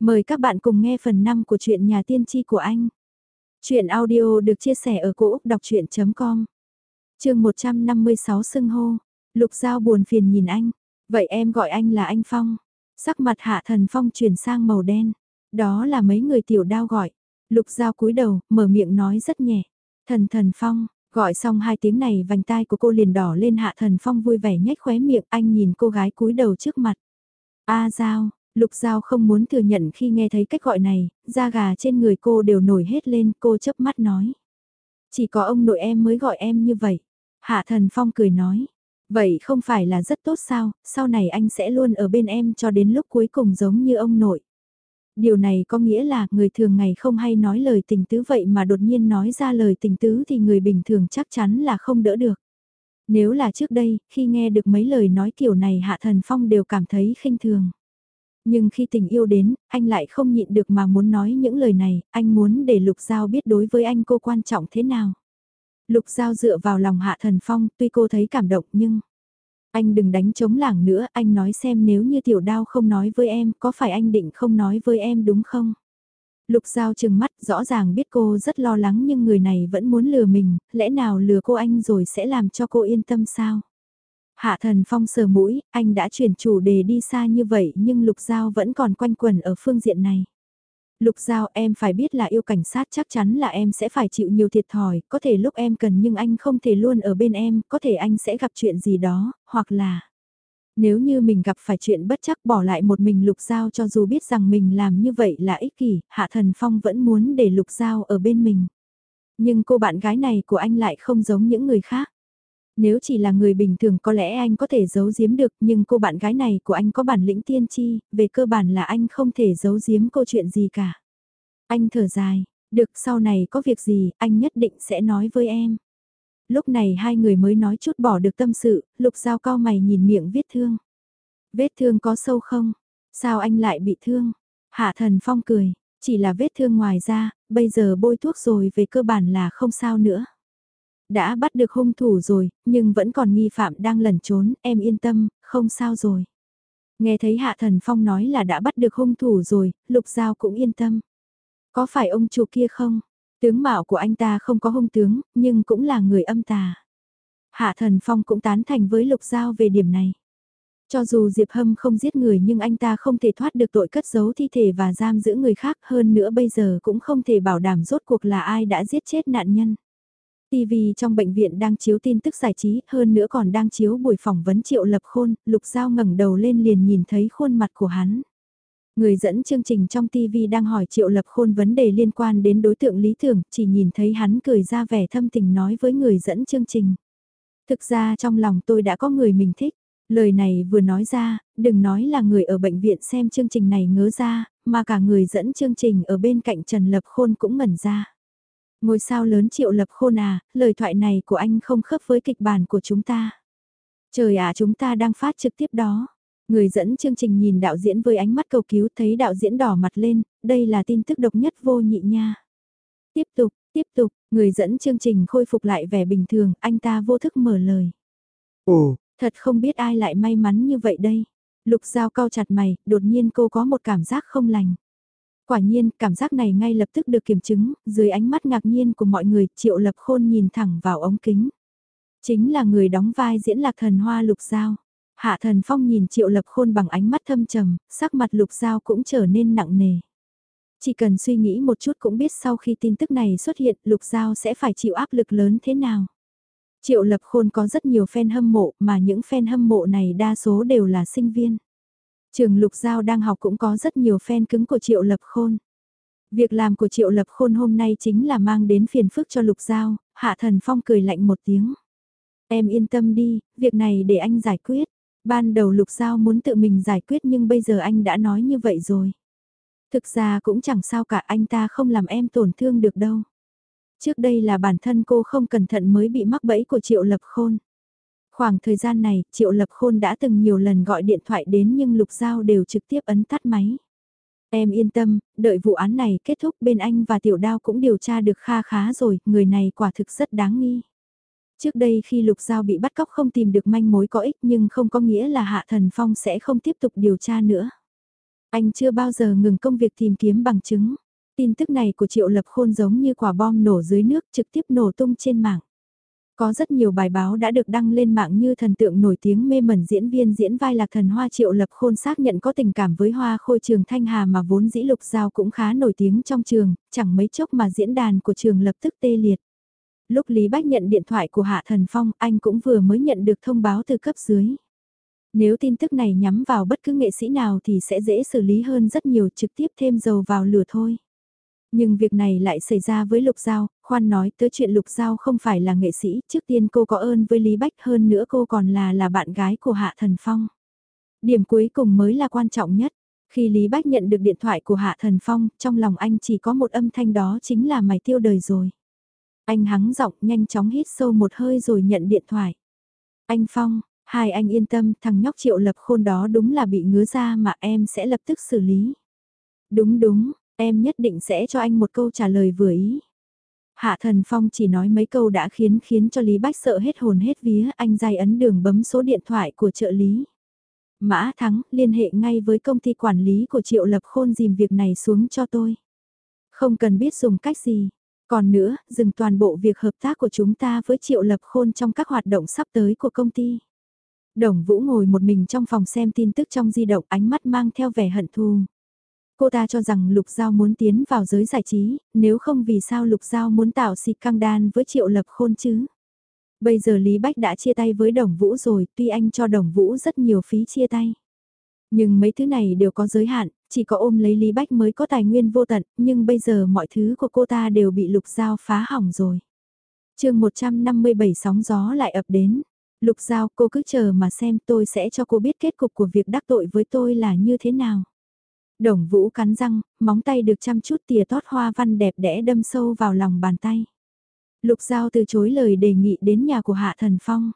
Mời các bạn cùng nghe phần 5 của truyện nhà tiên tri của anh. Chuyện audio được chia sẻ ở cỗ đọc chuyện.com Trường 156 sưng hô, Lục Giao buồn phiền nhìn anh. Vậy em gọi anh là anh Phong. Sắc mặt hạ thần Phong chuyển sang màu đen. Đó là mấy người tiểu đao gọi. Lục Giao cúi đầu, mở miệng nói rất nhẹ. Thần thần Phong, gọi xong hai tiếng này vành tai của cô liền đỏ lên hạ thần Phong vui vẻ nhếch khóe miệng anh nhìn cô gái cúi đầu trước mặt. A Giao, Lục Giao không muốn thừa nhận khi nghe thấy cách gọi này, da gà trên người cô đều nổi hết lên, cô chớp mắt nói. Chỉ có ông nội em mới gọi em như vậy. Hạ Thần Phong cười nói. Vậy không phải là rất tốt sao, sau này anh sẽ luôn ở bên em cho đến lúc cuối cùng giống như ông nội. Điều này có nghĩa là người thường ngày không hay nói lời tình tứ vậy mà đột nhiên nói ra lời tình tứ thì người bình thường chắc chắn là không đỡ được. Nếu là trước đây, khi nghe được mấy lời nói kiểu này Hạ Thần Phong đều cảm thấy khinh thường. Nhưng khi tình yêu đến, anh lại không nhịn được mà muốn nói những lời này, anh muốn để Lục Giao biết đối với anh cô quan trọng thế nào. Lục Giao dựa vào lòng Hạ Thần Phong, tuy cô thấy cảm động nhưng... Anh đừng đánh chống lảng nữa, anh nói xem nếu như tiểu đao không nói với em, có phải anh định không nói với em đúng không? Lục Giao chừng mắt, rõ ràng biết cô rất lo lắng nhưng người này vẫn muốn lừa mình, lẽ nào lừa cô anh rồi sẽ làm cho cô yên tâm sao? Hạ thần phong sờ mũi, anh đã chuyển chủ đề đi xa như vậy nhưng Lục Giao vẫn còn quanh quẩn ở phương diện này. Lục Giao em phải biết là yêu cảnh sát chắc chắn là em sẽ phải chịu nhiều thiệt thòi, có thể lúc em cần nhưng anh không thể luôn ở bên em, có thể anh sẽ gặp chuyện gì đó, hoặc là... Nếu như mình gặp phải chuyện bất chắc bỏ lại một mình Lục Giao cho dù biết rằng mình làm như vậy là ích kỷ, Hạ Thần Phong vẫn muốn để Lục Giao ở bên mình. Nhưng cô bạn gái này của anh lại không giống những người khác. Nếu chỉ là người bình thường có lẽ anh có thể giấu giếm được nhưng cô bạn gái này của anh có bản lĩnh tiên tri, về cơ bản là anh không thể giấu giếm câu chuyện gì cả. Anh thở dài, được sau này có việc gì anh nhất định sẽ nói với em. Lúc này hai người mới nói chút bỏ được tâm sự, lục dao cao mày nhìn miệng vết thương. Vết thương có sâu không? Sao anh lại bị thương? Hạ thần phong cười, chỉ là vết thương ngoài ra, bây giờ bôi thuốc rồi về cơ bản là không sao nữa đã bắt được hung thủ rồi, nhưng vẫn còn nghi phạm đang lẩn trốn, em yên tâm, không sao rồi. Nghe thấy Hạ Thần Phong nói là đã bắt được hung thủ rồi, Lục Giao cũng yên tâm. Có phải ông chủ kia không? Tướng mạo của anh ta không có hung tướng, nhưng cũng là người âm tà. Hạ Thần Phong cũng tán thành với Lục Giao về điểm này. Cho dù Diệp Hâm không giết người nhưng anh ta không thể thoát được tội cất giấu thi thể và giam giữ người khác hơn nữa bây giờ cũng không thể bảo đảm rốt cuộc là ai đã giết chết nạn nhân. TV trong bệnh viện đang chiếu tin tức giải trí, hơn nữa còn đang chiếu buổi phỏng vấn Triệu Lập Khôn, Lục Giao ngẩng đầu lên liền nhìn thấy khuôn mặt của hắn. Người dẫn chương trình trong TV đang hỏi Triệu Lập Khôn vấn đề liên quan đến đối tượng lý tưởng, chỉ nhìn thấy hắn cười ra vẻ thâm tình nói với người dẫn chương trình. Thực ra trong lòng tôi đã có người mình thích. Lời này vừa nói ra, đừng nói là người ở bệnh viện xem chương trình này ngớ ra, mà cả người dẫn chương trình ở bên cạnh Trần Lập Khôn cũng ngẩn ra. Ngôi sao lớn triệu lập khôn à, lời thoại này của anh không khớp với kịch bản của chúng ta. Trời ạ chúng ta đang phát trực tiếp đó. Người dẫn chương trình nhìn đạo diễn với ánh mắt cầu cứu thấy đạo diễn đỏ mặt lên, đây là tin tức độc nhất vô nhị nha. Tiếp tục, tiếp tục, người dẫn chương trình khôi phục lại vẻ bình thường, anh ta vô thức mở lời. Ồ, thật không biết ai lại may mắn như vậy đây. Lục dao cao chặt mày, đột nhiên cô có một cảm giác không lành. Quả nhiên, cảm giác này ngay lập tức được kiểm chứng, dưới ánh mắt ngạc nhiên của mọi người, Triệu Lập Khôn nhìn thẳng vào ống kính. Chính là người đóng vai diễn lạc thần hoa lục giao. Hạ thần phong nhìn Triệu Lập Khôn bằng ánh mắt thâm trầm, sắc mặt lục giao cũng trở nên nặng nề. Chỉ cần suy nghĩ một chút cũng biết sau khi tin tức này xuất hiện lục giao sẽ phải chịu áp lực lớn thế nào. Triệu Lập Khôn có rất nhiều fan hâm mộ mà những fan hâm mộ này đa số đều là sinh viên. Trường Lục Giao đang học cũng có rất nhiều fan cứng của Triệu Lập Khôn. Việc làm của Triệu Lập Khôn hôm nay chính là mang đến phiền phức cho Lục Giao, Hạ Thần Phong cười lạnh một tiếng. Em yên tâm đi, việc này để anh giải quyết. Ban đầu Lục Giao muốn tự mình giải quyết nhưng bây giờ anh đã nói như vậy rồi. Thực ra cũng chẳng sao cả anh ta không làm em tổn thương được đâu. Trước đây là bản thân cô không cẩn thận mới bị mắc bẫy của Triệu Lập Khôn. Khoảng thời gian này, Triệu Lập Khôn đã từng nhiều lần gọi điện thoại đến nhưng Lục Giao đều trực tiếp ấn tắt máy. Em yên tâm, đợi vụ án này kết thúc bên anh và Tiểu Đao cũng điều tra được kha khá rồi, người này quả thực rất đáng nghi. Trước đây khi Lục Giao bị bắt cóc không tìm được manh mối có ích nhưng không có nghĩa là Hạ Thần Phong sẽ không tiếp tục điều tra nữa. Anh chưa bao giờ ngừng công việc tìm kiếm bằng chứng. Tin tức này của Triệu Lập Khôn giống như quả bom nổ dưới nước trực tiếp nổ tung trên mạng. Có rất nhiều bài báo đã được đăng lên mạng như thần tượng nổi tiếng mê mẩn diễn viên diễn vai lạc thần Hoa Triệu Lập Khôn xác nhận có tình cảm với Hoa Khôi Trường Thanh Hà mà vốn dĩ lục giao cũng khá nổi tiếng trong trường, chẳng mấy chốc mà diễn đàn của trường lập tức tê liệt. Lúc Lý Bách nhận điện thoại của Hạ Thần Phong, anh cũng vừa mới nhận được thông báo từ cấp dưới. Nếu tin tức này nhắm vào bất cứ nghệ sĩ nào thì sẽ dễ xử lý hơn rất nhiều trực tiếp thêm dầu vào lửa thôi. Nhưng việc này lại xảy ra với Lục Giao, khoan nói tới chuyện Lục Giao không phải là nghệ sĩ, trước tiên cô có ơn với Lý Bách hơn nữa cô còn là là bạn gái của Hạ Thần Phong. Điểm cuối cùng mới là quan trọng nhất. Khi Lý Bách nhận được điện thoại của Hạ Thần Phong, trong lòng anh chỉ có một âm thanh đó chính là mày tiêu đời rồi. Anh hắng giọng nhanh chóng hít sâu một hơi rồi nhận điện thoại. Anh Phong, hai anh yên tâm, thằng nhóc triệu lập khôn đó đúng là bị ngứa ra mà em sẽ lập tức xử lý. Đúng đúng, Em nhất định sẽ cho anh một câu trả lời vừa ý. Hạ Thần Phong chỉ nói mấy câu đã khiến khiến cho Lý Bách sợ hết hồn hết vía, anh dài ấn đường bấm số điện thoại của trợ lý. Mã Thắng, liên hệ ngay với công ty quản lý của Triệu Lập Khôn dìm việc này xuống cho tôi. Không cần biết dùng cách gì. Còn nữa, dừng toàn bộ việc hợp tác của chúng ta với Triệu Lập Khôn trong các hoạt động sắp tới của công ty. Đồng Vũ ngồi một mình trong phòng xem tin tức trong di động ánh mắt mang theo vẻ hận thù. Cô ta cho rằng Lục Giao muốn tiến vào giới giải trí, nếu không vì sao Lục Giao muốn tạo xịt căng đan với Triệu Lập Khôn chứ. Bây giờ Lý Bách đã chia tay với Đồng Vũ rồi, tuy anh cho Đồng Vũ rất nhiều phí chia tay. Nhưng mấy thứ này đều có giới hạn, chỉ có ôm lấy Lý Bách mới có tài nguyên vô tận, nhưng bây giờ mọi thứ của cô ta đều bị Lục Giao phá hỏng rồi. chương 157 sóng gió lại ập đến. Lục Giao cô cứ chờ mà xem tôi sẽ cho cô biết kết cục của việc đắc tội với tôi là như thế nào. Đồng vũ cắn răng, móng tay được chăm chút tìa tót hoa văn đẹp đẽ đâm sâu vào lòng bàn tay. Lục Giao từ chối lời đề nghị đến nhà của Hạ Thần Phong.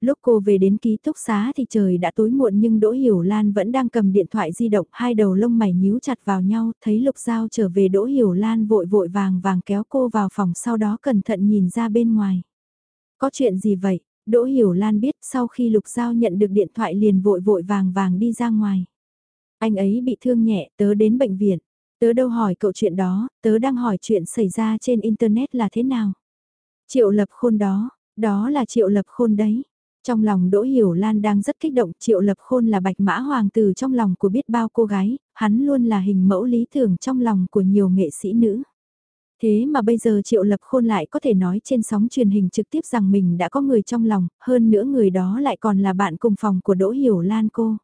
Lúc cô về đến ký túc xá thì trời đã tối muộn nhưng Đỗ Hiểu Lan vẫn đang cầm điện thoại di động hai đầu lông mày nhíu chặt vào nhau thấy Lục Giao trở về Đỗ Hiểu Lan vội vội vàng vàng kéo cô vào phòng sau đó cẩn thận nhìn ra bên ngoài. Có chuyện gì vậy? Đỗ Hiểu Lan biết sau khi Lục Giao nhận được điện thoại liền vội vội vàng vàng đi ra ngoài. Anh ấy bị thương nhẹ, tớ đến bệnh viện. Tớ đâu hỏi cậu chuyện đó, tớ đang hỏi chuyện xảy ra trên Internet là thế nào. Triệu lập khôn đó, đó là triệu lập khôn đấy. Trong lòng Đỗ Hiểu Lan đang rất kích động, Triệu Lập Khôn là bạch mã hoàng tử trong lòng của biết bao cô gái, hắn luôn là hình mẫu lý tưởng trong lòng của nhiều nghệ sĩ nữ. Thế mà bây giờ Triệu Lập Khôn lại có thể nói trên sóng truyền hình trực tiếp rằng mình đã có người trong lòng, hơn nữa người đó lại còn là bạn cùng phòng của Đỗ Hiểu Lan cô.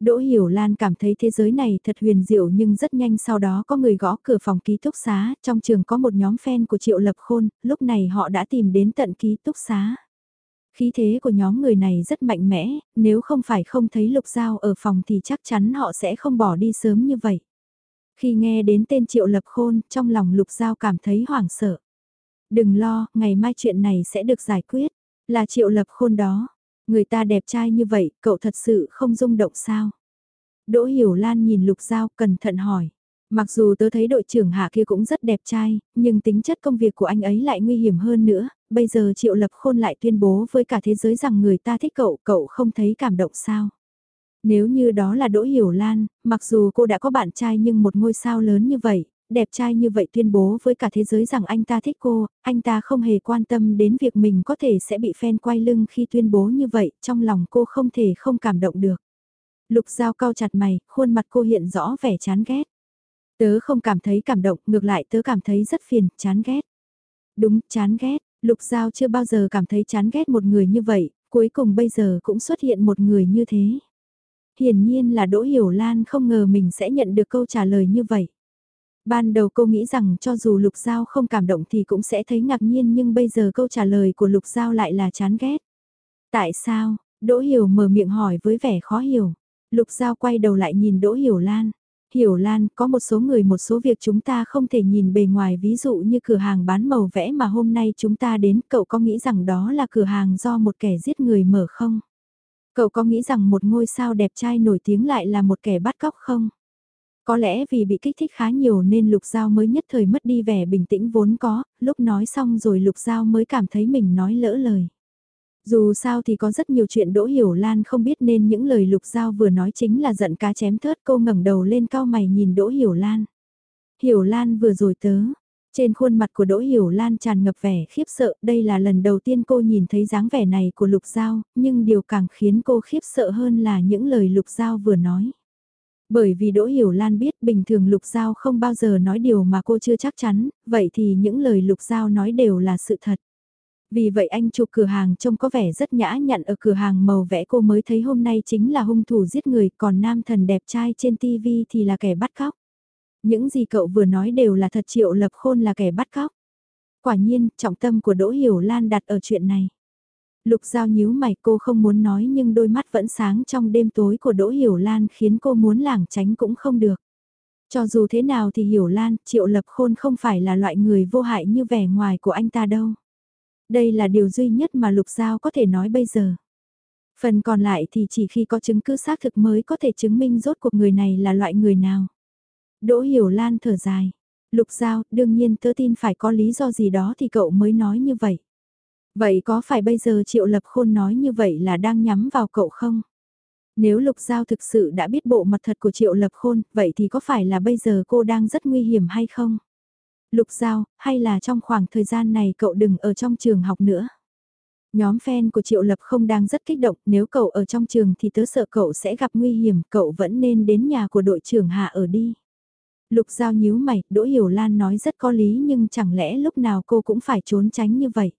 Đỗ Hiểu Lan cảm thấy thế giới này thật huyền diệu nhưng rất nhanh sau đó có người gõ cửa phòng ký túc xá, trong trường có một nhóm fan của Triệu Lập Khôn, lúc này họ đã tìm đến tận ký túc xá. Khí thế của nhóm người này rất mạnh mẽ, nếu không phải không thấy Lục Giao ở phòng thì chắc chắn họ sẽ không bỏ đi sớm như vậy. Khi nghe đến tên Triệu Lập Khôn, trong lòng Lục Giao cảm thấy hoảng sợ. Đừng lo, ngày mai chuyện này sẽ được giải quyết, là Triệu Lập Khôn đó. Người ta đẹp trai như vậy, cậu thật sự không rung động sao? Đỗ Hiểu Lan nhìn Lục Giao cẩn thận hỏi. Mặc dù tớ thấy đội trưởng hạ kia cũng rất đẹp trai, nhưng tính chất công việc của anh ấy lại nguy hiểm hơn nữa, bây giờ Triệu Lập Khôn lại tuyên bố với cả thế giới rằng người ta thích cậu, cậu không thấy cảm động sao? Nếu như đó là Đỗ Hiểu Lan, mặc dù cô đã có bạn trai nhưng một ngôi sao lớn như vậy, đẹp trai như vậy tuyên bố với cả thế giới rằng anh ta thích cô, anh ta không hề quan tâm đến việc mình có thể sẽ bị fan quay lưng khi tuyên bố như vậy, trong lòng cô không thể không cảm động được. Lục Giao cao chặt mày, khuôn mặt cô hiện rõ vẻ chán ghét. Tớ không cảm thấy cảm động, ngược lại tớ cảm thấy rất phiền, chán ghét. Đúng, chán ghét, Lục Giao chưa bao giờ cảm thấy chán ghét một người như vậy, cuối cùng bây giờ cũng xuất hiện một người như thế. Hiển nhiên là Đỗ Hiểu Lan không ngờ mình sẽ nhận được câu trả lời như vậy. Ban đầu cô nghĩ rằng cho dù Lục Giao không cảm động thì cũng sẽ thấy ngạc nhiên nhưng bây giờ câu trả lời của Lục Giao lại là chán ghét. Tại sao? Đỗ Hiểu mở miệng hỏi với vẻ khó hiểu. Lục Giao quay đầu lại nhìn Đỗ Hiểu Lan. Hiểu Lan, có một số người một số việc chúng ta không thể nhìn bề ngoài ví dụ như cửa hàng bán màu vẽ mà hôm nay chúng ta đến, cậu có nghĩ rằng đó là cửa hàng do một kẻ giết người mở không? Cậu có nghĩ rằng một ngôi sao đẹp trai nổi tiếng lại là một kẻ bắt cóc không? Có lẽ vì bị kích thích khá nhiều nên Lục Giao mới nhất thời mất đi vẻ bình tĩnh vốn có, lúc nói xong rồi Lục Giao mới cảm thấy mình nói lỡ lời. Dù sao thì có rất nhiều chuyện Đỗ Hiểu Lan không biết nên những lời Lục Giao vừa nói chính là giận cá chém thớt cô ngẩng đầu lên cao mày nhìn Đỗ Hiểu Lan. Hiểu Lan vừa rồi tớ. Trên khuôn mặt của Đỗ Hiểu Lan tràn ngập vẻ khiếp sợ, đây là lần đầu tiên cô nhìn thấy dáng vẻ này của Lục Giao, nhưng điều càng khiến cô khiếp sợ hơn là những lời Lục Giao vừa nói. Bởi vì Đỗ Hiểu Lan biết bình thường Lục Giao không bao giờ nói điều mà cô chưa chắc chắn, vậy thì những lời Lục Giao nói đều là sự thật. Vì vậy anh chụp cửa hàng trông có vẻ rất nhã nhặn ở cửa hàng màu vẽ cô mới thấy hôm nay chính là hung thủ giết người còn nam thần đẹp trai trên TV thì là kẻ bắt cóc. Những gì cậu vừa nói đều là thật triệu lập khôn là kẻ bắt cóc. Quả nhiên, trọng tâm của Đỗ Hiểu Lan đặt ở chuyện này. Lục Giao nhíu mày cô không muốn nói nhưng đôi mắt vẫn sáng trong đêm tối của Đỗ Hiểu Lan khiến cô muốn lảng tránh cũng không được. Cho dù thế nào thì Hiểu Lan, Triệu Lập Khôn không phải là loại người vô hại như vẻ ngoài của anh ta đâu. Đây là điều duy nhất mà Lục Giao có thể nói bây giờ. Phần còn lại thì chỉ khi có chứng cứ xác thực mới có thể chứng minh rốt cuộc người này là loại người nào. Đỗ Hiểu Lan thở dài. Lục Giao, đương nhiên tớ tin phải có lý do gì đó thì cậu mới nói như vậy. Vậy có phải bây giờ Triệu Lập Khôn nói như vậy là đang nhắm vào cậu không? Nếu Lục Giao thực sự đã biết bộ mặt thật của Triệu Lập Khôn, vậy thì có phải là bây giờ cô đang rất nguy hiểm hay không? Lục Giao, hay là trong khoảng thời gian này cậu đừng ở trong trường học nữa? Nhóm fan của Triệu Lập không đang rất kích động, nếu cậu ở trong trường thì tớ sợ cậu sẽ gặp nguy hiểm, cậu vẫn nên đến nhà của đội trưởng Hạ ở đi. Lục Giao nhíu mày, Đỗ Hiểu Lan nói rất có lý nhưng chẳng lẽ lúc nào cô cũng phải trốn tránh như vậy.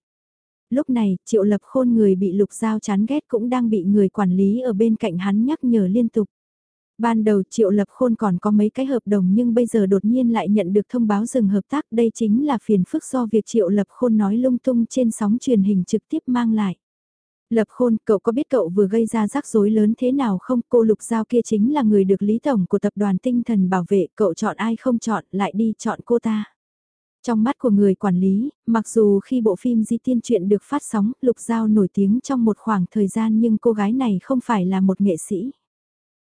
Lúc này, Triệu Lập Khôn người bị Lục Giao chán ghét cũng đang bị người quản lý ở bên cạnh hắn nhắc nhở liên tục. Ban đầu Triệu Lập Khôn còn có mấy cái hợp đồng nhưng bây giờ đột nhiên lại nhận được thông báo dừng hợp tác đây chính là phiền phức do việc Triệu Lập Khôn nói lung tung trên sóng truyền hình trực tiếp mang lại. Lập Khôn, cậu có biết cậu vừa gây ra rắc rối lớn thế nào không? Cô Lục Giao kia chính là người được Lý Tổng của tập đoàn tinh thần bảo vệ, cậu chọn ai không chọn, lại đi chọn cô ta. Trong mắt của người quản lý, mặc dù khi bộ phim Di Tiên Truyện được phát sóng, Lục Giao nổi tiếng trong một khoảng thời gian nhưng cô gái này không phải là một nghệ sĩ.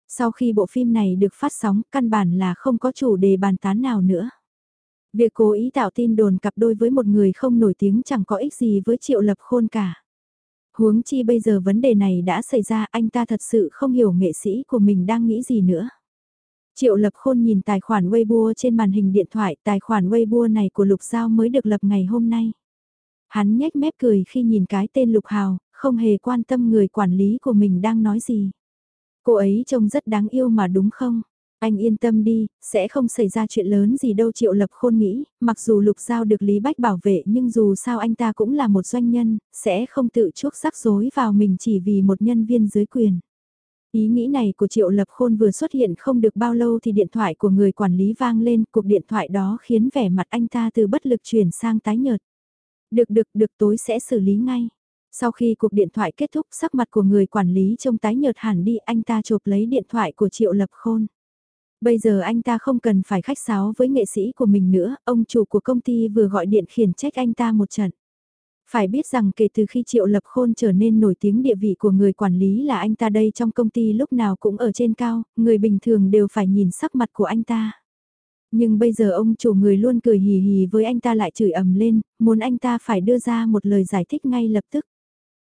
Sau khi bộ phim này được phát sóng, căn bản là không có chủ đề bàn tán nào nữa. Việc cố ý tạo tin đồn cặp đôi với một người không nổi tiếng chẳng có ích gì với triệu lập khôn cả. Huống chi bây giờ vấn đề này đã xảy ra anh ta thật sự không hiểu nghệ sĩ của mình đang nghĩ gì nữa. Triệu lập khôn nhìn tài khoản Weibo trên màn hình điện thoại, tài khoản Weibo này của Lục Giao mới được lập ngày hôm nay. Hắn nhếch mép cười khi nhìn cái tên Lục Hào, không hề quan tâm người quản lý của mình đang nói gì. Cô ấy trông rất đáng yêu mà đúng không? Anh yên tâm đi, sẽ không xảy ra chuyện lớn gì đâu Triệu Lập Khôn nghĩ, mặc dù Lục Giao được Lý Bách bảo vệ nhưng dù sao anh ta cũng là một doanh nhân, sẽ không tự chuốc rắc rối vào mình chỉ vì một nhân viên dưới quyền. Ý nghĩ này của Triệu Lập Khôn vừa xuất hiện không được bao lâu thì điện thoại của người quản lý vang lên, cuộc điện thoại đó khiến vẻ mặt anh ta từ bất lực chuyển sang tái nhợt. Được được được tối sẽ xử lý ngay. Sau khi cuộc điện thoại kết thúc sắc mặt của người quản lý trông tái nhợt hẳn đi anh ta chụp lấy điện thoại của Triệu Lập Khôn. Bây giờ anh ta không cần phải khách sáo với nghệ sĩ của mình nữa, ông chủ của công ty vừa gọi điện khiển trách anh ta một trận. Phải biết rằng kể từ khi Triệu Lập Khôn trở nên nổi tiếng địa vị của người quản lý là anh ta đây trong công ty lúc nào cũng ở trên cao, người bình thường đều phải nhìn sắc mặt của anh ta. Nhưng bây giờ ông chủ người luôn cười hì hì với anh ta lại chửi ầm lên, muốn anh ta phải đưa ra một lời giải thích ngay lập tức.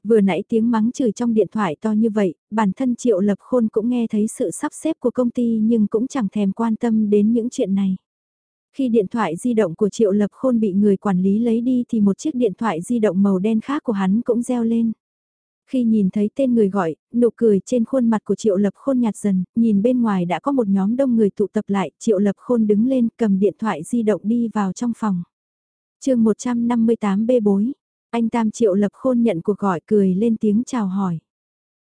Vừa nãy tiếng mắng chửi trong điện thoại to như vậy, bản thân Triệu Lập Khôn cũng nghe thấy sự sắp xếp của công ty nhưng cũng chẳng thèm quan tâm đến những chuyện này. Khi điện thoại di động của Triệu Lập Khôn bị người quản lý lấy đi thì một chiếc điện thoại di động màu đen khác của hắn cũng reo lên. Khi nhìn thấy tên người gọi, nụ cười trên khuôn mặt của Triệu Lập Khôn nhạt dần, nhìn bên ngoài đã có một nhóm đông người tụ tập lại, Triệu Lập Khôn đứng lên cầm điện thoại di động đi vào trong phòng. chương 158 bê bối, anh Tam Triệu Lập Khôn nhận cuộc gọi cười lên tiếng chào hỏi.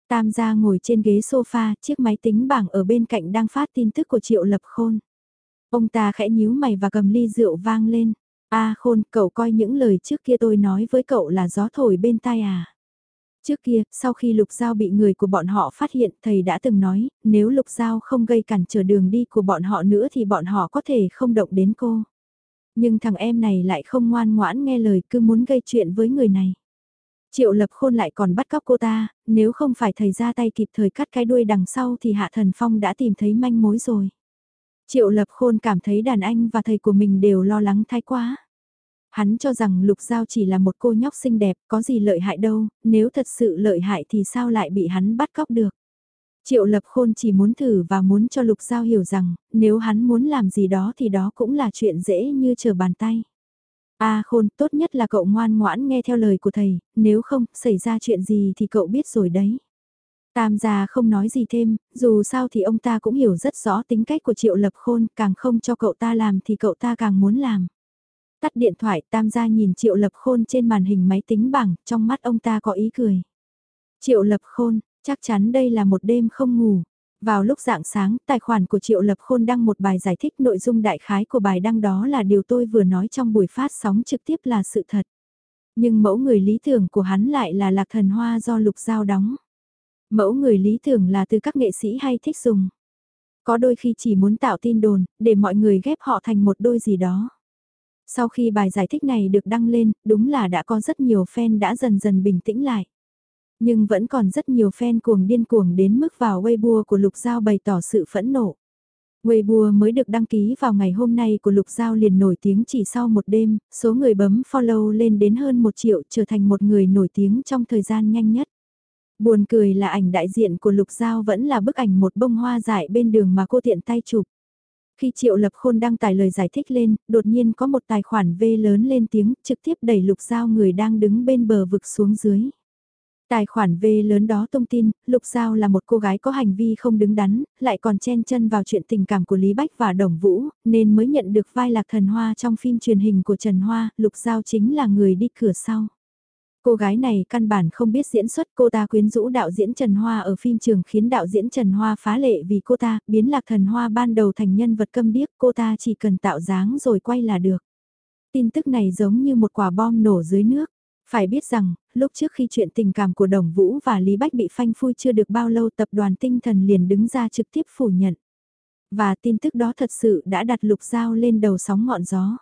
Tam gia ngồi trên ghế sofa, chiếc máy tính bảng ở bên cạnh đang phát tin tức của Triệu Lập Khôn. Ông ta khẽ nhíu mày và cầm ly rượu vang lên. A Khôn, cậu coi những lời trước kia tôi nói với cậu là gió thổi bên tai à. Trước kia, sau khi Lục Giao bị người của bọn họ phát hiện, thầy đã từng nói, nếu Lục Giao không gây cản trở đường đi của bọn họ nữa thì bọn họ có thể không động đến cô. Nhưng thằng em này lại không ngoan ngoãn nghe lời cứ muốn gây chuyện với người này. Triệu lập khôn lại còn bắt cóc cô ta, nếu không phải thầy ra tay kịp thời cắt cái đuôi đằng sau thì Hạ Thần Phong đã tìm thấy manh mối rồi. Triệu lập khôn cảm thấy đàn anh và thầy của mình đều lo lắng thái quá. Hắn cho rằng Lục Giao chỉ là một cô nhóc xinh đẹp, có gì lợi hại đâu, nếu thật sự lợi hại thì sao lại bị hắn bắt cóc được. Triệu Lập Khôn chỉ muốn thử và muốn cho Lục Giao hiểu rằng, nếu hắn muốn làm gì đó thì đó cũng là chuyện dễ như trở bàn tay. A Khôn, tốt nhất là cậu ngoan ngoãn nghe theo lời của thầy, nếu không, xảy ra chuyện gì thì cậu biết rồi đấy. Tam gia không nói gì thêm, dù sao thì ông ta cũng hiểu rất rõ tính cách của Triệu Lập Khôn, càng không cho cậu ta làm thì cậu ta càng muốn làm. Tắt điện thoại, Tam gia nhìn Triệu Lập Khôn trên màn hình máy tính bảng, trong mắt ông ta có ý cười. Triệu Lập Khôn, chắc chắn đây là một đêm không ngủ. Vào lúc dạng sáng, tài khoản của Triệu Lập Khôn đăng một bài giải thích nội dung đại khái của bài đăng đó là điều tôi vừa nói trong buổi phát sóng trực tiếp là sự thật. Nhưng mẫu người lý tưởng của hắn lại là lạc thần hoa do Lục Giao đóng. Mẫu người lý tưởng là từ các nghệ sĩ hay thích dùng. Có đôi khi chỉ muốn tạo tin đồn, để mọi người ghép họ thành một đôi gì đó. Sau khi bài giải thích này được đăng lên, đúng là đã có rất nhiều fan đã dần dần bình tĩnh lại. Nhưng vẫn còn rất nhiều fan cuồng điên cuồng đến mức vào Weibo của Lục Giao bày tỏ sự phẫn nộ. Weibo mới được đăng ký vào ngày hôm nay của Lục Giao liền nổi tiếng chỉ sau một đêm, số người bấm follow lên đến hơn một triệu trở thành một người nổi tiếng trong thời gian nhanh nhất. Buồn cười là ảnh đại diện của Lục Giao vẫn là bức ảnh một bông hoa dại bên đường mà cô tiện tay chụp. Khi Triệu Lập Khôn đăng tải lời giải thích lên, đột nhiên có một tài khoản V lớn lên tiếng trực tiếp đẩy Lục Giao người đang đứng bên bờ vực xuống dưới. Tài khoản V lớn đó thông tin, Lục Giao là một cô gái có hành vi không đứng đắn, lại còn chen chân vào chuyện tình cảm của Lý Bách và Đồng Vũ, nên mới nhận được vai lạc thần hoa trong phim truyền hình của Trần Hoa, Lục Giao chính là người đi cửa sau. Cô gái này căn bản không biết diễn xuất cô ta quyến rũ đạo diễn Trần Hoa ở phim trường khiến đạo diễn Trần Hoa phá lệ vì cô ta biến lạc thần hoa ban đầu thành nhân vật câm điếc cô ta chỉ cần tạo dáng rồi quay là được. Tin tức này giống như một quả bom nổ dưới nước. Phải biết rằng, lúc trước khi chuyện tình cảm của Đồng Vũ và Lý Bách bị phanh phui chưa được bao lâu tập đoàn tinh thần liền đứng ra trực tiếp phủ nhận. Và tin tức đó thật sự đã đặt lục dao lên đầu sóng ngọn gió.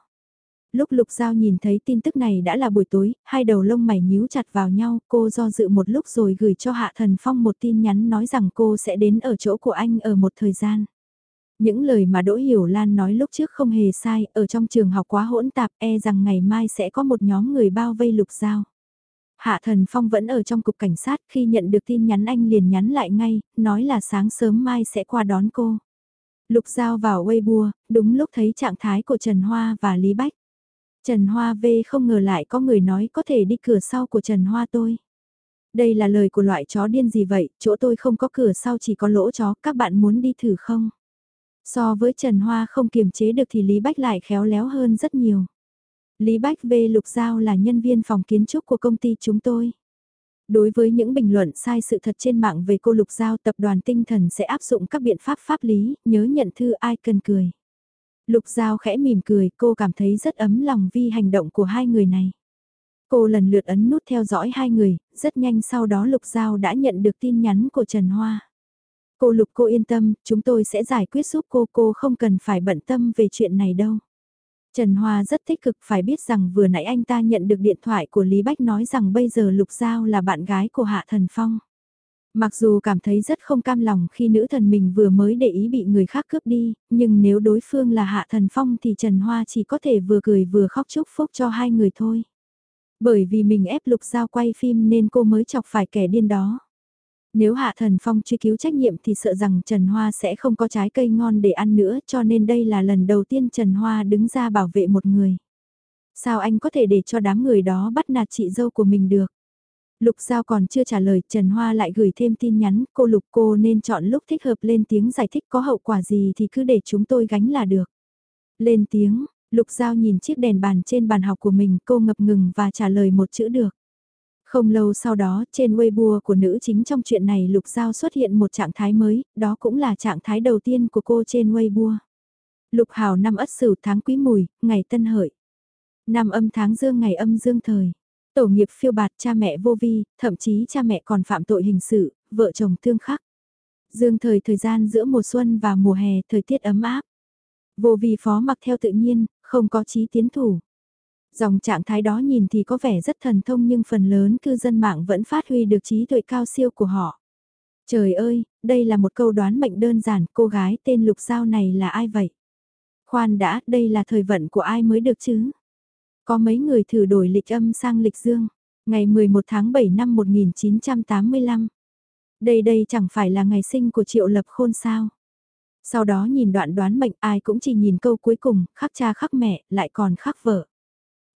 Lúc lục giao nhìn thấy tin tức này đã là buổi tối, hai đầu lông mày nhíu chặt vào nhau, cô do dự một lúc rồi gửi cho Hạ Thần Phong một tin nhắn nói rằng cô sẽ đến ở chỗ của anh ở một thời gian. Những lời mà Đỗ Hiểu Lan nói lúc trước không hề sai, ở trong trường học quá hỗn tạp e rằng ngày mai sẽ có một nhóm người bao vây lục giao. Hạ Thần Phong vẫn ở trong cục cảnh sát khi nhận được tin nhắn anh liền nhắn lại ngay, nói là sáng sớm mai sẽ qua đón cô. Lục Giao vào Weibo, đúng lúc thấy trạng thái của Trần Hoa và Lý Bách. Trần Hoa V không ngờ lại có người nói có thể đi cửa sau của Trần Hoa tôi. Đây là lời của loại chó điên gì vậy, chỗ tôi không có cửa sau chỉ có lỗ chó, các bạn muốn đi thử không? So với Trần Hoa không kiềm chế được thì Lý Bách lại khéo léo hơn rất nhiều. Lý Bách V Lục Giao là nhân viên phòng kiến trúc của công ty chúng tôi. Đối với những bình luận sai sự thật trên mạng về cô Lục Giao tập đoàn tinh thần sẽ áp dụng các biện pháp pháp lý, nhớ nhận thư ai cần cười. Lục Giao khẽ mỉm cười, cô cảm thấy rất ấm lòng vì hành động của hai người này. Cô lần lượt ấn nút theo dõi hai người, rất nhanh sau đó Lục Giao đã nhận được tin nhắn của Trần Hoa. Cô Lục cô yên tâm, chúng tôi sẽ giải quyết giúp cô, cô không cần phải bận tâm về chuyện này đâu. Trần Hoa rất tích cực phải biết rằng vừa nãy anh ta nhận được điện thoại của Lý Bách nói rằng bây giờ Lục Giao là bạn gái của Hạ Thần Phong. Mặc dù cảm thấy rất không cam lòng khi nữ thần mình vừa mới để ý bị người khác cướp đi, nhưng nếu đối phương là Hạ Thần Phong thì Trần Hoa chỉ có thể vừa cười vừa khóc chúc phúc cho hai người thôi. Bởi vì mình ép lục giao quay phim nên cô mới chọc phải kẻ điên đó. Nếu Hạ Thần Phong truy cứu trách nhiệm thì sợ rằng Trần Hoa sẽ không có trái cây ngon để ăn nữa cho nên đây là lần đầu tiên Trần Hoa đứng ra bảo vệ một người. Sao anh có thể để cho đám người đó bắt nạt chị dâu của mình được? Lục Giao còn chưa trả lời, Trần Hoa lại gửi thêm tin nhắn, cô Lục cô nên chọn lúc thích hợp lên tiếng giải thích có hậu quả gì thì cứ để chúng tôi gánh là được. Lên tiếng, Lục Giao nhìn chiếc đèn bàn trên bàn học của mình, cô ngập ngừng và trả lời một chữ được. Không lâu sau đó, trên Weibo của nữ chính trong chuyện này Lục Giao xuất hiện một trạng thái mới, đó cũng là trạng thái đầu tiên của cô trên Weibo. Lục Hào năm Ất Sửu tháng Quý Mùi, ngày Tân Hợi. Năm âm tháng Dương ngày âm Dương thời. Tổ nghiệp phiêu bạt cha mẹ vô vi, thậm chí cha mẹ còn phạm tội hình sự, vợ chồng thương khắc. Dương thời thời gian giữa mùa xuân và mùa hè thời tiết ấm áp. Vô vi phó mặc theo tự nhiên, không có trí tiến thủ. Dòng trạng thái đó nhìn thì có vẻ rất thần thông nhưng phần lớn cư dân mạng vẫn phát huy được trí tuệ cao siêu của họ. Trời ơi, đây là một câu đoán mệnh đơn giản, cô gái tên Lục Giao này là ai vậy? Khoan đã, đây là thời vận của ai mới được chứ? Có mấy người thử đổi lịch âm sang lịch dương, ngày 11 tháng 7 năm 1985. Đây đây chẳng phải là ngày sinh của Triệu Lập Khôn sao. Sau đó nhìn đoạn đoán mệnh ai cũng chỉ nhìn câu cuối cùng, khắc cha khắc mẹ, lại còn khắc vợ.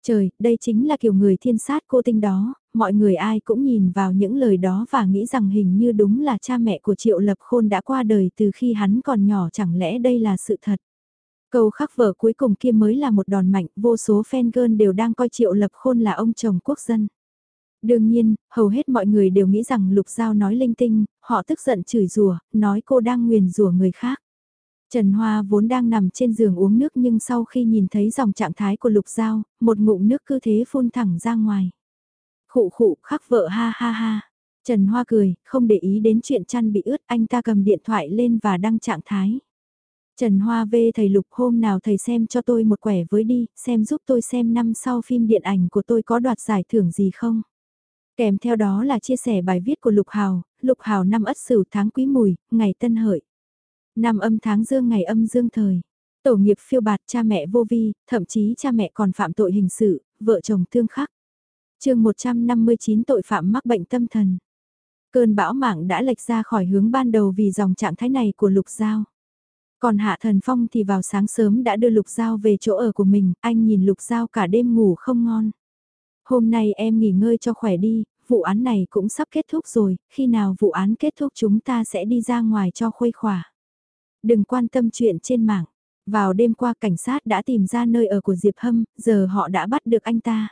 Trời, đây chính là kiểu người thiên sát cô tinh đó, mọi người ai cũng nhìn vào những lời đó và nghĩ rằng hình như đúng là cha mẹ của Triệu Lập Khôn đã qua đời từ khi hắn còn nhỏ chẳng lẽ đây là sự thật. Câu khắc vợ cuối cùng kia mới là một đòn mạnh, vô số fan girl đều đang coi Triệu Lập Khôn là ông chồng quốc dân. Đương nhiên, hầu hết mọi người đều nghĩ rằng Lục Giao nói linh tinh, họ tức giận chửi rủa, nói cô đang nguyền rủa người khác. Trần Hoa vốn đang nằm trên giường uống nước nhưng sau khi nhìn thấy dòng trạng thái của Lục Giao, một ngụm nước cứ thế phun thẳng ra ngoài. Khụ khụ khắc vợ ha ha ha. Trần Hoa cười, không để ý đến chuyện chăn bị ướt, anh ta cầm điện thoại lên và đăng trạng thái. Trần Hoa về thầy Lục hôm nào thầy xem cho tôi một quẻ với đi, xem giúp tôi xem năm sau phim điện ảnh của tôi có đoạt giải thưởng gì không. Kèm theo đó là chia sẻ bài viết của Lục Hào, Lục Hào năm Ất Sửu tháng Quý Mùi, ngày Tân Hợi. Năm âm tháng dương ngày âm dương thời. Tổ nghiệp phiêu bạt cha mẹ vô vi, thậm chí cha mẹ còn phạm tội hình sự, vợ chồng tương khắc. chương 159 tội phạm mắc bệnh tâm thần. Cơn bão mạng đã lệch ra khỏi hướng ban đầu vì dòng trạng thái này của Lục Giao. Còn Hạ Thần Phong thì vào sáng sớm đã đưa Lục Giao về chỗ ở của mình, anh nhìn Lục Giao cả đêm ngủ không ngon. Hôm nay em nghỉ ngơi cho khỏe đi, vụ án này cũng sắp kết thúc rồi, khi nào vụ án kết thúc chúng ta sẽ đi ra ngoài cho khuây khỏa. Đừng quan tâm chuyện trên mạng. Vào đêm qua cảnh sát đã tìm ra nơi ở của Diệp Hâm, giờ họ đã bắt được anh ta.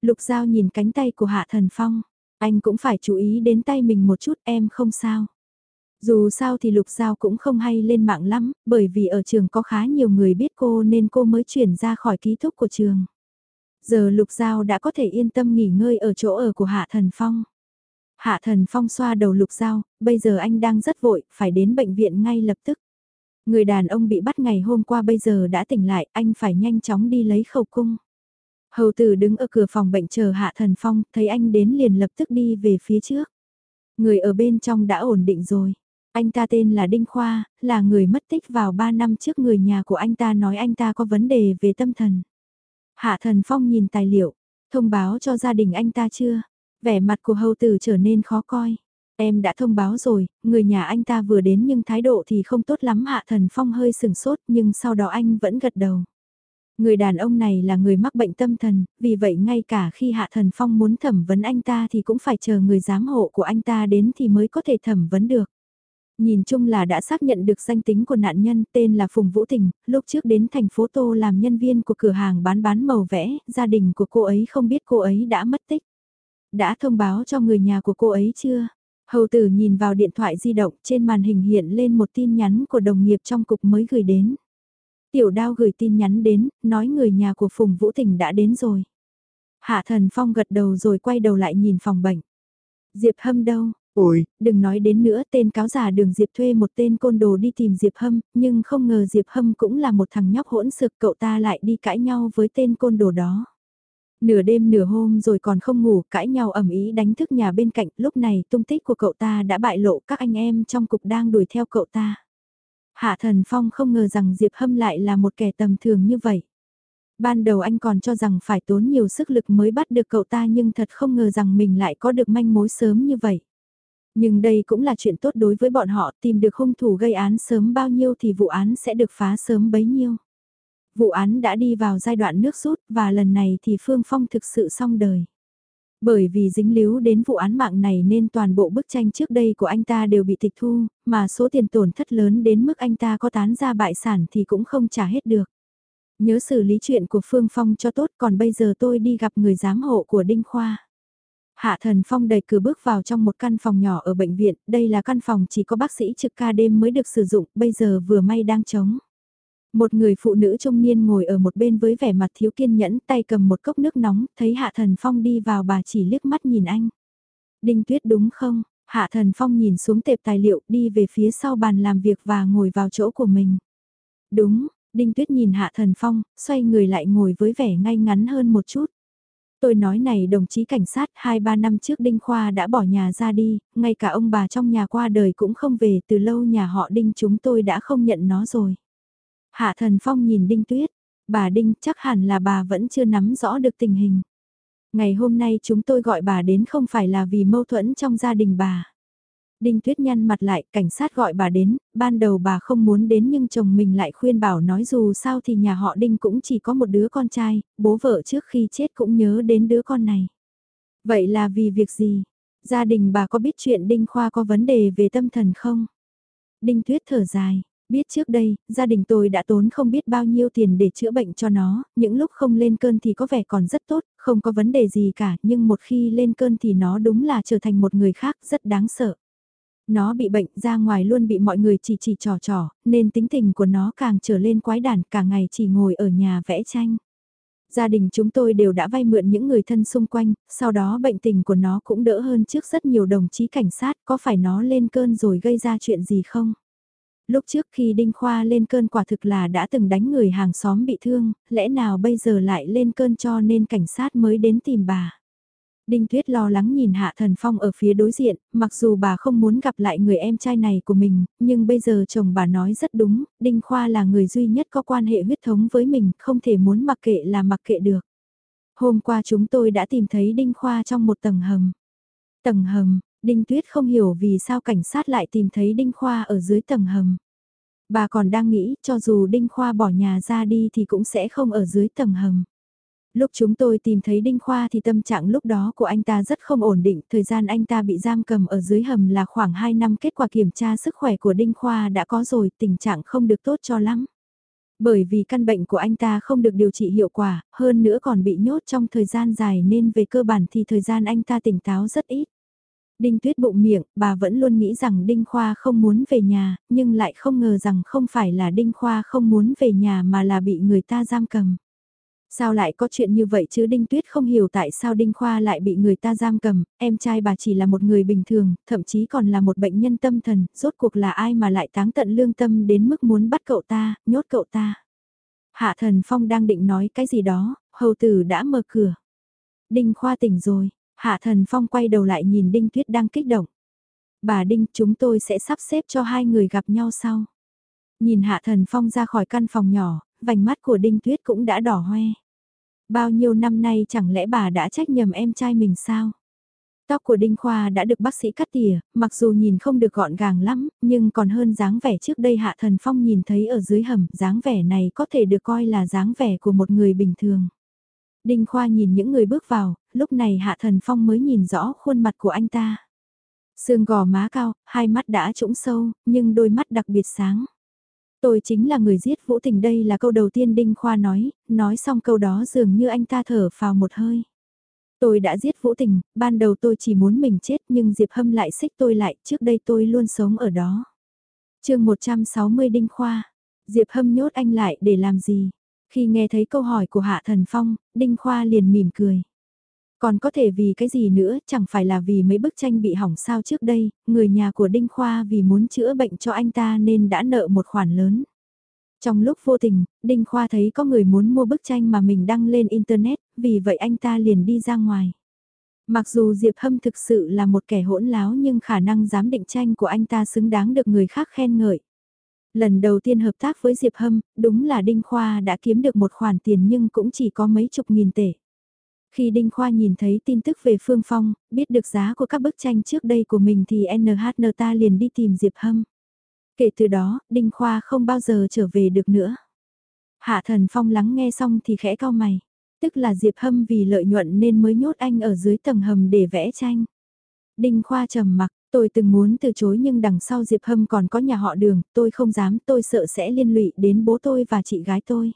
Lục Giao nhìn cánh tay của Hạ Thần Phong. Anh cũng phải chú ý đến tay mình một chút em không sao. Dù sao thì Lục Giao cũng không hay lên mạng lắm, bởi vì ở trường có khá nhiều người biết cô nên cô mới chuyển ra khỏi ký túc của trường. Giờ Lục Giao đã có thể yên tâm nghỉ ngơi ở chỗ ở của Hạ Thần Phong. Hạ Thần Phong xoa đầu Lục Giao, bây giờ anh đang rất vội, phải đến bệnh viện ngay lập tức. Người đàn ông bị bắt ngày hôm qua bây giờ đã tỉnh lại, anh phải nhanh chóng đi lấy khẩu cung. Hầu tử đứng ở cửa phòng bệnh chờ Hạ Thần Phong, thấy anh đến liền lập tức đi về phía trước. Người ở bên trong đã ổn định rồi. Anh ta tên là Đinh Khoa, là người mất tích vào 3 năm trước người nhà của anh ta nói anh ta có vấn đề về tâm thần. Hạ Thần Phong nhìn tài liệu, thông báo cho gia đình anh ta chưa? Vẻ mặt của hầu tử trở nên khó coi. Em đã thông báo rồi, người nhà anh ta vừa đến nhưng thái độ thì không tốt lắm Hạ Thần Phong hơi sừng sốt nhưng sau đó anh vẫn gật đầu. Người đàn ông này là người mắc bệnh tâm thần, vì vậy ngay cả khi Hạ Thần Phong muốn thẩm vấn anh ta thì cũng phải chờ người giám hộ của anh ta đến thì mới có thể thẩm vấn được. Nhìn chung là đã xác nhận được danh tính của nạn nhân tên là Phùng Vũ Tình, lúc trước đến thành phố Tô làm nhân viên của cửa hàng bán bán màu vẽ, gia đình của cô ấy không biết cô ấy đã mất tích. Đã thông báo cho người nhà của cô ấy chưa? Hầu tử nhìn vào điện thoại di động trên màn hình hiện lên một tin nhắn của đồng nghiệp trong cục mới gửi đến. Tiểu đao gửi tin nhắn đến, nói người nhà của Phùng Vũ Tình đã đến rồi. Hạ thần phong gật đầu rồi quay đầu lại nhìn phòng bệnh. Diệp hâm đâu? Ôi, đừng nói đến nữa tên cáo giả đường Diệp thuê một tên côn đồ đi tìm Diệp hâm, nhưng không ngờ Diệp hâm cũng là một thằng nhóc hỗn sực cậu ta lại đi cãi nhau với tên côn đồ đó. Nửa đêm nửa hôm rồi còn không ngủ, cãi nhau ẩm ý đánh thức nhà bên cạnh, lúc này tung tích của cậu ta đã bại lộ các anh em trong cục đang đuổi theo cậu ta. Hạ Thần Phong không ngờ rằng Diệp Hâm lại là một kẻ tầm thường như vậy. Ban đầu anh còn cho rằng phải tốn nhiều sức lực mới bắt được cậu ta nhưng thật không ngờ rằng mình lại có được manh mối sớm như vậy. Nhưng đây cũng là chuyện tốt đối với bọn họ tìm được hung thủ gây án sớm bao nhiêu thì vụ án sẽ được phá sớm bấy nhiêu. Vụ án đã đi vào giai đoạn nước rút và lần này thì Phương Phong thực sự xong đời. Bởi vì dính líu đến vụ án mạng này nên toàn bộ bức tranh trước đây của anh ta đều bị tịch thu, mà số tiền tổn thất lớn đến mức anh ta có tán ra bại sản thì cũng không trả hết được. Nhớ xử lý chuyện của Phương Phong cho tốt còn bây giờ tôi đi gặp người giám hộ của Đinh Khoa. Hạ Thần Phong đẩy cửa bước vào trong một căn phòng nhỏ ở bệnh viện, đây là căn phòng chỉ có bác sĩ trực ca đêm mới được sử dụng, bây giờ vừa may đang trống. Một người phụ nữ trung niên ngồi ở một bên với vẻ mặt thiếu kiên nhẫn tay cầm một cốc nước nóng, thấy Hạ Thần Phong đi vào bà chỉ liếc mắt nhìn anh. Đinh Tuyết đúng không? Hạ Thần Phong nhìn xuống tệp tài liệu đi về phía sau bàn làm việc và ngồi vào chỗ của mình. Đúng, Đinh Tuyết nhìn Hạ Thần Phong, xoay người lại ngồi với vẻ ngay ngắn hơn một chút. Tôi nói này đồng chí cảnh sát 2-3 năm trước Đinh Khoa đã bỏ nhà ra đi, ngay cả ông bà trong nhà qua đời cũng không về từ lâu nhà họ Đinh chúng tôi đã không nhận nó rồi. Hạ Thần Phong nhìn Đinh Tuyết, Bà Đinh chắc hẳn là bà vẫn chưa nắm rõ được tình hình. Ngày hôm nay chúng tôi gọi bà đến không phải là vì mâu thuẫn trong gia đình bà. Đinh Tuyết nhăn mặt lại, cảnh sát gọi bà đến, ban đầu bà không muốn đến nhưng chồng mình lại khuyên bảo nói dù sao thì nhà họ Đinh cũng chỉ có một đứa con trai, bố vợ trước khi chết cũng nhớ đến đứa con này. Vậy là vì việc gì? Gia đình bà có biết chuyện Đinh Khoa có vấn đề về tâm thần không? Đinh Tuyết thở dài, biết trước đây, gia đình tôi đã tốn không biết bao nhiêu tiền để chữa bệnh cho nó, những lúc không lên cơn thì có vẻ còn rất tốt, không có vấn đề gì cả, nhưng một khi lên cơn thì nó đúng là trở thành một người khác rất đáng sợ. Nó bị bệnh ra ngoài luôn bị mọi người chỉ chỉ trò trò, nên tính tình của nó càng trở lên quái đản cả ngày chỉ ngồi ở nhà vẽ tranh. Gia đình chúng tôi đều đã vay mượn những người thân xung quanh, sau đó bệnh tình của nó cũng đỡ hơn trước rất nhiều đồng chí cảnh sát, có phải nó lên cơn rồi gây ra chuyện gì không? Lúc trước khi Đinh Khoa lên cơn quả thực là đã từng đánh người hàng xóm bị thương, lẽ nào bây giờ lại lên cơn cho nên cảnh sát mới đến tìm bà? Đinh Tuyết lo lắng nhìn Hạ Thần Phong ở phía đối diện, mặc dù bà không muốn gặp lại người em trai này của mình, nhưng bây giờ chồng bà nói rất đúng, Đinh Khoa là người duy nhất có quan hệ huyết thống với mình, không thể muốn mặc kệ là mặc kệ được. Hôm qua chúng tôi đã tìm thấy Đinh Khoa trong một tầng hầm. Tầng hầm, Đinh Tuyết không hiểu vì sao cảnh sát lại tìm thấy Đinh Khoa ở dưới tầng hầm. Bà còn đang nghĩ cho dù Đinh Khoa bỏ nhà ra đi thì cũng sẽ không ở dưới tầng hầm. Lúc chúng tôi tìm thấy Đinh Khoa thì tâm trạng lúc đó của anh ta rất không ổn định, thời gian anh ta bị giam cầm ở dưới hầm là khoảng 2 năm kết quả kiểm tra sức khỏe của Đinh Khoa đã có rồi, tình trạng không được tốt cho lắm. Bởi vì căn bệnh của anh ta không được điều trị hiệu quả, hơn nữa còn bị nhốt trong thời gian dài nên về cơ bản thì thời gian anh ta tỉnh táo rất ít. Đinh Tuyết bụng miệng, bà vẫn luôn nghĩ rằng Đinh Khoa không muốn về nhà, nhưng lại không ngờ rằng không phải là Đinh Khoa không muốn về nhà mà là bị người ta giam cầm. Sao lại có chuyện như vậy chứ Đinh Tuyết không hiểu tại sao Đinh Khoa lại bị người ta giam cầm, em trai bà chỉ là một người bình thường, thậm chí còn là một bệnh nhân tâm thần, rốt cuộc là ai mà lại táng tận lương tâm đến mức muốn bắt cậu ta, nhốt cậu ta. Hạ thần Phong đang định nói cái gì đó, hầu tử đã mở cửa. Đinh Khoa tỉnh rồi, Hạ thần Phong quay đầu lại nhìn Đinh Tuyết đang kích động. Bà Đinh chúng tôi sẽ sắp xếp cho hai người gặp nhau sau. Nhìn Hạ thần Phong ra khỏi căn phòng nhỏ, vành mắt của Đinh Tuyết cũng đã đỏ hoe. Bao nhiêu năm nay chẳng lẽ bà đã trách nhầm em trai mình sao? Tóc của Đinh Khoa đã được bác sĩ cắt tỉa, mặc dù nhìn không được gọn gàng lắm, nhưng còn hơn dáng vẻ trước đây Hạ Thần Phong nhìn thấy ở dưới hầm, dáng vẻ này có thể được coi là dáng vẻ của một người bình thường. Đinh Khoa nhìn những người bước vào, lúc này Hạ Thần Phong mới nhìn rõ khuôn mặt của anh ta. Sương gò má cao, hai mắt đã trũng sâu, nhưng đôi mắt đặc biệt sáng. Tôi chính là người giết Vũ Tình đây là câu đầu tiên Đinh Khoa nói, nói xong câu đó dường như anh ta thở vào một hơi. Tôi đã giết Vũ Tình, ban đầu tôi chỉ muốn mình chết nhưng Diệp Hâm lại xích tôi lại, trước đây tôi luôn sống ở đó. chương 160 Đinh Khoa, Diệp Hâm nhốt anh lại để làm gì? Khi nghe thấy câu hỏi của Hạ Thần Phong, Đinh Khoa liền mỉm cười. Còn có thể vì cái gì nữa, chẳng phải là vì mấy bức tranh bị hỏng sao trước đây, người nhà của Đinh Khoa vì muốn chữa bệnh cho anh ta nên đã nợ một khoản lớn. Trong lúc vô tình, Đinh Khoa thấy có người muốn mua bức tranh mà mình đăng lên Internet, vì vậy anh ta liền đi ra ngoài. Mặc dù Diệp Hâm thực sự là một kẻ hỗn láo nhưng khả năng giám định tranh của anh ta xứng đáng được người khác khen ngợi. Lần đầu tiên hợp tác với Diệp Hâm, đúng là Đinh Khoa đã kiếm được một khoản tiền nhưng cũng chỉ có mấy chục nghìn tệ. Khi Đinh Khoa nhìn thấy tin tức về Phương Phong, biết được giá của các bức tranh trước đây của mình thì NHN ta liền đi tìm Diệp Hâm. Kể từ đó, Đinh Khoa không bao giờ trở về được nữa. Hạ Thần Phong lắng nghe xong thì khẽ cau mày. Tức là Diệp Hâm vì lợi nhuận nên mới nhốt anh ở dưới tầng hầm để vẽ tranh. Đinh Khoa trầm mặc, tôi từng muốn từ chối nhưng đằng sau Diệp Hâm còn có nhà họ đường, tôi không dám, tôi sợ sẽ liên lụy đến bố tôi và chị gái tôi.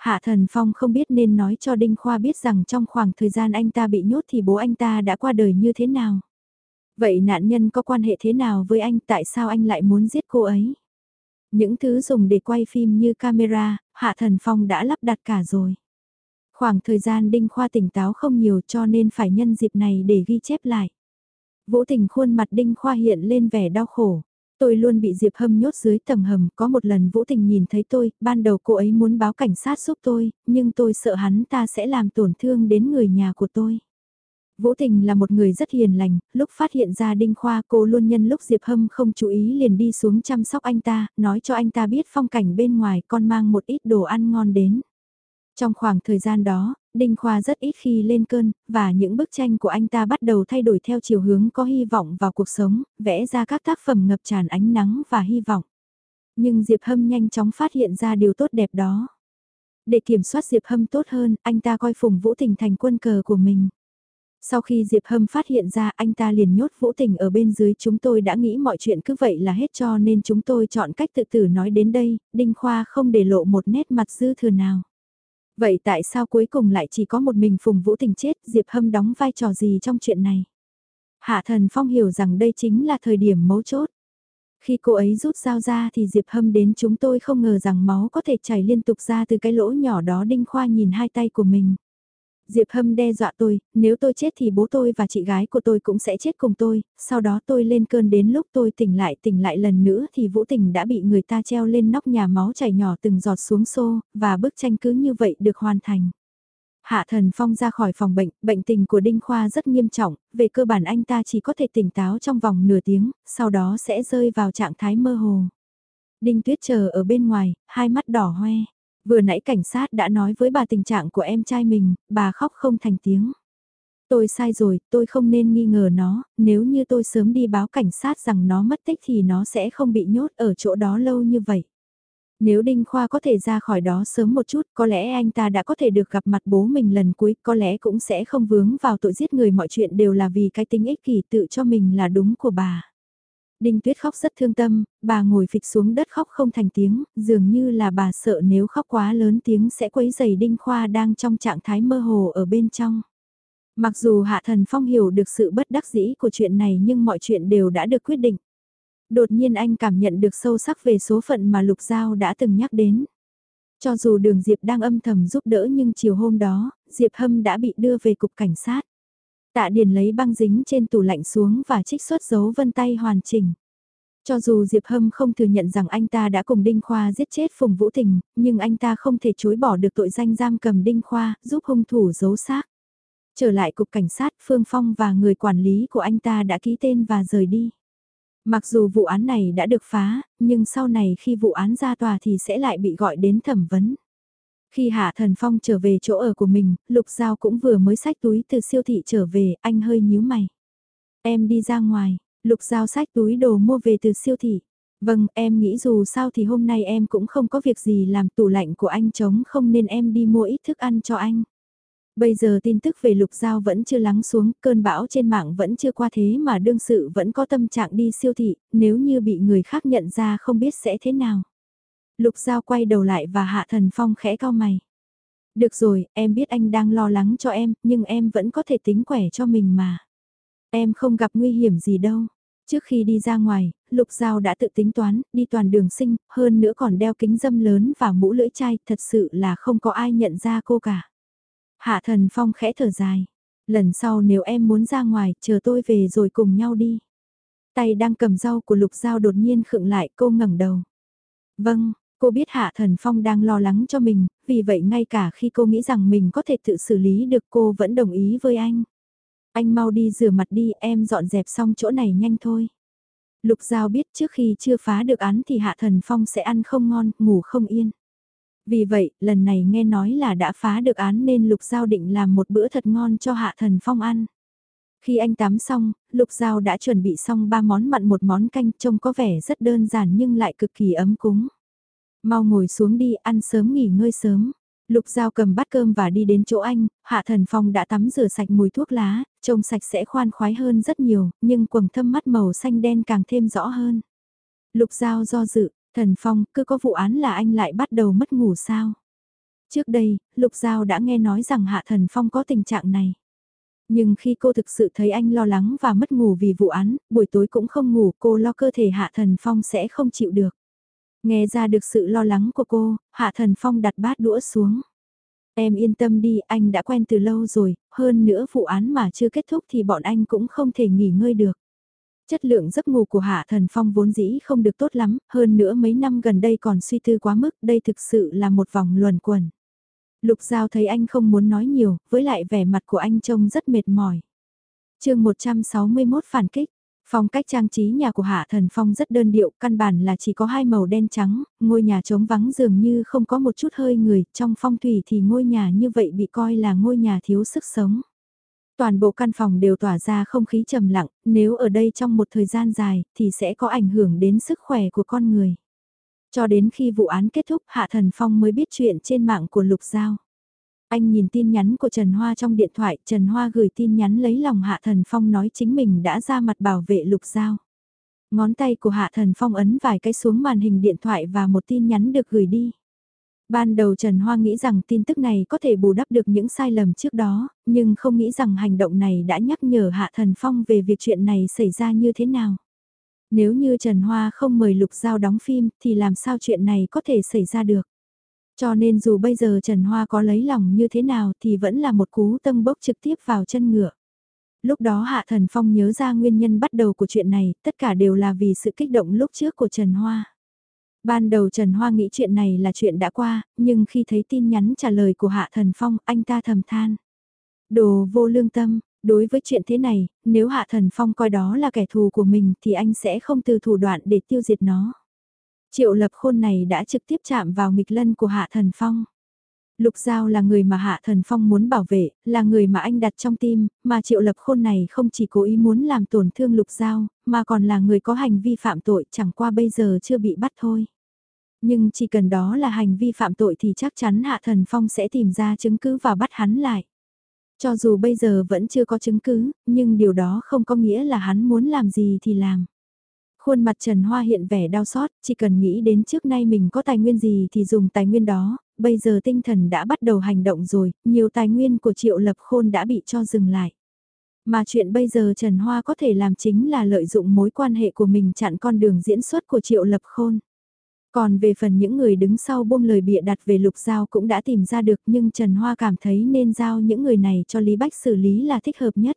Hạ Thần Phong không biết nên nói cho Đinh Khoa biết rằng trong khoảng thời gian anh ta bị nhốt thì bố anh ta đã qua đời như thế nào. Vậy nạn nhân có quan hệ thế nào với anh tại sao anh lại muốn giết cô ấy? Những thứ dùng để quay phim như camera, Hạ Thần Phong đã lắp đặt cả rồi. Khoảng thời gian Đinh Khoa tỉnh táo không nhiều cho nên phải nhân dịp này để ghi chép lại. Vũ tình khuôn mặt Đinh Khoa hiện lên vẻ đau khổ. Tôi luôn bị Diệp Hâm nhốt dưới tầng hầm, có một lần Vũ Tình nhìn thấy tôi, ban đầu cô ấy muốn báo cảnh sát giúp tôi, nhưng tôi sợ hắn ta sẽ làm tổn thương đến người nhà của tôi. Vũ Tình là một người rất hiền lành, lúc phát hiện ra Đinh Khoa cô luôn nhân lúc Diệp Hâm không chú ý liền đi xuống chăm sóc anh ta, nói cho anh ta biết phong cảnh bên ngoài con mang một ít đồ ăn ngon đến. Trong khoảng thời gian đó, Đinh Khoa rất ít khi lên cơn, và những bức tranh của anh ta bắt đầu thay đổi theo chiều hướng có hy vọng vào cuộc sống, vẽ ra các tác phẩm ngập tràn ánh nắng và hy vọng. Nhưng Diệp Hâm nhanh chóng phát hiện ra điều tốt đẹp đó. Để kiểm soát Diệp Hâm tốt hơn, anh ta coi Phùng Vũ Tình thành quân cờ của mình. Sau khi Diệp Hâm phát hiện ra anh ta liền nhốt Vũ Tình ở bên dưới chúng tôi đã nghĩ mọi chuyện cứ vậy là hết cho nên chúng tôi chọn cách tự tử nói đến đây, Đinh Khoa không để lộ một nét mặt dư thừa nào. Vậy tại sao cuối cùng lại chỉ có một mình Phùng Vũ Tình chết, Diệp Hâm đóng vai trò gì trong chuyện này? Hạ Thần Phong hiểu rằng đây chính là thời điểm mấu chốt. Khi cô ấy rút dao ra thì Diệp Hâm đến chúng tôi không ngờ rằng máu có thể chảy liên tục ra từ cái lỗ nhỏ đó Đinh Khoa nhìn hai tay của mình. Diệp Hâm đe dọa tôi, nếu tôi chết thì bố tôi và chị gái của tôi cũng sẽ chết cùng tôi, sau đó tôi lên cơn đến lúc tôi tỉnh lại tỉnh lại lần nữa thì Vũ Tình đã bị người ta treo lên nóc nhà máu chảy nhỏ từng giọt xuống xô, và bức tranh cứ như vậy được hoàn thành. Hạ Thần Phong ra khỏi phòng bệnh, bệnh tình của Đinh Khoa rất nghiêm trọng, về cơ bản anh ta chỉ có thể tỉnh táo trong vòng nửa tiếng, sau đó sẽ rơi vào trạng thái mơ hồ. Đinh Tuyết chờ ở bên ngoài, hai mắt đỏ hoe. Vừa nãy cảnh sát đã nói với bà tình trạng của em trai mình, bà khóc không thành tiếng. Tôi sai rồi, tôi không nên nghi ngờ nó, nếu như tôi sớm đi báo cảnh sát rằng nó mất tích thì nó sẽ không bị nhốt ở chỗ đó lâu như vậy. Nếu Đinh Khoa có thể ra khỏi đó sớm một chút, có lẽ anh ta đã có thể được gặp mặt bố mình lần cuối, có lẽ cũng sẽ không vướng vào tội giết người mọi chuyện đều là vì cái tính ích kỷ tự cho mình là đúng của bà. Đinh Tuyết khóc rất thương tâm, bà ngồi phịch xuống đất khóc không thành tiếng, dường như là bà sợ nếu khóc quá lớn tiếng sẽ quấy giày Đinh Khoa đang trong trạng thái mơ hồ ở bên trong. Mặc dù Hạ Thần Phong hiểu được sự bất đắc dĩ của chuyện này nhưng mọi chuyện đều đã được quyết định. Đột nhiên anh cảm nhận được sâu sắc về số phận mà Lục Giao đã từng nhắc đến. Cho dù đường Diệp đang âm thầm giúp đỡ nhưng chiều hôm đó, Diệp Hâm đã bị đưa về cục cảnh sát. Tạ Điền lấy băng dính trên tủ lạnh xuống và trích xuất dấu vân tay hoàn chỉnh. Cho dù Diệp Hâm không thừa nhận rằng anh ta đã cùng Đinh Khoa giết chết Phùng Vũ Tình, nhưng anh ta không thể chối bỏ được tội danh giam cầm Đinh Khoa, giúp hung thủ giấu xác. Trở lại cục cảnh sát, Phương Phong và người quản lý của anh ta đã ký tên và rời đi. Mặc dù vụ án này đã được phá, nhưng sau này khi vụ án ra tòa thì sẽ lại bị gọi đến thẩm vấn. Khi Hạ Thần Phong trở về chỗ ở của mình, Lục Giao cũng vừa mới sách túi từ siêu thị trở về, anh hơi nhíu mày. Em đi ra ngoài, Lục Giao sách túi đồ mua về từ siêu thị. Vâng, em nghĩ dù sao thì hôm nay em cũng không có việc gì làm tủ lạnh của anh trống không nên em đi mua ít thức ăn cho anh. Bây giờ tin tức về Lục Giao vẫn chưa lắng xuống, cơn bão trên mạng vẫn chưa qua thế mà đương sự vẫn có tâm trạng đi siêu thị, nếu như bị người khác nhận ra không biết sẽ thế nào. Lục Giao quay đầu lại và Hạ Thần Phong khẽ cao mày. Được rồi, em biết anh đang lo lắng cho em, nhưng em vẫn có thể tính khỏe cho mình mà. Em không gặp nguy hiểm gì đâu. Trước khi đi ra ngoài, Lục Giao đã tự tính toán, đi toàn đường sinh, hơn nữa còn đeo kính dâm lớn và mũ lưỡi chai, thật sự là không có ai nhận ra cô cả. Hạ Thần Phong khẽ thở dài. Lần sau nếu em muốn ra ngoài, chờ tôi về rồi cùng nhau đi. Tay đang cầm rau của Lục Giao đột nhiên khựng lại cô ngẩng đầu. Vâng, Cô biết Hạ Thần Phong đang lo lắng cho mình, vì vậy ngay cả khi cô nghĩ rằng mình có thể tự xử lý được cô vẫn đồng ý với anh. Anh mau đi rửa mặt đi, em dọn dẹp xong chỗ này nhanh thôi. Lục Giao biết trước khi chưa phá được án thì Hạ Thần Phong sẽ ăn không ngon, ngủ không yên. Vì vậy, lần này nghe nói là đã phá được án nên Lục Giao định làm một bữa thật ngon cho Hạ Thần Phong ăn. Khi anh tắm xong, Lục Giao đã chuẩn bị xong ba món mặn một món canh trông có vẻ rất đơn giản nhưng lại cực kỳ ấm cúng. Mau ngồi xuống đi, ăn sớm nghỉ ngơi sớm. Lục Giao cầm bát cơm và đi đến chỗ anh, Hạ Thần Phong đã tắm rửa sạch mùi thuốc lá, trông sạch sẽ khoan khoái hơn rất nhiều, nhưng quầng thâm mắt màu xanh đen càng thêm rõ hơn. Lục Giao do dự, Thần Phong, cứ có vụ án là anh lại bắt đầu mất ngủ sao? Trước đây, Lục Giao đã nghe nói rằng Hạ Thần Phong có tình trạng này. Nhưng khi cô thực sự thấy anh lo lắng và mất ngủ vì vụ án, buổi tối cũng không ngủ cô lo cơ thể Hạ Thần Phong sẽ không chịu được. Nghe ra được sự lo lắng của cô, Hạ Thần Phong đặt bát đũa xuống. Em yên tâm đi, anh đã quen từ lâu rồi, hơn nữa vụ án mà chưa kết thúc thì bọn anh cũng không thể nghỉ ngơi được. Chất lượng giấc ngủ của Hạ Thần Phong vốn dĩ không được tốt lắm, hơn nữa mấy năm gần đây còn suy tư quá mức, đây thực sự là một vòng luẩn quẩn. Lục Giao thấy anh không muốn nói nhiều, với lại vẻ mặt của anh trông rất mệt mỏi. chương 161 phản kích, Phong cách trang trí nhà của Hạ Thần Phong rất đơn điệu, căn bản là chỉ có hai màu đen trắng, ngôi nhà trống vắng dường như không có một chút hơi người, trong phong thủy thì ngôi nhà như vậy bị coi là ngôi nhà thiếu sức sống. Toàn bộ căn phòng đều tỏa ra không khí trầm lặng, nếu ở đây trong một thời gian dài thì sẽ có ảnh hưởng đến sức khỏe của con người. Cho đến khi vụ án kết thúc Hạ Thần Phong mới biết chuyện trên mạng của Lục Giao. Anh nhìn tin nhắn của Trần Hoa trong điện thoại, Trần Hoa gửi tin nhắn lấy lòng Hạ Thần Phong nói chính mình đã ra mặt bảo vệ Lục Giao. Ngón tay của Hạ Thần Phong ấn vài cái xuống màn hình điện thoại và một tin nhắn được gửi đi. Ban đầu Trần Hoa nghĩ rằng tin tức này có thể bù đắp được những sai lầm trước đó, nhưng không nghĩ rằng hành động này đã nhắc nhở Hạ Thần Phong về việc chuyện này xảy ra như thế nào. Nếu như Trần Hoa không mời Lục Giao đóng phim thì làm sao chuyện này có thể xảy ra được. Cho nên dù bây giờ Trần Hoa có lấy lòng như thế nào thì vẫn là một cú tâm bốc trực tiếp vào chân ngựa. Lúc đó Hạ Thần Phong nhớ ra nguyên nhân bắt đầu của chuyện này, tất cả đều là vì sự kích động lúc trước của Trần Hoa. Ban đầu Trần Hoa nghĩ chuyện này là chuyện đã qua, nhưng khi thấy tin nhắn trả lời của Hạ Thần Phong, anh ta thầm than. Đồ vô lương tâm, đối với chuyện thế này, nếu Hạ Thần Phong coi đó là kẻ thù của mình thì anh sẽ không từ thủ đoạn để tiêu diệt nó. Triệu lập khôn này đã trực tiếp chạm vào nghịch lân của Hạ Thần Phong. Lục Giao là người mà Hạ Thần Phong muốn bảo vệ, là người mà anh đặt trong tim, mà Triệu Lập Khôn này không chỉ cố ý muốn làm tổn thương Lục Giao, mà còn là người có hành vi phạm tội chẳng qua bây giờ chưa bị bắt thôi. Nhưng chỉ cần đó là hành vi phạm tội thì chắc chắn Hạ Thần Phong sẽ tìm ra chứng cứ và bắt hắn lại. Cho dù bây giờ vẫn chưa có chứng cứ, nhưng điều đó không có nghĩa là hắn muốn làm gì thì làm. Khuôn mặt Trần Hoa hiện vẻ đau xót, chỉ cần nghĩ đến trước nay mình có tài nguyên gì thì dùng tài nguyên đó, bây giờ tinh thần đã bắt đầu hành động rồi, nhiều tài nguyên của Triệu Lập Khôn đã bị cho dừng lại. Mà chuyện bây giờ Trần Hoa có thể làm chính là lợi dụng mối quan hệ của mình chặn con đường diễn xuất của Triệu Lập Khôn. Còn về phần những người đứng sau buông lời bịa đặt về lục giao cũng đã tìm ra được nhưng Trần Hoa cảm thấy nên giao những người này cho Lý Bách xử lý là thích hợp nhất.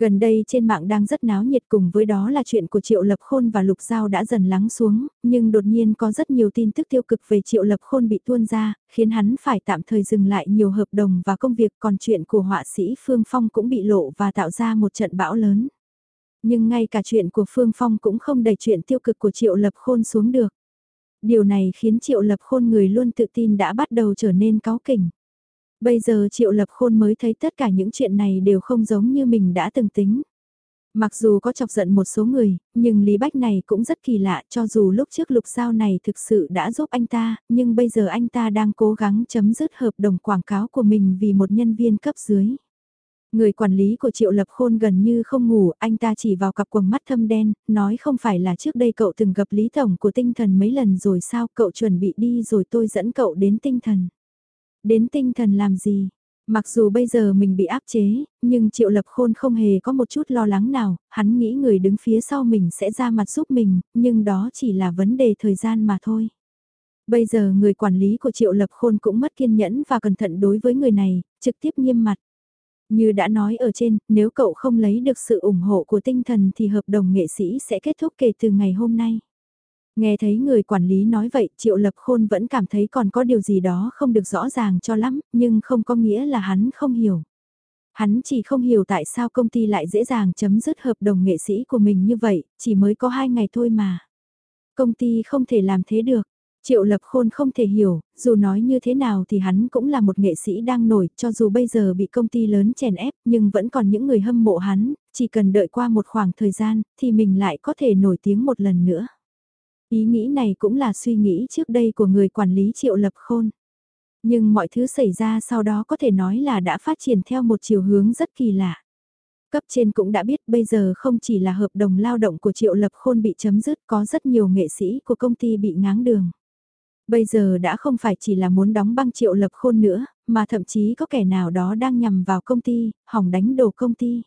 Gần đây trên mạng đang rất náo nhiệt cùng với đó là chuyện của Triệu Lập Khôn và Lục Giao đã dần lắng xuống, nhưng đột nhiên có rất nhiều tin tức tiêu cực về Triệu Lập Khôn bị tuôn ra, khiến hắn phải tạm thời dừng lại nhiều hợp đồng và công việc còn chuyện của họa sĩ Phương Phong cũng bị lộ và tạo ra một trận bão lớn. Nhưng ngay cả chuyện của Phương Phong cũng không đẩy chuyện tiêu cực của Triệu Lập Khôn xuống được. Điều này khiến Triệu Lập Khôn người luôn tự tin đã bắt đầu trở nên cáu kỉnh. Bây giờ Triệu Lập Khôn mới thấy tất cả những chuyện này đều không giống như mình đã từng tính. Mặc dù có chọc giận một số người, nhưng Lý Bách này cũng rất kỳ lạ cho dù lúc trước lục giao này thực sự đã giúp anh ta, nhưng bây giờ anh ta đang cố gắng chấm dứt hợp đồng quảng cáo của mình vì một nhân viên cấp dưới. Người quản lý của Triệu Lập Khôn gần như không ngủ, anh ta chỉ vào cặp quầng mắt thâm đen, nói không phải là trước đây cậu từng gặp Lý Tổng của tinh thần mấy lần rồi sao cậu chuẩn bị đi rồi tôi dẫn cậu đến tinh thần. Đến tinh thần làm gì? Mặc dù bây giờ mình bị áp chế, nhưng Triệu Lập Khôn không hề có một chút lo lắng nào, hắn nghĩ người đứng phía sau mình sẽ ra mặt giúp mình, nhưng đó chỉ là vấn đề thời gian mà thôi. Bây giờ người quản lý của Triệu Lập Khôn cũng mất kiên nhẫn và cẩn thận đối với người này, trực tiếp nghiêm mặt. Như đã nói ở trên, nếu cậu không lấy được sự ủng hộ của tinh thần thì hợp đồng nghệ sĩ sẽ kết thúc kể từ ngày hôm nay. Nghe thấy người quản lý nói vậy, Triệu Lập Khôn vẫn cảm thấy còn có điều gì đó không được rõ ràng cho lắm, nhưng không có nghĩa là hắn không hiểu. Hắn chỉ không hiểu tại sao công ty lại dễ dàng chấm dứt hợp đồng nghệ sĩ của mình như vậy, chỉ mới có hai ngày thôi mà. Công ty không thể làm thế được. Triệu Lập Khôn không thể hiểu, dù nói như thế nào thì hắn cũng là một nghệ sĩ đang nổi, cho dù bây giờ bị công ty lớn chèn ép, nhưng vẫn còn những người hâm mộ hắn, chỉ cần đợi qua một khoảng thời gian, thì mình lại có thể nổi tiếng một lần nữa. Ý nghĩ này cũng là suy nghĩ trước đây của người quản lý Triệu Lập Khôn. Nhưng mọi thứ xảy ra sau đó có thể nói là đã phát triển theo một chiều hướng rất kỳ lạ. Cấp trên cũng đã biết bây giờ không chỉ là hợp đồng lao động của Triệu Lập Khôn bị chấm dứt có rất nhiều nghệ sĩ của công ty bị ngáng đường. Bây giờ đã không phải chỉ là muốn đóng băng Triệu Lập Khôn nữa, mà thậm chí có kẻ nào đó đang nhằm vào công ty, hỏng đánh đổ công ty.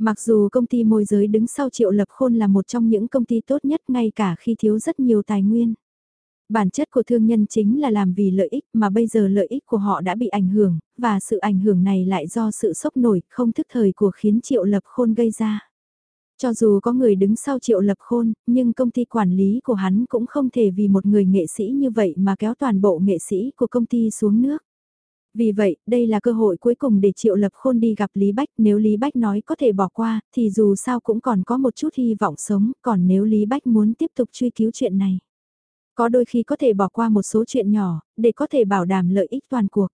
Mặc dù công ty môi giới đứng sau Triệu Lập Khôn là một trong những công ty tốt nhất ngay cả khi thiếu rất nhiều tài nguyên. Bản chất của thương nhân chính là làm vì lợi ích mà bây giờ lợi ích của họ đã bị ảnh hưởng, và sự ảnh hưởng này lại do sự sốc nổi không thức thời của khiến Triệu Lập Khôn gây ra. Cho dù có người đứng sau Triệu Lập Khôn, nhưng công ty quản lý của hắn cũng không thể vì một người nghệ sĩ như vậy mà kéo toàn bộ nghệ sĩ của công ty xuống nước. Vì vậy, đây là cơ hội cuối cùng để Triệu Lập Khôn đi gặp Lý Bách. Nếu Lý Bách nói có thể bỏ qua, thì dù sao cũng còn có một chút hy vọng sống. Còn nếu Lý Bách muốn tiếp tục truy cứu chuyện này, có đôi khi có thể bỏ qua một số chuyện nhỏ, để có thể bảo đảm lợi ích toàn cuộc.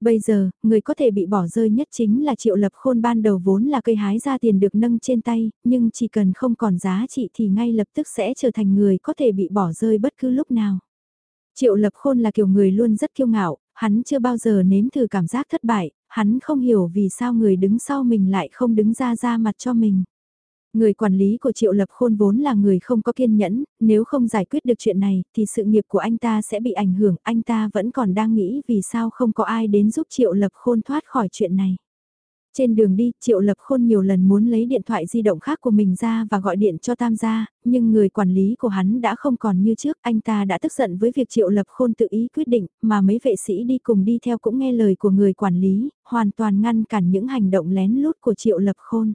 Bây giờ, người có thể bị bỏ rơi nhất chính là triệu lập khôn ban đầu vốn là cây hái ra tiền được nâng trên tay, nhưng chỉ cần không còn giá trị thì ngay lập tức sẽ trở thành người có thể bị bỏ rơi bất cứ lúc nào. Triệu lập khôn là kiểu người luôn rất kiêu ngạo, hắn chưa bao giờ nếm thử cảm giác thất bại, hắn không hiểu vì sao người đứng sau mình lại không đứng ra ra mặt cho mình. Người quản lý của Triệu Lập Khôn vốn là người không có kiên nhẫn, nếu không giải quyết được chuyện này thì sự nghiệp của anh ta sẽ bị ảnh hưởng, anh ta vẫn còn đang nghĩ vì sao không có ai đến giúp Triệu Lập Khôn thoát khỏi chuyện này. Trên đường đi, Triệu Lập Khôn nhiều lần muốn lấy điện thoại di động khác của mình ra và gọi điện cho Tam gia, nhưng người quản lý của hắn đã không còn như trước, anh ta đã tức giận với việc Triệu Lập Khôn tự ý quyết định, mà mấy vệ sĩ đi cùng đi theo cũng nghe lời của người quản lý, hoàn toàn ngăn cản những hành động lén lút của Triệu Lập Khôn.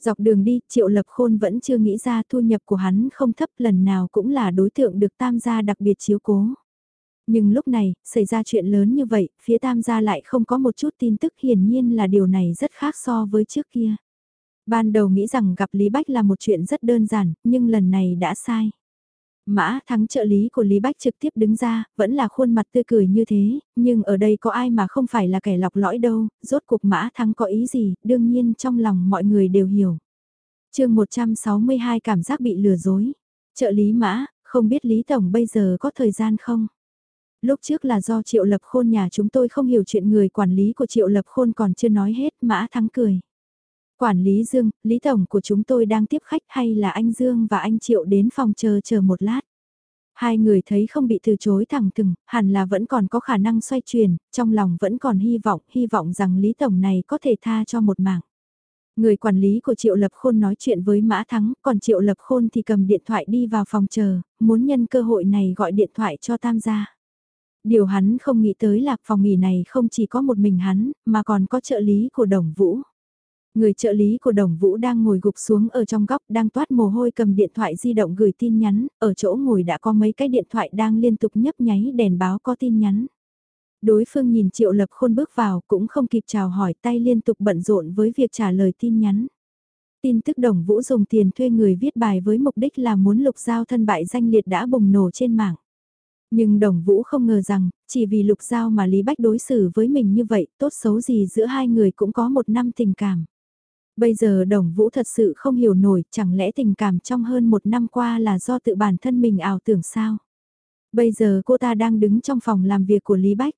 Dọc đường đi, Triệu Lập Khôn vẫn chưa nghĩ ra thu nhập của hắn không thấp lần nào cũng là đối tượng được tam gia đặc biệt chiếu cố. Nhưng lúc này, xảy ra chuyện lớn như vậy, phía tam gia lại không có một chút tin tức hiển nhiên là điều này rất khác so với trước kia. Ban đầu nghĩ rằng gặp Lý Bách là một chuyện rất đơn giản, nhưng lần này đã sai. Mã thắng trợ lý của Lý Bách trực tiếp đứng ra, vẫn là khuôn mặt tươi cười như thế, nhưng ở đây có ai mà không phải là kẻ lọc lõi đâu, rốt cuộc mã thắng có ý gì, đương nhiên trong lòng mọi người đều hiểu. chương 162 cảm giác bị lừa dối. Trợ lý mã, không biết Lý Tổng bây giờ có thời gian không? Lúc trước là do Triệu Lập Khôn nhà chúng tôi không hiểu chuyện người quản lý của Triệu Lập Khôn còn chưa nói hết, mã thắng cười. Quản lý Dương, Lý Tổng của chúng tôi đang tiếp khách hay là anh Dương và anh Triệu đến phòng chờ chờ một lát. Hai người thấy không bị từ chối thẳng thừng, hẳn là vẫn còn có khả năng xoay chuyển, trong lòng vẫn còn hy vọng, hy vọng rằng Lý Tổng này có thể tha cho một mạng. Người quản lý của Triệu Lập Khôn nói chuyện với Mã Thắng, còn Triệu Lập Khôn thì cầm điện thoại đi vào phòng chờ, muốn nhân cơ hội này gọi điện thoại cho Tam gia. Điều hắn không nghĩ tới là phòng nghỉ này không chỉ có một mình hắn, mà còn có trợ lý của Đồng Vũ. Người trợ lý của Đồng Vũ đang ngồi gục xuống ở trong góc đang toát mồ hôi cầm điện thoại di động gửi tin nhắn, ở chỗ ngồi đã có mấy cái điện thoại đang liên tục nhấp nháy đèn báo có tin nhắn. Đối phương nhìn Triệu Lập Khôn bước vào cũng không kịp chào hỏi tay liên tục bận rộn với việc trả lời tin nhắn. Tin tức Đồng Vũ dùng tiền thuê người viết bài với mục đích là muốn lục giao thân bại danh liệt đã bùng nổ trên mạng. Nhưng Đồng Vũ không ngờ rằng, chỉ vì lục giao mà Lý Bách đối xử với mình như vậy, tốt xấu gì giữa hai người cũng có một năm tình cảm. Bây giờ đồng vũ thật sự không hiểu nổi, chẳng lẽ tình cảm trong hơn một năm qua là do tự bản thân mình ảo tưởng sao? Bây giờ cô ta đang đứng trong phòng làm việc của Lý Bách.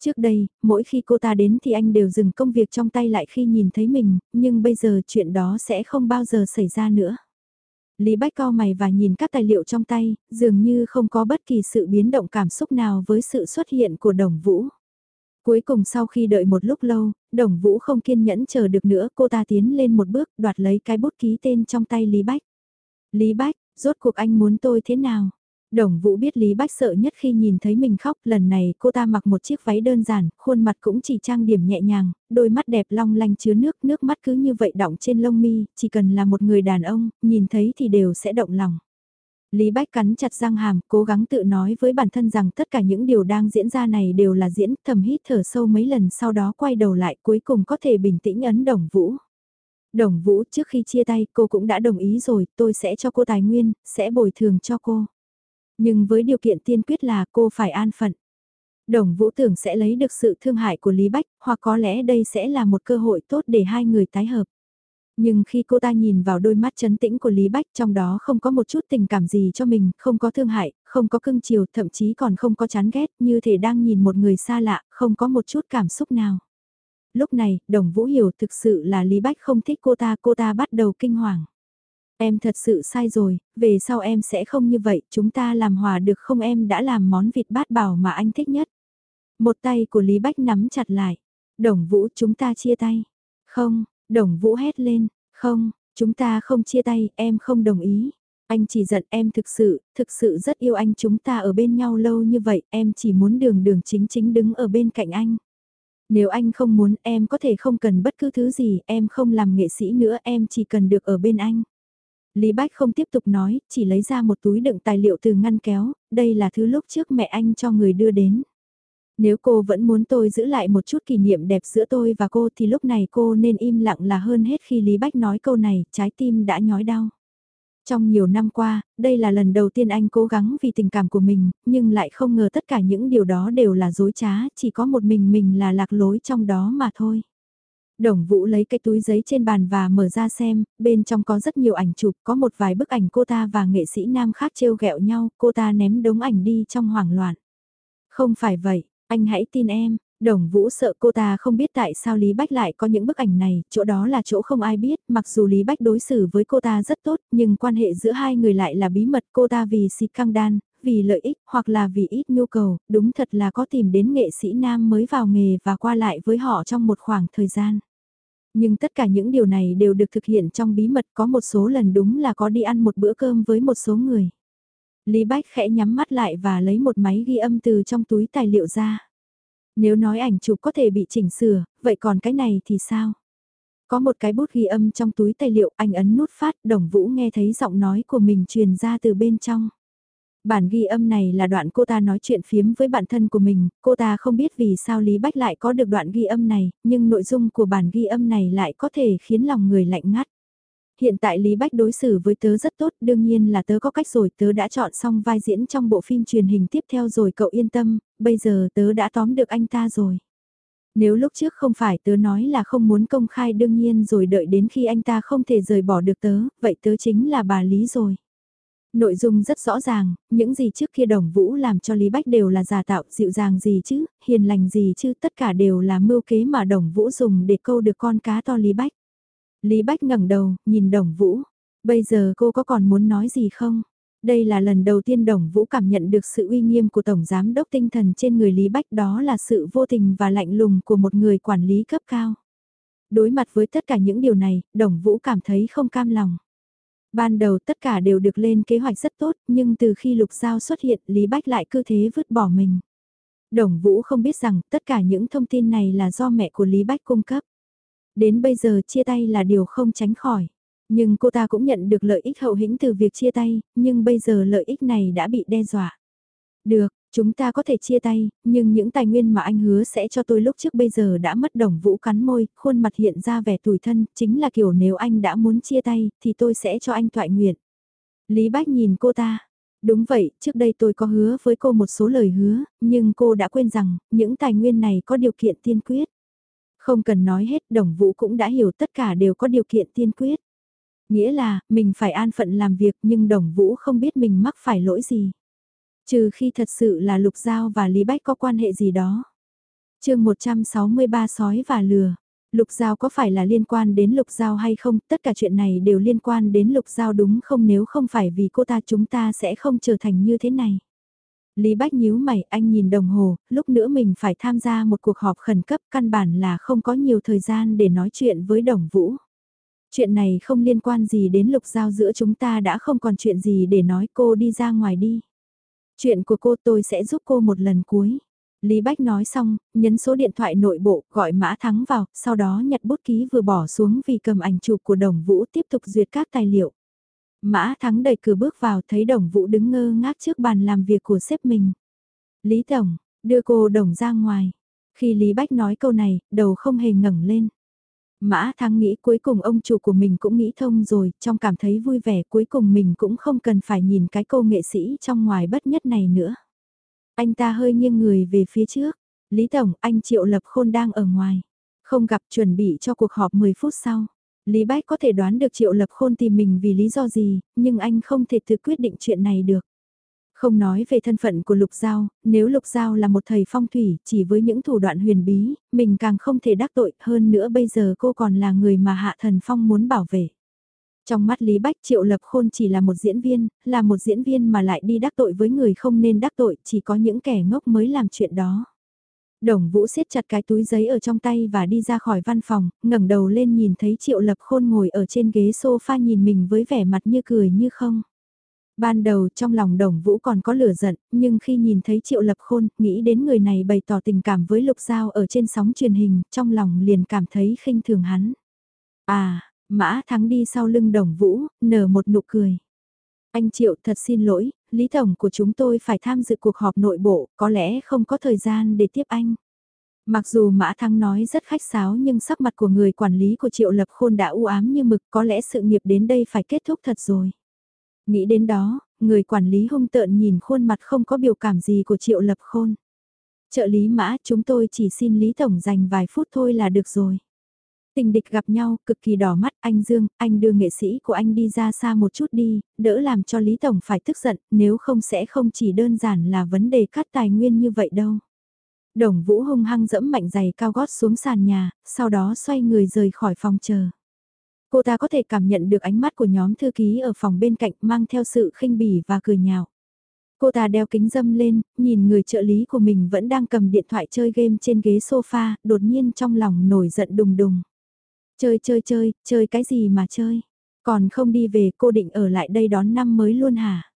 Trước đây, mỗi khi cô ta đến thì anh đều dừng công việc trong tay lại khi nhìn thấy mình, nhưng bây giờ chuyện đó sẽ không bao giờ xảy ra nữa. Lý Bách co mày và nhìn các tài liệu trong tay, dường như không có bất kỳ sự biến động cảm xúc nào với sự xuất hiện của đồng vũ. Cuối cùng sau khi đợi một lúc lâu, đồng vũ không kiên nhẫn chờ được nữa, cô ta tiến lên một bước, đoạt lấy cái bút ký tên trong tay Lý Bách. Lý Bách, rốt cuộc anh muốn tôi thế nào? Đồng Vũ biết Lý Bách sợ nhất khi nhìn thấy mình khóc, lần này cô ta mặc một chiếc váy đơn giản, khuôn mặt cũng chỉ trang điểm nhẹ nhàng, đôi mắt đẹp long lanh chứa nước, nước mắt cứ như vậy đọng trên lông mi, chỉ cần là một người đàn ông, nhìn thấy thì đều sẽ động lòng. Lý Bách cắn chặt răng hàm, cố gắng tự nói với bản thân rằng tất cả những điều đang diễn ra này đều là diễn, thầm hít thở sâu mấy lần sau đó quay đầu lại cuối cùng có thể bình tĩnh ấn đồng vũ. Đồng vũ trước khi chia tay cô cũng đã đồng ý rồi, tôi sẽ cho cô tài nguyên, sẽ bồi thường cho cô. Nhưng với điều kiện tiên quyết là cô phải an phận. Đồng vũ tưởng sẽ lấy được sự thương hại của Lý Bách, hoặc có lẽ đây sẽ là một cơ hội tốt để hai người tái hợp. Nhưng khi cô ta nhìn vào đôi mắt chấn tĩnh của Lý Bách trong đó không có một chút tình cảm gì cho mình, không có thương hại, không có cưng chiều, thậm chí còn không có chán ghét, như thể đang nhìn một người xa lạ, không có một chút cảm xúc nào. Lúc này, Đồng Vũ hiểu thực sự là Lý Bách không thích cô ta, cô ta bắt đầu kinh hoàng. Em thật sự sai rồi, về sau em sẽ không như vậy, chúng ta làm hòa được không em đã làm món vịt bát bảo mà anh thích nhất. Một tay của Lý Bách nắm chặt lại. Đồng Vũ chúng ta chia tay. Không, Đồng Vũ hét lên, không, chúng ta không chia tay, em không đồng ý. Anh chỉ giận em thực sự, thực sự rất yêu anh chúng ta ở bên nhau lâu như vậy, em chỉ muốn đường đường chính chính đứng ở bên cạnh anh. Nếu anh không muốn em có thể không cần bất cứ thứ gì, em không làm nghệ sĩ nữa, em chỉ cần được ở bên anh. Lý Bách không tiếp tục nói, chỉ lấy ra một túi đựng tài liệu từ ngăn kéo, đây là thứ lúc trước mẹ anh cho người đưa đến. Nếu cô vẫn muốn tôi giữ lại một chút kỷ niệm đẹp giữa tôi và cô thì lúc này cô nên im lặng là hơn hết khi Lý Bách nói câu này, trái tim đã nhói đau. Trong nhiều năm qua, đây là lần đầu tiên anh cố gắng vì tình cảm của mình, nhưng lại không ngờ tất cả những điều đó đều là dối trá, chỉ có một mình mình là lạc lối trong đó mà thôi. Đồng Vũ lấy cái túi giấy trên bàn và mở ra xem, bên trong có rất nhiều ảnh chụp, có một vài bức ảnh cô ta và nghệ sĩ nam khác trêu ghẹo nhau, cô ta ném đống ảnh đi trong hoảng loạn. Không phải vậy, anh hãy tin em, Đồng Vũ sợ cô ta không biết tại sao Lý Bách lại có những bức ảnh này, chỗ đó là chỗ không ai biết, mặc dù Lý Bách đối xử với cô ta rất tốt, nhưng quan hệ giữa hai người lại là bí mật cô ta vì xịt căng đan, vì lợi ích hoặc là vì ít nhu cầu, đúng thật là có tìm đến nghệ sĩ nam mới vào nghề và qua lại với họ trong một khoảng thời gian. Nhưng tất cả những điều này đều được thực hiện trong bí mật có một số lần đúng là có đi ăn một bữa cơm với một số người. Lý Bách khẽ nhắm mắt lại và lấy một máy ghi âm từ trong túi tài liệu ra. Nếu nói ảnh chụp có thể bị chỉnh sửa, vậy còn cái này thì sao? Có một cái bút ghi âm trong túi tài liệu, anh ấn nút phát, đồng vũ nghe thấy giọng nói của mình truyền ra từ bên trong. Bản ghi âm này là đoạn cô ta nói chuyện phiếm với bản thân của mình, cô ta không biết vì sao Lý Bách lại có được đoạn ghi âm này, nhưng nội dung của bản ghi âm này lại có thể khiến lòng người lạnh ngắt. Hiện tại Lý Bách đối xử với tớ rất tốt, đương nhiên là tớ có cách rồi, tớ đã chọn xong vai diễn trong bộ phim truyền hình tiếp theo rồi cậu yên tâm, bây giờ tớ đã tóm được anh ta rồi. Nếu lúc trước không phải tớ nói là không muốn công khai đương nhiên rồi đợi đến khi anh ta không thể rời bỏ được tớ, vậy tớ chính là bà Lý rồi. Nội dung rất rõ ràng, những gì trước kia đồng vũ làm cho Lý Bách đều là giả tạo, dịu dàng gì chứ, hiền lành gì chứ, tất cả đều là mưu kế mà đồng vũ dùng để câu được con cá to Lý Bách. Lý Bách ngẩng đầu, nhìn đồng vũ. Bây giờ cô có còn muốn nói gì không? Đây là lần đầu tiên Đồng Vũ cảm nhận được sự uy nghiêm của Tổng Giám đốc tinh thần trên người Lý Bách đó là sự vô tình và lạnh lùng của một người quản lý cấp cao. Đối mặt với tất cả những điều này, Đồng Vũ cảm thấy không cam lòng. Ban đầu tất cả đều được lên kế hoạch rất tốt, nhưng từ khi Lục Giao xuất hiện, Lý Bách lại cứ thế vứt bỏ mình. Đồng Vũ không biết rằng tất cả những thông tin này là do mẹ của Lý Bách cung cấp. Đến bây giờ chia tay là điều không tránh khỏi. Nhưng cô ta cũng nhận được lợi ích hậu hĩnh từ việc chia tay, nhưng bây giờ lợi ích này đã bị đe dọa. Được, chúng ta có thể chia tay, nhưng những tài nguyên mà anh hứa sẽ cho tôi lúc trước bây giờ đã mất đồng vũ cắn môi, khuôn mặt hiện ra vẻ tủi thân, chính là kiểu nếu anh đã muốn chia tay, thì tôi sẽ cho anh thoại nguyện. Lý Bách nhìn cô ta. Đúng vậy, trước đây tôi có hứa với cô một số lời hứa, nhưng cô đã quên rằng, những tài nguyên này có điều kiện tiên quyết. Không cần nói hết, đồng vũ cũng đã hiểu tất cả đều có điều kiện tiên quyết. Nghĩa là, mình phải an phận làm việc nhưng đồng vũ không biết mình mắc phải lỗi gì. Trừ khi thật sự là Lục Giao và Lý Bách có quan hệ gì đó. chương 163 sói và lừa. Lục Giao có phải là liên quan đến Lục Giao hay không, tất cả chuyện này đều liên quan đến Lục Giao đúng không nếu không phải vì cô ta chúng ta sẽ không trở thành như thế này. Lý Bách nhíu mày, anh nhìn đồng hồ, lúc nữa mình phải tham gia một cuộc họp khẩn cấp, căn bản là không có nhiều thời gian để nói chuyện với đồng vũ. Chuyện này không liên quan gì đến lục giao giữa chúng ta đã không còn chuyện gì để nói cô đi ra ngoài đi. Chuyện của cô tôi sẽ giúp cô một lần cuối. Lý Bách nói xong, nhấn số điện thoại nội bộ, gọi Mã Thắng vào, sau đó nhặt bút ký vừa bỏ xuống vì cầm ảnh chụp của Đồng Vũ tiếp tục duyệt các tài liệu. Mã Thắng đẩy cửa bước vào thấy Đồng Vũ đứng ngơ ngác trước bàn làm việc của sếp mình. Lý Tổng, đưa cô Đồng ra ngoài. Khi Lý Bách nói câu này, đầu không hề ngẩng lên. Mã Thắng nghĩ cuối cùng ông chủ của mình cũng nghĩ thông rồi, trong cảm thấy vui vẻ cuối cùng mình cũng không cần phải nhìn cái cô nghệ sĩ trong ngoài bất nhất này nữa. Anh ta hơi nghiêng người về phía trước. Lý Tổng, anh Triệu Lập Khôn đang ở ngoài. Không gặp chuẩn bị cho cuộc họp 10 phút sau. Lý Bách có thể đoán được Triệu Lập Khôn tìm mình vì lý do gì, nhưng anh không thể tự quyết định chuyện này được. Không nói về thân phận của Lục Giao, nếu Lục Giao là một thầy phong thủy, chỉ với những thủ đoạn huyền bí, mình càng không thể đắc tội, hơn nữa bây giờ cô còn là người mà Hạ Thần Phong muốn bảo vệ. Trong mắt Lý Bách Triệu Lập Khôn chỉ là một diễn viên, là một diễn viên mà lại đi đắc tội với người không nên đắc tội, chỉ có những kẻ ngốc mới làm chuyện đó. Đồng Vũ siết chặt cái túi giấy ở trong tay và đi ra khỏi văn phòng, ngẩng đầu lên nhìn thấy Triệu Lập Khôn ngồi ở trên ghế sofa nhìn mình với vẻ mặt như cười như không. Ban đầu trong lòng đồng vũ còn có lửa giận, nhưng khi nhìn thấy triệu lập khôn, nghĩ đến người này bày tỏ tình cảm với lục giao ở trên sóng truyền hình, trong lòng liền cảm thấy khinh thường hắn. À, mã thắng đi sau lưng đồng vũ, nở một nụ cười. Anh Triệu thật xin lỗi, Lý Tổng của chúng tôi phải tham dự cuộc họp nội bộ, có lẽ không có thời gian để tiếp anh. Mặc dù Mã Thắng nói rất khách sáo nhưng sắc mặt của người quản lý của Triệu Lập Khôn đã u ám như mực có lẽ sự nghiệp đến đây phải kết thúc thật rồi. Nghĩ đến đó, người quản lý hung tợn nhìn khuôn mặt không có biểu cảm gì của Triệu Lập Khôn. Trợ lý Mã chúng tôi chỉ xin Lý Tổng dành vài phút thôi là được rồi. Tình địch gặp nhau, cực kỳ đỏ mắt, anh Dương, anh đưa nghệ sĩ của anh đi ra xa một chút đi, đỡ làm cho Lý Tổng phải tức giận, nếu không sẽ không chỉ đơn giản là vấn đề cắt tài nguyên như vậy đâu. Đồng Vũ hung hăng dẫm mạnh giày cao gót xuống sàn nhà, sau đó xoay người rời khỏi phòng chờ. Cô ta có thể cảm nhận được ánh mắt của nhóm thư ký ở phòng bên cạnh mang theo sự khinh bỉ và cười nhạo. Cô ta đeo kính dâm lên, nhìn người trợ lý của mình vẫn đang cầm điện thoại chơi game trên ghế sofa, đột nhiên trong lòng nổi giận đùng đùng. Chơi chơi chơi, chơi cái gì mà chơi? Còn không đi về cô định ở lại đây đón năm mới luôn hả?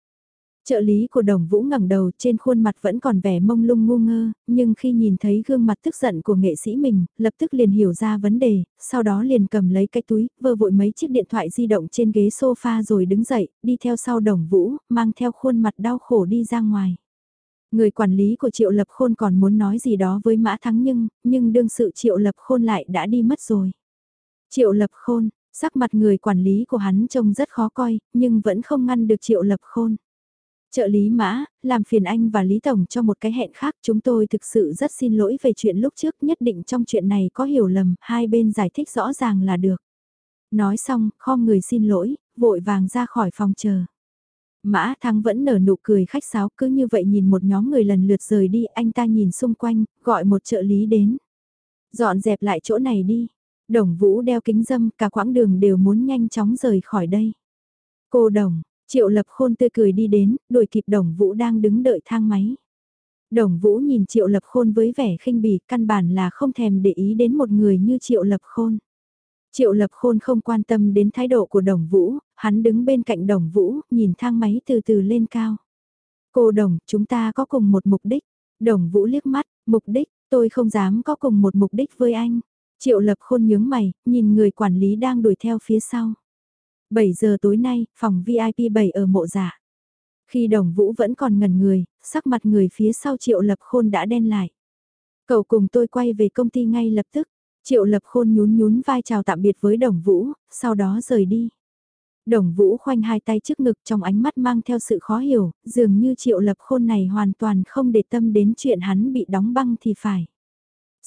Trợ lý của đồng vũ ngẩng đầu trên khuôn mặt vẫn còn vẻ mông lung ngu ngơ, nhưng khi nhìn thấy gương mặt tức giận của nghệ sĩ mình, lập tức liền hiểu ra vấn đề, sau đó liền cầm lấy cái túi, vơ vội mấy chiếc điện thoại di động trên ghế sofa rồi đứng dậy, đi theo sau đồng vũ, mang theo khuôn mặt đau khổ đi ra ngoài. Người quản lý của Triệu Lập Khôn còn muốn nói gì đó với Mã Thắng nhưng, nhưng đương sự Triệu Lập Khôn lại đã đi mất rồi. Triệu Lập Khôn, sắc mặt người quản lý của hắn trông rất khó coi, nhưng vẫn không ngăn được Triệu Lập Khôn. Trợ lý Mã, làm phiền anh và Lý Tổng cho một cái hẹn khác chúng tôi thực sự rất xin lỗi về chuyện lúc trước nhất định trong chuyện này có hiểu lầm, hai bên giải thích rõ ràng là được. Nói xong, khom người xin lỗi, vội vàng ra khỏi phòng chờ. Mã Thắng vẫn nở nụ cười khách sáo cứ như vậy nhìn một nhóm người lần lượt rời đi anh ta nhìn xung quanh, gọi một trợ lý đến. Dọn dẹp lại chỗ này đi. Đồng Vũ đeo kính dâm cả quãng đường đều muốn nhanh chóng rời khỏi đây. Cô Đồng, Triệu Lập Khôn tươi cười đi đến, đuổi kịp Đồng Vũ đang đứng đợi thang máy. Đồng Vũ nhìn Triệu Lập Khôn với vẻ khinh bỉ, căn bản là không thèm để ý đến một người như Triệu Lập Khôn. Triệu Lập Khôn không quan tâm đến thái độ của Đồng Vũ, hắn đứng bên cạnh Đồng Vũ, nhìn thang máy từ từ lên cao. Cô Đồng, chúng ta có cùng một mục đích. Đồng Vũ liếc mắt, mục đích, tôi không dám có cùng một mục đích với anh. Triệu Lập Khôn nhướng mày, nhìn người quản lý đang đuổi theo phía sau. 7 giờ tối nay, phòng VIP 7 ở mộ giả. Khi đồng vũ vẫn còn ngần người, sắc mặt người phía sau triệu lập khôn đã đen lại. Cậu cùng tôi quay về công ty ngay lập tức. Triệu lập khôn nhún nhún vai chào tạm biệt với đồng vũ, sau đó rời đi. Đồng vũ khoanh hai tay trước ngực trong ánh mắt mang theo sự khó hiểu, dường như triệu lập khôn này hoàn toàn không để tâm đến chuyện hắn bị đóng băng thì phải.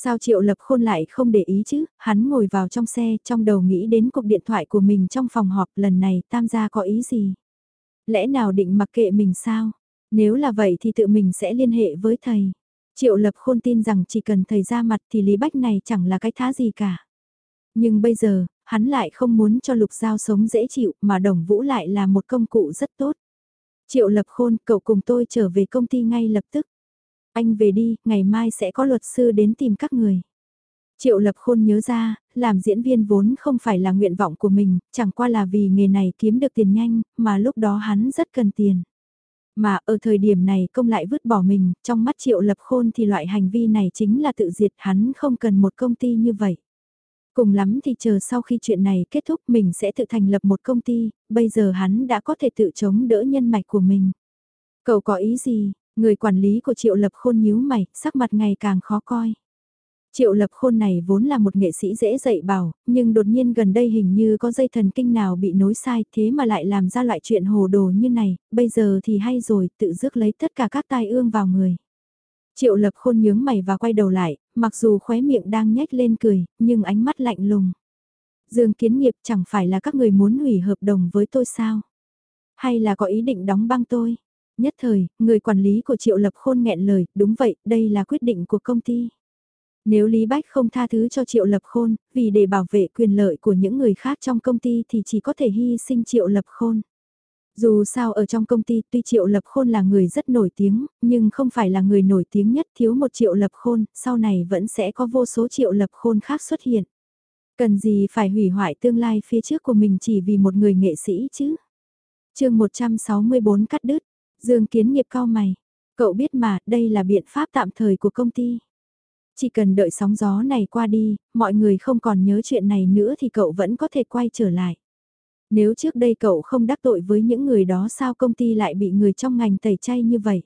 Sao Triệu Lập Khôn lại không để ý chứ, hắn ngồi vào trong xe, trong đầu nghĩ đến cuộc điện thoại của mình trong phòng họp lần này tam gia có ý gì? Lẽ nào định mặc kệ mình sao? Nếu là vậy thì tự mình sẽ liên hệ với thầy. Triệu Lập Khôn tin rằng chỉ cần thầy ra mặt thì Lý Bách này chẳng là cái thá gì cả. Nhưng bây giờ, hắn lại không muốn cho Lục Giao sống dễ chịu mà Đồng Vũ lại là một công cụ rất tốt. Triệu Lập Khôn, cậu cùng tôi trở về công ty ngay lập tức. Anh về đi, ngày mai sẽ có luật sư đến tìm các người. Triệu Lập Khôn nhớ ra, làm diễn viên vốn không phải là nguyện vọng của mình, chẳng qua là vì nghề này kiếm được tiền nhanh, mà lúc đó hắn rất cần tiền. Mà ở thời điểm này công lại vứt bỏ mình, trong mắt Triệu Lập Khôn thì loại hành vi này chính là tự diệt hắn không cần một công ty như vậy. Cùng lắm thì chờ sau khi chuyện này kết thúc mình sẽ tự thành lập một công ty, bây giờ hắn đã có thể tự chống đỡ nhân mạch của mình. Cậu có ý gì, Người quản lý của Triệu Lập Khôn nhíu mày, sắc mặt ngày càng khó coi. Triệu Lập Khôn này vốn là một nghệ sĩ dễ dạy bảo, nhưng đột nhiên gần đây hình như có dây thần kinh nào bị nối sai thế mà lại làm ra loại chuyện hồ đồ như này, bây giờ thì hay rồi, tự rước lấy tất cả các tai ương vào người. Triệu Lập Khôn nhướng mày và quay đầu lại, mặc dù khóe miệng đang nhếch lên cười, nhưng ánh mắt lạnh lùng. Dương Kiến Nghiệp chẳng phải là các người muốn hủy hợp đồng với tôi sao? Hay là có ý định đóng băng tôi? Nhất thời, người quản lý của Triệu Lập Khôn nghẹn lời, đúng vậy, đây là quyết định của công ty. Nếu Lý Bách không tha thứ cho Triệu Lập Khôn, vì để bảo vệ quyền lợi của những người khác trong công ty thì chỉ có thể hy sinh Triệu Lập Khôn. Dù sao ở trong công ty tuy Triệu Lập Khôn là người rất nổi tiếng, nhưng không phải là người nổi tiếng nhất thiếu một Triệu Lập Khôn, sau này vẫn sẽ có vô số Triệu Lập Khôn khác xuất hiện. Cần gì phải hủy hoại tương lai phía trước của mình chỉ vì một người nghệ sĩ chứ? chương 164 cắt đứt, Dương Kiến nghiệp cao mày. Cậu biết mà, đây là biện pháp tạm thời của công ty. Chỉ cần đợi sóng gió này qua đi, mọi người không còn nhớ chuyện này nữa thì cậu vẫn có thể quay trở lại. Nếu trước đây cậu không đắc tội với những người đó sao công ty lại bị người trong ngành tẩy chay như vậy?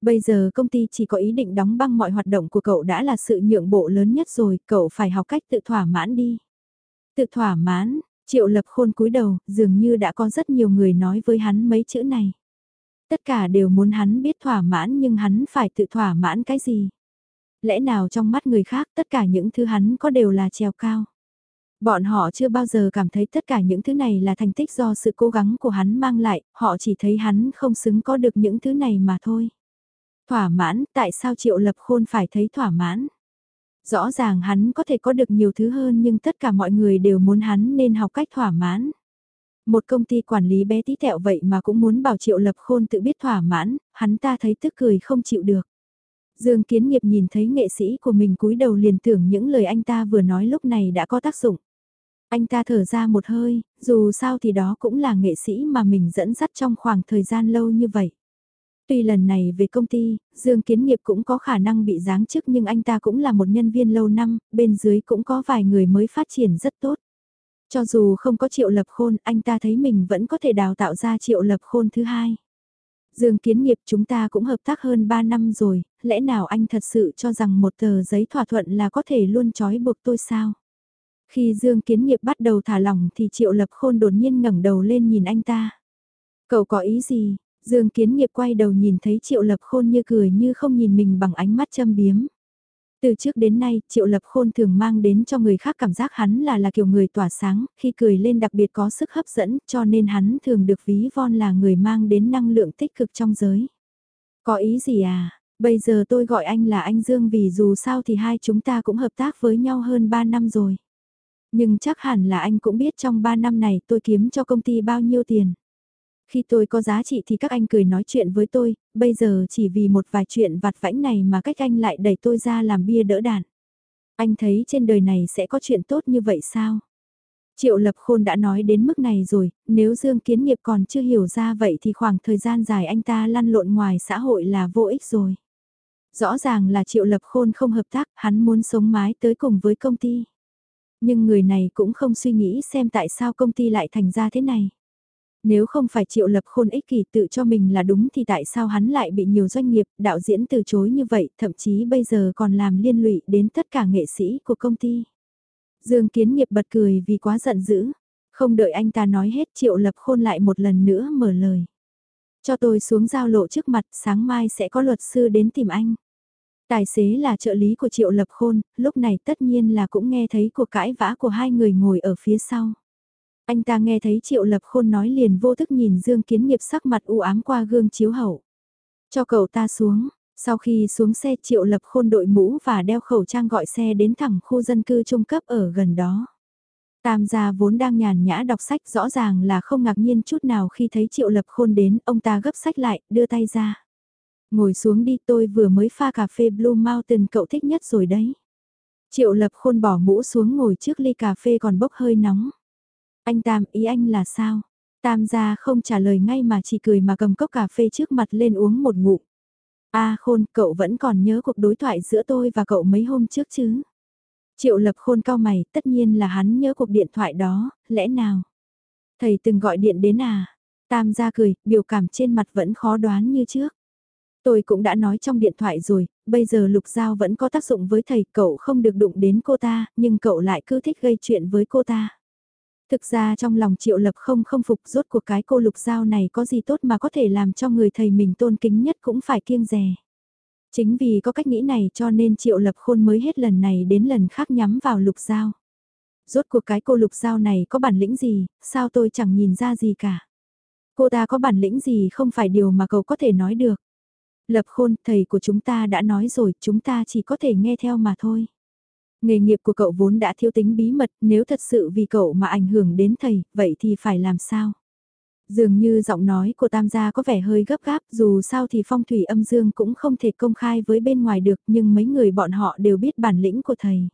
Bây giờ công ty chỉ có ý định đóng băng mọi hoạt động của cậu đã là sự nhượng bộ lớn nhất rồi, cậu phải học cách tự thỏa mãn đi. Tự thỏa mãn, triệu lập khôn cúi đầu, dường như đã có rất nhiều người nói với hắn mấy chữ này. Tất cả đều muốn hắn biết thỏa mãn nhưng hắn phải tự thỏa mãn cái gì? Lẽ nào trong mắt người khác tất cả những thứ hắn có đều là trèo cao? Bọn họ chưa bao giờ cảm thấy tất cả những thứ này là thành tích do sự cố gắng của hắn mang lại, họ chỉ thấy hắn không xứng có được những thứ này mà thôi. Thỏa mãn, tại sao Triệu Lập Khôn phải thấy thỏa mãn? Rõ ràng hắn có thể có được nhiều thứ hơn nhưng tất cả mọi người đều muốn hắn nên học cách thỏa mãn. Một công ty quản lý bé tí tẹo vậy mà cũng muốn bảo Triệu Lập Khôn tự biết thỏa mãn, hắn ta thấy tức cười không chịu được. Dương Kiến Nghiệp nhìn thấy nghệ sĩ của mình cúi đầu liền tưởng những lời anh ta vừa nói lúc này đã có tác dụng. Anh ta thở ra một hơi, dù sao thì đó cũng là nghệ sĩ mà mình dẫn dắt trong khoảng thời gian lâu như vậy. Tuy lần này về công ty, Dương Kiến Nghiệp cũng có khả năng bị giáng chức nhưng anh ta cũng là một nhân viên lâu năm, bên dưới cũng có vài người mới phát triển rất tốt. Cho dù không có triệu lập khôn, anh ta thấy mình vẫn có thể đào tạo ra triệu lập khôn thứ hai. Dương Kiến Nghiệp chúng ta cũng hợp tác hơn 3 năm rồi, lẽ nào anh thật sự cho rằng một tờ giấy thỏa thuận là có thể luôn trói buộc tôi sao? Khi Dương Kiến Nghiệp bắt đầu thả lỏng thì Triệu Lập Khôn đột nhiên ngẩng đầu lên nhìn anh ta. Cậu có ý gì? Dương Kiến Nghiệp quay đầu nhìn thấy Triệu Lập Khôn như cười như không nhìn mình bằng ánh mắt châm biếm. Từ trước đến nay, Triệu Lập Khôn thường mang đến cho người khác cảm giác hắn là là kiểu người tỏa sáng, khi cười lên đặc biệt có sức hấp dẫn, cho nên hắn thường được ví von là người mang đến năng lượng tích cực trong giới. Có ý gì à? Bây giờ tôi gọi anh là anh Dương vì dù sao thì hai chúng ta cũng hợp tác với nhau hơn 3 năm rồi. Nhưng chắc hẳn là anh cũng biết trong 3 năm này tôi kiếm cho công ty bao nhiêu tiền. Khi tôi có giá trị thì các anh cười nói chuyện với tôi, bây giờ chỉ vì một vài chuyện vặt vãnh này mà cách anh lại đẩy tôi ra làm bia đỡ đạn. Anh thấy trên đời này sẽ có chuyện tốt như vậy sao? Triệu Lập Khôn đã nói đến mức này rồi, nếu Dương Kiến Nghiệp còn chưa hiểu ra vậy thì khoảng thời gian dài anh ta lăn lộn ngoài xã hội là vô ích rồi. Rõ ràng là Triệu Lập Khôn không hợp tác, hắn muốn sống mái tới cùng với công ty. Nhưng người này cũng không suy nghĩ xem tại sao công ty lại thành ra thế này. Nếu không phải triệu lập khôn ích kỷ tự cho mình là đúng thì tại sao hắn lại bị nhiều doanh nghiệp, đạo diễn từ chối như vậy, thậm chí bây giờ còn làm liên lụy đến tất cả nghệ sĩ của công ty. Dương Kiến Nghiệp bật cười vì quá giận dữ. Không đợi anh ta nói hết triệu lập khôn lại một lần nữa mở lời. Cho tôi xuống giao lộ trước mặt, sáng mai sẽ có luật sư đến tìm anh. Tài xế là trợ lý của Triệu Lập Khôn, lúc này tất nhiên là cũng nghe thấy cuộc cãi vã của hai người ngồi ở phía sau. Anh ta nghe thấy Triệu Lập Khôn nói liền vô thức nhìn Dương Kiến Nghiệp sắc mặt u ám qua gương chiếu hậu. Cho cậu ta xuống, sau khi xuống xe Triệu Lập Khôn đội mũ và đeo khẩu trang gọi xe đến thẳng khu dân cư trung cấp ở gần đó. Tam gia vốn đang nhàn nhã đọc sách rõ ràng là không ngạc nhiên chút nào khi thấy Triệu Lập Khôn đến, ông ta gấp sách lại, đưa tay ra. Ngồi xuống đi tôi vừa mới pha cà phê Blue Mountain cậu thích nhất rồi đấy. Triệu Lập Khôn bỏ mũ xuống ngồi trước ly cà phê còn bốc hơi nóng. Anh Tam, ý anh là sao? Tam gia không trả lời ngay mà chỉ cười mà cầm cốc cà phê trước mặt lên uống một ngụm. A khôn, cậu vẫn còn nhớ cuộc đối thoại giữa tôi và cậu mấy hôm trước chứ? Triệu lập khôn cao mày, tất nhiên là hắn nhớ cuộc điện thoại đó, lẽ nào? Thầy từng gọi điện đến à? Tam gia cười, biểu cảm trên mặt vẫn khó đoán như trước. Tôi cũng đã nói trong điện thoại rồi, bây giờ lục giao vẫn có tác dụng với thầy, cậu không được đụng đến cô ta, nhưng cậu lại cứ thích gây chuyện với cô ta. Thực ra trong lòng triệu lập không không phục rốt cuộc cái cô lục giao này có gì tốt mà có thể làm cho người thầy mình tôn kính nhất cũng phải kiêng rè. Chính vì có cách nghĩ này cho nên triệu lập khôn mới hết lần này đến lần khác nhắm vào lục giao. Rốt cuộc cái cô lục giao này có bản lĩnh gì, sao tôi chẳng nhìn ra gì cả. Cô ta có bản lĩnh gì không phải điều mà cậu có thể nói được. Lập khôn, thầy của chúng ta đã nói rồi, chúng ta chỉ có thể nghe theo mà thôi. Nghề nghiệp của cậu vốn đã thiếu tính bí mật, nếu thật sự vì cậu mà ảnh hưởng đến thầy, vậy thì phải làm sao? Dường như giọng nói của tam gia có vẻ hơi gấp gáp, dù sao thì phong thủy âm dương cũng không thể công khai với bên ngoài được, nhưng mấy người bọn họ đều biết bản lĩnh của thầy.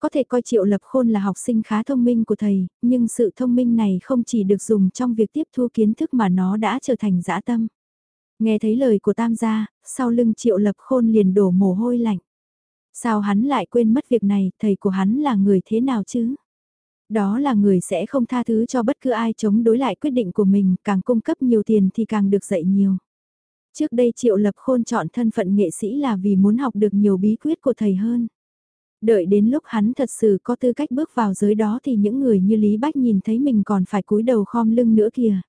Có thể coi triệu lập khôn là học sinh khá thông minh của thầy, nhưng sự thông minh này không chỉ được dùng trong việc tiếp thu kiến thức mà nó đã trở thành dã tâm. Nghe thấy lời của tam gia, sau lưng triệu lập khôn liền đổ mồ hôi lạnh. Sao hắn lại quên mất việc này, thầy của hắn là người thế nào chứ? Đó là người sẽ không tha thứ cho bất cứ ai chống đối lại quyết định của mình, càng cung cấp nhiều tiền thì càng được dạy nhiều. Trước đây Triệu Lập Khôn chọn thân phận nghệ sĩ là vì muốn học được nhiều bí quyết của thầy hơn. Đợi đến lúc hắn thật sự có tư cách bước vào giới đó thì những người như Lý Bách nhìn thấy mình còn phải cúi đầu khom lưng nữa kìa.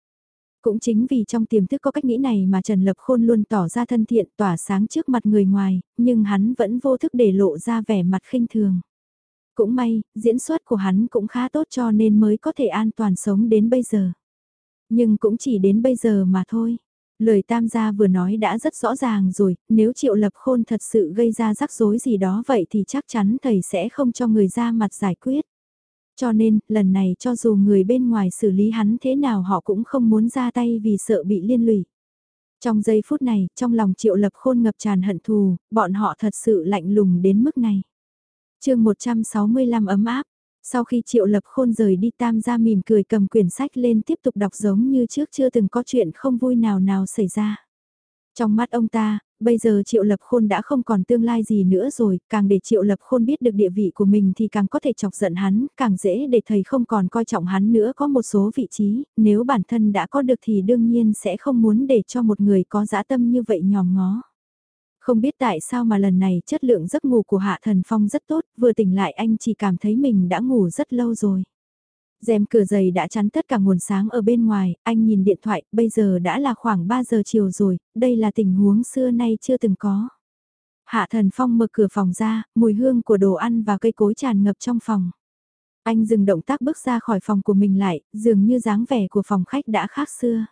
Cũng chính vì trong tiềm thức có cách nghĩ này mà Trần Lập Khôn luôn tỏ ra thân thiện tỏa sáng trước mặt người ngoài, nhưng hắn vẫn vô thức để lộ ra vẻ mặt khinh thường. Cũng may, diễn xuất của hắn cũng khá tốt cho nên mới có thể an toàn sống đến bây giờ. Nhưng cũng chỉ đến bây giờ mà thôi. Lời tam gia vừa nói đã rất rõ ràng rồi, nếu triệu lập khôn thật sự gây ra rắc rối gì đó vậy thì chắc chắn thầy sẽ không cho người ra mặt giải quyết. Cho nên, lần này cho dù người bên ngoài xử lý hắn thế nào họ cũng không muốn ra tay vì sợ bị liên lụy. Trong giây phút này, trong lòng triệu lập khôn ngập tràn hận thù, bọn họ thật sự lạnh lùng đến mức này. chương 165 ấm áp, sau khi triệu lập khôn rời đi tam gia mỉm cười cầm quyển sách lên tiếp tục đọc giống như trước chưa từng có chuyện không vui nào nào xảy ra. Trong mắt ông ta, bây giờ Triệu Lập Khôn đã không còn tương lai gì nữa rồi, càng để Triệu Lập Khôn biết được địa vị của mình thì càng có thể chọc giận hắn, càng dễ để thầy không còn coi trọng hắn nữa có một số vị trí, nếu bản thân đã có được thì đương nhiên sẽ không muốn để cho một người có dã tâm như vậy nhòm ngó. Không biết tại sao mà lần này chất lượng giấc ngủ của Hạ Thần Phong rất tốt, vừa tỉnh lại anh chỉ cảm thấy mình đã ngủ rất lâu rồi rèm cửa giày đã chắn tất cả nguồn sáng ở bên ngoài, anh nhìn điện thoại, bây giờ đã là khoảng 3 giờ chiều rồi, đây là tình huống xưa nay chưa từng có. Hạ Thần Phong mở cửa phòng ra, mùi hương của đồ ăn và cây cối tràn ngập trong phòng. Anh dừng động tác bước ra khỏi phòng của mình lại, dường như dáng vẻ của phòng khách đã khác xưa.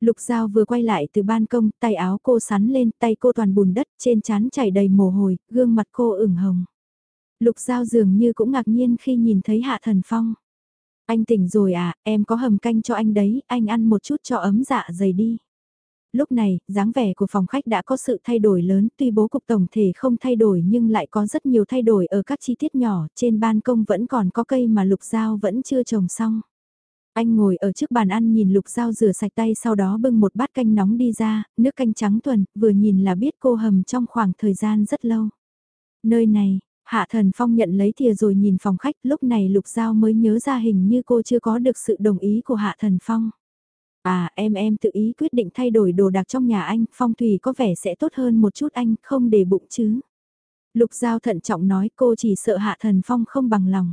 Lục Giao vừa quay lại từ ban công, tay áo cô sắn lên, tay cô toàn bùn đất, trên trán chảy đầy mồ hôi, gương mặt cô ửng hồng. Lục Giao dường như cũng ngạc nhiên khi nhìn thấy Hạ Thần Phong. Anh tỉnh rồi à, em có hầm canh cho anh đấy, anh ăn một chút cho ấm dạ dày đi. Lúc này, dáng vẻ của phòng khách đã có sự thay đổi lớn, tuy bố cục tổng thể không thay đổi nhưng lại có rất nhiều thay đổi ở các chi tiết nhỏ, trên ban công vẫn còn có cây mà lục dao vẫn chưa trồng xong. Anh ngồi ở trước bàn ăn nhìn lục dao rửa sạch tay sau đó bưng một bát canh nóng đi ra, nước canh trắng thuần, vừa nhìn là biết cô hầm trong khoảng thời gian rất lâu. Nơi này, Hạ Thần Phong nhận lấy thìa rồi nhìn phòng khách, lúc này Lục Giao mới nhớ ra hình như cô chưa có được sự đồng ý của Hạ Thần Phong. À em em tự ý quyết định thay đổi đồ đạc trong nhà anh, phong thủy có vẻ sẽ tốt hơn một chút anh, không để bụng chứ. Lục Giao thận trọng nói cô chỉ sợ Hạ Thần Phong không bằng lòng.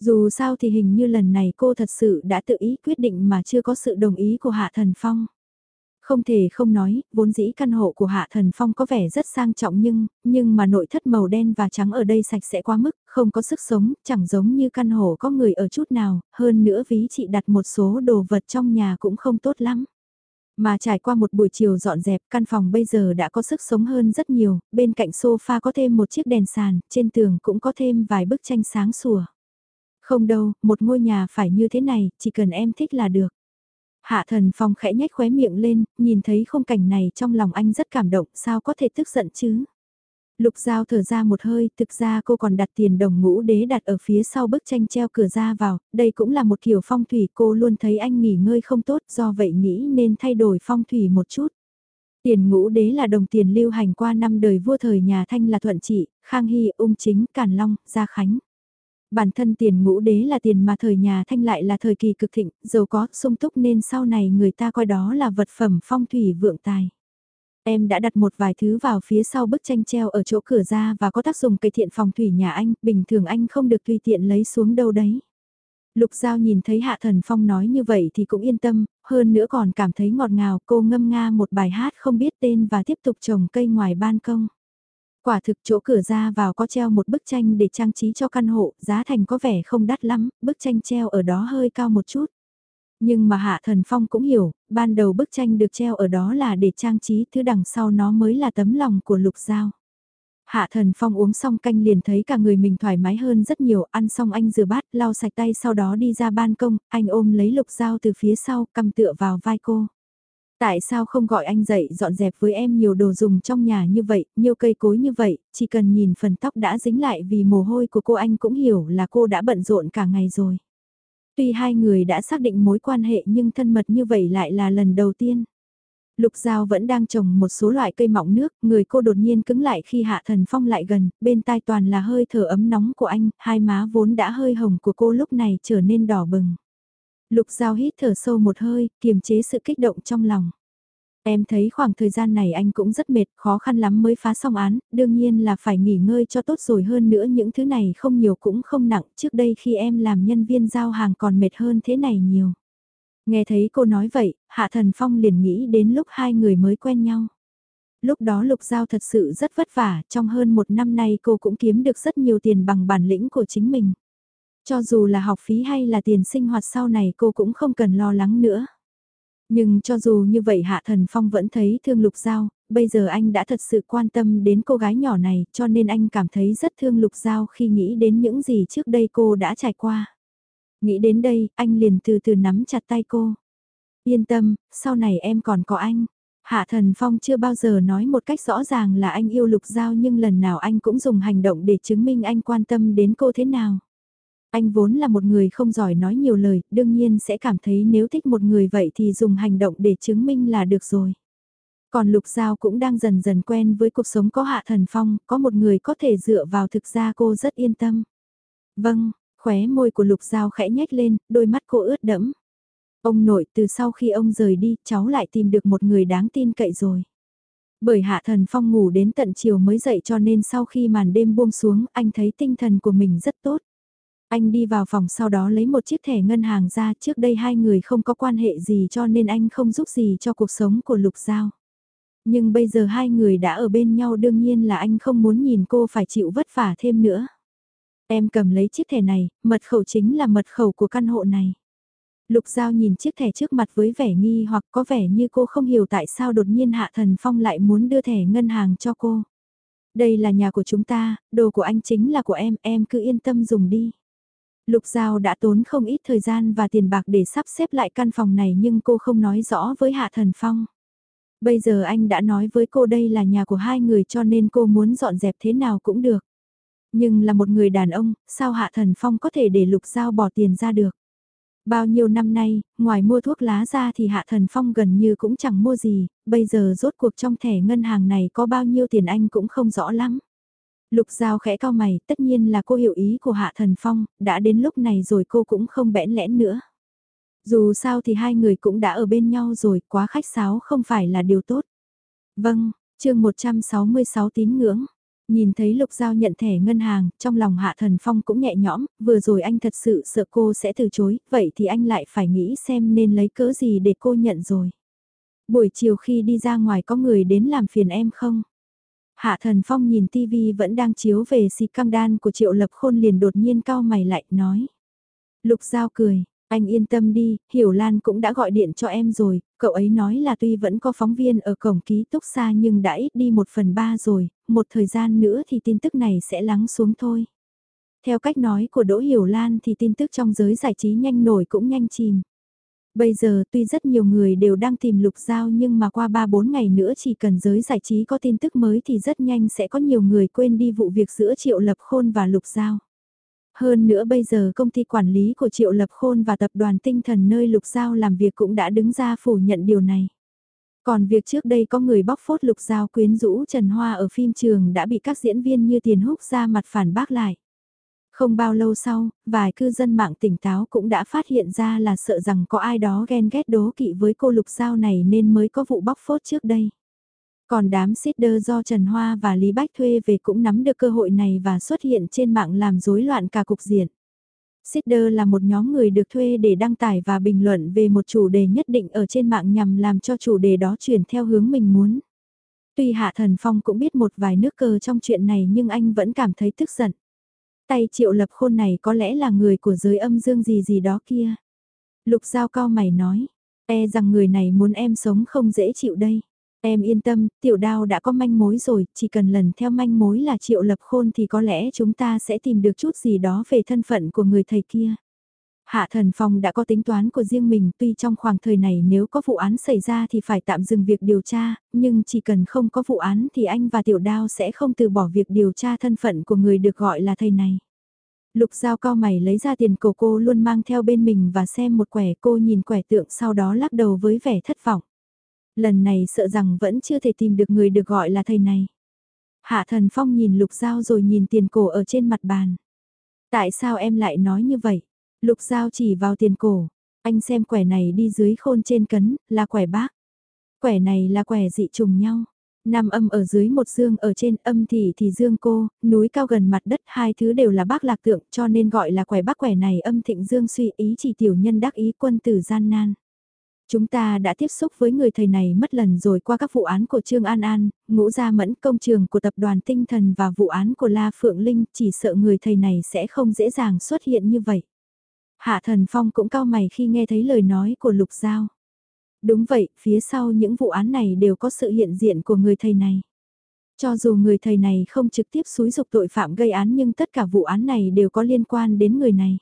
Dù sao thì hình như lần này cô thật sự đã tự ý quyết định mà chưa có sự đồng ý của Hạ Thần Phong. Không thể không nói, vốn dĩ căn hộ của Hạ Thần Phong có vẻ rất sang trọng nhưng, nhưng mà nội thất màu đen và trắng ở đây sạch sẽ quá mức, không có sức sống, chẳng giống như căn hộ có người ở chút nào, hơn nữa ví chị đặt một số đồ vật trong nhà cũng không tốt lắm. Mà trải qua một buổi chiều dọn dẹp, căn phòng bây giờ đã có sức sống hơn rất nhiều, bên cạnh sofa có thêm một chiếc đèn sàn, trên tường cũng có thêm vài bức tranh sáng sủa. Không đâu, một ngôi nhà phải như thế này, chỉ cần em thích là được. Hạ thần phong khẽ nhếch khóe miệng lên, nhìn thấy khung cảnh này trong lòng anh rất cảm động, sao có thể tức giận chứ? Lục Giao thở ra một hơi, thực ra cô còn đặt tiền đồng ngũ đế đặt ở phía sau bức tranh treo cửa ra vào, đây cũng là một kiểu phong thủy cô luôn thấy anh nghỉ ngơi không tốt do vậy nghĩ nên thay đổi phong thủy một chút. Tiền ngũ đế là đồng tiền lưu hành qua năm đời vua thời nhà Thanh là Thuận Trị, Khang Hy, Ung Chính, Càn Long, Gia Khánh. Bản thân tiền ngũ đế là tiền mà thời nhà thanh lại là thời kỳ cực thịnh, giàu có, sung túc nên sau này người ta coi đó là vật phẩm phong thủy vượng tài. Em đã đặt một vài thứ vào phía sau bức tranh treo ở chỗ cửa ra và có tác dụng cải thiện phòng thủy nhà anh, bình thường anh không được tùy tiện lấy xuống đâu đấy. Lục Giao nhìn thấy Hạ Thần Phong nói như vậy thì cũng yên tâm, hơn nữa còn cảm thấy ngọt ngào cô ngâm nga một bài hát không biết tên và tiếp tục trồng cây ngoài ban công. Quả thực chỗ cửa ra vào có treo một bức tranh để trang trí cho căn hộ, giá thành có vẻ không đắt lắm, bức tranh treo ở đó hơi cao một chút. Nhưng mà Hạ Thần Phong cũng hiểu, ban đầu bức tranh được treo ở đó là để trang trí, thứ đằng sau nó mới là tấm lòng của Lục Giao. Hạ Thần Phong uống xong canh liền thấy cả người mình thoải mái hơn rất nhiều, ăn xong anh rửa bát, lau sạch tay sau đó đi ra ban công, anh ôm lấy Lục Giao từ phía sau, cầm tựa vào vai cô. Tại sao không gọi anh dậy dọn dẹp với em nhiều đồ dùng trong nhà như vậy, nhiều cây cối như vậy, chỉ cần nhìn phần tóc đã dính lại vì mồ hôi của cô anh cũng hiểu là cô đã bận rộn cả ngày rồi. Tuy hai người đã xác định mối quan hệ nhưng thân mật như vậy lại là lần đầu tiên. Lục Giao vẫn đang trồng một số loại cây mọng nước, người cô đột nhiên cứng lại khi Hạ Thần Phong lại gần, bên tai toàn là hơi thở ấm nóng của anh, hai má vốn đã hơi hồng của cô lúc này trở nên đỏ bừng. Lục Giao hít thở sâu một hơi, kiềm chế sự kích động trong lòng. Em thấy khoảng thời gian này anh cũng rất mệt, khó khăn lắm mới phá xong án, đương nhiên là phải nghỉ ngơi cho tốt rồi hơn nữa những thứ này không nhiều cũng không nặng, trước đây khi em làm nhân viên giao hàng còn mệt hơn thế này nhiều. Nghe thấy cô nói vậy, Hạ Thần Phong liền nghĩ đến lúc hai người mới quen nhau. Lúc đó Lục Giao thật sự rất vất vả, trong hơn một năm nay cô cũng kiếm được rất nhiều tiền bằng bản lĩnh của chính mình. Cho dù là học phí hay là tiền sinh hoạt sau này cô cũng không cần lo lắng nữa. Nhưng cho dù như vậy Hạ Thần Phong vẫn thấy thương Lục Giao, bây giờ anh đã thật sự quan tâm đến cô gái nhỏ này cho nên anh cảm thấy rất thương Lục Giao khi nghĩ đến những gì trước đây cô đã trải qua. Nghĩ đến đây, anh liền từ từ nắm chặt tay cô. Yên tâm, sau này em còn có anh. Hạ Thần Phong chưa bao giờ nói một cách rõ ràng là anh yêu Lục Giao nhưng lần nào anh cũng dùng hành động để chứng minh anh quan tâm đến cô thế nào. Anh vốn là một người không giỏi nói nhiều lời, đương nhiên sẽ cảm thấy nếu thích một người vậy thì dùng hành động để chứng minh là được rồi. Còn Lục Giao cũng đang dần dần quen với cuộc sống có Hạ Thần Phong, có một người có thể dựa vào thực ra cô rất yên tâm. Vâng, khóe môi của Lục Giao khẽ nhếch lên, đôi mắt cô ướt đẫm. Ông nội từ sau khi ông rời đi, cháu lại tìm được một người đáng tin cậy rồi. Bởi Hạ Thần Phong ngủ đến tận chiều mới dậy cho nên sau khi màn đêm buông xuống, anh thấy tinh thần của mình rất tốt. Anh đi vào phòng sau đó lấy một chiếc thẻ ngân hàng ra trước đây hai người không có quan hệ gì cho nên anh không giúp gì cho cuộc sống của Lục Giao. Nhưng bây giờ hai người đã ở bên nhau đương nhiên là anh không muốn nhìn cô phải chịu vất vả thêm nữa. Em cầm lấy chiếc thẻ này, mật khẩu chính là mật khẩu của căn hộ này. Lục Giao nhìn chiếc thẻ trước mặt với vẻ nghi hoặc có vẻ như cô không hiểu tại sao đột nhiên Hạ Thần Phong lại muốn đưa thẻ ngân hàng cho cô. Đây là nhà của chúng ta, đồ của anh chính là của em, em cứ yên tâm dùng đi. Lục Giao đã tốn không ít thời gian và tiền bạc để sắp xếp lại căn phòng này nhưng cô không nói rõ với Hạ Thần Phong. Bây giờ anh đã nói với cô đây là nhà của hai người cho nên cô muốn dọn dẹp thế nào cũng được. Nhưng là một người đàn ông, sao Hạ Thần Phong có thể để Lục Giao bỏ tiền ra được? Bao nhiêu năm nay, ngoài mua thuốc lá ra thì Hạ Thần Phong gần như cũng chẳng mua gì, bây giờ rốt cuộc trong thẻ ngân hàng này có bao nhiêu tiền anh cũng không rõ lắm. Lục Giao khẽ cao mày, tất nhiên là cô hiểu ý của Hạ Thần Phong, đã đến lúc này rồi cô cũng không bẽn lẽn nữa. Dù sao thì hai người cũng đã ở bên nhau rồi, quá khách sáo không phải là điều tốt. Vâng, chương 166 tín ngưỡng. Nhìn thấy Lục Giao nhận thẻ ngân hàng, trong lòng Hạ Thần Phong cũng nhẹ nhõm, vừa rồi anh thật sự sợ cô sẽ từ chối, vậy thì anh lại phải nghĩ xem nên lấy cớ gì để cô nhận rồi. Buổi chiều khi đi ra ngoài có người đến làm phiền em không? Hạ Thần Phong nhìn TV vẫn đang chiếu về xì căng đan của Triệu Lập Khôn liền đột nhiên cao mày lại, nói. Lục Giao cười, anh yên tâm đi, Hiểu Lan cũng đã gọi điện cho em rồi, cậu ấy nói là tuy vẫn có phóng viên ở cổng ký túc xa nhưng đã ít đi một phần ba rồi, một thời gian nữa thì tin tức này sẽ lắng xuống thôi. Theo cách nói của Đỗ Hiểu Lan thì tin tức trong giới giải trí nhanh nổi cũng nhanh chìm. Bây giờ tuy rất nhiều người đều đang tìm lục giao nhưng mà qua 3-4 ngày nữa chỉ cần giới giải trí có tin tức mới thì rất nhanh sẽ có nhiều người quên đi vụ việc giữa Triệu Lập Khôn và lục giao. Hơn nữa bây giờ công ty quản lý của Triệu Lập Khôn và tập đoàn tinh thần nơi Lục Giao làm việc cũng đã đứng ra phủ nhận điều này. Còn việc trước đây có người bóc phốt Lục Giao quyến rũ Trần Hoa ở phim trường đã bị các diễn viên như Tiền Húc ra mặt phản bác lại. Không bao lâu sau, vài cư dân mạng tỉnh táo cũng đã phát hiện ra là sợ rằng có ai đó ghen ghét đố kỵ với cô Lục Giao này nên mới có vụ bóc phốt trước đây. Còn đám Sitter do Trần Hoa và Lý Bách thuê về cũng nắm được cơ hội này và xuất hiện trên mạng làm rối loạn cả cục diện. Sitter là một nhóm người được thuê để đăng tải và bình luận về một chủ đề nhất định ở trên mạng nhằm làm cho chủ đề đó chuyển theo hướng mình muốn. Tuy Hạ Thần Phong cũng biết một vài nước cờ trong chuyện này nhưng anh vẫn cảm thấy tức giận. Tay triệu lập khôn này có lẽ là người của giới âm dương gì gì đó kia. Lục Giao cao mày nói, e rằng người này muốn em sống không dễ chịu đây. Em yên tâm, tiểu đao đã có manh mối rồi, chỉ cần lần theo manh mối là triệu lập khôn thì có lẽ chúng ta sẽ tìm được chút gì đó về thân phận của người thầy kia. Hạ Thần Phong đã có tính toán của riêng mình tuy trong khoảng thời này nếu có vụ án xảy ra thì phải tạm dừng việc điều tra, nhưng chỉ cần không có vụ án thì anh và Tiểu Đao sẽ không từ bỏ việc điều tra thân phận của người được gọi là thầy này. Lục Giao cao mày lấy ra tiền cổ cô luôn mang theo bên mình và xem một quẻ cô nhìn quẻ tượng sau đó lắc đầu với vẻ thất vọng. Lần này sợ rằng vẫn chưa thể tìm được người được gọi là thầy này. Hạ thần phong nhìn lục dao rồi nhìn tiền cổ ở trên mặt bàn. Tại sao em lại nói như vậy? Lục giao chỉ vào tiền cổ. Anh xem quẻ này đi dưới khôn trên cấn, là quẻ bác. Quẻ này là quẻ dị trùng nhau. Nam âm ở dưới một dương ở trên âm thì thì dương cô, núi cao gần mặt đất hai thứ đều là bác lạc tượng cho nên gọi là quẻ bác quẻ này âm thịnh dương suy ý chỉ tiểu nhân đắc ý quân tử gian nan. Chúng ta đã tiếp xúc với người thầy này mất lần rồi qua các vụ án của Trương An An, ngũ gia mẫn công trường của tập đoàn tinh thần và vụ án của La Phượng Linh chỉ sợ người thầy này sẽ không dễ dàng xuất hiện như vậy. Hạ thần phong cũng cao mày khi nghe thấy lời nói của Lục Giao. Đúng vậy, phía sau những vụ án này đều có sự hiện diện của người thầy này. Cho dù người thầy này không trực tiếp xúi dục tội phạm gây án nhưng tất cả vụ án này đều có liên quan đến người này.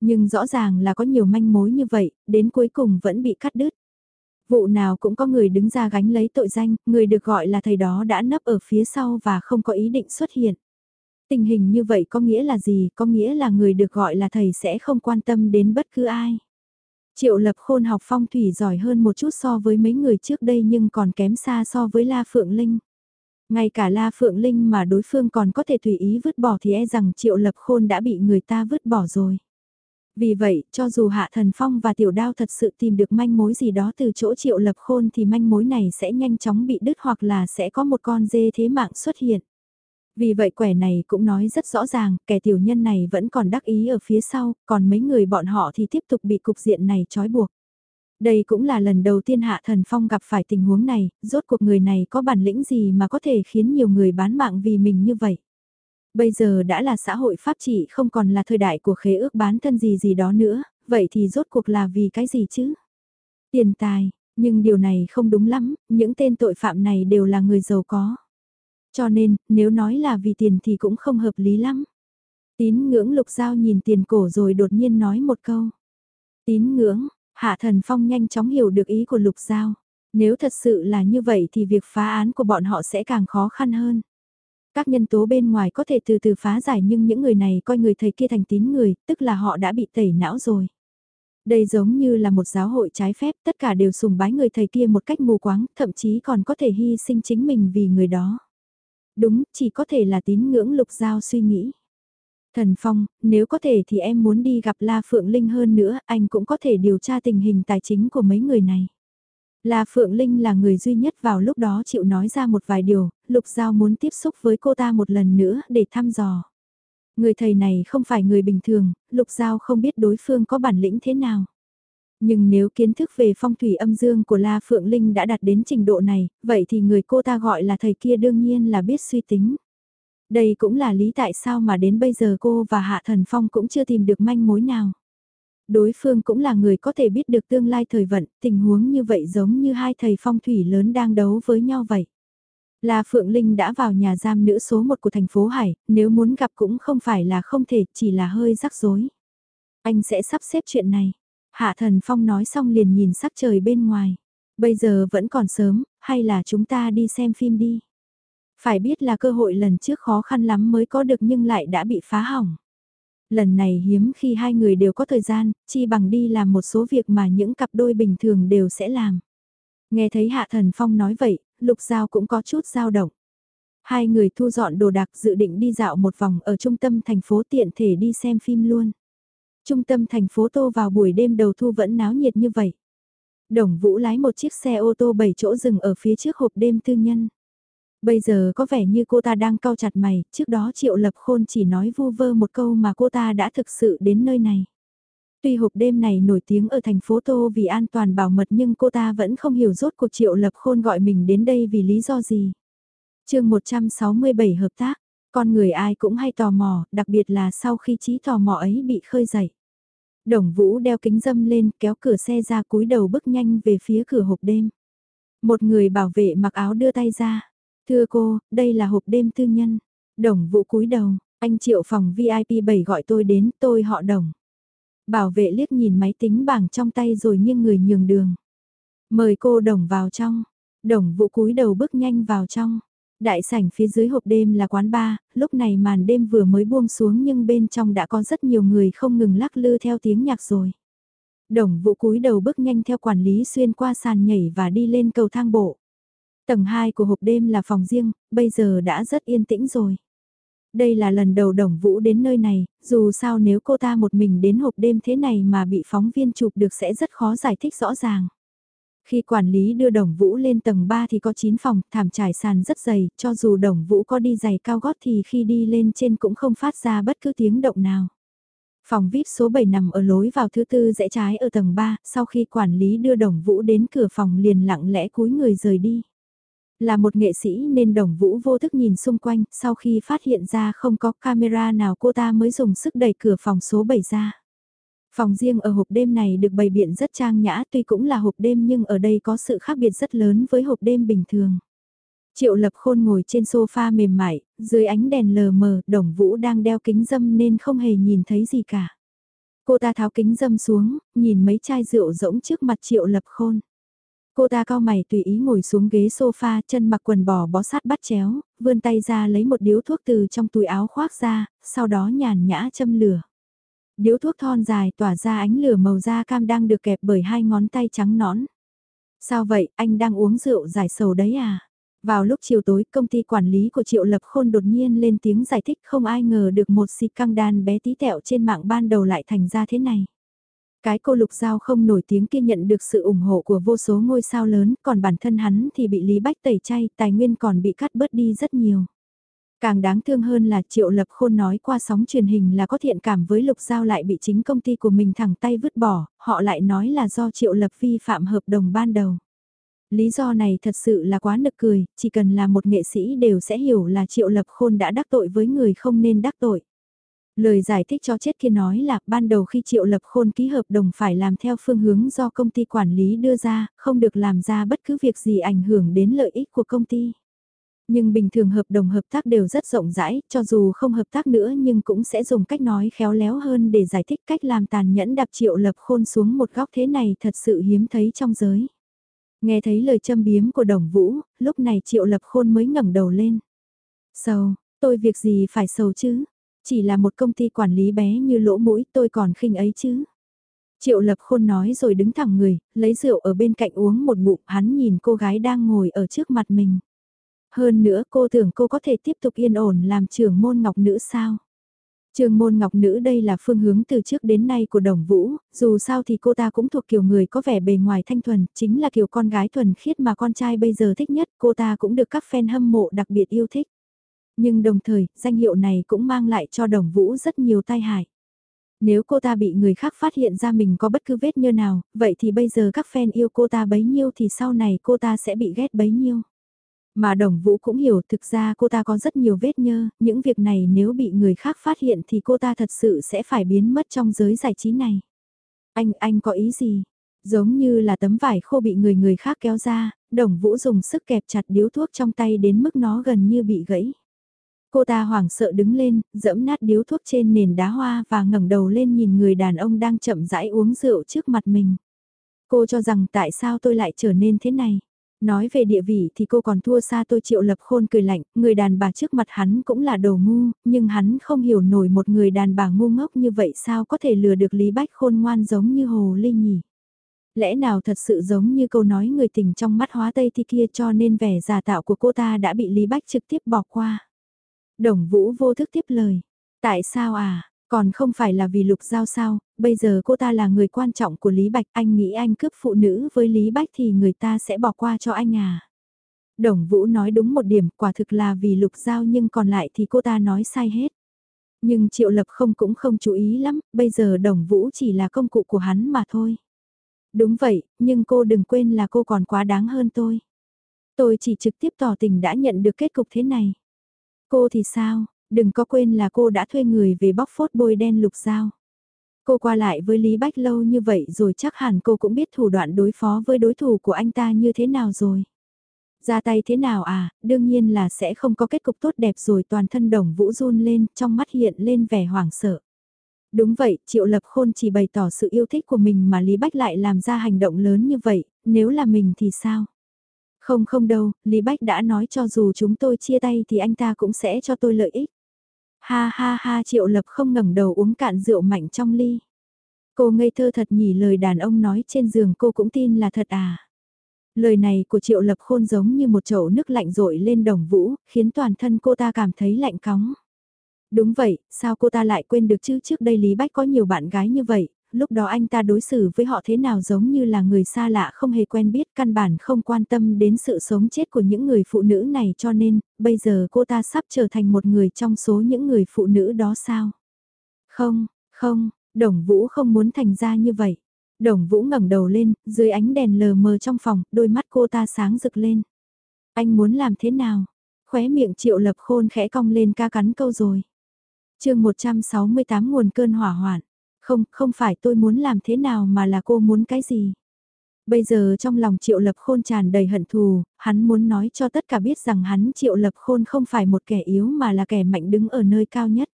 Nhưng rõ ràng là có nhiều manh mối như vậy, đến cuối cùng vẫn bị cắt đứt. Vụ nào cũng có người đứng ra gánh lấy tội danh, người được gọi là thầy đó đã nấp ở phía sau và không có ý định xuất hiện. Tình hình như vậy có nghĩa là gì? Có nghĩa là người được gọi là thầy sẽ không quan tâm đến bất cứ ai. Triệu lập khôn học phong thủy giỏi hơn một chút so với mấy người trước đây nhưng còn kém xa so với La Phượng Linh. Ngay cả La Phượng Linh mà đối phương còn có thể tùy ý vứt bỏ thì e rằng Triệu lập khôn đã bị người ta vứt bỏ rồi. Vì vậy, cho dù Hạ Thần Phong và Tiểu Đao thật sự tìm được manh mối gì đó từ chỗ Triệu Lập Khôn thì manh mối này sẽ nhanh chóng bị đứt hoặc là sẽ có một con dê thế mạng xuất hiện. Vì vậy quẻ này cũng nói rất rõ ràng, kẻ tiểu nhân này vẫn còn đắc ý ở phía sau, còn mấy người bọn họ thì tiếp tục bị cục diện này trói buộc. Đây cũng là lần đầu tiên Hạ Thần Phong gặp phải tình huống này, rốt cuộc người này có bản lĩnh gì mà có thể khiến nhiều người bán mạng vì mình như vậy. Bây giờ đã là xã hội pháp trị không còn là thời đại của khế ước bán thân gì gì đó nữa, vậy thì rốt cuộc là vì cái gì chứ? Tiền tài, nhưng điều này không đúng lắm, những tên tội phạm này đều là người giàu có. Cho nên, nếu nói là vì tiền thì cũng không hợp lý lắm. Tín ngưỡng lục giao nhìn tiền cổ rồi đột nhiên nói một câu. Tín ngưỡng, hạ thần phong nhanh chóng hiểu được ý của lục giao. Nếu thật sự là như vậy thì việc phá án của bọn họ sẽ càng khó khăn hơn. Các nhân tố bên ngoài có thể từ từ phá giải nhưng những người này coi người thầy kia thành tín người, tức là họ đã bị tẩy não rồi. Đây giống như là một giáo hội trái phép, tất cả đều sùng bái người thầy kia một cách mù quáng, thậm chí còn có thể hy sinh chính mình vì người đó. Đúng, chỉ có thể là tín ngưỡng lục giao suy nghĩ. Thần Phong, nếu có thể thì em muốn đi gặp La Phượng Linh hơn nữa, anh cũng có thể điều tra tình hình tài chính của mấy người này. La Phượng Linh là người duy nhất vào lúc đó chịu nói ra một vài điều, Lục Giao muốn tiếp xúc với cô ta một lần nữa để thăm dò. Người thầy này không phải người bình thường, Lục Giao không biết đối phương có bản lĩnh thế nào. Nhưng nếu kiến thức về phong thủy âm dương của La Phượng Linh đã đạt đến trình độ này, vậy thì người cô ta gọi là thầy kia đương nhiên là biết suy tính. Đây cũng là lý tại sao mà đến bây giờ cô và Hạ Thần Phong cũng chưa tìm được manh mối nào. Đối phương cũng là người có thể biết được tương lai thời vận, tình huống như vậy giống như hai thầy phong thủy lớn đang đấu với nhau vậy. La Phượng Linh đã vào nhà giam nữ số 1 của thành phố Hải, nếu muốn gặp cũng không phải là không thể, chỉ là hơi rắc rối. Anh sẽ sắp xếp chuyện này. Hạ Thần Phong nói xong liền nhìn sắc trời bên ngoài. Bây giờ vẫn còn sớm, hay là chúng ta đi xem phim đi. Phải biết là cơ hội lần trước khó khăn lắm mới có được nhưng lại đã bị phá hỏng. Lần này hiếm khi hai người đều có thời gian, chi bằng đi làm một số việc mà những cặp đôi bình thường đều sẽ làm. Nghe thấy Hạ Thần Phong nói vậy, Lục Giao cũng có chút dao động. Hai người thu dọn đồ đạc dự định đi dạo một vòng ở trung tâm thành phố tiện thể đi xem phim luôn. Trung tâm thành phố Tô vào buổi đêm đầu thu vẫn náo nhiệt như vậy. Đồng Vũ lái một chiếc xe ô tô 7 chỗ dừng ở phía trước hộp đêm tư nhân. Bây giờ có vẻ như cô ta đang cau chặt mày, trước đó Triệu Lập Khôn chỉ nói vu vơ một câu mà cô ta đã thực sự đến nơi này. Tuy hộp đêm này nổi tiếng ở thành phố Tô vì an toàn bảo mật nhưng cô ta vẫn không hiểu rốt cuộc Triệu Lập Khôn gọi mình đến đây vì lý do gì. chương 167 hợp tác, con người ai cũng hay tò mò, đặc biệt là sau khi trí tò mò ấy bị khơi dậy. Đồng Vũ đeo kính dâm lên kéo cửa xe ra cúi đầu bước nhanh về phía cửa hộp đêm. Một người bảo vệ mặc áo đưa tay ra. Thưa cô, đây là hộp đêm tư nhân. Đồng Vũ cúi đầu, anh triệu phòng VIP 7 gọi tôi đến, tôi họ đồng. Bảo vệ liếc nhìn máy tính bảng trong tay rồi nghiêng người nhường đường. Mời cô đồng vào trong. Đồng Vũ cúi đầu bước nhanh vào trong. Đại sảnh phía dưới hộp đêm là quán bar, lúc này màn đêm vừa mới buông xuống nhưng bên trong đã có rất nhiều người không ngừng lắc lư theo tiếng nhạc rồi. Đồng vũ cúi đầu bước nhanh theo quản lý xuyên qua sàn nhảy và đi lên cầu thang bộ. Tầng 2 của hộp đêm là phòng riêng, bây giờ đã rất yên tĩnh rồi. Đây là lần đầu đồng vũ đến nơi này, dù sao nếu cô ta một mình đến hộp đêm thế này mà bị phóng viên chụp được sẽ rất khó giải thích rõ ràng. Khi quản lý đưa đồng vũ lên tầng 3 thì có 9 phòng, thảm trải sàn rất dày, cho dù đồng vũ có đi giày cao gót thì khi đi lên trên cũng không phát ra bất cứ tiếng động nào. Phòng VIP số 7 nằm ở lối vào thứ tư rẽ trái ở tầng 3, sau khi quản lý đưa đồng vũ đến cửa phòng liền lặng lẽ cúi người rời đi. Là một nghệ sĩ nên đồng vũ vô thức nhìn xung quanh, sau khi phát hiện ra không có camera nào cô ta mới dùng sức đẩy cửa phòng số 7 ra. Phòng riêng ở hộp đêm này được bày biện rất trang nhã tuy cũng là hộp đêm nhưng ở đây có sự khác biệt rất lớn với hộp đêm bình thường. Triệu lập khôn ngồi trên sofa mềm mại, dưới ánh đèn lờ mờ, đồng vũ đang đeo kính dâm nên không hề nhìn thấy gì cả. Cô ta tháo kính dâm xuống, nhìn mấy chai rượu rỗng trước mặt triệu lập khôn. Cô ta cao mày tùy ý ngồi xuống ghế sofa, chân mặc quần bò bó sát bắt chéo, vươn tay ra lấy một điếu thuốc từ trong túi áo khoác ra, sau đó nhàn nhã châm lửa. Điếu thuốc thon dài tỏa ra ánh lửa màu da cam đang được kẹp bởi hai ngón tay trắng nõn. Sao vậy, anh đang uống rượu giải sầu đấy à? Vào lúc chiều tối, công ty quản lý của Triệu Lập Khôn đột nhiên lên tiếng giải thích không ai ngờ được một xịt căng đan bé tí tẹo trên mạng ban đầu lại thành ra thế này. Cái cô Lục Giao không nổi tiếng kia nhận được sự ủng hộ của vô số ngôi sao lớn, còn bản thân hắn thì bị Lý Bách tẩy chay, tài nguyên còn bị cắt bớt đi rất nhiều. Càng đáng thương hơn là Triệu Lập Khôn nói qua sóng truyền hình là có thiện cảm với Lục Giao lại bị chính công ty của mình thẳng tay vứt bỏ, họ lại nói là do Triệu Lập vi phạm hợp đồng ban đầu. Lý do này thật sự là quá nực cười, chỉ cần là một nghệ sĩ đều sẽ hiểu là Triệu Lập Khôn đã đắc tội với người không nên đắc tội. Lời giải thích cho chết kia nói là ban đầu khi Triệu Lập Khôn ký hợp đồng phải làm theo phương hướng do công ty quản lý đưa ra, không được làm ra bất cứ việc gì ảnh hưởng đến lợi ích của công ty. Nhưng bình thường hợp đồng hợp tác đều rất rộng rãi, cho dù không hợp tác nữa nhưng cũng sẽ dùng cách nói khéo léo hơn để giải thích cách làm tàn nhẫn đạp Triệu Lập Khôn xuống một góc thế này thật sự hiếm thấy trong giới. Nghe thấy lời châm biếm của đồng vũ, lúc này Triệu Lập Khôn mới ngẩng đầu lên. Sầu, tôi việc gì phải sầu chứ? Chỉ là một công ty quản lý bé như lỗ mũi tôi còn khinh ấy chứ. Triệu Lập Khôn nói rồi đứng thẳng người, lấy rượu ở bên cạnh uống một ngụm hắn nhìn cô gái đang ngồi ở trước mặt mình. Hơn nữa cô tưởng cô có thể tiếp tục yên ổn làm trưởng môn ngọc nữ sao? Trường môn ngọc nữ đây là phương hướng từ trước đến nay của đồng vũ, dù sao thì cô ta cũng thuộc kiểu người có vẻ bề ngoài thanh thuần, chính là kiểu con gái thuần khiết mà con trai bây giờ thích nhất, cô ta cũng được các fan hâm mộ đặc biệt yêu thích. Nhưng đồng thời, danh hiệu này cũng mang lại cho đồng vũ rất nhiều tai hại. Nếu cô ta bị người khác phát hiện ra mình có bất cứ vết nhơ nào, vậy thì bây giờ các fan yêu cô ta bấy nhiêu thì sau này cô ta sẽ bị ghét bấy nhiêu. Mà đồng vũ cũng hiểu thực ra cô ta có rất nhiều vết nhơ, những việc này nếu bị người khác phát hiện thì cô ta thật sự sẽ phải biến mất trong giới giải trí này. Anh, anh có ý gì? Giống như là tấm vải khô bị người người khác kéo ra, đồng vũ dùng sức kẹp chặt điếu thuốc trong tay đến mức nó gần như bị gãy. Cô ta hoảng sợ đứng lên, dẫm nát điếu thuốc trên nền đá hoa và ngẩng đầu lên nhìn người đàn ông đang chậm rãi uống rượu trước mặt mình. Cô cho rằng tại sao tôi lại trở nên thế này? Nói về địa vị thì cô còn thua xa tôi triệu lập khôn cười lạnh, người đàn bà trước mặt hắn cũng là đồ ngu, nhưng hắn không hiểu nổi một người đàn bà ngu ngốc như vậy sao có thể lừa được Lý Bách khôn ngoan giống như Hồ Linh nhỉ. Lẽ nào thật sự giống như câu nói người tình trong mắt hóa tây thì kia cho nên vẻ giả tạo của cô ta đã bị Lý Bách trực tiếp bỏ qua. Đồng Vũ vô thức tiếp lời. Tại sao à, còn không phải là vì lục giao sao, bây giờ cô ta là người quan trọng của Lý Bạch, anh nghĩ anh cướp phụ nữ với Lý Bách thì người ta sẽ bỏ qua cho anh à. Đồng Vũ nói đúng một điểm, quả thực là vì lục giao nhưng còn lại thì cô ta nói sai hết. Nhưng Triệu Lập không cũng không chú ý lắm, bây giờ Đồng Vũ chỉ là công cụ của hắn mà thôi. Đúng vậy, nhưng cô đừng quên là cô còn quá đáng hơn tôi. Tôi chỉ trực tiếp tỏ tình đã nhận được kết cục thế này. Cô thì sao, đừng có quên là cô đã thuê người về bóc phốt bôi đen lục dao. Cô qua lại với Lý Bách lâu như vậy rồi chắc hẳn cô cũng biết thủ đoạn đối phó với đối thủ của anh ta như thế nào rồi. Ra tay thế nào à, đương nhiên là sẽ không có kết cục tốt đẹp rồi toàn thân đồng vũ run lên, trong mắt hiện lên vẻ hoảng sợ. Đúng vậy, Triệu Lập Khôn chỉ bày tỏ sự yêu thích của mình mà Lý Bách lại làm ra hành động lớn như vậy, nếu là mình thì sao? Không không đâu, Lý Bách đã nói cho dù chúng tôi chia tay thì anh ta cũng sẽ cho tôi lợi ích. Ha ha ha Triệu Lập không ngẩng đầu uống cạn rượu mạnh trong ly. Cô ngây thơ thật nhỉ lời đàn ông nói trên giường cô cũng tin là thật à. Lời này của Triệu Lập Khôn giống như một chậu nước lạnh rội lên đồng vũ, khiến toàn thân cô ta cảm thấy lạnh cóng. Đúng vậy, sao cô ta lại quên được chứ trước đây Lý Bách có nhiều bạn gái như vậy, lúc đó anh ta đối xử với họ thế nào giống như là người xa lạ không hề quen biết căn bản không quan tâm đến sự sống chết của những người phụ nữ này cho nên, bây giờ cô ta sắp trở thành một người trong số những người phụ nữ đó sao? Không, không, Đồng Vũ không muốn thành ra như vậy. Đồng Vũ ngẩng đầu lên, dưới ánh đèn lờ mờ trong phòng, đôi mắt cô ta sáng rực lên. Anh muốn làm thế nào? Khóe miệng triệu lập khôn khẽ cong lên ca cắn câu rồi. chương 168 nguồn cơn hỏa hoạn. Không, không phải tôi muốn làm thế nào mà là cô muốn cái gì. Bây giờ trong lòng Triệu Lập Khôn tràn đầy hận thù, hắn muốn nói cho tất cả biết rằng hắn Triệu Lập Khôn không phải một kẻ yếu mà là kẻ mạnh đứng ở nơi cao nhất.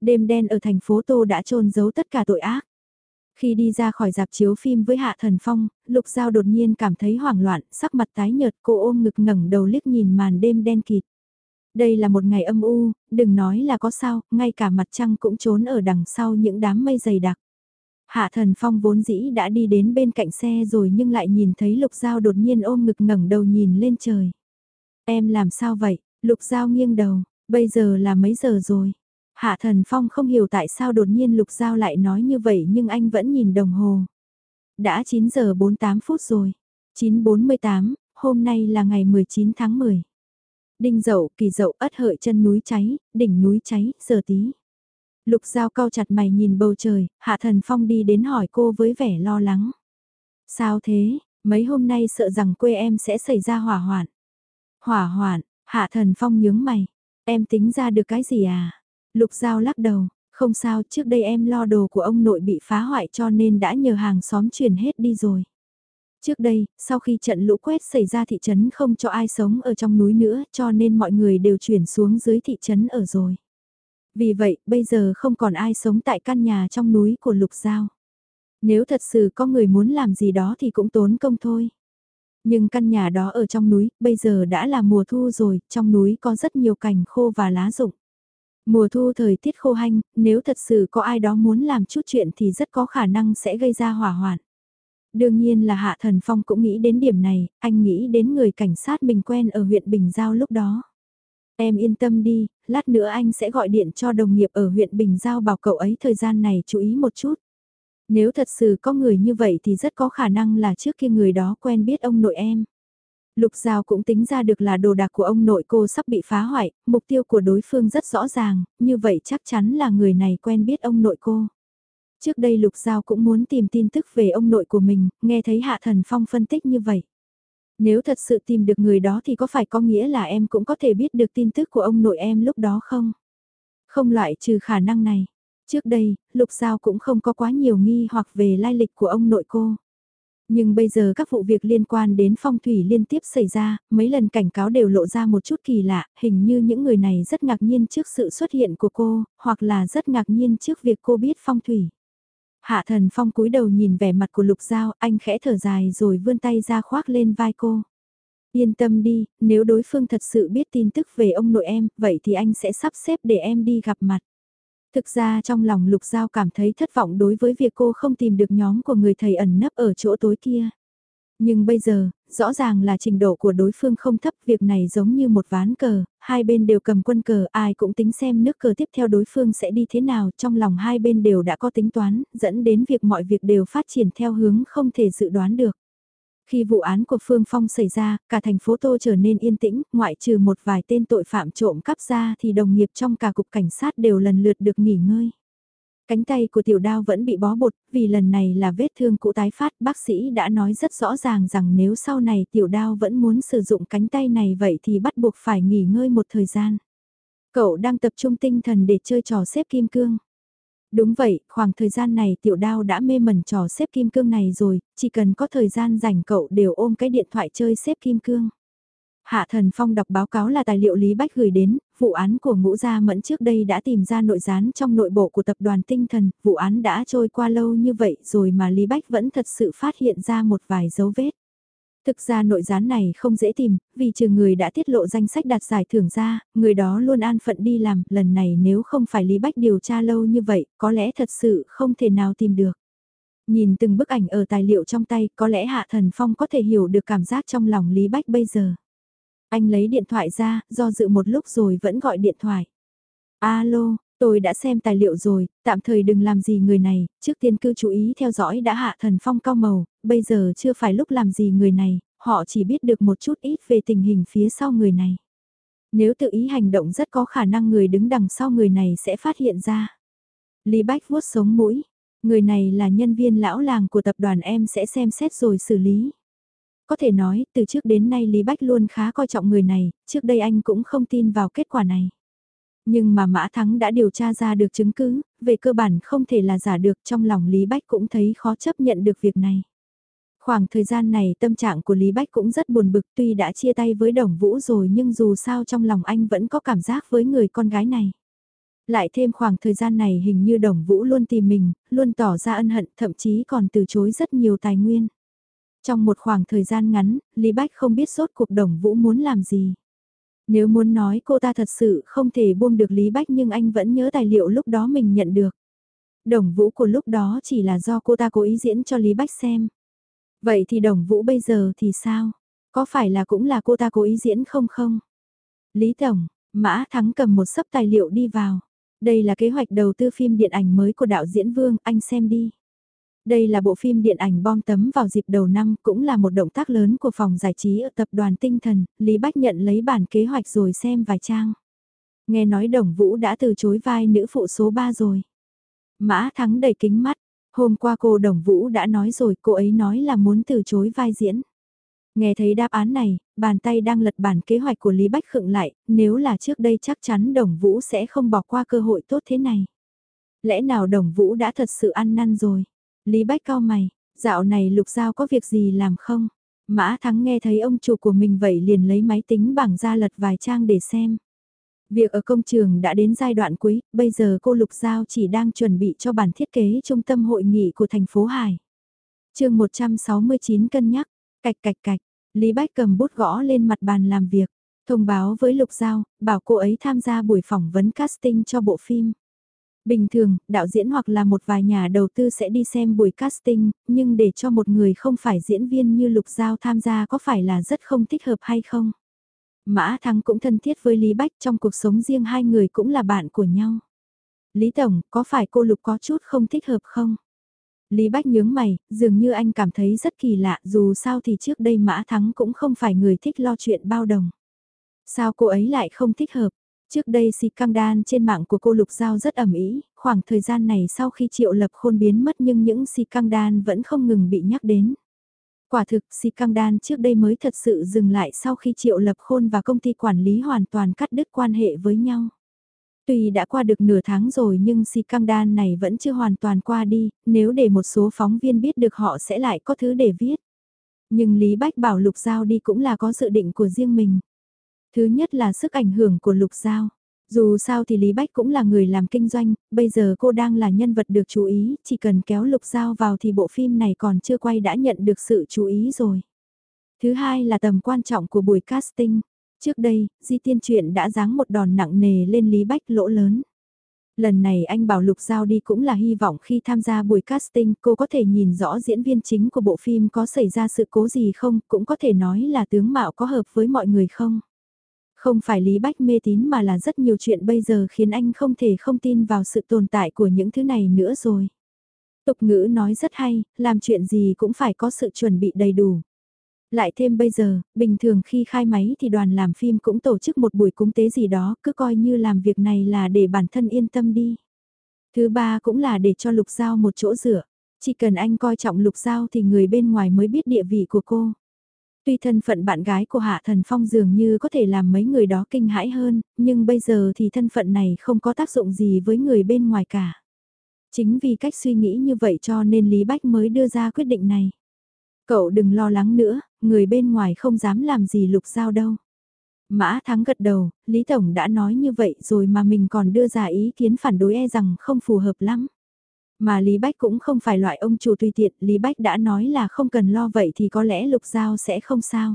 Đêm đen ở thành phố Tô đã trôn giấu tất cả tội ác. Khi đi ra khỏi dạp chiếu phim với Hạ Thần Phong, Lục Giao đột nhiên cảm thấy hoảng loạn, sắc mặt tái nhợt cô ôm ngực ngẩng đầu liếc nhìn màn đêm đen kịt. Đây là một ngày âm u, đừng nói là có sao, ngay cả mặt trăng cũng trốn ở đằng sau những đám mây dày đặc. Hạ thần phong vốn dĩ đã đi đến bên cạnh xe rồi nhưng lại nhìn thấy lục dao đột nhiên ôm ngực ngẩng đầu nhìn lên trời. Em làm sao vậy? Lục dao nghiêng đầu, bây giờ là mấy giờ rồi? Hạ thần phong không hiểu tại sao đột nhiên lục dao lại nói như vậy nhưng anh vẫn nhìn đồng hồ. Đã 9 giờ 48 phút rồi. 9.48, hôm nay là ngày 19 tháng 10 đinh dậu, kỳ dậu, ất hợi chân núi cháy, đỉnh núi cháy, giờ tí. Lục Giao cao chặt mày nhìn bầu trời, Hạ Thần Phong đi đến hỏi cô với vẻ lo lắng. Sao thế, mấy hôm nay sợ rằng quê em sẽ xảy ra hỏa hoạn. Hỏa hoạn, Hạ Thần Phong nhướng mày, em tính ra được cái gì à? Lục Giao lắc đầu, không sao, trước đây em lo đồ của ông nội bị phá hoại cho nên đã nhờ hàng xóm chuyển hết đi rồi. Trước đây, sau khi trận lũ quét xảy ra thị trấn không cho ai sống ở trong núi nữa cho nên mọi người đều chuyển xuống dưới thị trấn ở rồi. Vì vậy, bây giờ không còn ai sống tại căn nhà trong núi của Lục Giao. Nếu thật sự có người muốn làm gì đó thì cũng tốn công thôi. Nhưng căn nhà đó ở trong núi, bây giờ đã là mùa thu rồi, trong núi có rất nhiều cành khô và lá rụng. Mùa thu thời tiết khô hanh, nếu thật sự có ai đó muốn làm chút chuyện thì rất có khả năng sẽ gây ra hỏa hoạn. Đương nhiên là Hạ Thần Phong cũng nghĩ đến điểm này, anh nghĩ đến người cảnh sát mình quen ở huyện Bình Giao lúc đó. Em yên tâm đi, lát nữa anh sẽ gọi điện cho đồng nghiệp ở huyện Bình Giao bảo cậu ấy thời gian này chú ý một chút. Nếu thật sự có người như vậy thì rất có khả năng là trước kia người đó quen biết ông nội em. Lục Giao cũng tính ra được là đồ đạc của ông nội cô sắp bị phá hoại, mục tiêu của đối phương rất rõ ràng, như vậy chắc chắn là người này quen biết ông nội cô. Trước đây Lục Giao cũng muốn tìm tin tức về ông nội của mình, nghe thấy Hạ Thần Phong phân tích như vậy. Nếu thật sự tìm được người đó thì có phải có nghĩa là em cũng có thể biết được tin tức của ông nội em lúc đó không? Không loại trừ khả năng này. Trước đây, Lục Giao cũng không có quá nhiều nghi hoặc về lai lịch của ông nội cô. Nhưng bây giờ các vụ việc liên quan đến phong thủy liên tiếp xảy ra, mấy lần cảnh cáo đều lộ ra một chút kỳ lạ, hình như những người này rất ngạc nhiên trước sự xuất hiện của cô, hoặc là rất ngạc nhiên trước việc cô biết phong thủy. Hạ thần phong cúi đầu nhìn vẻ mặt của lục giao, anh khẽ thở dài rồi vươn tay ra khoác lên vai cô. Yên tâm đi, nếu đối phương thật sự biết tin tức về ông nội em, vậy thì anh sẽ sắp xếp để em đi gặp mặt. Thực ra trong lòng Lục Giao cảm thấy thất vọng đối với việc cô không tìm được nhóm của người thầy ẩn nấp ở chỗ tối kia. Nhưng bây giờ, rõ ràng là trình độ của đối phương không thấp, việc này giống như một ván cờ, hai bên đều cầm quân cờ, ai cũng tính xem nước cờ tiếp theo đối phương sẽ đi thế nào, trong lòng hai bên đều đã có tính toán, dẫn đến việc mọi việc đều phát triển theo hướng không thể dự đoán được. Khi vụ án của Phương Phong xảy ra, cả thành phố Tô trở nên yên tĩnh, ngoại trừ một vài tên tội phạm trộm cắp ra thì đồng nghiệp trong cả cục cảnh sát đều lần lượt được nghỉ ngơi. Cánh tay của tiểu đao vẫn bị bó bột, vì lần này là vết thương cũ tái phát, bác sĩ đã nói rất rõ ràng rằng nếu sau này tiểu đao vẫn muốn sử dụng cánh tay này vậy thì bắt buộc phải nghỉ ngơi một thời gian. Cậu đang tập trung tinh thần để chơi trò xếp kim cương. Đúng vậy, khoảng thời gian này tiểu đao đã mê mẩn trò xếp kim cương này rồi, chỉ cần có thời gian rảnh cậu đều ôm cái điện thoại chơi xếp kim cương. Hạ Thần Phong đọc báo cáo là tài liệu Lý Bách gửi đến, vụ án của ngũ gia mẫn trước đây đã tìm ra nội gián trong nội bộ của tập đoàn tinh thần, vụ án đã trôi qua lâu như vậy rồi mà Lý Bách vẫn thật sự phát hiện ra một vài dấu vết. Thực ra nội gián này không dễ tìm, vì trừ người đã tiết lộ danh sách đạt giải thưởng ra, người đó luôn an phận đi làm, lần này nếu không phải Lý Bách điều tra lâu như vậy, có lẽ thật sự không thể nào tìm được. Nhìn từng bức ảnh ở tài liệu trong tay, có lẽ Hạ Thần Phong có thể hiểu được cảm giác trong lòng Lý Bách bây giờ. Anh lấy điện thoại ra, do dự một lúc rồi vẫn gọi điện thoại. Alo, tôi đã xem tài liệu rồi, tạm thời đừng làm gì người này, trước tiên cứ chú ý theo dõi đã Hạ Thần Phong cao màu, bây giờ chưa phải lúc làm gì người này, họ chỉ biết được một chút ít về tình hình phía sau người này. Nếu tự ý hành động rất có khả năng người đứng đằng sau người này sẽ phát hiện ra. Lý Bách vuốt sống mũi, người này là nhân viên lão làng của tập đoàn em sẽ xem xét rồi xử lý. Có thể nói, từ trước đến nay Lý Bách luôn khá coi trọng người này, trước đây anh cũng không tin vào kết quả này. Nhưng mà Mã Thắng đã điều tra ra được chứng cứ, về cơ bản không thể là giả được trong lòng Lý Bách cũng thấy khó chấp nhận được việc này. Khoảng thời gian này tâm trạng của Lý Bách cũng rất buồn bực tuy đã chia tay với Đồng Vũ rồi nhưng dù sao trong lòng anh vẫn có cảm giác với người con gái này. Lại thêm khoảng thời gian này hình như Đồng Vũ luôn tìm mình, luôn tỏ ra ân hận thậm chí còn từ chối rất nhiều tài nguyên. Trong một khoảng thời gian ngắn, Lý Bách không biết sốt cuộc Đồng Vũ muốn làm gì. Nếu muốn nói cô ta thật sự không thể buông được Lý Bách nhưng anh vẫn nhớ tài liệu lúc đó mình nhận được. Đồng Vũ của lúc đó chỉ là do cô ta cố ý diễn cho Lý Bách xem. Vậy thì đồng vũ bây giờ thì sao? Có phải là cũng là cô ta cố ý diễn không không? Lý Tổng, Mã Thắng cầm một sấp tài liệu đi vào. Đây là kế hoạch đầu tư phim điện ảnh mới của đạo diễn Vương, anh xem đi. Đây là bộ phim điện ảnh bom tấm vào dịp đầu năm, cũng là một động tác lớn của phòng giải trí ở tập đoàn tinh thần, Lý Bách nhận lấy bản kế hoạch rồi xem vài trang. Nghe nói Đồng Vũ đã từ chối vai nữ phụ số 3 rồi. Mã Thắng đầy kính mắt, Hôm qua cô Đồng Vũ đã nói rồi cô ấy nói là muốn từ chối vai diễn. Nghe thấy đáp án này, bàn tay đang lật bản kế hoạch của Lý Bách khựng lại, nếu là trước đây chắc chắn Đồng Vũ sẽ không bỏ qua cơ hội tốt thế này. Lẽ nào Đồng Vũ đã thật sự ăn năn rồi? Lý Bách cao mày, dạo này Lục Giao có việc gì làm không? Mã Thắng nghe thấy ông chủ của mình vậy liền lấy máy tính bảng ra lật vài trang để xem. Việc ở công trường đã đến giai đoạn cuối, bây giờ cô Lục Giao chỉ đang chuẩn bị cho bản thiết kế trung tâm hội nghị của thành phố Hải. chương 169 cân nhắc, cạch cạch cạch, Lý Bách cầm bút gõ lên mặt bàn làm việc, thông báo với Lục Giao, bảo cô ấy tham gia buổi phỏng vấn casting cho bộ phim. Bình thường, đạo diễn hoặc là một vài nhà đầu tư sẽ đi xem buổi casting, nhưng để cho một người không phải diễn viên như Lục Giao tham gia có phải là rất không thích hợp hay không? Mã Thắng cũng thân thiết với Lý Bách trong cuộc sống riêng hai người cũng là bạn của nhau. Lý Tổng, có phải cô Lục có chút không thích hợp không? Lý Bách nhướng mày, dường như anh cảm thấy rất kỳ lạ dù sao thì trước đây Mã Thắng cũng không phải người thích lo chuyện bao đồng. Sao cô ấy lại không thích hợp? Trước đây si căng đan trên mạng của cô Lục Giao rất ẩm ý, khoảng thời gian này sau khi triệu lập khôn biến mất nhưng những si căng đan vẫn không ngừng bị nhắc đến. Quả thực, si căng đan trước đây mới thật sự dừng lại sau khi Triệu Lập Khôn và công ty quản lý hoàn toàn cắt đứt quan hệ với nhau. Tuy đã qua được nửa tháng rồi nhưng si căng đan này vẫn chưa hoàn toàn qua đi, nếu để một số phóng viên biết được họ sẽ lại có thứ để viết. Nhưng Lý Bách bảo Lục Giao đi cũng là có dự định của riêng mình. Thứ nhất là sức ảnh hưởng của Lục Giao. Dù sao thì Lý Bách cũng là người làm kinh doanh, bây giờ cô đang là nhân vật được chú ý, chỉ cần kéo Lục Giao vào thì bộ phim này còn chưa quay đã nhận được sự chú ý rồi. Thứ hai là tầm quan trọng của buổi casting. Trước đây, Di Tiên Truyện đã giáng một đòn nặng nề lên Lý Bách lỗ lớn. Lần này anh bảo Lục Giao đi cũng là hy vọng khi tham gia buổi casting cô có thể nhìn rõ diễn viên chính của bộ phim có xảy ra sự cố gì không, cũng có thể nói là tướng mạo có hợp với mọi người không. Không phải Lý Bách mê tín mà là rất nhiều chuyện bây giờ khiến anh không thể không tin vào sự tồn tại của những thứ này nữa rồi. Tục ngữ nói rất hay, làm chuyện gì cũng phải có sự chuẩn bị đầy đủ. Lại thêm bây giờ, bình thường khi khai máy thì đoàn làm phim cũng tổ chức một buổi cúng tế gì đó, cứ coi như làm việc này là để bản thân yên tâm đi. Thứ ba cũng là để cho Lục Giao một chỗ dựa. Chỉ cần anh coi trọng Lục Giao thì người bên ngoài mới biết địa vị của cô. Tuy thân phận bạn gái của Hạ Thần Phong dường như có thể làm mấy người đó kinh hãi hơn, nhưng bây giờ thì thân phận này không có tác dụng gì với người bên ngoài cả. Chính vì cách suy nghĩ như vậy cho nên Lý Bách mới đưa ra quyết định này. Cậu đừng lo lắng nữa, người bên ngoài không dám làm gì lục giao đâu. Mã Thắng gật đầu, Lý Tổng đã nói như vậy rồi mà mình còn đưa ra ý kiến phản đối e rằng không phù hợp lắm. Mà Lý Bách cũng không phải loại ông chủ tùy tiện, Lý Bách đã nói là không cần lo vậy thì có lẽ Lục Giao sẽ không sao.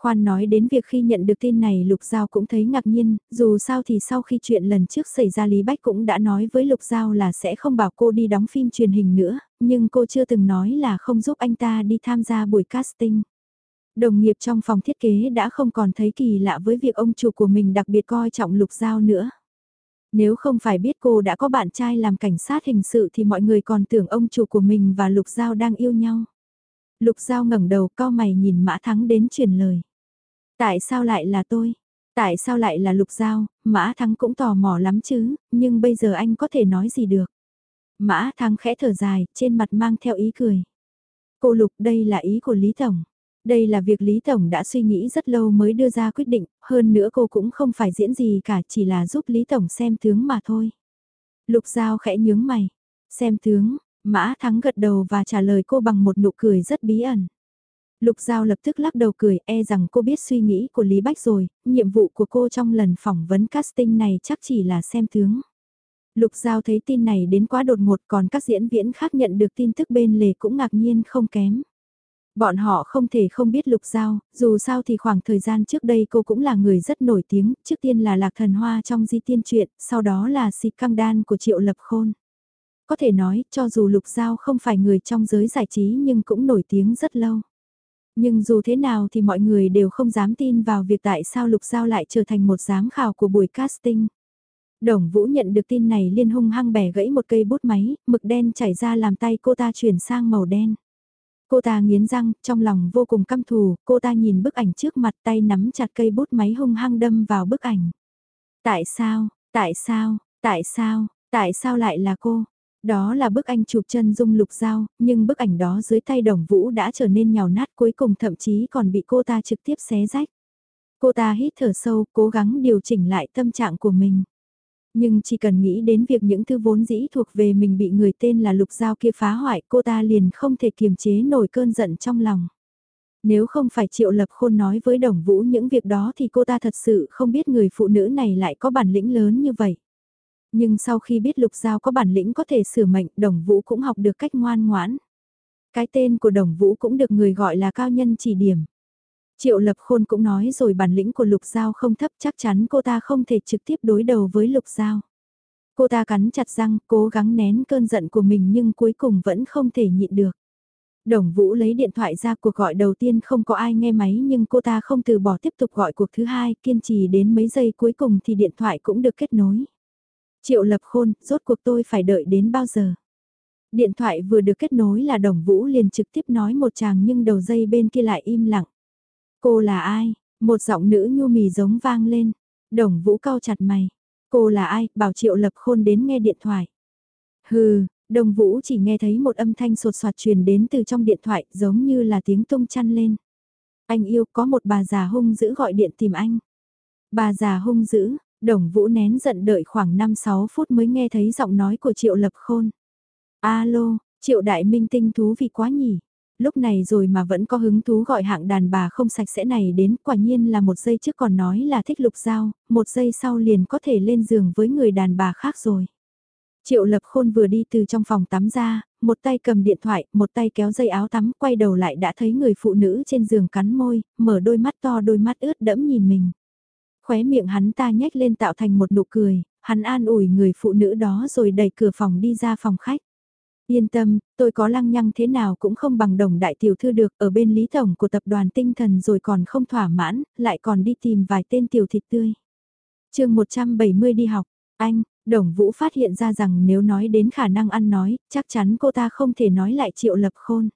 Khoan nói đến việc khi nhận được tin này Lục Giao cũng thấy ngạc nhiên, dù sao thì sau khi chuyện lần trước xảy ra Lý Bách cũng đã nói với Lục Giao là sẽ không bảo cô đi đóng phim truyền hình nữa, nhưng cô chưa từng nói là không giúp anh ta đi tham gia buổi casting. Đồng nghiệp trong phòng thiết kế đã không còn thấy kỳ lạ với việc ông chủ của mình đặc biệt coi trọng Lục Giao nữa. Nếu không phải biết cô đã có bạn trai làm cảnh sát hình sự thì mọi người còn tưởng ông chủ của mình và Lục Giao đang yêu nhau. Lục Giao ngẩng đầu cao mày nhìn Mã Thắng đến truyền lời. Tại sao lại là tôi? Tại sao lại là Lục Giao? Mã Thắng cũng tò mò lắm chứ, nhưng bây giờ anh có thể nói gì được? Mã Thắng khẽ thở dài, trên mặt mang theo ý cười. Cô Lục đây là ý của Lý Tổng. Đây là việc Lý Tổng đã suy nghĩ rất lâu mới đưa ra quyết định, hơn nữa cô cũng không phải diễn gì cả chỉ là giúp Lý Tổng xem tướng mà thôi. Lục Giao khẽ nhướng mày. Xem tướng, Mã Thắng gật đầu và trả lời cô bằng một nụ cười rất bí ẩn. Lục Giao lập tức lắc đầu cười e rằng cô biết suy nghĩ của Lý Bách rồi, nhiệm vụ của cô trong lần phỏng vấn casting này chắc chỉ là xem tướng. Lục Giao thấy tin này đến quá đột ngột còn các diễn viên khác nhận được tin tức bên lề cũng ngạc nhiên không kém. Bọn họ không thể không biết Lục Giao, dù sao thì khoảng thời gian trước đây cô cũng là người rất nổi tiếng, trước tiên là Lạc Thần Hoa trong di tiên truyện, sau đó là xịt căng đan của Triệu Lập Khôn. Có thể nói, cho dù Lục Giao không phải người trong giới giải trí nhưng cũng nổi tiếng rất lâu. Nhưng dù thế nào thì mọi người đều không dám tin vào việc tại sao Lục Giao lại trở thành một giám khảo của buổi casting. Đồng Vũ nhận được tin này liên hung hăng bẻ gãy một cây bút máy, mực đen chảy ra làm tay cô ta chuyển sang màu đen. Cô ta nghiến răng, trong lòng vô cùng căm thù, cô ta nhìn bức ảnh trước mặt tay nắm chặt cây bút máy hung hăng đâm vào bức ảnh. Tại sao, tại sao, tại sao, tại sao lại là cô? Đó là bức ảnh chụp chân dung lục dao, nhưng bức ảnh đó dưới tay đồng vũ đã trở nên nhào nát cuối cùng thậm chí còn bị cô ta trực tiếp xé rách. Cô ta hít thở sâu, cố gắng điều chỉnh lại tâm trạng của mình. Nhưng chỉ cần nghĩ đến việc những thứ vốn dĩ thuộc về mình bị người tên là Lục Giao kia phá hoại, cô ta liền không thể kiềm chế nổi cơn giận trong lòng. Nếu không phải Triệu Lập Khôn nói với Đồng Vũ những việc đó thì cô ta thật sự không biết người phụ nữ này lại có bản lĩnh lớn như vậy. Nhưng sau khi biết Lục Giao có bản lĩnh có thể sửa mệnh, Đồng Vũ cũng học được cách ngoan ngoãn. Cái tên của Đồng Vũ cũng được người gọi là cao nhân chỉ điểm. Triệu Lập Khôn cũng nói rồi bản lĩnh của Lục Giao không thấp chắc chắn cô ta không thể trực tiếp đối đầu với Lục Giao. Cô ta cắn chặt răng, cố gắng nén cơn giận của mình nhưng cuối cùng vẫn không thể nhịn được. Đồng Vũ lấy điện thoại ra cuộc gọi đầu tiên không có ai nghe máy nhưng cô ta không từ bỏ tiếp tục gọi cuộc thứ hai, kiên trì đến mấy giây cuối cùng thì điện thoại cũng được kết nối. Triệu Lập Khôn, rốt cuộc tôi phải đợi đến bao giờ? Điện thoại vừa được kết nối là Đồng Vũ liền trực tiếp nói một chàng nhưng đầu dây bên kia lại im lặng. Cô là ai? Một giọng nữ nhu mì giống vang lên. Đồng vũ cao chặt mày. Cô là ai? Bảo triệu lập khôn đến nghe điện thoại. Hừ, đồng vũ chỉ nghe thấy một âm thanh sột soạt truyền đến từ trong điện thoại giống như là tiếng tung chăn lên. Anh yêu có một bà già hung dữ gọi điện tìm anh. Bà già hung dữ, đồng vũ nén giận đợi khoảng 5-6 phút mới nghe thấy giọng nói của triệu lập khôn. Alo, triệu đại minh tinh thú vì quá nhỉ. Lúc này rồi mà vẫn có hứng thú gọi hạng đàn bà không sạch sẽ này đến quả nhiên là một giây trước còn nói là thích lục dao, một giây sau liền có thể lên giường với người đàn bà khác rồi. Triệu lập khôn vừa đi từ trong phòng tắm ra, một tay cầm điện thoại, một tay kéo dây áo tắm, quay đầu lại đã thấy người phụ nữ trên giường cắn môi, mở đôi mắt to đôi mắt ướt đẫm nhìn mình. Khóe miệng hắn ta nhếch lên tạo thành một nụ cười, hắn an ủi người phụ nữ đó rồi đẩy cửa phòng đi ra phòng khách. Yên tâm, tôi có lăng nhăng thế nào cũng không bằng đồng đại tiểu thư được ở bên lý tổng của tập đoàn tinh thần rồi còn không thỏa mãn, lại còn đi tìm vài tên tiểu thịt tươi. chương 170 đi học, anh, đồng vũ phát hiện ra rằng nếu nói đến khả năng ăn nói, chắc chắn cô ta không thể nói lại triệu lập khôn.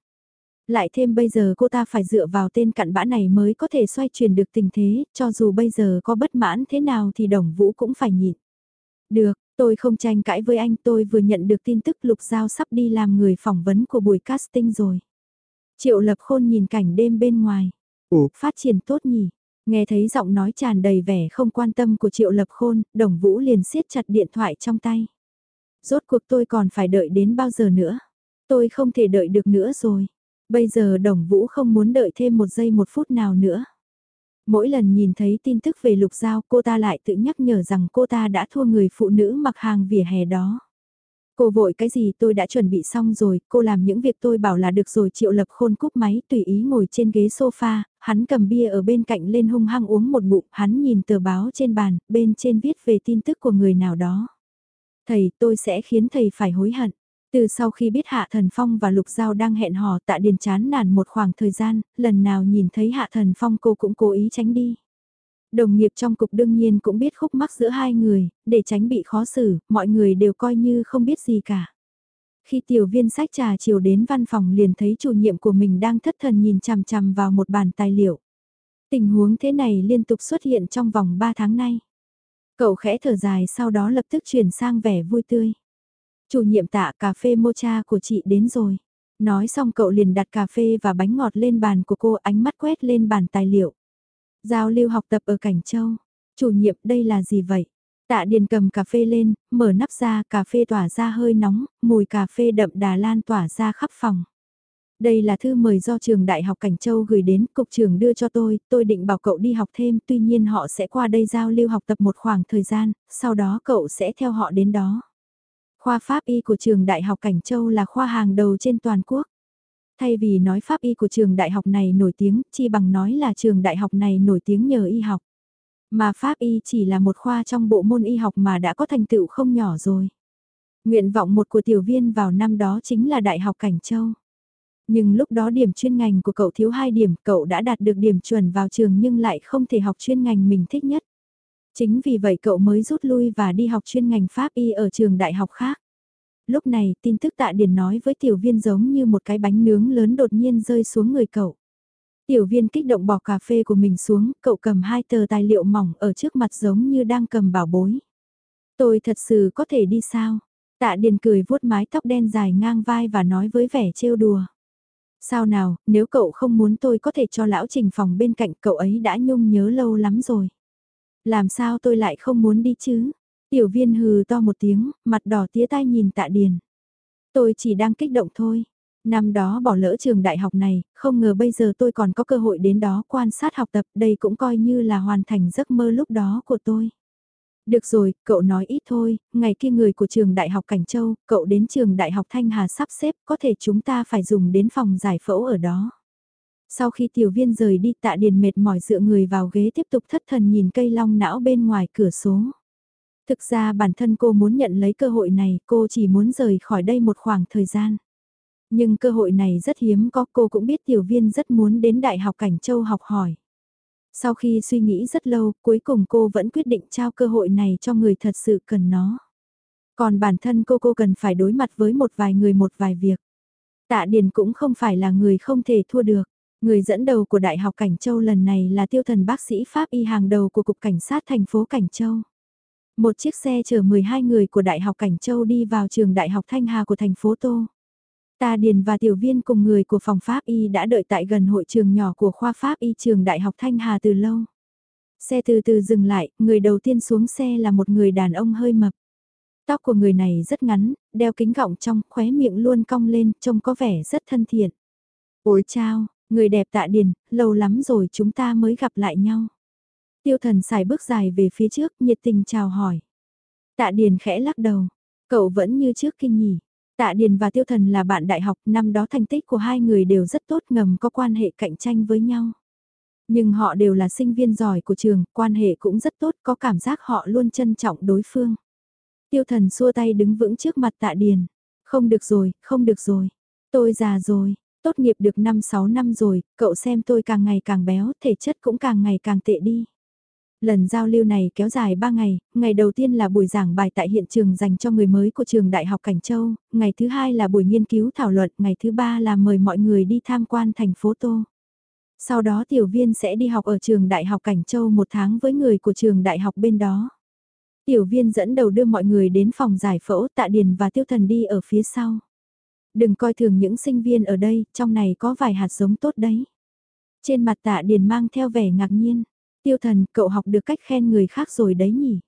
Lại thêm bây giờ cô ta phải dựa vào tên cặn bã này mới có thể xoay chuyển được tình thế, cho dù bây giờ có bất mãn thế nào thì đồng vũ cũng phải nhịn. Được, Tôi không tranh cãi với anh tôi vừa nhận được tin tức Lục Giao sắp đi làm người phỏng vấn của buổi casting rồi. Triệu Lập Khôn nhìn cảnh đêm bên ngoài. Ủa, phát triển tốt nhỉ? Nghe thấy giọng nói tràn đầy vẻ không quan tâm của Triệu Lập Khôn, Đồng Vũ liền siết chặt điện thoại trong tay. Rốt cuộc tôi còn phải đợi đến bao giờ nữa? Tôi không thể đợi được nữa rồi. Bây giờ Đồng Vũ không muốn đợi thêm một giây một phút nào nữa. Mỗi lần nhìn thấy tin tức về lục giao cô ta lại tự nhắc nhở rằng cô ta đã thua người phụ nữ mặc hàng vỉa hè đó. Cô vội cái gì tôi đã chuẩn bị xong rồi, cô làm những việc tôi bảo là được rồi triệu lập khôn cúp máy tùy ý ngồi trên ghế sofa, hắn cầm bia ở bên cạnh lên hung hăng uống một ngụm, hắn nhìn tờ báo trên bàn, bên trên viết về tin tức của người nào đó. Thầy tôi sẽ khiến thầy phải hối hận. Từ sau khi biết Hạ Thần Phong và Lục Giao đang hẹn hò tạ điền chán nản một khoảng thời gian, lần nào nhìn thấy Hạ Thần Phong cô cũng cố ý tránh đi. Đồng nghiệp trong cục đương nhiên cũng biết khúc mắc giữa hai người, để tránh bị khó xử, mọi người đều coi như không biết gì cả. Khi tiểu viên sách trà chiều đến văn phòng liền thấy chủ nhiệm của mình đang thất thần nhìn chằm chằm vào một bản tài liệu. Tình huống thế này liên tục xuất hiện trong vòng 3 tháng nay. Cậu khẽ thở dài sau đó lập tức chuyển sang vẻ vui tươi. Chủ nhiệm tạ cà phê mocha của chị đến rồi. Nói xong cậu liền đặt cà phê và bánh ngọt lên bàn của cô ánh mắt quét lên bàn tài liệu. Giao lưu học tập ở Cảnh Châu. Chủ nhiệm đây là gì vậy? Tạ Điền cầm cà phê lên, mở nắp ra, cà phê tỏa ra hơi nóng, mùi cà phê đậm đà lan tỏa ra khắp phòng. Đây là thư mời do trường Đại học Cảnh Châu gửi đến, cục trường đưa cho tôi, tôi định bảo cậu đi học thêm, tuy nhiên họ sẽ qua đây giao lưu học tập một khoảng thời gian, sau đó cậu sẽ theo họ đến đó. Khoa Pháp Y của trường Đại học Cảnh Châu là khoa hàng đầu trên toàn quốc. Thay vì nói Pháp Y của trường đại học này nổi tiếng, chi bằng nói là trường đại học này nổi tiếng nhờ y học. Mà Pháp Y chỉ là một khoa trong bộ môn y học mà đã có thành tựu không nhỏ rồi. Nguyện vọng một của tiểu viên vào năm đó chính là Đại học Cảnh Châu. Nhưng lúc đó điểm chuyên ngành của cậu thiếu 2 điểm, cậu đã đạt được điểm chuẩn vào trường nhưng lại không thể học chuyên ngành mình thích nhất. Chính vì vậy cậu mới rút lui và đi học chuyên ngành Pháp Y ở trường đại học khác. Lúc này tin tức tạ điền nói với tiểu viên giống như một cái bánh nướng lớn đột nhiên rơi xuống người cậu. Tiểu viên kích động bỏ cà phê của mình xuống, cậu cầm hai tờ tài liệu mỏng ở trước mặt giống như đang cầm bảo bối. Tôi thật sự có thể đi sao? Tạ Điền cười vuốt mái tóc đen dài ngang vai và nói với vẻ trêu đùa. Sao nào, nếu cậu không muốn tôi có thể cho lão trình phòng bên cạnh cậu ấy đã nhung nhớ lâu lắm rồi. Làm sao tôi lại không muốn đi chứ? Tiểu viên hừ to một tiếng, mặt đỏ tía tai nhìn tạ điền. Tôi chỉ đang kích động thôi. Năm đó bỏ lỡ trường đại học này, không ngờ bây giờ tôi còn có cơ hội đến đó quan sát học tập, đây cũng coi như là hoàn thành giấc mơ lúc đó của tôi. Được rồi, cậu nói ít thôi, ngày kia người của trường Đại học Cảnh Châu, cậu đến trường Đại học Thanh Hà sắp xếp, có thể chúng ta phải dùng đến phòng giải phẫu ở đó. Sau khi tiểu viên rời đi tạ điền mệt mỏi dựa người vào ghế tiếp tục thất thần nhìn cây long não bên ngoài cửa số. Thực ra bản thân cô muốn nhận lấy cơ hội này, cô chỉ muốn rời khỏi đây một khoảng thời gian. Nhưng cơ hội này rất hiếm có cô cũng biết tiểu viên rất muốn đến Đại học Cảnh Châu học hỏi. Sau khi suy nghĩ rất lâu, cuối cùng cô vẫn quyết định trao cơ hội này cho người thật sự cần nó. Còn bản thân cô cô cần phải đối mặt với một vài người một vài việc. Tạ Điền cũng không phải là người không thể thua được. Người dẫn đầu của Đại học Cảnh Châu lần này là tiêu thần bác sĩ Pháp y hàng đầu của Cục Cảnh sát thành phố Cảnh Châu. Một chiếc xe chở 12 người của Đại học Cảnh Châu đi vào trường Đại học Thanh Hà của thành phố Tô. Ta Điền và tiểu viên cùng người của phòng Pháp Y đã đợi tại gần hội trường nhỏ của khoa Pháp Y trường Đại học Thanh Hà từ lâu. Xe từ từ dừng lại, người đầu tiên xuống xe là một người đàn ông hơi mập. Tóc của người này rất ngắn, đeo kính gọng trong, khóe miệng luôn cong lên, trông có vẻ rất thân thiện. Ôi chao, người đẹp tạ điền, lâu lắm rồi chúng ta mới gặp lại nhau. Tiêu thần xài bước dài về phía trước, nhiệt tình chào hỏi. Tạ điền khẽ lắc đầu, cậu vẫn như trước kinh nhỉ. Tạ Điền và Tiêu Thần là bạn đại học, năm đó thành tích của hai người đều rất tốt ngầm có quan hệ cạnh tranh với nhau. Nhưng họ đều là sinh viên giỏi của trường, quan hệ cũng rất tốt, có cảm giác họ luôn trân trọng đối phương. Tiêu Thần xua tay đứng vững trước mặt Tạ Điền. Không được rồi, không được rồi. Tôi già rồi, tốt nghiệp được 5-6 năm rồi, cậu xem tôi càng ngày càng béo, thể chất cũng càng ngày càng tệ đi. Lần giao lưu này kéo dài 3 ngày, ngày đầu tiên là buổi giảng bài tại hiện trường dành cho người mới của trường Đại học Cảnh Châu, ngày thứ hai là buổi nghiên cứu thảo luận, ngày thứ ba là mời mọi người đi tham quan thành phố Tô. Sau đó tiểu viên sẽ đi học ở trường Đại học Cảnh Châu một tháng với người của trường Đại học bên đó. Tiểu viên dẫn đầu đưa mọi người đến phòng giải phẫu tạ điền và tiêu thần đi ở phía sau. Đừng coi thường những sinh viên ở đây, trong này có vài hạt giống tốt đấy. Trên mặt tạ điền mang theo vẻ ngạc nhiên. Tiêu thần, cậu học được cách khen người khác rồi đấy nhỉ?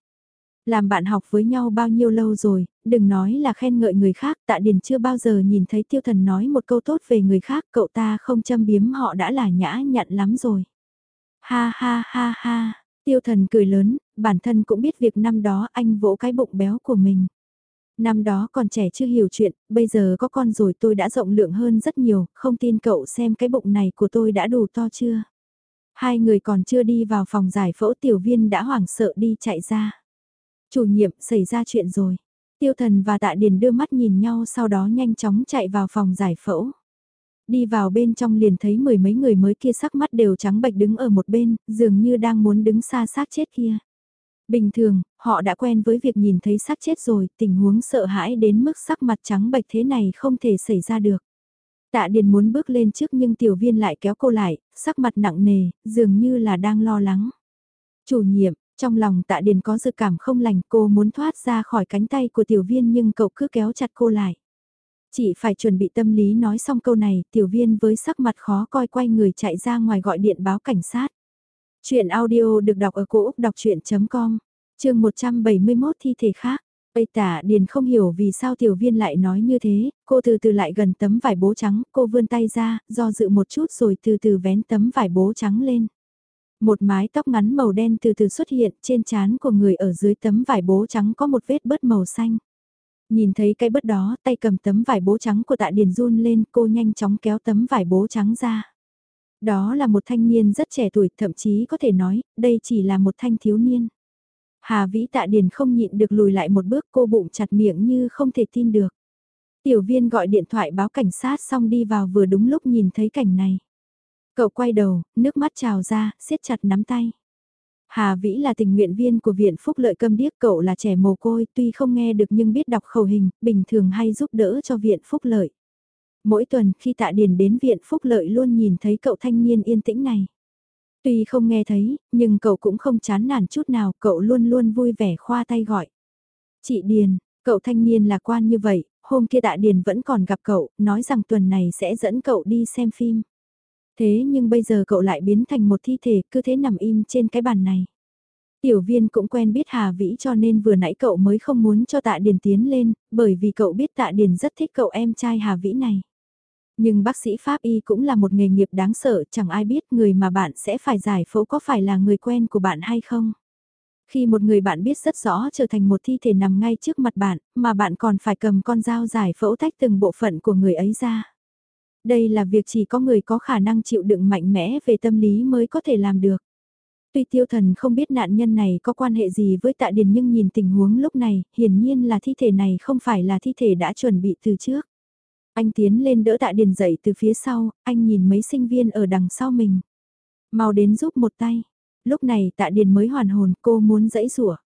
Làm bạn học với nhau bao nhiêu lâu rồi, đừng nói là khen ngợi người khác, tạ điền chưa bao giờ nhìn thấy tiêu thần nói một câu tốt về người khác, cậu ta không châm biếm họ đã là nhã nhặn lắm rồi. Ha ha ha ha, tiêu thần cười lớn, bản thân cũng biết việc năm đó anh vỗ cái bụng béo của mình. Năm đó còn trẻ chưa hiểu chuyện, bây giờ có con rồi tôi đã rộng lượng hơn rất nhiều, không tin cậu xem cái bụng này của tôi đã đủ to chưa. Hai người còn chưa đi vào phòng giải phẫu tiểu viên đã hoảng sợ đi chạy ra. Chủ nhiệm xảy ra chuyện rồi. Tiêu thần và tạ điền đưa mắt nhìn nhau sau đó nhanh chóng chạy vào phòng giải phẫu. Đi vào bên trong liền thấy mười mấy người mới kia sắc mắt đều trắng bệch đứng ở một bên, dường như đang muốn đứng xa xác chết kia. Bình thường, họ đã quen với việc nhìn thấy xác chết rồi, tình huống sợ hãi đến mức sắc mặt trắng bệch thế này không thể xảy ra được. Tạ Điền muốn bước lên trước nhưng tiểu viên lại kéo cô lại, sắc mặt nặng nề, dường như là đang lo lắng. Chủ nhiệm, trong lòng tạ Điền có dự cảm không lành cô muốn thoát ra khỏi cánh tay của tiểu viên nhưng cậu cứ kéo chặt cô lại. Chị phải chuẩn bị tâm lý nói xong câu này, tiểu viên với sắc mặt khó coi quay người chạy ra ngoài gọi điện báo cảnh sát. Chuyện audio được đọc ở cổ Úc đọc chuyện.com, chương 171 thi thể khác. Bây tả Điền không hiểu vì sao tiểu viên lại nói như thế, cô từ từ lại gần tấm vải bố trắng, cô vươn tay ra, do dự một chút rồi từ từ vén tấm vải bố trắng lên. Một mái tóc ngắn màu đen từ từ xuất hiện trên trán của người ở dưới tấm vải bố trắng có một vết bớt màu xanh. Nhìn thấy cái bớt đó, tay cầm tấm vải bố trắng của tạ Điền run lên, cô nhanh chóng kéo tấm vải bố trắng ra. Đó là một thanh niên rất trẻ tuổi, thậm chí có thể nói, đây chỉ là một thanh thiếu niên. Hà Vĩ Tạ Điền không nhịn được lùi lại một bước cô bụng chặt miệng như không thể tin được. Tiểu viên gọi điện thoại báo cảnh sát xong đi vào vừa đúng lúc nhìn thấy cảnh này. Cậu quay đầu, nước mắt trào ra, siết chặt nắm tay. Hà Vĩ là tình nguyện viên của Viện Phúc Lợi Câm Điếc, cậu là trẻ mồ côi, tuy không nghe được nhưng biết đọc khẩu hình, bình thường hay giúp đỡ cho Viện Phúc Lợi. Mỗi tuần khi Tạ Điền đến Viện Phúc Lợi luôn nhìn thấy cậu thanh niên yên tĩnh này. Tuy không nghe thấy, nhưng cậu cũng không chán nản chút nào, cậu luôn luôn vui vẻ khoa tay gọi. Chị Điền, cậu thanh niên lạc quan như vậy, hôm kia Tạ Điền vẫn còn gặp cậu, nói rằng tuần này sẽ dẫn cậu đi xem phim. Thế nhưng bây giờ cậu lại biến thành một thi thể cứ thế nằm im trên cái bàn này. Tiểu viên cũng quen biết Hà Vĩ cho nên vừa nãy cậu mới không muốn cho tạ điền tiến lên, bởi vì cậu biết tạ điền rất thích cậu em trai Hà Vĩ này. Nhưng bác sĩ Pháp Y cũng là một nghề nghiệp đáng sợ, chẳng ai biết người mà bạn sẽ phải giải phẫu có phải là người quen của bạn hay không. Khi một người bạn biết rất rõ trở thành một thi thể nằm ngay trước mặt bạn, mà bạn còn phải cầm con dao giải phẫu tách từng bộ phận của người ấy ra. Đây là việc chỉ có người có khả năng chịu đựng mạnh mẽ về tâm lý mới có thể làm được. Tuy tiêu thần không biết nạn nhân này có quan hệ gì với tạ điền nhưng nhìn tình huống lúc này, hiển nhiên là thi thể này không phải là thi thể đã chuẩn bị từ trước. Anh tiến lên đỡ tạ điền dậy từ phía sau, anh nhìn mấy sinh viên ở đằng sau mình. Mau đến giúp một tay. Lúc này tạ điền mới hoàn hồn cô muốn dãy rủa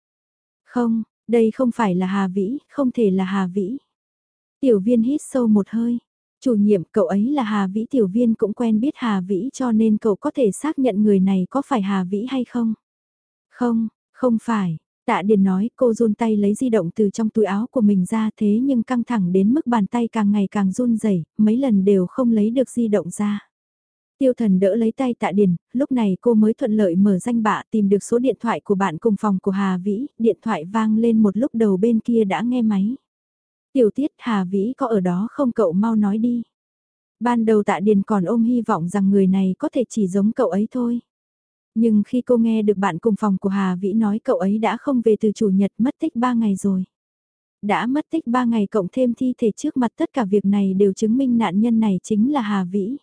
Không, đây không phải là Hà Vĩ, không thể là Hà Vĩ. Tiểu viên hít sâu một hơi, Chủ nhiệm cậu ấy là Hà Vĩ tiểu viên cũng quen biết Hà Vĩ cho nên cậu có thể xác nhận người này có phải Hà Vĩ hay không? Không, không phải. Tạ Điền nói cô run tay lấy di động từ trong túi áo của mình ra thế nhưng căng thẳng đến mức bàn tay càng ngày càng run rẩy, mấy lần đều không lấy được di động ra. Tiêu thần đỡ lấy tay tạ điền, lúc này cô mới thuận lợi mở danh bạ tìm được số điện thoại của bạn cùng phòng của Hà Vĩ, điện thoại vang lên một lúc đầu bên kia đã nghe máy. Tiểu tiết Hà Vĩ có ở đó không cậu mau nói đi. Ban đầu tạ điền còn ôm hy vọng rằng người này có thể chỉ giống cậu ấy thôi. Nhưng khi cô nghe được bạn cùng phòng của Hà Vĩ nói cậu ấy đã không về từ chủ nhật mất tích 3 ngày rồi. Đã mất tích 3 ngày cộng thêm thi thể trước mặt tất cả việc này đều chứng minh nạn nhân này chính là Hà Vĩ.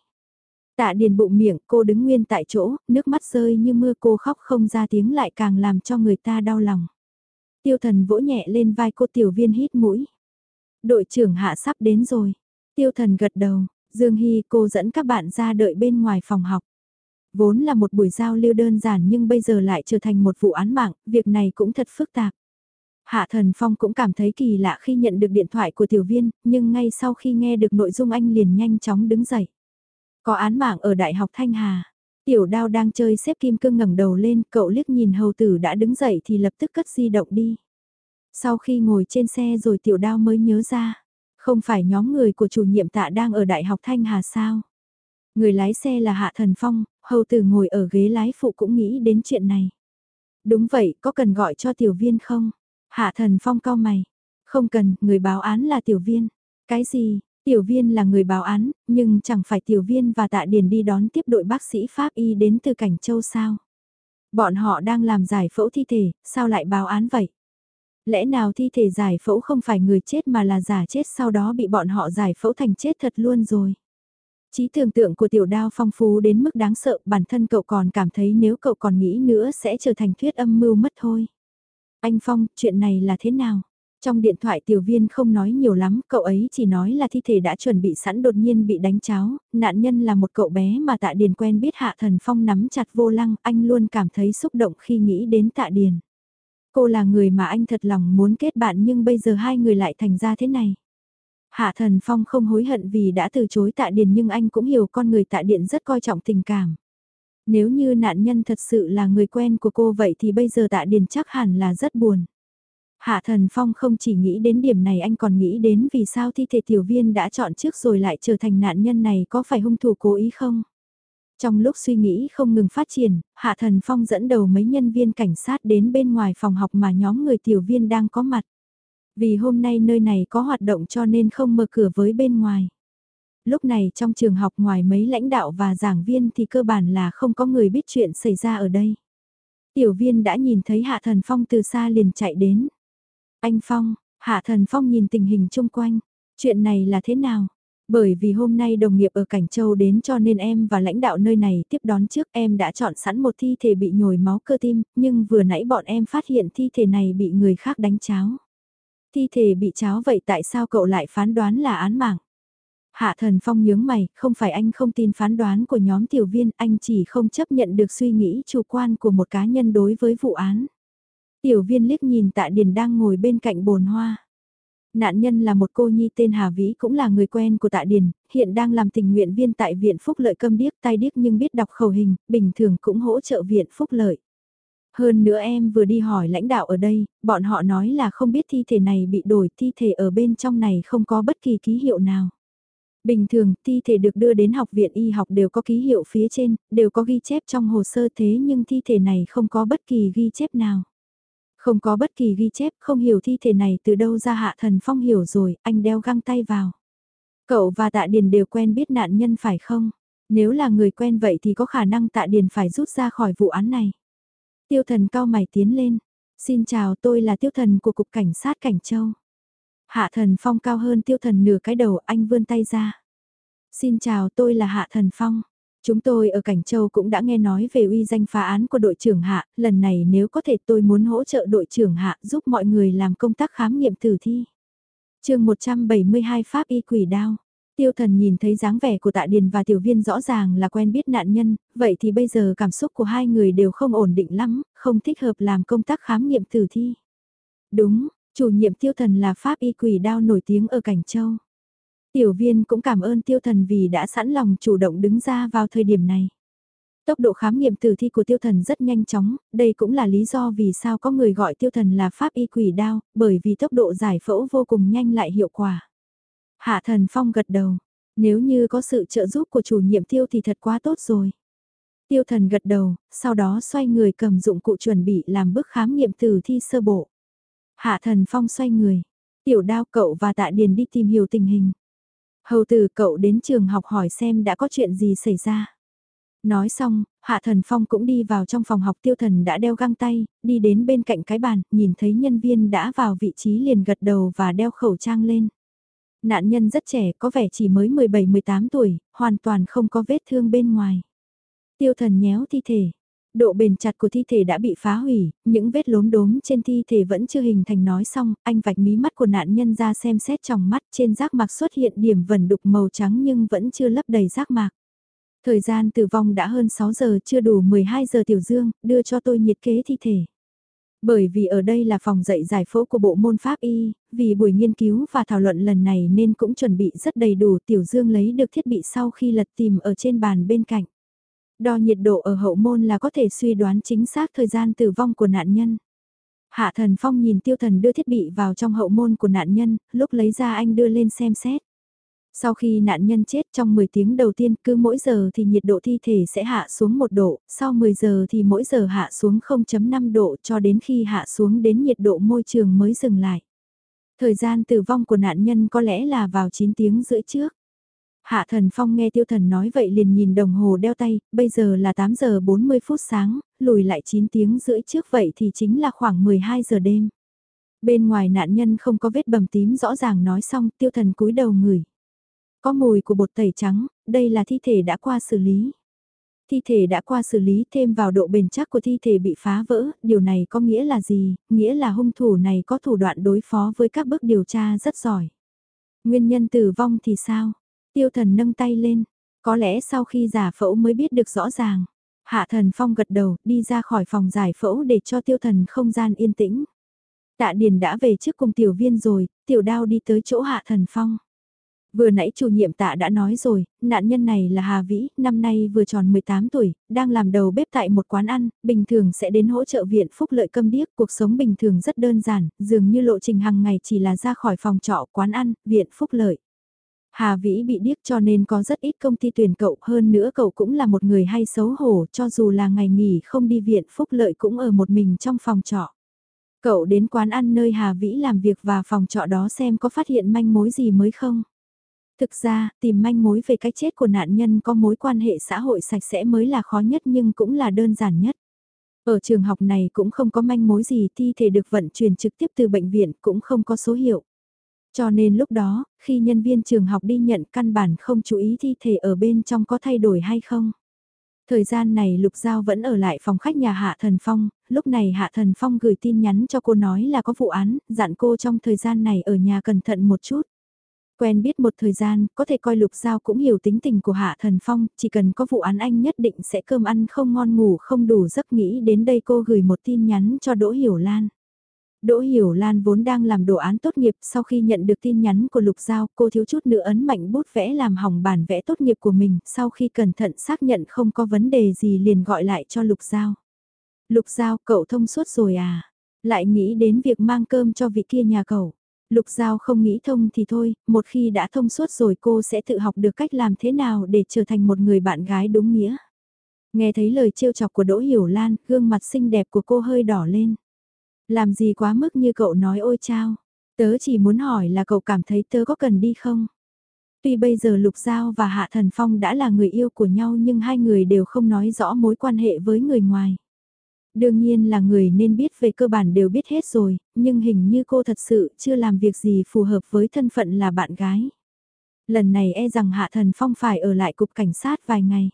Tạ điền bụng miệng cô đứng nguyên tại chỗ, nước mắt rơi như mưa cô khóc không ra tiếng lại càng làm cho người ta đau lòng. Tiêu thần vỗ nhẹ lên vai cô tiểu viên hít mũi. Đội trưởng hạ sắp đến rồi. Tiêu thần gật đầu, Dương Hy cô dẫn các bạn ra đợi bên ngoài phòng học. Vốn là một buổi giao lưu đơn giản nhưng bây giờ lại trở thành một vụ án mạng, việc này cũng thật phức tạp. Hạ Thần Phong cũng cảm thấy kỳ lạ khi nhận được điện thoại của tiểu viên, nhưng ngay sau khi nghe được nội dung anh liền nhanh chóng đứng dậy. Có án mạng ở Đại học Thanh Hà. Tiểu đao đang chơi xếp kim cương ngẩng đầu lên, cậu liếc nhìn hầu tử đã đứng dậy thì lập tức cất di động đi. Sau khi ngồi trên xe rồi tiểu đao mới nhớ ra, không phải nhóm người của chủ nhiệm tạ đang ở Đại học Thanh Hà sao? Người lái xe là Hạ Thần Phong, hầu tử ngồi ở ghế lái phụ cũng nghĩ đến chuyện này. Đúng vậy, có cần gọi cho tiểu viên không? Hạ Thần Phong cao mày. Không cần, người báo án là tiểu viên. Cái gì? Tiểu viên là người báo án, nhưng chẳng phải tiểu viên và tạ điền đi đón tiếp đội bác sĩ Pháp Y đến từ Cảnh Châu sao? Bọn họ đang làm giải phẫu thi thể, sao lại báo án vậy? Lẽ nào thi thể giải phẫu không phải người chết mà là giả chết sau đó bị bọn họ giải phẫu thành chết thật luôn rồi. Trí tưởng tượng của tiểu đao phong phú đến mức đáng sợ bản thân cậu còn cảm thấy nếu cậu còn nghĩ nữa sẽ trở thành thuyết âm mưu mất thôi. Anh Phong, chuyện này là thế nào? Trong điện thoại tiểu viên không nói nhiều lắm, cậu ấy chỉ nói là thi thể đã chuẩn bị sẵn đột nhiên bị đánh cháo, nạn nhân là một cậu bé mà tạ điền quen biết hạ thần phong nắm chặt vô lăng, anh luôn cảm thấy xúc động khi nghĩ đến tạ điền. Cô là người mà anh thật lòng muốn kết bạn nhưng bây giờ hai người lại thành ra thế này. Hạ thần phong không hối hận vì đã từ chối tạ điền nhưng anh cũng hiểu con người tạ điện rất coi trọng tình cảm. Nếu như nạn nhân thật sự là người quen của cô vậy thì bây giờ tạ điền chắc hẳn là rất buồn. Hạ thần phong không chỉ nghĩ đến điểm này anh còn nghĩ đến vì sao thi thể tiểu viên đã chọn trước rồi lại trở thành nạn nhân này có phải hung thủ cố ý không? Trong lúc suy nghĩ không ngừng phát triển, Hạ Thần Phong dẫn đầu mấy nhân viên cảnh sát đến bên ngoài phòng học mà nhóm người tiểu viên đang có mặt. Vì hôm nay nơi này có hoạt động cho nên không mở cửa với bên ngoài. Lúc này trong trường học ngoài mấy lãnh đạo và giảng viên thì cơ bản là không có người biết chuyện xảy ra ở đây. Tiểu viên đã nhìn thấy Hạ Thần Phong từ xa liền chạy đến. Anh Phong, Hạ Thần Phong nhìn tình hình chung quanh. Chuyện này là thế nào? Bởi vì hôm nay đồng nghiệp ở Cảnh Châu đến cho nên em và lãnh đạo nơi này tiếp đón trước em đã chọn sẵn một thi thể bị nhồi máu cơ tim, nhưng vừa nãy bọn em phát hiện thi thể này bị người khác đánh cháo. Thi thể bị cháo vậy tại sao cậu lại phán đoán là án mạng? Hạ thần phong nhướng mày, không phải anh không tin phán đoán của nhóm tiểu viên, anh chỉ không chấp nhận được suy nghĩ chủ quan của một cá nhân đối với vụ án. Tiểu viên liếc nhìn tạ điền đang ngồi bên cạnh bồn hoa. Nạn nhân là một cô nhi tên Hà Vĩ cũng là người quen của Tạ Điền, hiện đang làm tình nguyện viên tại Viện Phúc Lợi Câm Điếc tai điếc nhưng biết đọc khẩu hình, bình thường cũng hỗ trợ Viện Phúc Lợi. Hơn nữa em vừa đi hỏi lãnh đạo ở đây, bọn họ nói là không biết thi thể này bị đổi, thi thể ở bên trong này không có bất kỳ ký hiệu nào. Bình thường, thi thể được đưa đến học viện y học đều có ký hiệu phía trên, đều có ghi chép trong hồ sơ thế nhưng thi thể này không có bất kỳ ghi chép nào. Không có bất kỳ ghi chép, không hiểu thi thể này từ đâu ra hạ thần phong hiểu rồi, anh đeo găng tay vào. Cậu và tạ điền đều quen biết nạn nhân phải không? Nếu là người quen vậy thì có khả năng tạ điền phải rút ra khỏi vụ án này. Tiêu thần cao mày tiến lên. Xin chào tôi là tiêu thần của Cục Cảnh sát Cảnh Châu. Hạ thần phong cao hơn tiêu thần nửa cái đầu anh vươn tay ra. Xin chào tôi là Hạ thần phong. Chúng tôi ở Cảnh Châu cũng đã nghe nói về uy danh phá án của đội trưởng Hạ, lần này nếu có thể tôi muốn hỗ trợ đội trưởng Hạ giúp mọi người làm công tác khám nghiệm tử thi. chương 172 Pháp y quỷ đao. Tiêu thần nhìn thấy dáng vẻ của tạ điền và tiểu viên rõ ràng là quen biết nạn nhân, vậy thì bây giờ cảm xúc của hai người đều không ổn định lắm, không thích hợp làm công tác khám nghiệm tử thi. Đúng, chủ nhiệm tiêu thần là Pháp y quỷ đao nổi tiếng ở Cảnh Châu. Tiểu viên cũng cảm ơn tiêu thần vì đã sẵn lòng chủ động đứng ra vào thời điểm này. Tốc độ khám nghiệm tử thi của tiêu thần rất nhanh chóng, đây cũng là lý do vì sao có người gọi tiêu thần là pháp y quỷ đao, bởi vì tốc độ giải phẫu vô cùng nhanh lại hiệu quả. Hạ thần phong gật đầu, nếu như có sự trợ giúp của chủ nhiệm tiêu thì thật quá tốt rồi. Tiêu thần gật đầu, sau đó xoay người cầm dụng cụ chuẩn bị làm bước khám nghiệm tử thi sơ bộ. Hạ thần phong xoay người, tiểu đao cậu và tạ điền đi tìm hiểu tình hình. Hầu tử cậu đến trường học hỏi xem đã có chuyện gì xảy ra. Nói xong, Hạ Thần Phong cũng đi vào trong phòng học tiêu thần đã đeo găng tay, đi đến bên cạnh cái bàn, nhìn thấy nhân viên đã vào vị trí liền gật đầu và đeo khẩu trang lên. Nạn nhân rất trẻ, có vẻ chỉ mới 17-18 tuổi, hoàn toàn không có vết thương bên ngoài. Tiêu thần nhéo thi thể, độ bền chặt của thi thể đã bị phá hủy, những vết lốm đốm trên thi thể vẫn chưa hình thành nói xong, anh vạch mí mắt của nạn nhân ra xem xét trong mắt trên giác mạc xuất hiện điểm vẩn đục màu trắng nhưng vẫn chưa lấp đầy giác mạc. Thời gian tử vong đã hơn 6 giờ chưa đủ 12 giờ tiểu dương, đưa cho tôi nhiệt kế thi thể. Bởi vì ở đây là phòng dạy giải phẫu của bộ môn pháp y, vì buổi nghiên cứu và thảo luận lần này nên cũng chuẩn bị rất đầy đủ tiểu dương lấy được thiết bị sau khi lật tìm ở trên bàn bên cạnh. Đo nhiệt độ ở hậu môn là có thể suy đoán chính xác thời gian tử vong của nạn nhân. Hạ thần phong nhìn tiêu thần đưa thiết bị vào trong hậu môn của nạn nhân, lúc lấy ra anh đưa lên xem xét. Sau khi nạn nhân chết trong 10 tiếng đầu tiên cứ mỗi giờ thì nhiệt độ thi thể sẽ hạ xuống 1 độ, sau 10 giờ thì mỗi giờ hạ xuống 0.5 độ cho đến khi hạ xuống đến nhiệt độ môi trường mới dừng lại. Thời gian tử vong của nạn nhân có lẽ là vào 9 tiếng rưỡi trước. Hạ thần phong nghe tiêu thần nói vậy liền nhìn đồng hồ đeo tay, bây giờ là 8 giờ 40 phút sáng, lùi lại 9 tiếng rưỡi trước vậy thì chính là khoảng 12 giờ đêm. Bên ngoài nạn nhân không có vết bầm tím rõ ràng nói xong tiêu thần cúi đầu ngửi. Có mùi của bột tẩy trắng, đây là thi thể đã qua xử lý. Thi thể đã qua xử lý thêm vào độ bền chắc của thi thể bị phá vỡ, điều này có nghĩa là gì? Nghĩa là hung thủ này có thủ đoạn đối phó với các bước điều tra rất giỏi. Nguyên nhân tử vong thì sao? Tiêu thần nâng tay lên, có lẽ sau khi giả phẫu mới biết được rõ ràng. Hạ thần phong gật đầu, đi ra khỏi phòng giải phẫu để cho tiêu thần không gian yên tĩnh. Tạ Điền đã về trước cùng tiểu viên rồi, tiểu đao đi tới chỗ hạ thần phong. Vừa nãy chủ nhiệm tạ đã nói rồi, nạn nhân này là Hà Vĩ, năm nay vừa tròn 18 tuổi, đang làm đầu bếp tại một quán ăn, bình thường sẽ đến hỗ trợ viện phúc lợi câm điếc, cuộc sống bình thường rất đơn giản, dường như lộ trình hàng ngày chỉ là ra khỏi phòng trọ, quán ăn, viện phúc lợi. Hà Vĩ bị điếc cho nên có rất ít công ty tuyển cậu, hơn nữa cậu cũng là một người hay xấu hổ, cho dù là ngày nghỉ không đi viện phúc lợi cũng ở một mình trong phòng trọ. Cậu đến quán ăn nơi Hà Vĩ làm việc và phòng trọ đó xem có phát hiện manh mối gì mới không? Thực ra, tìm manh mối về cái chết của nạn nhân có mối quan hệ xã hội sạch sẽ mới là khó nhất nhưng cũng là đơn giản nhất. Ở trường học này cũng không có manh mối gì thi thể được vận chuyển trực tiếp từ bệnh viện cũng không có số hiệu. Cho nên lúc đó, khi nhân viên trường học đi nhận căn bản không chú ý thi thể ở bên trong có thay đổi hay không. Thời gian này Lục Giao vẫn ở lại phòng khách nhà Hạ Thần Phong, lúc này Hạ Thần Phong gửi tin nhắn cho cô nói là có vụ án, dặn cô trong thời gian này ở nhà cẩn thận một chút. Quen biết một thời gian, có thể coi Lục Giao cũng hiểu tính tình của Hạ Thần Phong, chỉ cần có vụ án anh nhất định sẽ cơm ăn không ngon ngủ không đủ giấc nghĩ đến đây cô gửi một tin nhắn cho Đỗ Hiểu Lan. Đỗ Hiểu Lan vốn đang làm đồ án tốt nghiệp sau khi nhận được tin nhắn của Lục Giao cô thiếu chút nữa ấn mạnh bút vẽ làm hỏng bản vẽ tốt nghiệp của mình sau khi cẩn thận xác nhận không có vấn đề gì liền gọi lại cho Lục Giao. Lục Giao cậu thông suốt rồi à? Lại nghĩ đến việc mang cơm cho vị kia nhà cậu. Lục Giao không nghĩ thông thì thôi, một khi đã thông suốt rồi cô sẽ tự học được cách làm thế nào để trở thành một người bạn gái đúng nghĩa. Nghe thấy lời trêu chọc của Đỗ Hiểu Lan, gương mặt xinh đẹp của cô hơi đỏ lên. Làm gì quá mức như cậu nói ôi chao. Tớ chỉ muốn hỏi là cậu cảm thấy tớ có cần đi không? Tuy bây giờ Lục Giao và Hạ Thần Phong đã là người yêu của nhau nhưng hai người đều không nói rõ mối quan hệ với người ngoài. Đương nhiên là người nên biết về cơ bản đều biết hết rồi, nhưng hình như cô thật sự chưa làm việc gì phù hợp với thân phận là bạn gái. Lần này e rằng Hạ Thần Phong phải ở lại cục cảnh sát vài ngày.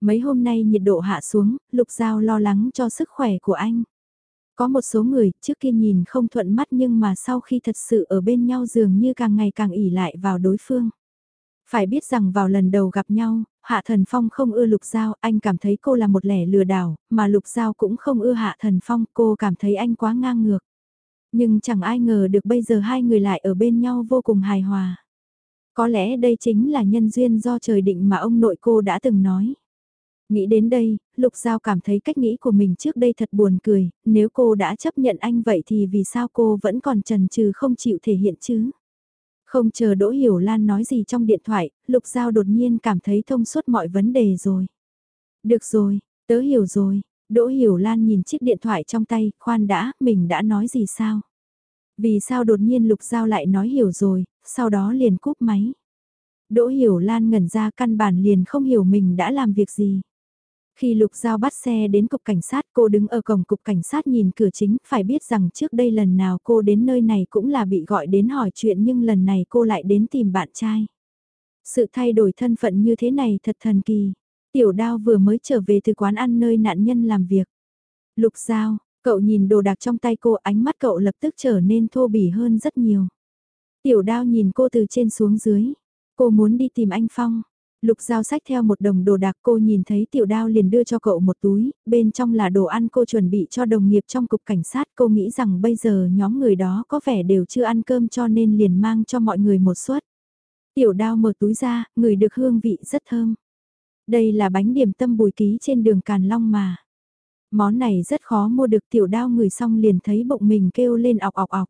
Mấy hôm nay nhiệt độ hạ xuống, Lục Giao lo lắng cho sức khỏe của anh. Có một số người trước kia nhìn không thuận mắt nhưng mà sau khi thật sự ở bên nhau dường như càng ngày càng ỉ lại vào đối phương. Phải biết rằng vào lần đầu gặp nhau, Hạ Thần Phong không ưa Lục Giao, anh cảm thấy cô là một lẻ lừa đảo, mà Lục Giao cũng không ưa Hạ Thần Phong, cô cảm thấy anh quá ngang ngược. Nhưng chẳng ai ngờ được bây giờ hai người lại ở bên nhau vô cùng hài hòa. Có lẽ đây chính là nhân duyên do trời định mà ông nội cô đã từng nói. Nghĩ đến đây, Lục Giao cảm thấy cách nghĩ của mình trước đây thật buồn cười, nếu cô đã chấp nhận anh vậy thì vì sao cô vẫn còn trần trừ không chịu thể hiện chứ? Không chờ Đỗ Hiểu Lan nói gì trong điện thoại, Lục Giao đột nhiên cảm thấy thông suốt mọi vấn đề rồi. Được rồi, tớ hiểu rồi, Đỗ Hiểu Lan nhìn chiếc điện thoại trong tay, khoan đã, mình đã nói gì sao? Vì sao đột nhiên Lục Giao lại nói hiểu rồi, sau đó liền cúp máy. Đỗ Hiểu Lan ngẩn ra căn bản liền không hiểu mình đã làm việc gì. Khi Lục Giao bắt xe đến cục cảnh sát cô đứng ở cổng cục cảnh sát nhìn cửa chính, phải biết rằng trước đây lần nào cô đến nơi này cũng là bị gọi đến hỏi chuyện nhưng lần này cô lại đến tìm bạn trai. Sự thay đổi thân phận như thế này thật thần kỳ. Tiểu đao vừa mới trở về từ quán ăn nơi nạn nhân làm việc. Lục Giao, cậu nhìn đồ đạc trong tay cô ánh mắt cậu lập tức trở nên thô bỉ hơn rất nhiều. Tiểu đao nhìn cô từ trên xuống dưới. Cô muốn đi tìm anh Phong. Lục giao sách theo một đồng đồ đạc cô nhìn thấy tiểu đao liền đưa cho cậu một túi, bên trong là đồ ăn cô chuẩn bị cho đồng nghiệp trong cục cảnh sát. Cô nghĩ rằng bây giờ nhóm người đó có vẻ đều chưa ăn cơm cho nên liền mang cho mọi người một suất. Tiểu đao mở túi ra, người được hương vị rất thơm. Đây là bánh điểm tâm bùi ký trên đường Càn Long mà. Món này rất khó mua được tiểu đao người xong liền thấy bụng mình kêu lên ọc ọc ọc.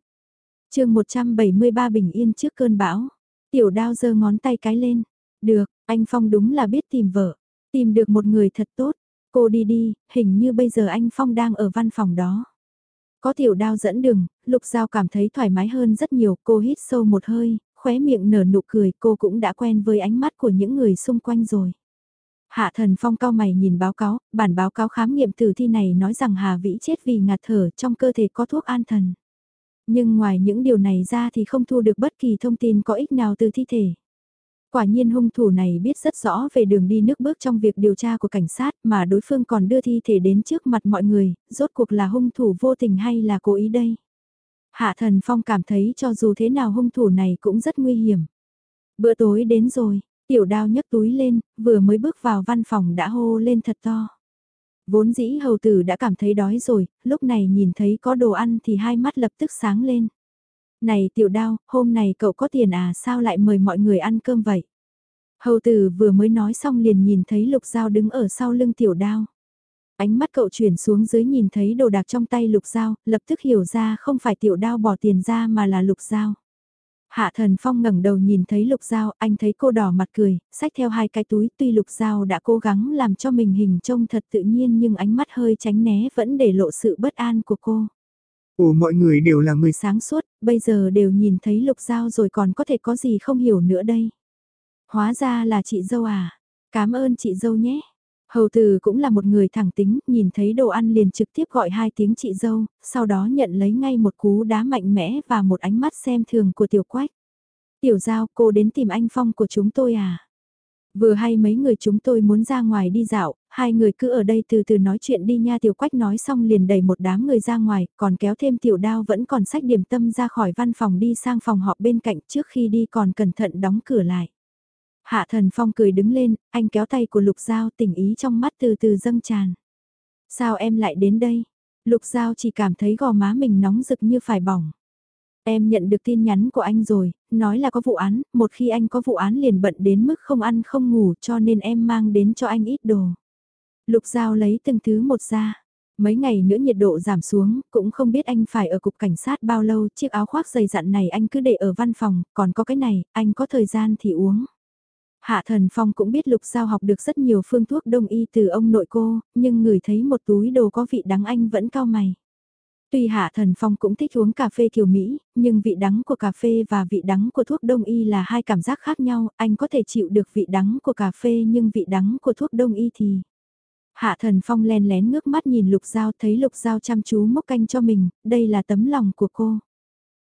chương 173 bình yên trước cơn bão. Tiểu đao giơ ngón tay cái lên. Được, anh Phong đúng là biết tìm vợ, tìm được một người thật tốt. Cô đi đi, hình như bây giờ anh Phong đang ở văn phòng đó. Có tiểu đao dẫn đường, Lục Giao cảm thấy thoải mái hơn rất nhiều, cô hít sâu một hơi, khóe miệng nở nụ cười, cô cũng đã quen với ánh mắt của những người xung quanh rồi. Hạ thần phong cao mày nhìn báo cáo, bản báo cáo khám nghiệm tử thi này nói rằng Hà Vĩ chết vì ngạt thở trong cơ thể có thuốc an thần. Nhưng ngoài những điều này ra thì không thu được bất kỳ thông tin có ích nào từ thi thể. Quả nhiên hung thủ này biết rất rõ về đường đi nước bước trong việc điều tra của cảnh sát mà đối phương còn đưa thi thể đến trước mặt mọi người, rốt cuộc là hung thủ vô tình hay là cố ý đây. Hạ thần phong cảm thấy cho dù thế nào hung thủ này cũng rất nguy hiểm. Bữa tối đến rồi, tiểu đao nhấc túi lên, vừa mới bước vào văn phòng đã hô lên thật to. Vốn dĩ hầu tử đã cảm thấy đói rồi, lúc này nhìn thấy có đồ ăn thì hai mắt lập tức sáng lên. Này tiểu đao, hôm nay cậu có tiền à sao lại mời mọi người ăn cơm vậy? Hầu tử vừa mới nói xong liền nhìn thấy lục dao đứng ở sau lưng tiểu đao. Ánh mắt cậu chuyển xuống dưới nhìn thấy đồ đạc trong tay lục dao, lập tức hiểu ra không phải tiểu đao bỏ tiền ra mà là lục dao. Hạ thần phong ngẩng đầu nhìn thấy lục dao, anh thấy cô đỏ mặt cười, xách theo hai cái túi, tuy lục dao đã cố gắng làm cho mình hình trông thật tự nhiên nhưng ánh mắt hơi tránh né vẫn để lộ sự bất an của cô. Ủa mọi người đều là người sáng suốt, bây giờ đều nhìn thấy lục dao rồi còn có thể có gì không hiểu nữa đây. Hóa ra là chị dâu à, cảm ơn chị dâu nhé. Hầu từ cũng là một người thẳng tính, nhìn thấy đồ ăn liền trực tiếp gọi hai tiếng chị dâu, sau đó nhận lấy ngay một cú đá mạnh mẽ và một ánh mắt xem thường của tiểu quách. Tiểu giao, cô đến tìm anh Phong của chúng tôi à? Vừa hay mấy người chúng tôi muốn ra ngoài đi dạo, hai người cứ ở đây từ từ nói chuyện đi nha tiểu quách nói xong liền đẩy một đám người ra ngoài, còn kéo thêm tiểu đao vẫn còn sách điểm tâm ra khỏi văn phòng đi sang phòng họp bên cạnh trước khi đi còn cẩn thận đóng cửa lại. Hạ thần phong cười đứng lên, anh kéo tay của lục giao tỉnh ý trong mắt từ từ dâng tràn. Sao em lại đến đây? Lục giao chỉ cảm thấy gò má mình nóng rực như phải bỏng. Em nhận được tin nhắn của anh rồi, nói là có vụ án, một khi anh có vụ án liền bận đến mức không ăn không ngủ cho nên em mang đến cho anh ít đồ. Lục Giao lấy từng thứ một ra. Mấy ngày nữa nhiệt độ giảm xuống, cũng không biết anh phải ở cục cảnh sát bao lâu, chiếc áo khoác dày dặn này anh cứ để ở văn phòng, còn có cái này, anh có thời gian thì uống. Hạ Thần Phong cũng biết Lục Giao học được rất nhiều phương thuốc đông y từ ông nội cô, nhưng ngửi thấy một túi đồ có vị đắng anh vẫn cao mày. Tuy Hạ Thần Phong cũng thích uống cà phê kiểu Mỹ, nhưng vị đắng của cà phê và vị đắng của thuốc đông y là hai cảm giác khác nhau, anh có thể chịu được vị đắng của cà phê nhưng vị đắng của thuốc đông y thì... Hạ Thần Phong len lén ngước mắt nhìn Lục Giao thấy Lục Giao chăm chú mốc canh cho mình, đây là tấm lòng của cô.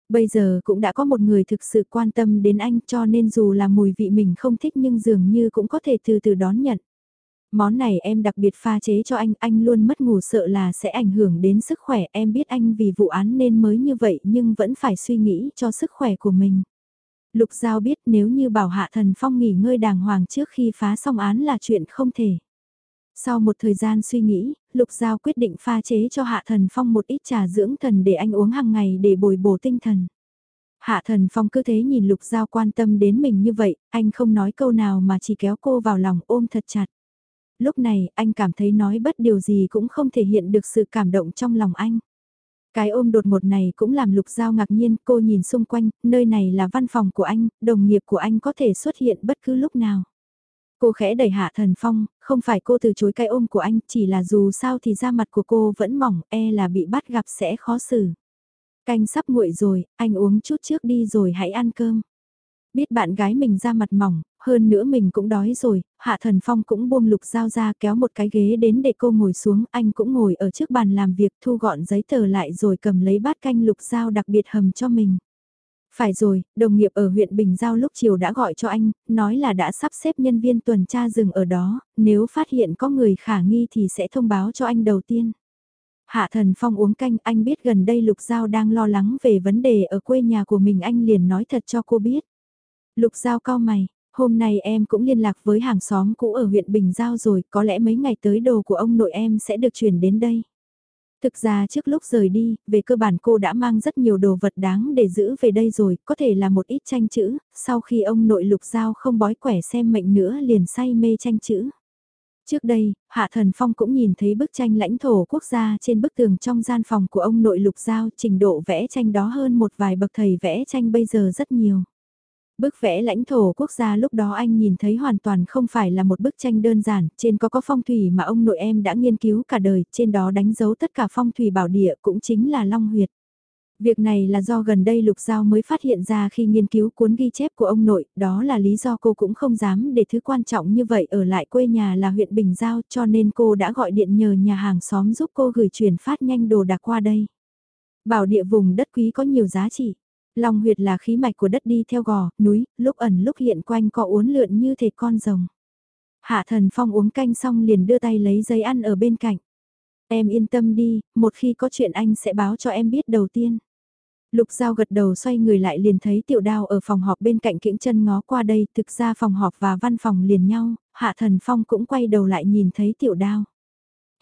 Bây giờ cũng đã có một người thực sự quan tâm đến anh cho nên dù là mùi vị mình không thích nhưng dường như cũng có thể từ từ đón nhận. Món này em đặc biệt pha chế cho anh, anh luôn mất ngủ sợ là sẽ ảnh hưởng đến sức khỏe, em biết anh vì vụ án nên mới như vậy nhưng vẫn phải suy nghĩ cho sức khỏe của mình. Lục Giao biết nếu như bảo Hạ Thần Phong nghỉ ngơi đàng hoàng trước khi phá xong án là chuyện không thể. Sau một thời gian suy nghĩ, Lục Giao quyết định pha chế cho Hạ Thần Phong một ít trà dưỡng thần để anh uống hàng ngày để bồi bổ tinh thần. Hạ Thần Phong cứ thế nhìn Lục Giao quan tâm đến mình như vậy, anh không nói câu nào mà chỉ kéo cô vào lòng ôm thật chặt. Lúc này, anh cảm thấy nói bất điều gì cũng không thể hiện được sự cảm động trong lòng anh. Cái ôm đột ngột này cũng làm Lục Giao ngạc nhiên, cô nhìn xung quanh, nơi này là văn phòng của anh, đồng nghiệp của anh có thể xuất hiện bất cứ lúc nào. Cô khẽ đẩy hạ thần phong, không phải cô từ chối cái ôm của anh, chỉ là dù sao thì da mặt của cô vẫn mỏng, e là bị bắt gặp sẽ khó xử. Canh sắp nguội rồi, anh uống chút trước đi rồi hãy ăn cơm. Biết bạn gái mình ra mặt mỏng, hơn nữa mình cũng đói rồi, Hạ Thần Phong cũng buông lục dao ra kéo một cái ghế đến để cô ngồi xuống, anh cũng ngồi ở trước bàn làm việc thu gọn giấy tờ lại rồi cầm lấy bát canh lục dao đặc biệt hầm cho mình. Phải rồi, đồng nghiệp ở huyện Bình Giao lúc chiều đã gọi cho anh, nói là đã sắp xếp nhân viên tuần tra rừng ở đó, nếu phát hiện có người khả nghi thì sẽ thông báo cho anh đầu tiên. Hạ thần phong uống canh, anh biết gần đây Lục Giao đang lo lắng về vấn đề ở quê nhà của mình anh liền nói thật cho cô biết. Lục Giao cao mày, hôm nay em cũng liên lạc với hàng xóm cũ ở huyện Bình Giao rồi, có lẽ mấy ngày tới đồ của ông nội em sẽ được chuyển đến đây. Thực ra trước lúc rời đi, về cơ bản cô đã mang rất nhiều đồ vật đáng để giữ về đây rồi, có thể là một ít tranh chữ, sau khi ông nội lục giao không bói quẻ xem mệnh nữa liền say mê tranh chữ. Trước đây, Hạ Thần Phong cũng nhìn thấy bức tranh lãnh thổ quốc gia trên bức tường trong gian phòng của ông nội lục giao, trình độ vẽ tranh đó hơn một vài bậc thầy vẽ tranh bây giờ rất nhiều. Bức vẽ lãnh thổ quốc gia lúc đó anh nhìn thấy hoàn toàn không phải là một bức tranh đơn giản, trên có có phong thủy mà ông nội em đã nghiên cứu cả đời, trên đó đánh dấu tất cả phong thủy bảo địa cũng chính là Long Huyệt. Việc này là do gần đây Lục Giao mới phát hiện ra khi nghiên cứu cuốn ghi chép của ông nội, đó là lý do cô cũng không dám để thứ quan trọng như vậy ở lại quê nhà là huyện Bình Giao cho nên cô đã gọi điện nhờ nhà hàng xóm giúp cô gửi chuyển phát nhanh đồ đạc qua đây. Bảo địa vùng đất quý có nhiều giá trị. Long huyệt là khí mạch của đất đi theo gò, núi, lúc ẩn lúc hiện quanh có uốn lượn như thể con rồng. Hạ thần phong uống canh xong liền đưa tay lấy giấy ăn ở bên cạnh. Em yên tâm đi, một khi có chuyện anh sẽ báo cho em biết đầu tiên. Lục Giao gật đầu xoay người lại liền thấy tiểu đao ở phòng họp bên cạnh kiễng chân ngó qua đây, thực ra phòng họp và văn phòng liền nhau, Hạ Thần Phong cũng quay đầu lại nhìn thấy tiểu đao.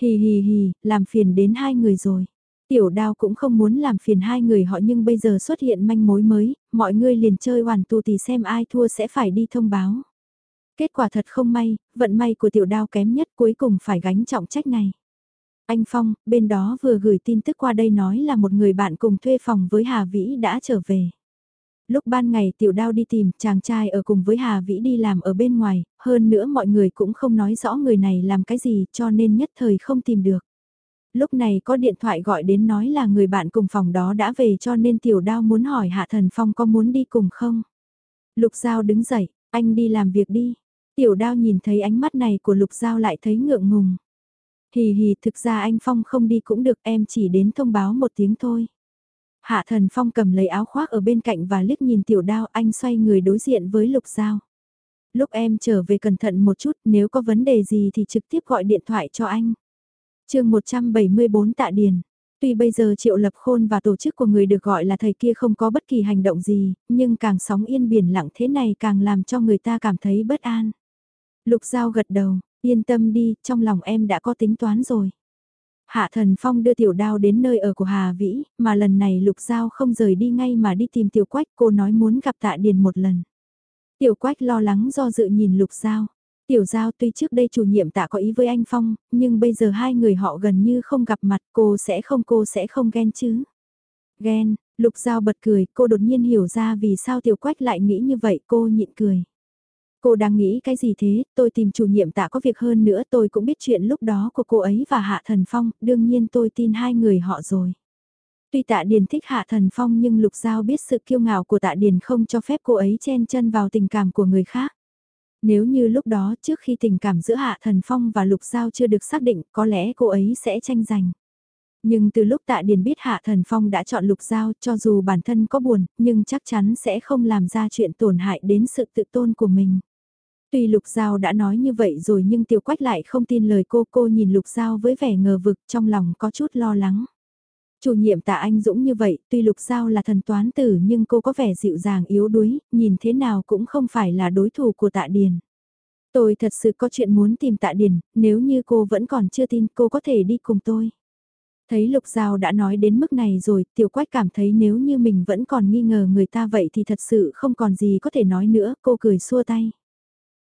Hì hì hì, làm phiền đến hai người rồi. Tiểu đao cũng không muốn làm phiền hai người họ nhưng bây giờ xuất hiện manh mối mới, mọi người liền chơi hoàn tù thì xem ai thua sẽ phải đi thông báo. Kết quả thật không may, vận may của tiểu đao kém nhất cuối cùng phải gánh trọng trách này. Anh Phong, bên đó vừa gửi tin tức qua đây nói là một người bạn cùng thuê phòng với Hà Vĩ đã trở về. Lúc ban ngày tiểu đao đi tìm, chàng trai ở cùng với Hà Vĩ đi làm ở bên ngoài, hơn nữa mọi người cũng không nói rõ người này làm cái gì cho nên nhất thời không tìm được. Lúc này có điện thoại gọi đến nói là người bạn cùng phòng đó đã về cho nên tiểu đao muốn hỏi Hạ Thần Phong có muốn đi cùng không. Lục Giao đứng dậy, anh đi làm việc đi. Tiểu đao nhìn thấy ánh mắt này của Lục Giao lại thấy ngượng ngùng. Hì hì thực ra anh Phong không đi cũng được em chỉ đến thông báo một tiếng thôi. Hạ thần Phong cầm lấy áo khoác ở bên cạnh và liếc nhìn tiểu đao anh xoay người đối diện với Lục Giao. Lúc em trở về cẩn thận một chút nếu có vấn đề gì thì trực tiếp gọi điện thoại cho anh chương 174 tạ điền. Tuy bây giờ Triệu Lập Khôn và tổ chức của người được gọi là thầy kia không có bất kỳ hành động gì, nhưng càng sóng yên biển lặng thế này càng làm cho người ta cảm thấy bất an. Lục Giao gật đầu, Yên tâm đi, trong lòng em đã có tính toán rồi. Hạ Thần Phong đưa tiểu đao đến nơi ở của Hà Vĩ, mà lần này Lục Giao không rời đi ngay mà đi tìm tiểu quách cô nói muốn gặp tạ điền một lần. Tiểu quách lo lắng do dự nhìn Lục Giao. Tiểu Giao tuy trước đây chủ nhiệm tạ có ý với anh Phong, nhưng bây giờ hai người họ gần như không gặp mặt cô sẽ không cô sẽ không ghen chứ. Ghen, Lục Giao bật cười, cô đột nhiên hiểu ra vì sao Tiểu Quách lại nghĩ như vậy cô nhịn cười. Cô đang nghĩ cái gì thế, tôi tìm chủ nhiệm tạ có việc hơn nữa tôi cũng biết chuyện lúc đó của cô ấy và Hạ Thần Phong, đương nhiên tôi tin hai người họ rồi. Tuy tạ điền thích Hạ Thần Phong nhưng Lục Giao biết sự kiêu ngạo của tạ điền không cho phép cô ấy chen chân vào tình cảm của người khác. Nếu như lúc đó trước khi tình cảm giữa Hạ Thần Phong và Lục Giao chưa được xác định, có lẽ cô ấy sẽ tranh giành. Nhưng từ lúc tạ điền biết Hạ Thần Phong đã chọn Lục Giao cho dù bản thân có buồn, nhưng chắc chắn sẽ không làm ra chuyện tổn hại đến sự tự tôn của mình. Tuy Lục Giao đã nói như vậy rồi nhưng Tiểu Quách lại không tin lời cô. Cô nhìn Lục Giao với vẻ ngờ vực, trong lòng có chút lo lắng. Chủ nhiệm tạ anh Dũng như vậy, tuy Lục Giao là thần toán tử nhưng cô có vẻ dịu dàng yếu đuối, nhìn thế nào cũng không phải là đối thủ của tạ Điền. Tôi thật sự có chuyện muốn tìm tạ Điền, nếu như cô vẫn còn chưa tin cô có thể đi cùng tôi. Thấy Lục Giao đã nói đến mức này rồi, Tiểu Quách cảm thấy nếu như mình vẫn còn nghi ngờ người ta vậy thì thật sự không còn gì có thể nói nữa, cô cười xua tay.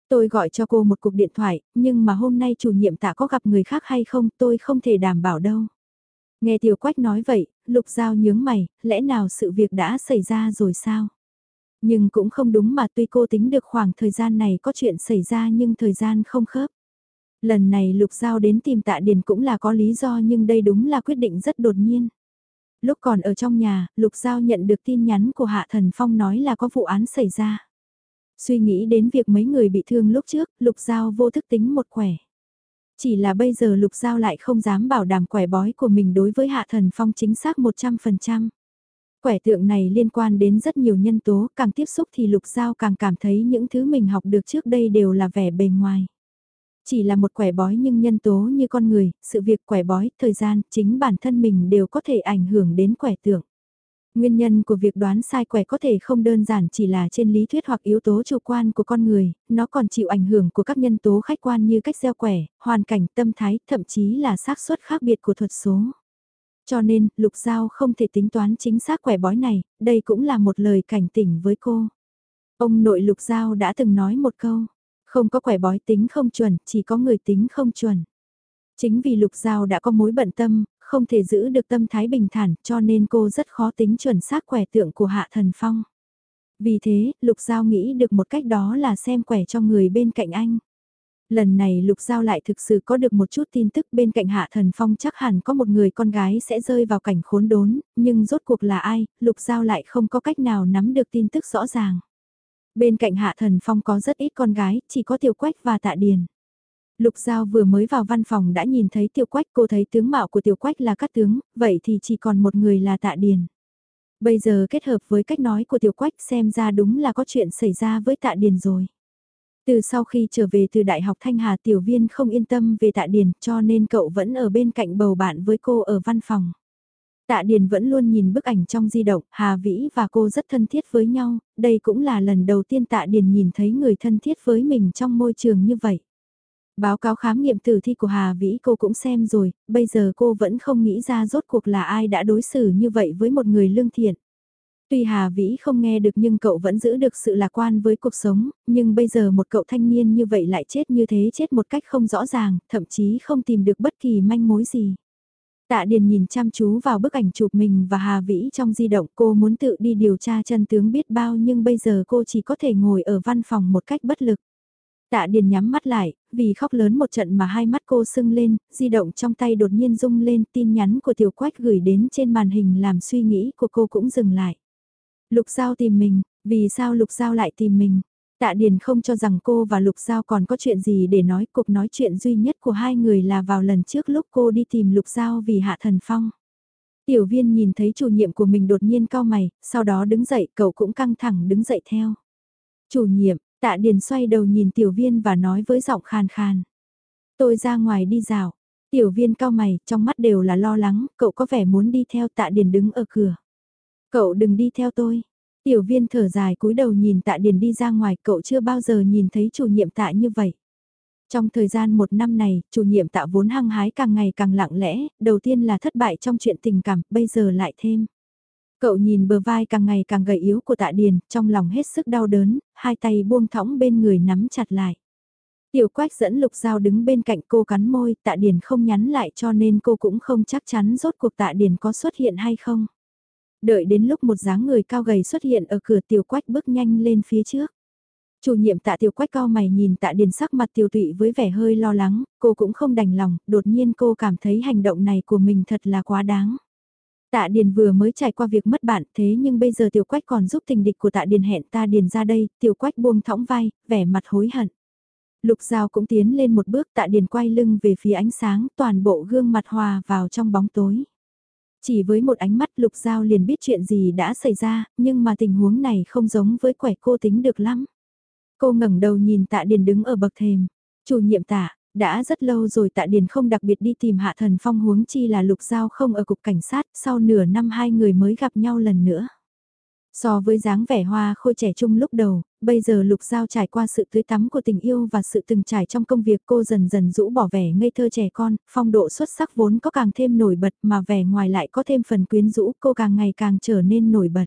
Tôi gọi cho cô một cuộc điện thoại, nhưng mà hôm nay chủ nhiệm tạ có gặp người khác hay không tôi không thể đảm bảo đâu. Nghe Tiểu Quách nói vậy, Lục Giao nhướng mày, lẽ nào sự việc đã xảy ra rồi sao? Nhưng cũng không đúng mà tuy cô tính được khoảng thời gian này có chuyện xảy ra nhưng thời gian không khớp. Lần này Lục Giao đến tìm tạ điền cũng là có lý do nhưng đây đúng là quyết định rất đột nhiên. Lúc còn ở trong nhà, Lục Giao nhận được tin nhắn của Hạ Thần Phong nói là có vụ án xảy ra. Suy nghĩ đến việc mấy người bị thương lúc trước, Lục Giao vô thức tính một quẻ. Chỉ là bây giờ Lục Giao lại không dám bảo đảm quẻ bói của mình đối với Hạ Thần Phong chính xác 100%. Quẻ tượng này liên quan đến rất nhiều nhân tố, càng tiếp xúc thì Lục Giao càng cảm thấy những thứ mình học được trước đây đều là vẻ bề ngoài. Chỉ là một quẻ bói nhưng nhân tố như con người, sự việc quẻ bói, thời gian, chính bản thân mình đều có thể ảnh hưởng đến quẻ tượng. Nguyên nhân của việc đoán sai quẻ có thể không đơn giản chỉ là trên lý thuyết hoặc yếu tố chủ quan của con người, nó còn chịu ảnh hưởng của các nhân tố khách quan như cách gieo quẻ, hoàn cảnh, tâm thái, thậm chí là xác suất khác biệt của thuật số. Cho nên, Lục Giao không thể tính toán chính xác quẻ bói này, đây cũng là một lời cảnh tỉnh với cô. Ông nội Lục Giao đã từng nói một câu, không có quẻ bói tính không chuẩn, chỉ có người tính không chuẩn. Chính vì Lục Giao đã có mối bận tâm, không thể giữ được tâm thái bình thản cho nên cô rất khó tính chuẩn xác quẻ tượng của Hạ Thần Phong. Vì thế, Lục Giao nghĩ được một cách đó là xem quẻ cho người bên cạnh anh. Lần này Lục Giao lại thực sự có được một chút tin tức bên cạnh Hạ Thần Phong chắc hẳn có một người con gái sẽ rơi vào cảnh khốn đốn, nhưng rốt cuộc là ai, Lục Giao lại không có cách nào nắm được tin tức rõ ràng. Bên cạnh Hạ Thần Phong có rất ít con gái, chỉ có Tiểu Quách và Tạ Điền. Lục Giao vừa mới vào văn phòng đã nhìn thấy Tiểu Quách, cô thấy tướng mạo của Tiểu Quách là các tướng, vậy thì chỉ còn một người là Tạ Điền. Bây giờ kết hợp với cách nói của Tiểu Quách xem ra đúng là có chuyện xảy ra với Tạ Điền rồi. Từ sau khi trở về từ Đại học Thanh Hà Tiểu Viên không yên tâm về Tạ Điền cho nên cậu vẫn ở bên cạnh bầu bạn với cô ở văn phòng. Tạ Điền vẫn luôn nhìn bức ảnh trong di động, Hà Vĩ và cô rất thân thiết với nhau, đây cũng là lần đầu tiên Tạ Điền nhìn thấy người thân thiết với mình trong môi trường như vậy. Báo cáo khám nghiệm tử thi của Hà Vĩ cô cũng xem rồi, bây giờ cô vẫn không nghĩ ra rốt cuộc là ai đã đối xử như vậy với một người lương thiện. Tuy Hà Vĩ không nghe được nhưng cậu vẫn giữ được sự lạc quan với cuộc sống, nhưng bây giờ một cậu thanh niên như vậy lại chết như thế chết một cách không rõ ràng, thậm chí không tìm được bất kỳ manh mối gì. Tạ Điền nhìn chăm chú vào bức ảnh chụp mình và Hà Vĩ trong di động cô muốn tự đi điều tra chân tướng biết bao nhưng bây giờ cô chỉ có thể ngồi ở văn phòng một cách bất lực. Tạ Điền nhắm mắt lại, vì khóc lớn một trận mà hai mắt cô sưng lên, di động trong tay đột nhiên rung lên tin nhắn của Tiểu Quách gửi đến trên màn hình làm suy nghĩ của cô cũng dừng lại. Lục Giao tìm mình, vì sao Lục Giao lại tìm mình? Tạ Điền không cho rằng cô và Lục Giao còn có chuyện gì để nói, cuộc nói chuyện duy nhất của hai người là vào lần trước lúc cô đi tìm Lục Giao vì Hạ Thần Phong. Tiểu viên nhìn thấy chủ nhiệm của mình đột nhiên cao mày, sau đó đứng dậy, cậu cũng căng thẳng đứng dậy theo. Chủ nhiệm, Tạ Điền xoay đầu nhìn tiểu viên và nói với giọng khàn khàn. Tôi ra ngoài đi dạo. Tiểu viên cao mày, trong mắt đều là lo lắng, cậu có vẻ muốn đi theo tạ Điền đứng ở cửa. Cậu đừng đi theo tôi. Tiểu viên thở dài cúi đầu nhìn tạ Điền đi ra ngoài, cậu chưa bao giờ nhìn thấy chủ nhiệm tạ như vậy. Trong thời gian một năm này, chủ nhiệm tạ vốn hăng hái càng ngày càng lặng lẽ, đầu tiên là thất bại trong chuyện tình cảm, bây giờ lại thêm. Cậu nhìn bờ vai càng ngày càng gầy yếu của tạ điền, trong lòng hết sức đau đớn, hai tay buông thõng bên người nắm chặt lại. Tiểu quách dẫn lục dao đứng bên cạnh cô cắn môi, tạ điền không nhắn lại cho nên cô cũng không chắc chắn rốt cuộc tạ điền có xuất hiện hay không. Đợi đến lúc một dáng người cao gầy xuất hiện ở cửa tiểu quách bước nhanh lên phía trước. Chủ nhiệm tạ tiểu quách cao mày nhìn tạ điền sắc mặt tiểu tụy với vẻ hơi lo lắng, cô cũng không đành lòng, đột nhiên cô cảm thấy hành động này của mình thật là quá đáng. Tạ Điền vừa mới trải qua việc mất bạn thế nhưng bây giờ Tiểu Quách còn giúp tình địch của Tạ Điền hẹn ta Điền ra đây, Tiểu Quách buông thõng vai, vẻ mặt hối hận. Lục Giao cũng tiến lên một bước Tạ Điền quay lưng về phía ánh sáng, toàn bộ gương mặt hòa vào trong bóng tối. Chỉ với một ánh mắt Lục Giao liền biết chuyện gì đã xảy ra, nhưng mà tình huống này không giống với quẻ cô tính được lắm. Cô ngẩng đầu nhìn Tạ Điền đứng ở bậc thềm. Chủ nhiệm Tạ, đã rất lâu rồi tạ điền không đặc biệt đi tìm hạ thần phong huống chi là lục giao không ở cục cảnh sát, sau nửa năm hai người mới gặp nhau lần nữa. So với dáng vẻ hoa khôi trẻ trung lúc đầu, bây giờ lục giao trải qua sự tưới tắm của tình yêu và sự từng trải trong công việc cô dần dần rũ bỏ vẻ ngây thơ trẻ con, phong độ xuất sắc vốn có càng thêm nổi bật mà vẻ ngoài lại có thêm phần quyến rũ cô càng ngày càng trở nên nổi bật.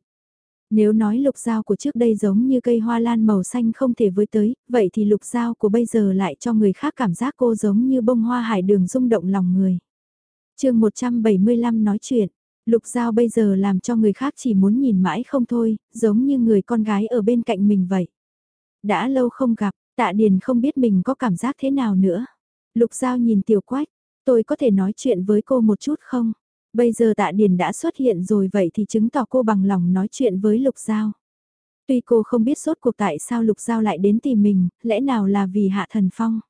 Nếu nói lục dao của trước đây giống như cây hoa lan màu xanh không thể với tới, vậy thì lục dao của bây giờ lại cho người khác cảm giác cô giống như bông hoa hải đường rung động lòng người. chương 175 nói chuyện, lục dao bây giờ làm cho người khác chỉ muốn nhìn mãi không thôi, giống như người con gái ở bên cạnh mình vậy. Đã lâu không gặp, tạ điền không biết mình có cảm giác thế nào nữa. Lục dao nhìn tiểu quách, tôi có thể nói chuyện với cô một chút không? Bây giờ tạ điền đã xuất hiện rồi vậy thì chứng tỏ cô bằng lòng nói chuyện với Lục Giao. Tuy cô không biết sốt cuộc tại sao Lục Giao lại đến tìm mình, lẽ nào là vì Hạ Thần Phong.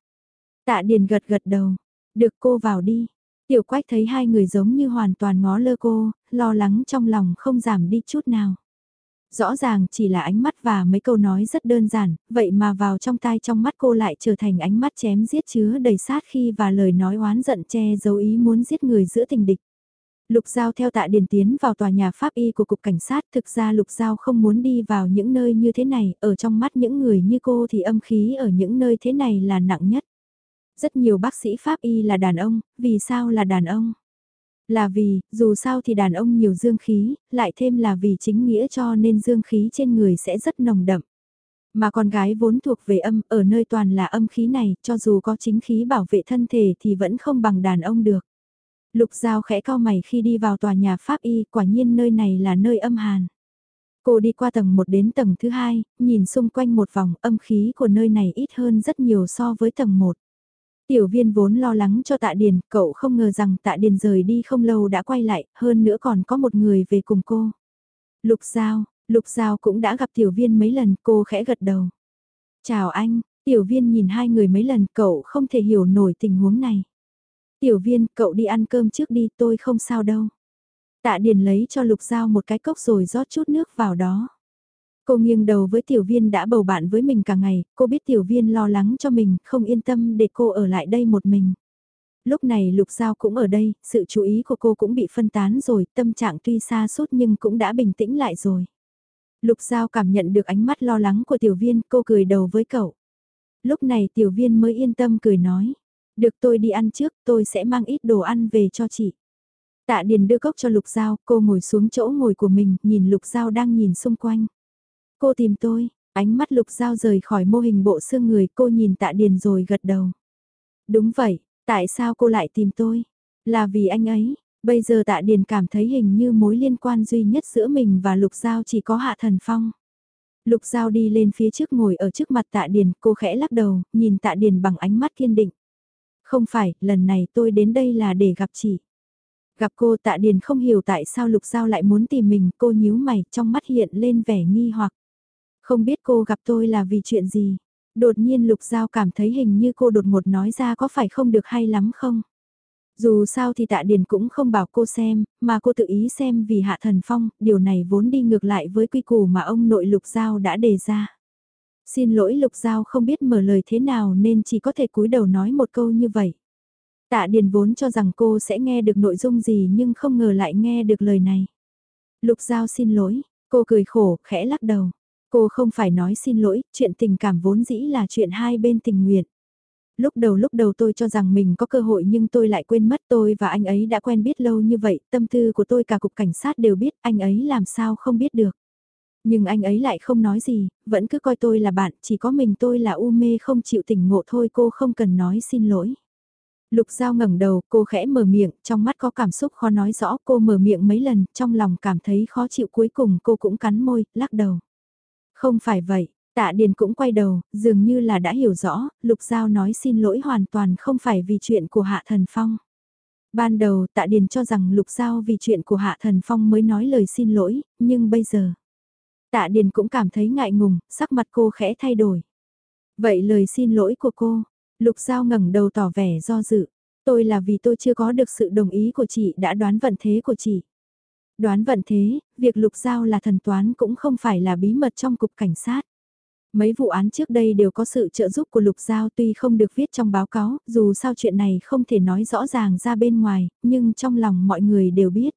Tạ điền gật gật đầu, được cô vào đi. Tiểu quách thấy hai người giống như hoàn toàn ngó lơ cô, lo lắng trong lòng không giảm đi chút nào. Rõ ràng chỉ là ánh mắt và mấy câu nói rất đơn giản, vậy mà vào trong tai trong mắt cô lại trở thành ánh mắt chém giết chứa đầy sát khi và lời nói oán giận che giấu ý muốn giết người giữa tình địch. Lục Giao theo tạ điền tiến vào tòa nhà pháp y của cục cảnh sát, thực ra Lục Giao không muốn đi vào những nơi như thế này, ở trong mắt những người như cô thì âm khí ở những nơi thế này là nặng nhất. Rất nhiều bác sĩ pháp y là đàn ông, vì sao là đàn ông? Là vì, dù sao thì đàn ông nhiều dương khí, lại thêm là vì chính nghĩa cho nên dương khí trên người sẽ rất nồng đậm. Mà con gái vốn thuộc về âm, ở nơi toàn là âm khí này, cho dù có chính khí bảo vệ thân thể thì vẫn không bằng đàn ông được. Lục Giao khẽ cao mày khi đi vào tòa nhà Pháp Y, quả nhiên nơi này là nơi âm hàn. Cô đi qua tầng 1 đến tầng thứ 2, nhìn xung quanh một vòng âm khí của nơi này ít hơn rất nhiều so với tầng 1. Tiểu viên vốn lo lắng cho tạ điền, cậu không ngờ rằng tạ điền rời đi không lâu đã quay lại, hơn nữa còn có một người về cùng cô. Lục Giao, Lục Giao cũng đã gặp tiểu viên mấy lần, cô khẽ gật đầu. Chào anh, tiểu viên nhìn hai người mấy lần, cậu không thể hiểu nổi tình huống này. Tiểu viên, cậu đi ăn cơm trước đi, tôi không sao đâu. Tạ Điền lấy cho Lục Giao một cái cốc rồi rót chút nước vào đó. Cô nghiêng đầu với tiểu viên đã bầu bạn với mình cả ngày, cô biết tiểu viên lo lắng cho mình, không yên tâm để cô ở lại đây một mình. Lúc này Lục Giao cũng ở đây, sự chú ý của cô cũng bị phân tán rồi, tâm trạng tuy xa suốt nhưng cũng đã bình tĩnh lại rồi. Lục Giao cảm nhận được ánh mắt lo lắng của tiểu viên, cô cười đầu với cậu. Lúc này tiểu viên mới yên tâm cười nói, được tôi đi ăn trước, tôi sẽ mang ít đồ ăn về cho chị. Tạ Điền đưa cốc cho Lục Giao, cô ngồi xuống chỗ ngồi của mình, nhìn Lục Giao đang nhìn xung quanh. Cô tìm tôi, ánh mắt Lục Giao rời khỏi mô hình bộ xương người, cô nhìn Tạ Điền rồi gật đầu. Đúng vậy, tại sao cô lại tìm tôi? Là vì anh ấy, bây giờ Tạ Điền cảm thấy hình như mối liên quan duy nhất giữa mình và Lục Giao chỉ có Hạ Thần Phong. Lục Giao đi lên phía trước ngồi ở trước mặt Tạ Điền, cô khẽ lắc đầu, nhìn Tạ Điền bằng ánh mắt kiên định. Không phải, lần này tôi đến đây là để gặp chị. Gặp cô tạ điền không hiểu tại sao lục giao lại muốn tìm mình, cô nhíu mày, trong mắt hiện lên vẻ nghi hoặc. Không biết cô gặp tôi là vì chuyện gì. Đột nhiên lục giao cảm thấy hình như cô đột ngột nói ra có phải không được hay lắm không? Dù sao thì tạ điền cũng không bảo cô xem, mà cô tự ý xem vì hạ thần phong, điều này vốn đi ngược lại với quy củ mà ông nội lục giao đã đề ra. Xin lỗi lục giao không biết mở lời thế nào nên chỉ có thể cúi đầu nói một câu như vậy. Tạ Điền vốn cho rằng cô sẽ nghe được nội dung gì nhưng không ngờ lại nghe được lời này. Lục Giao xin lỗi, cô cười khổ, khẽ lắc đầu. Cô không phải nói xin lỗi, chuyện tình cảm vốn dĩ là chuyện hai bên tình nguyện. Lúc đầu lúc đầu tôi cho rằng mình có cơ hội nhưng tôi lại quên mất tôi và anh ấy đã quen biết lâu như vậy, tâm tư của tôi cả cục cảnh sát đều biết, anh ấy làm sao không biết được. Nhưng anh ấy lại không nói gì, vẫn cứ coi tôi là bạn, chỉ có mình tôi là u mê không chịu tỉnh ngộ thôi cô không cần nói xin lỗi. Lục Giao ngẩng đầu, cô khẽ mở miệng, trong mắt có cảm xúc khó nói rõ, cô mở miệng mấy lần, trong lòng cảm thấy khó chịu cuối cùng cô cũng cắn môi, lắc đầu. Không phải vậy, tạ điền cũng quay đầu, dường như là đã hiểu rõ, Lục Giao nói xin lỗi hoàn toàn không phải vì chuyện của Hạ Thần Phong. Ban đầu tạ điền cho rằng Lục Giao vì chuyện của Hạ Thần Phong mới nói lời xin lỗi, nhưng bây giờ... Tạ điền cũng cảm thấy ngại ngùng, sắc mặt cô khẽ thay đổi. Vậy lời xin lỗi của cô, Lục Giao ngẩng đầu tỏ vẻ do dự. Tôi là vì tôi chưa có được sự đồng ý của chị đã đoán vận thế của chị. Đoán vận thế, việc Lục Giao là thần toán cũng không phải là bí mật trong cục cảnh sát. Mấy vụ án trước đây đều có sự trợ giúp của Lục Giao tuy không được viết trong báo cáo, dù sao chuyện này không thể nói rõ ràng ra bên ngoài, nhưng trong lòng mọi người đều biết.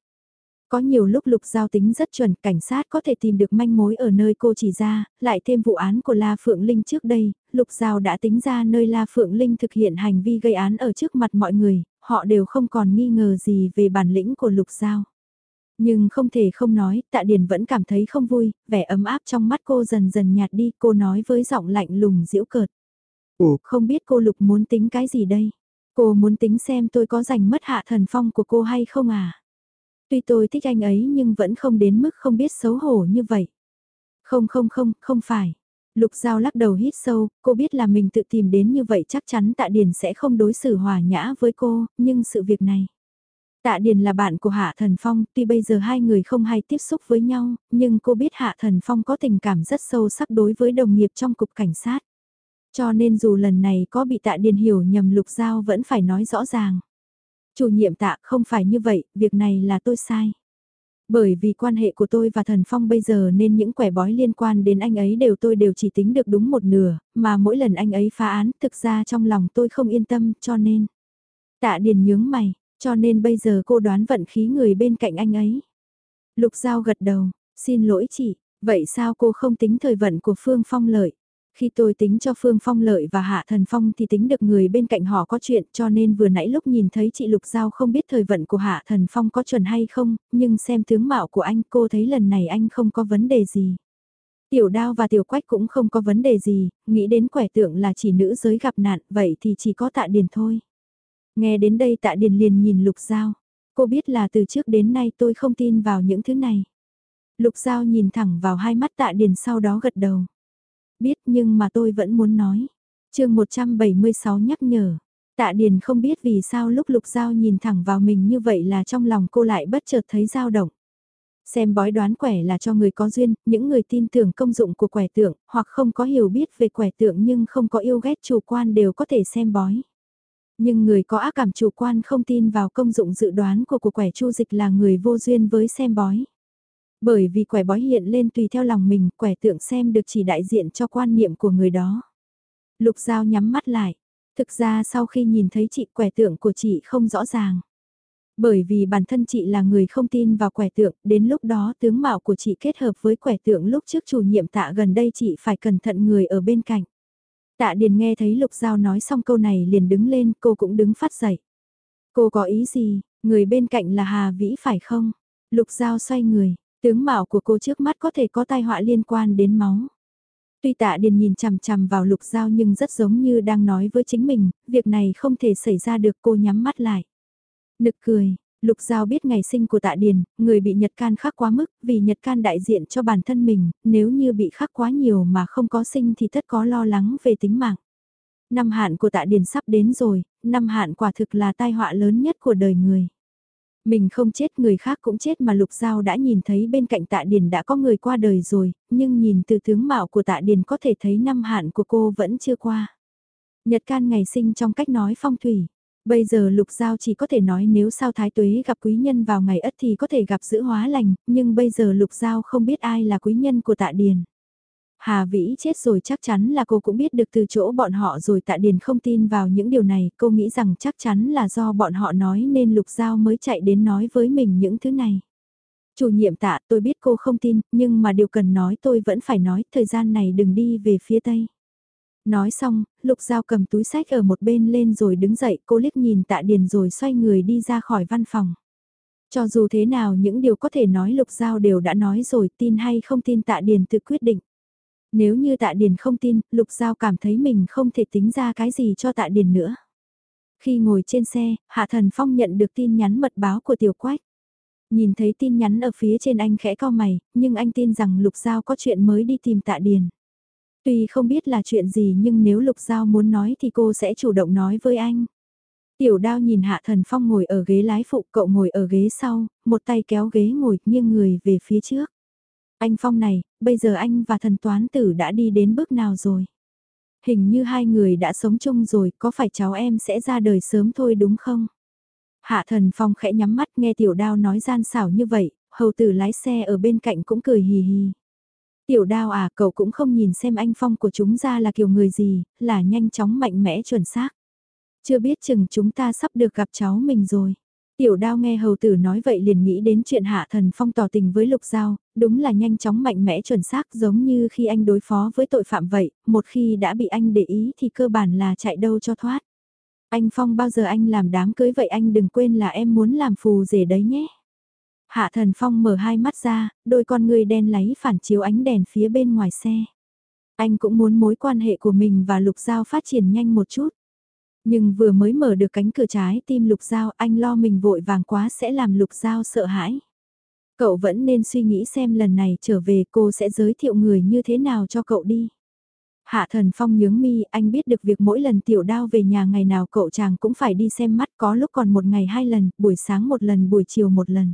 Có nhiều lúc lục giao tính rất chuẩn, cảnh sát có thể tìm được manh mối ở nơi cô chỉ ra, lại thêm vụ án của La Phượng Linh trước đây, lục giao đã tính ra nơi La Phượng Linh thực hiện hành vi gây án ở trước mặt mọi người, họ đều không còn nghi ngờ gì về bản lĩnh của lục giao. Nhưng không thể không nói, tạ điển vẫn cảm thấy không vui, vẻ ấm áp trong mắt cô dần dần nhạt đi, cô nói với giọng lạnh lùng diễu cợt. Ủa, không biết cô lục muốn tính cái gì đây? Cô muốn tính xem tôi có giành mất hạ thần phong của cô hay không à? Tuy tôi thích anh ấy nhưng vẫn không đến mức không biết xấu hổ như vậy. Không không không, không phải. Lục Giao lắc đầu hít sâu, cô biết là mình tự tìm đến như vậy chắc chắn Tạ Điền sẽ không đối xử hòa nhã với cô, nhưng sự việc này. Tạ Điền là bạn của Hạ Thần Phong, tuy bây giờ hai người không hay tiếp xúc với nhau, nhưng cô biết Hạ Thần Phong có tình cảm rất sâu sắc đối với đồng nghiệp trong cục cảnh sát. Cho nên dù lần này có bị Tạ Điền hiểu nhầm Lục Giao vẫn phải nói rõ ràng. Chủ nhiệm tạ không phải như vậy, việc này là tôi sai. Bởi vì quan hệ của tôi và thần phong bây giờ nên những quẻ bói liên quan đến anh ấy đều tôi đều chỉ tính được đúng một nửa, mà mỗi lần anh ấy phá án thực ra trong lòng tôi không yên tâm cho nên. Tạ điền nhướng mày, cho nên bây giờ cô đoán vận khí người bên cạnh anh ấy. Lục Giao gật đầu, xin lỗi chị, vậy sao cô không tính thời vận của Phương Phong lợi? Khi tôi tính cho Phương Phong lợi và Hạ Thần Phong thì tính được người bên cạnh họ có chuyện cho nên vừa nãy lúc nhìn thấy chị Lục Giao không biết thời vận của Hạ Thần Phong có chuẩn hay không, nhưng xem tướng mạo của anh cô thấy lần này anh không có vấn đề gì. Tiểu đao và tiểu quách cũng không có vấn đề gì, nghĩ đến quẻ tượng là chỉ nữ giới gặp nạn, vậy thì chỉ có tạ điền thôi. Nghe đến đây tạ điền liền nhìn lục giao. Cô biết là từ trước đến nay tôi không tin vào những thứ này. Lục giao nhìn thẳng vào hai mắt tạ điền sau đó gật đầu. Biết nhưng mà tôi vẫn muốn nói. chương 176 nhắc nhở. Tạ Điền không biết vì sao lúc Lục Giao nhìn thẳng vào mình như vậy là trong lòng cô lại bất chợt thấy dao động. Xem bói đoán quẻ là cho người có duyên, những người tin tưởng công dụng của quẻ tượng, hoặc không có hiểu biết về quẻ tượng nhưng không có yêu ghét chủ quan đều có thể xem bói. Nhưng người có ác cảm chủ quan không tin vào công dụng dự đoán của của quẻ chu dịch là người vô duyên với xem bói. Bởi vì quẻ bói hiện lên tùy theo lòng mình, quẻ tượng xem được chỉ đại diện cho quan niệm của người đó. Lục Giao nhắm mắt lại. Thực ra sau khi nhìn thấy chị quẻ tượng của chị không rõ ràng. Bởi vì bản thân chị là người không tin vào quẻ tượng, đến lúc đó tướng mạo của chị kết hợp với quẻ tượng lúc trước chủ nhiệm tạ gần đây chị phải cẩn thận người ở bên cạnh. Tạ Điền nghe thấy Lục Giao nói xong câu này liền đứng lên, cô cũng đứng phát dậy. Cô có ý gì, người bên cạnh là Hà Vĩ phải không? Lục Giao xoay người, tướng mạo của cô trước mắt có thể có tai họa liên quan đến máu. Tuy tạ điền nhìn chằm chằm vào lục giao nhưng rất giống như đang nói với chính mình, việc này không thể xảy ra được cô nhắm mắt lại. Nực cười, lục giao biết ngày sinh của tạ điền, người bị nhật can khắc quá mức, vì nhật can đại diện cho bản thân mình, nếu như bị khắc quá nhiều mà không có sinh thì tất có lo lắng về tính mạng. Năm hạn của tạ điền sắp đến rồi, năm hạn quả thực là tai họa lớn nhất của đời người. Mình không chết người khác cũng chết mà Lục Giao đã nhìn thấy bên cạnh tạ điền đã có người qua đời rồi, nhưng nhìn từ tướng mạo của tạ điền có thể thấy năm hạn của cô vẫn chưa qua. Nhật can ngày sinh trong cách nói phong thủy. Bây giờ Lục Giao chỉ có thể nói nếu sao Thái Tuế gặp quý nhân vào ngày ất thì có thể gặp giữ hóa lành, nhưng bây giờ Lục Giao không biết ai là quý nhân của tạ điền. Hà Vĩ chết rồi chắc chắn là cô cũng biết được từ chỗ bọn họ rồi tạ điền không tin vào những điều này, cô nghĩ rằng chắc chắn là do bọn họ nói nên Lục Giao mới chạy đến nói với mình những thứ này. Chủ nhiệm tạ tôi biết cô không tin, nhưng mà điều cần nói tôi vẫn phải nói, thời gian này đừng đi về phía Tây. Nói xong, Lục Giao cầm túi sách ở một bên lên rồi đứng dậy, cô liếc nhìn tạ điền rồi xoay người đi ra khỏi văn phòng. Cho dù thế nào những điều có thể nói Lục Giao đều đã nói rồi, tin hay không tin tạ điền tự quyết định. Nếu như tạ điền không tin, Lục Giao cảm thấy mình không thể tính ra cái gì cho tạ điền nữa. Khi ngồi trên xe, Hạ Thần Phong nhận được tin nhắn mật báo của Tiểu Quách. Nhìn thấy tin nhắn ở phía trên anh khẽ co mày, nhưng anh tin rằng Lục Giao có chuyện mới đi tìm tạ điền. Tuy không biết là chuyện gì nhưng nếu Lục Giao muốn nói thì cô sẽ chủ động nói với anh. Tiểu đao nhìn Hạ Thần Phong ngồi ở ghế lái phụ cậu ngồi ở ghế sau, một tay kéo ghế ngồi nghiêng người về phía trước. Anh Phong này, bây giờ anh và thần toán tử đã đi đến bước nào rồi? Hình như hai người đã sống chung rồi, có phải cháu em sẽ ra đời sớm thôi đúng không? Hạ thần Phong khẽ nhắm mắt nghe tiểu đao nói gian xảo như vậy, hầu tử lái xe ở bên cạnh cũng cười hì hì. Tiểu đao à, cậu cũng không nhìn xem anh Phong của chúng ra là kiểu người gì, là nhanh chóng mạnh mẽ chuẩn xác. Chưa biết chừng chúng ta sắp được gặp cháu mình rồi. Tiểu đao nghe hầu tử nói vậy liền nghĩ đến chuyện hạ thần phong tỏ tình với lục giao, đúng là nhanh chóng mạnh mẽ chuẩn xác giống như khi anh đối phó với tội phạm vậy, một khi đã bị anh để ý thì cơ bản là chạy đâu cho thoát. Anh Phong bao giờ anh làm đám cưới vậy anh đừng quên là em muốn làm phù rể đấy nhé. Hạ thần Phong mở hai mắt ra, đôi con người đen láy phản chiếu ánh đèn phía bên ngoài xe. Anh cũng muốn mối quan hệ của mình và Lục Giao phát triển nhanh một chút. Nhưng vừa mới mở được cánh cửa trái tim Lục Giao anh lo mình vội vàng quá sẽ làm Lục Giao sợ hãi. Cậu vẫn nên suy nghĩ xem lần này trở về cô sẽ giới thiệu người như thế nào cho cậu đi. Hạ thần phong nhướng mi, anh biết được việc mỗi lần tiểu đao về nhà ngày nào cậu chàng cũng phải đi xem mắt có lúc còn một ngày hai lần, buổi sáng một lần buổi chiều một lần.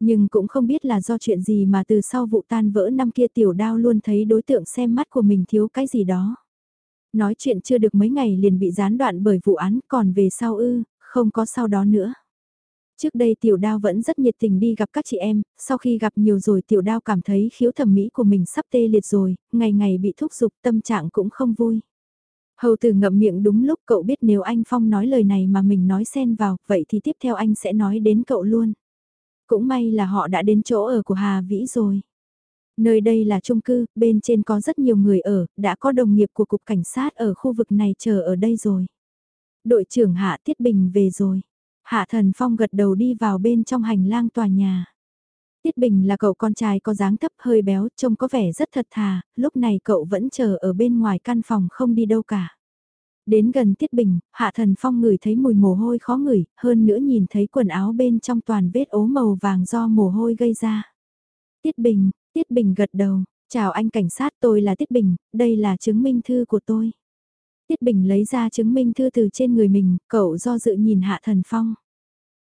Nhưng cũng không biết là do chuyện gì mà từ sau vụ tan vỡ năm kia tiểu đao luôn thấy đối tượng xem mắt của mình thiếu cái gì đó. Nói chuyện chưa được mấy ngày liền bị gián đoạn bởi vụ án còn về sau ư, không có sau đó nữa. Trước đây tiểu đao vẫn rất nhiệt tình đi gặp các chị em, sau khi gặp nhiều rồi tiểu đao cảm thấy khiếu thẩm mỹ của mình sắp tê liệt rồi, ngày ngày bị thúc giục tâm trạng cũng không vui. Hầu tử ngậm miệng đúng lúc cậu biết nếu anh Phong nói lời này mà mình nói xen vào, vậy thì tiếp theo anh sẽ nói đến cậu luôn. Cũng may là họ đã đến chỗ ở của Hà Vĩ rồi. Nơi đây là trung cư, bên trên có rất nhiều người ở, đã có đồng nghiệp của cục cảnh sát ở khu vực này chờ ở đây rồi. Đội trưởng Hạ Tiết Bình về rồi. Hạ Thần Phong gật đầu đi vào bên trong hành lang tòa nhà. Tiết Bình là cậu con trai có dáng thấp hơi béo, trông có vẻ rất thật thà, lúc này cậu vẫn chờ ở bên ngoài căn phòng không đi đâu cả. Đến gần Tiết Bình, Hạ Thần Phong ngửi thấy mùi mồ hôi khó ngửi, hơn nữa nhìn thấy quần áo bên trong toàn vết ố màu vàng do mồ hôi gây ra. Tiết Bình, Tiết Bình gật đầu, chào anh cảnh sát tôi là Tiết Bình, đây là chứng minh thư của tôi. Tiết Bình lấy ra chứng minh thư từ trên người mình, cậu do dự nhìn Hạ Thần Phong.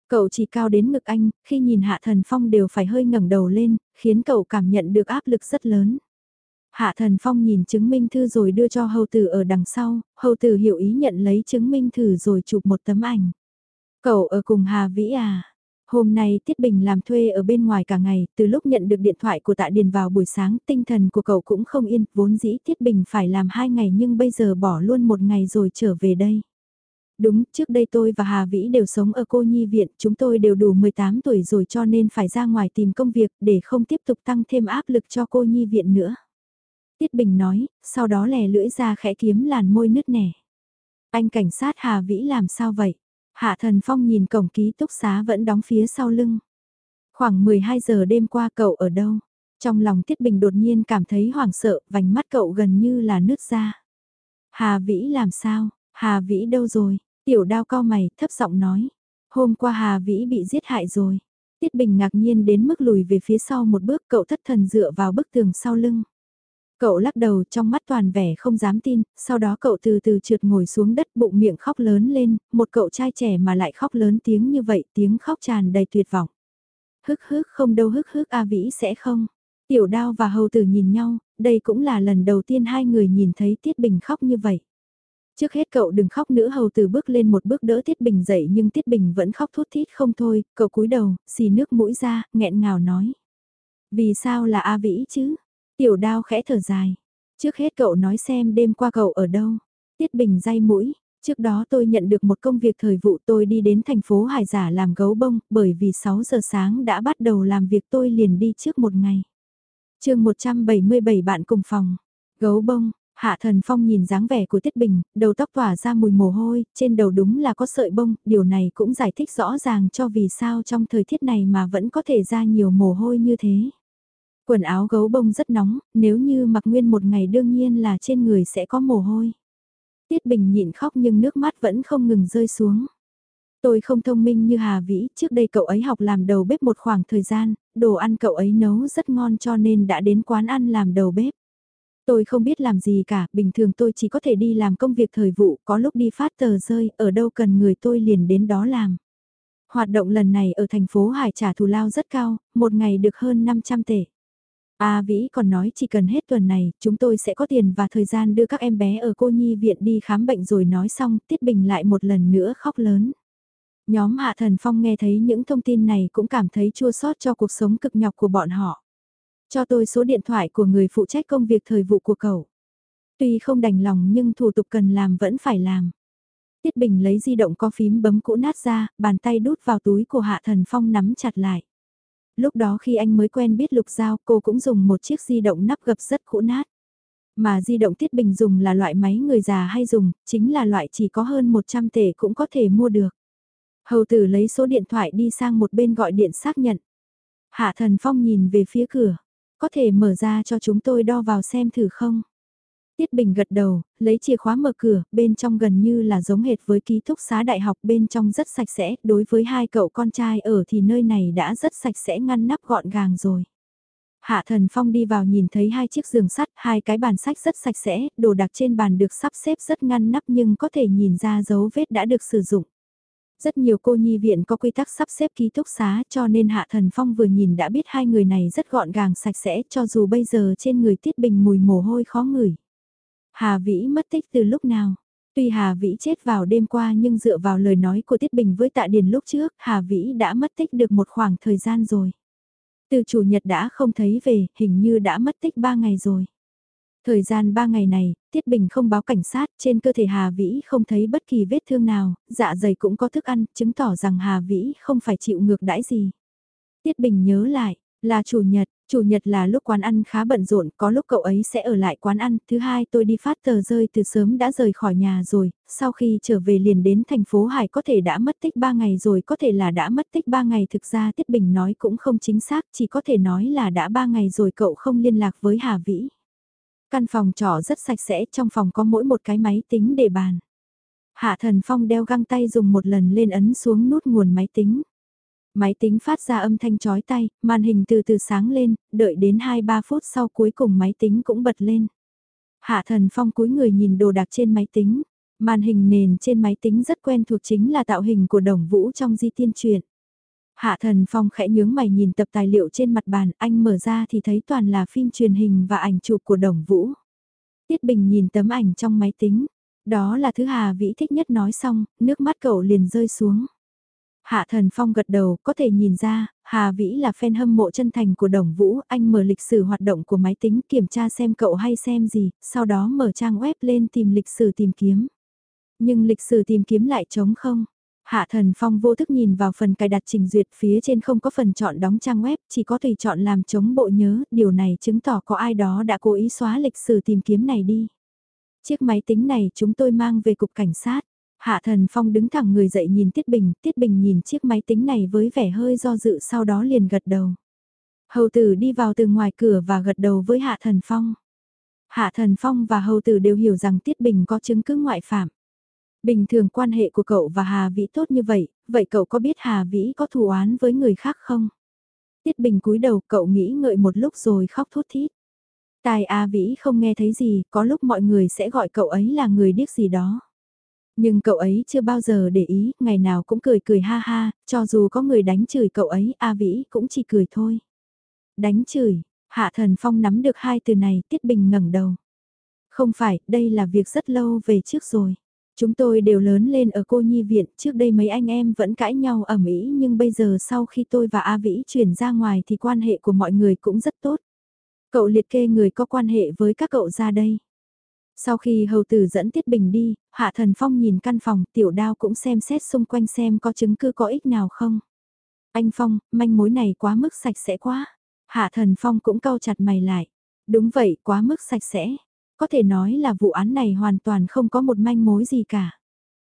Cậu chỉ cao đến ngực anh, khi nhìn Hạ Thần Phong đều phải hơi ngẩng đầu lên, khiến cậu cảm nhận được áp lực rất lớn. Hạ thần phong nhìn chứng minh thư rồi đưa cho hầu tử ở đằng sau, hầu tử hiểu ý nhận lấy chứng minh thư rồi chụp một tấm ảnh. Cậu ở cùng Hà Vĩ à? Hôm nay Tiết Bình làm thuê ở bên ngoài cả ngày, từ lúc nhận được điện thoại của Tạ Điền vào buổi sáng, tinh thần của cậu cũng không yên, vốn dĩ Tiết Bình phải làm hai ngày nhưng bây giờ bỏ luôn một ngày rồi trở về đây. Đúng, trước đây tôi và Hà Vĩ đều sống ở cô nhi viện, chúng tôi đều đủ 18 tuổi rồi cho nên phải ra ngoài tìm công việc để không tiếp tục tăng thêm áp lực cho cô nhi viện nữa. Tiết Bình nói, sau đó lè lưỡi ra khẽ kiếm làn môi nứt nẻ. Anh cảnh sát Hà Vĩ làm sao vậy? Hạ Thần Phong nhìn cổng ký túc xá vẫn đóng phía sau lưng. Khoảng 12 giờ đêm qua cậu ở đâu? Trong lòng Tiết Bình đột nhiên cảm thấy hoảng sợ, vành mắt cậu gần như là nứt ra. Hà Vĩ làm sao? Hà Vĩ đâu rồi? Tiểu đao cao mày, thấp giọng nói. Hôm qua Hà Vĩ bị giết hại rồi. Tiết Bình ngạc nhiên đến mức lùi về phía sau một bước cậu thất thần dựa vào bức tường sau lưng. Cậu lắc đầu trong mắt toàn vẻ không dám tin, sau đó cậu từ từ trượt ngồi xuống đất bụng miệng khóc lớn lên, một cậu trai trẻ mà lại khóc lớn tiếng như vậy, tiếng khóc tràn đầy tuyệt vọng. Hức hức không đâu hức hức A Vĩ sẽ không. Tiểu đao và hầu tử nhìn nhau, đây cũng là lần đầu tiên hai người nhìn thấy Tiết Bình khóc như vậy. Trước hết cậu đừng khóc nữa hầu tử bước lên một bước đỡ Tiết Bình dậy nhưng Tiết Bình vẫn khóc thút thít không thôi, cậu cúi đầu, xì nước mũi ra, nghẹn ngào nói. Vì sao là A Vĩ chứ? Tiểu đao khẽ thở dài. Trước hết cậu nói xem đêm qua cậu ở đâu. Tiết Bình day mũi. Trước đó tôi nhận được một công việc thời vụ tôi đi đến thành phố Hải Giả làm gấu bông, bởi vì 6 giờ sáng đã bắt đầu làm việc tôi liền đi trước một ngày. chương 177 bạn cùng phòng. Gấu bông, Hạ Thần Phong nhìn dáng vẻ của Tiết Bình, đầu tóc tỏa ra mùi mồ hôi, trên đầu đúng là có sợi bông, điều này cũng giải thích rõ ràng cho vì sao trong thời tiết này mà vẫn có thể ra nhiều mồ hôi như thế. Quần áo gấu bông rất nóng, nếu như mặc nguyên một ngày đương nhiên là trên người sẽ có mồ hôi. Tiết Bình nhịn khóc nhưng nước mắt vẫn không ngừng rơi xuống. Tôi không thông minh như Hà Vĩ, trước đây cậu ấy học làm đầu bếp một khoảng thời gian, đồ ăn cậu ấy nấu rất ngon cho nên đã đến quán ăn làm đầu bếp. Tôi không biết làm gì cả, bình thường tôi chỉ có thể đi làm công việc thời vụ, có lúc đi phát tờ rơi, ở đâu cần người tôi liền đến đó làm. Hoạt động lần này ở thành phố Hải trả thù lao rất cao, một ngày được hơn 500 tệ. A Vĩ còn nói chỉ cần hết tuần này, chúng tôi sẽ có tiền và thời gian đưa các em bé ở cô nhi viện đi khám bệnh rồi nói xong, Tiết Bình lại một lần nữa khóc lớn. Nhóm Hạ Thần Phong nghe thấy những thông tin này cũng cảm thấy chua xót cho cuộc sống cực nhọc của bọn họ. Cho tôi số điện thoại của người phụ trách công việc thời vụ của cậu. Tuy không đành lòng nhưng thủ tục cần làm vẫn phải làm. Tiết Bình lấy di động có phím bấm cũ nát ra, bàn tay đút vào túi của Hạ Thần Phong nắm chặt lại. Lúc đó khi anh mới quen biết Lục Giao cô cũng dùng một chiếc di động nắp gập rất cũ nát. Mà di động Tiết Bình dùng là loại máy người già hay dùng, chính là loại chỉ có hơn 100 tệ cũng có thể mua được. Hầu tử lấy số điện thoại đi sang một bên gọi điện xác nhận. Hạ Thần Phong nhìn về phía cửa. Có thể mở ra cho chúng tôi đo vào xem thử không? Tiết Bình gật đầu, lấy chìa khóa mở cửa, bên trong gần như là giống hệt với ký túc xá đại học bên trong rất sạch sẽ, đối với hai cậu con trai ở thì nơi này đã rất sạch sẽ ngăn nắp gọn gàng rồi. Hạ Thần Phong đi vào nhìn thấy hai chiếc giường sắt, hai cái bàn sách rất sạch sẽ, đồ đạc trên bàn được sắp xếp rất ngăn nắp nhưng có thể nhìn ra dấu vết đã được sử dụng. Rất nhiều cô nhi viện có quy tắc sắp xếp ký túc xá cho nên Hạ Thần Phong vừa nhìn đã biết hai người này rất gọn gàng sạch sẽ cho dù bây giờ trên người Tiết Bình mùi mồ hôi khó ngửi. Hà Vĩ mất tích từ lúc nào? Tuy Hà Vĩ chết vào đêm qua nhưng dựa vào lời nói của Tiết Bình với Tạ Điền lúc trước, Hà Vĩ đã mất tích được một khoảng thời gian rồi. Từ chủ nhật đã không thấy về, hình như đã mất tích 3 ngày rồi. Thời gian 3 ngày này, Tiết Bình không báo cảnh sát, trên cơ thể Hà Vĩ không thấy bất kỳ vết thương nào, dạ dày cũng có thức ăn, chứng tỏ rằng Hà Vĩ không phải chịu ngược đãi gì. Tiết Bình nhớ lại, là chủ nhật, chủ nhật là lúc quán ăn khá bận rộn, có lúc cậu ấy sẽ ở lại quán ăn, thứ hai tôi đi phát tờ rơi từ sớm đã rời khỏi nhà rồi, sau khi trở về liền đến thành phố Hải có thể đã mất tích 3 ngày rồi, có thể là đã mất tích 3 ngày thực ra Tiết Bình nói cũng không chính xác, chỉ có thể nói là đã 3 ngày rồi cậu không liên lạc với Hà Vĩ. Căn phòng trọ rất sạch sẽ, trong phòng có mỗi một cái máy tính để bàn. Hạ Thần Phong đeo găng tay dùng một lần lên ấn xuống nút nguồn máy tính. Máy tính phát ra âm thanh chói tay, màn hình từ từ sáng lên, đợi đến 2-3 phút sau cuối cùng máy tính cũng bật lên. Hạ Thần Phong cúi người nhìn đồ đạc trên máy tính. Màn hình nền trên máy tính rất quen thuộc chính là tạo hình của đồng vũ trong di tiên truyện. Hạ thần phong khẽ nhướng mày nhìn tập tài liệu trên mặt bàn, anh mở ra thì thấy toàn là phim truyền hình và ảnh chụp của đồng vũ. Tiết Bình nhìn tấm ảnh trong máy tính, đó là thứ Hà Vĩ thích nhất nói xong, nước mắt cậu liền rơi xuống. Hạ Thần Phong gật đầu, có thể nhìn ra, Hà Vĩ là fan hâm mộ chân thành của Đồng Vũ, anh mở lịch sử hoạt động của máy tính kiểm tra xem cậu hay xem gì, sau đó mở trang web lên tìm lịch sử tìm kiếm. Nhưng lịch sử tìm kiếm lại trống không. Hạ Thần Phong vô thức nhìn vào phần cài đặt trình duyệt phía trên không có phần chọn đóng trang web, chỉ có tùy chọn làm chống bộ nhớ, điều này chứng tỏ có ai đó đã cố ý xóa lịch sử tìm kiếm này đi. Chiếc máy tính này chúng tôi mang về cục cảnh sát. Hạ Thần Phong đứng thẳng người dậy nhìn Tiết Bình, Tiết Bình nhìn chiếc máy tính này với vẻ hơi do dự sau đó liền gật đầu. Hầu tử đi vào từ ngoài cửa và gật đầu với Hạ Thần Phong. Hạ Thần Phong và Hầu tử đều hiểu rằng Tiết Bình có chứng cứ ngoại phạm. Bình thường quan hệ của cậu và Hà Vĩ tốt như vậy, vậy cậu có biết Hà Vĩ có thù oán với người khác không? Tiết Bình cúi đầu cậu nghĩ ngợi một lúc rồi khóc thút thít. Tài A Vĩ không nghe thấy gì, có lúc mọi người sẽ gọi cậu ấy là người điếc gì đó. Nhưng cậu ấy chưa bao giờ để ý, ngày nào cũng cười cười ha ha, cho dù có người đánh chửi cậu ấy, A Vĩ cũng chỉ cười thôi. Đánh chửi, Hạ Thần Phong nắm được hai từ này, Tiết Bình ngẩng đầu. Không phải, đây là việc rất lâu về trước rồi. Chúng tôi đều lớn lên ở cô nhi viện, trước đây mấy anh em vẫn cãi nhau ẩm ý nhưng bây giờ sau khi tôi và A Vĩ chuyển ra ngoài thì quan hệ của mọi người cũng rất tốt. Cậu liệt kê người có quan hệ với các cậu ra đây. Sau khi hầu tử dẫn Tiết Bình đi, Hạ Thần Phong nhìn căn phòng, tiểu đao cũng xem xét xung quanh xem có chứng cứ có ích nào không. Anh Phong, manh mối này quá mức sạch sẽ quá. Hạ Thần Phong cũng cau chặt mày lại. Đúng vậy, quá mức sạch sẽ. Có thể nói là vụ án này hoàn toàn không có một manh mối gì cả.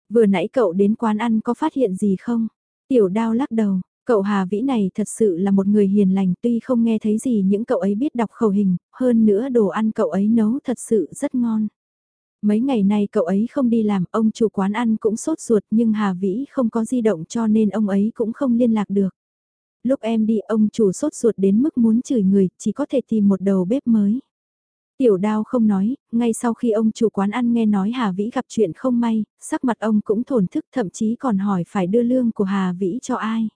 Vừa nãy cậu đến quán ăn có phát hiện gì không? Tiểu đao lắc đầu, Cậu Hà Vĩ này thật sự là một người hiền lành tuy không nghe thấy gì những cậu ấy biết đọc khẩu hình, hơn nữa đồ ăn cậu ấy nấu thật sự rất ngon. Mấy ngày nay cậu ấy không đi làm, ông chủ quán ăn cũng sốt ruột nhưng Hà Vĩ không có di động cho nên ông ấy cũng không liên lạc được. Lúc em đi ông chủ sốt ruột đến mức muốn chửi người, chỉ có thể tìm một đầu bếp mới. Tiểu đao không nói, ngay sau khi ông chủ quán ăn nghe nói Hà Vĩ gặp chuyện không may, sắc mặt ông cũng thổn thức thậm chí còn hỏi phải đưa lương của Hà Vĩ cho ai.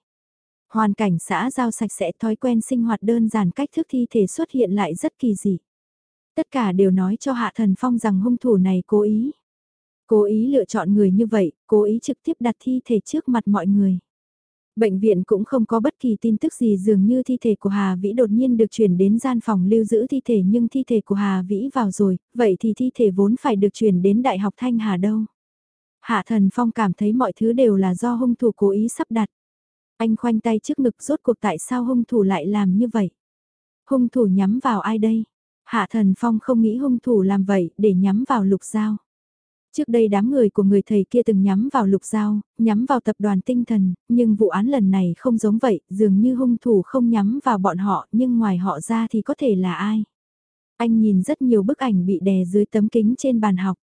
Hoàn cảnh xã giao sạch sẽ thói quen sinh hoạt đơn giản cách thức thi thể xuất hiện lại rất kỳ dị. Tất cả đều nói cho Hạ Thần Phong rằng hung thủ này cố ý. Cố ý lựa chọn người như vậy, cố ý trực tiếp đặt thi thể trước mặt mọi người. Bệnh viện cũng không có bất kỳ tin tức gì dường như thi thể của Hà Vĩ đột nhiên được chuyển đến gian phòng lưu giữ thi thể nhưng thi thể của Hà Vĩ vào rồi, vậy thì thi thể vốn phải được chuyển đến Đại học Thanh Hà đâu. Hạ Thần Phong cảm thấy mọi thứ đều là do hung thủ cố ý sắp đặt. Anh khoanh tay trước ngực rốt cuộc tại sao hung thủ lại làm như vậy? Hung thủ nhắm vào ai đây? Hạ thần phong không nghĩ hung thủ làm vậy để nhắm vào lục giao. Trước đây đám người của người thầy kia từng nhắm vào lục giao, nhắm vào tập đoàn tinh thần, nhưng vụ án lần này không giống vậy, dường như hung thủ không nhắm vào bọn họ nhưng ngoài họ ra thì có thể là ai. Anh nhìn rất nhiều bức ảnh bị đè dưới tấm kính trên bàn học.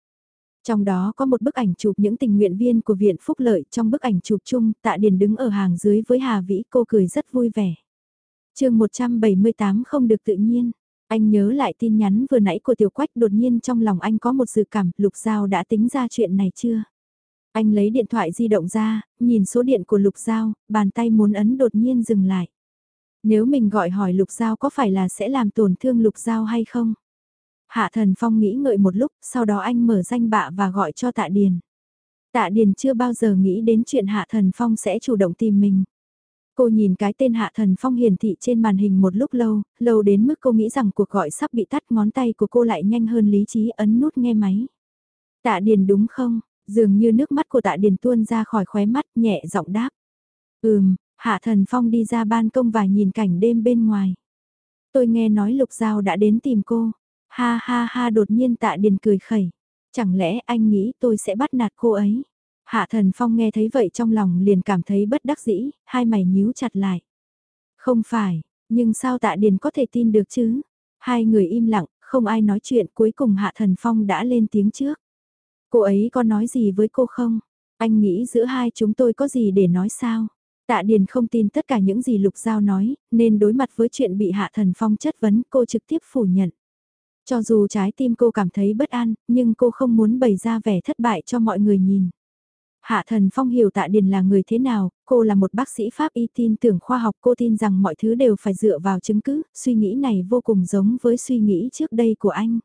Trong đó có một bức ảnh chụp những tình nguyện viên của Viện Phúc Lợi, trong bức ảnh chụp chung, Tạ Điền đứng ở hàng dưới với Hà Vĩ, cô cười rất vui vẻ. chương 178 không được tự nhiên. Anh nhớ lại tin nhắn vừa nãy của Tiểu Quách đột nhiên trong lòng anh có một dự cảm, Lục Giao đã tính ra chuyện này chưa? Anh lấy điện thoại di động ra, nhìn số điện của Lục Giao, bàn tay muốn ấn đột nhiên dừng lại. Nếu mình gọi hỏi Lục Giao có phải là sẽ làm tổn thương Lục Giao hay không? Hạ Thần Phong nghĩ ngợi một lúc, sau đó anh mở danh bạ và gọi cho Tạ Điền. Tạ Điền chưa bao giờ nghĩ đến chuyện Hạ Thần Phong sẽ chủ động tìm mình. Cô nhìn cái tên Hạ Thần Phong hiển thị trên màn hình một lúc lâu, lâu đến mức cô nghĩ rằng cuộc gọi sắp bị tắt ngón tay của cô lại nhanh hơn lý trí ấn nút nghe máy. Tạ Điền đúng không? Dường như nước mắt của Tạ Điền tuôn ra khỏi khóe mắt nhẹ giọng đáp. Ừm, Hạ Thần Phong đi ra ban công và nhìn cảnh đêm bên ngoài. Tôi nghe nói Lục Giao đã đến tìm cô. Ha ha ha đột nhiên tạ điền cười khẩy. Chẳng lẽ anh nghĩ tôi sẽ bắt nạt cô ấy? Hạ thần phong nghe thấy vậy trong lòng liền cảm thấy bất đắc dĩ, hai mày nhíu chặt lại. Không phải, nhưng sao tạ điền có thể tin được chứ? Hai người im lặng, không ai nói chuyện cuối cùng hạ thần phong đã lên tiếng trước. Cô ấy có nói gì với cô không? Anh nghĩ giữa hai chúng tôi có gì để nói sao? Tạ Điền không tin tất cả những gì Lục Giao nói, nên đối mặt với chuyện bị Hạ Thần Phong chất vấn cô trực tiếp phủ nhận. Cho dù trái tim cô cảm thấy bất an, nhưng cô không muốn bày ra vẻ thất bại cho mọi người nhìn. Hạ Thần Phong hiểu Tạ Điền là người thế nào, cô là một bác sĩ Pháp y tin tưởng khoa học cô tin rằng mọi thứ đều phải dựa vào chứng cứ, suy nghĩ này vô cùng giống với suy nghĩ trước đây của anh.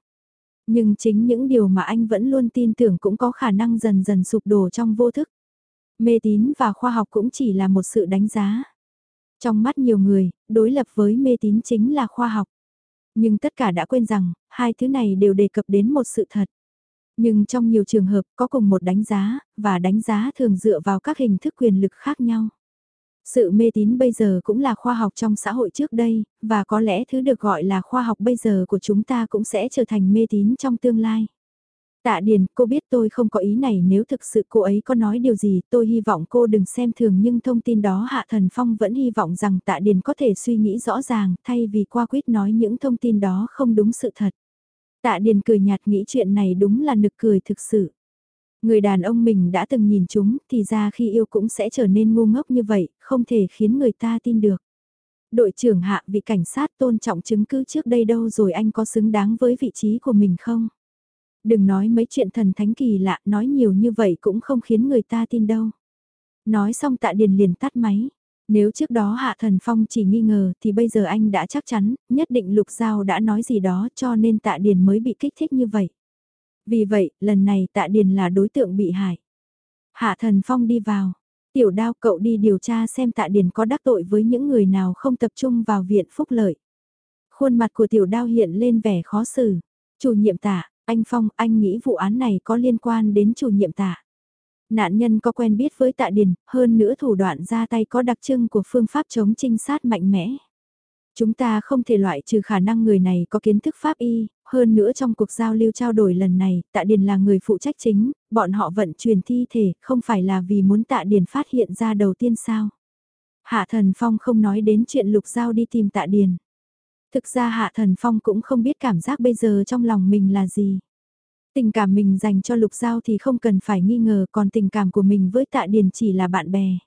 Nhưng chính những điều mà anh vẫn luôn tin tưởng cũng có khả năng dần dần sụp đổ trong vô thức. Mê tín và khoa học cũng chỉ là một sự đánh giá. Trong mắt nhiều người, đối lập với mê tín chính là khoa học. Nhưng tất cả đã quên rằng, hai thứ này đều đề cập đến một sự thật. Nhưng trong nhiều trường hợp có cùng một đánh giá, và đánh giá thường dựa vào các hình thức quyền lực khác nhau. Sự mê tín bây giờ cũng là khoa học trong xã hội trước đây, và có lẽ thứ được gọi là khoa học bây giờ của chúng ta cũng sẽ trở thành mê tín trong tương lai. Tạ Điền, cô biết tôi không có ý này nếu thực sự cô ấy có nói điều gì, tôi hy vọng cô đừng xem thường nhưng thông tin đó Hạ Thần Phong vẫn hy vọng rằng Tạ Điền có thể suy nghĩ rõ ràng thay vì qua quyết nói những thông tin đó không đúng sự thật. Tạ Điền cười nhạt nghĩ chuyện này đúng là nực cười thực sự. Người đàn ông mình đã từng nhìn chúng thì ra khi yêu cũng sẽ trở nên ngu ngốc như vậy, không thể khiến người ta tin được. Đội trưởng hạ vị cảnh sát tôn trọng chứng cứ trước đây đâu rồi anh có xứng đáng với vị trí của mình không? Đừng nói mấy chuyện thần thánh kỳ lạ, nói nhiều như vậy cũng không khiến người ta tin đâu. Nói xong tạ điền liền tắt máy. Nếu trước đó Hạ Thần Phong chỉ nghi ngờ thì bây giờ anh đã chắc chắn, nhất định Lục Giao đã nói gì đó cho nên tạ điền mới bị kích thích như vậy. Vì vậy, lần này tạ điền là đối tượng bị hại. Hạ Thần Phong đi vào. Tiểu đao cậu đi điều tra xem tạ điền có đắc tội với những người nào không tập trung vào viện phúc lợi. Khuôn mặt của tiểu đao hiện lên vẻ khó xử. Chủ nhiệm tạ, anh Phong, anh nghĩ vụ án này có liên quan đến chủ nhiệm tạ. Nạn nhân có quen biết với tạ điền, hơn nữa thủ đoạn ra tay có đặc trưng của phương pháp chống trinh sát mạnh mẽ. Chúng ta không thể loại trừ khả năng người này có kiến thức pháp y, hơn nữa trong cuộc giao lưu trao đổi lần này, tạ điền là người phụ trách chính, bọn họ vận chuyển thi thể, không phải là vì muốn tạ điền phát hiện ra đầu tiên sao. Hạ thần phong không nói đến chuyện lục giao đi tìm tạ điền. Thực ra Hạ Thần Phong cũng không biết cảm giác bây giờ trong lòng mình là gì. Tình cảm mình dành cho Lục Giao thì không cần phải nghi ngờ còn tình cảm của mình với Tạ Điền chỉ là bạn bè.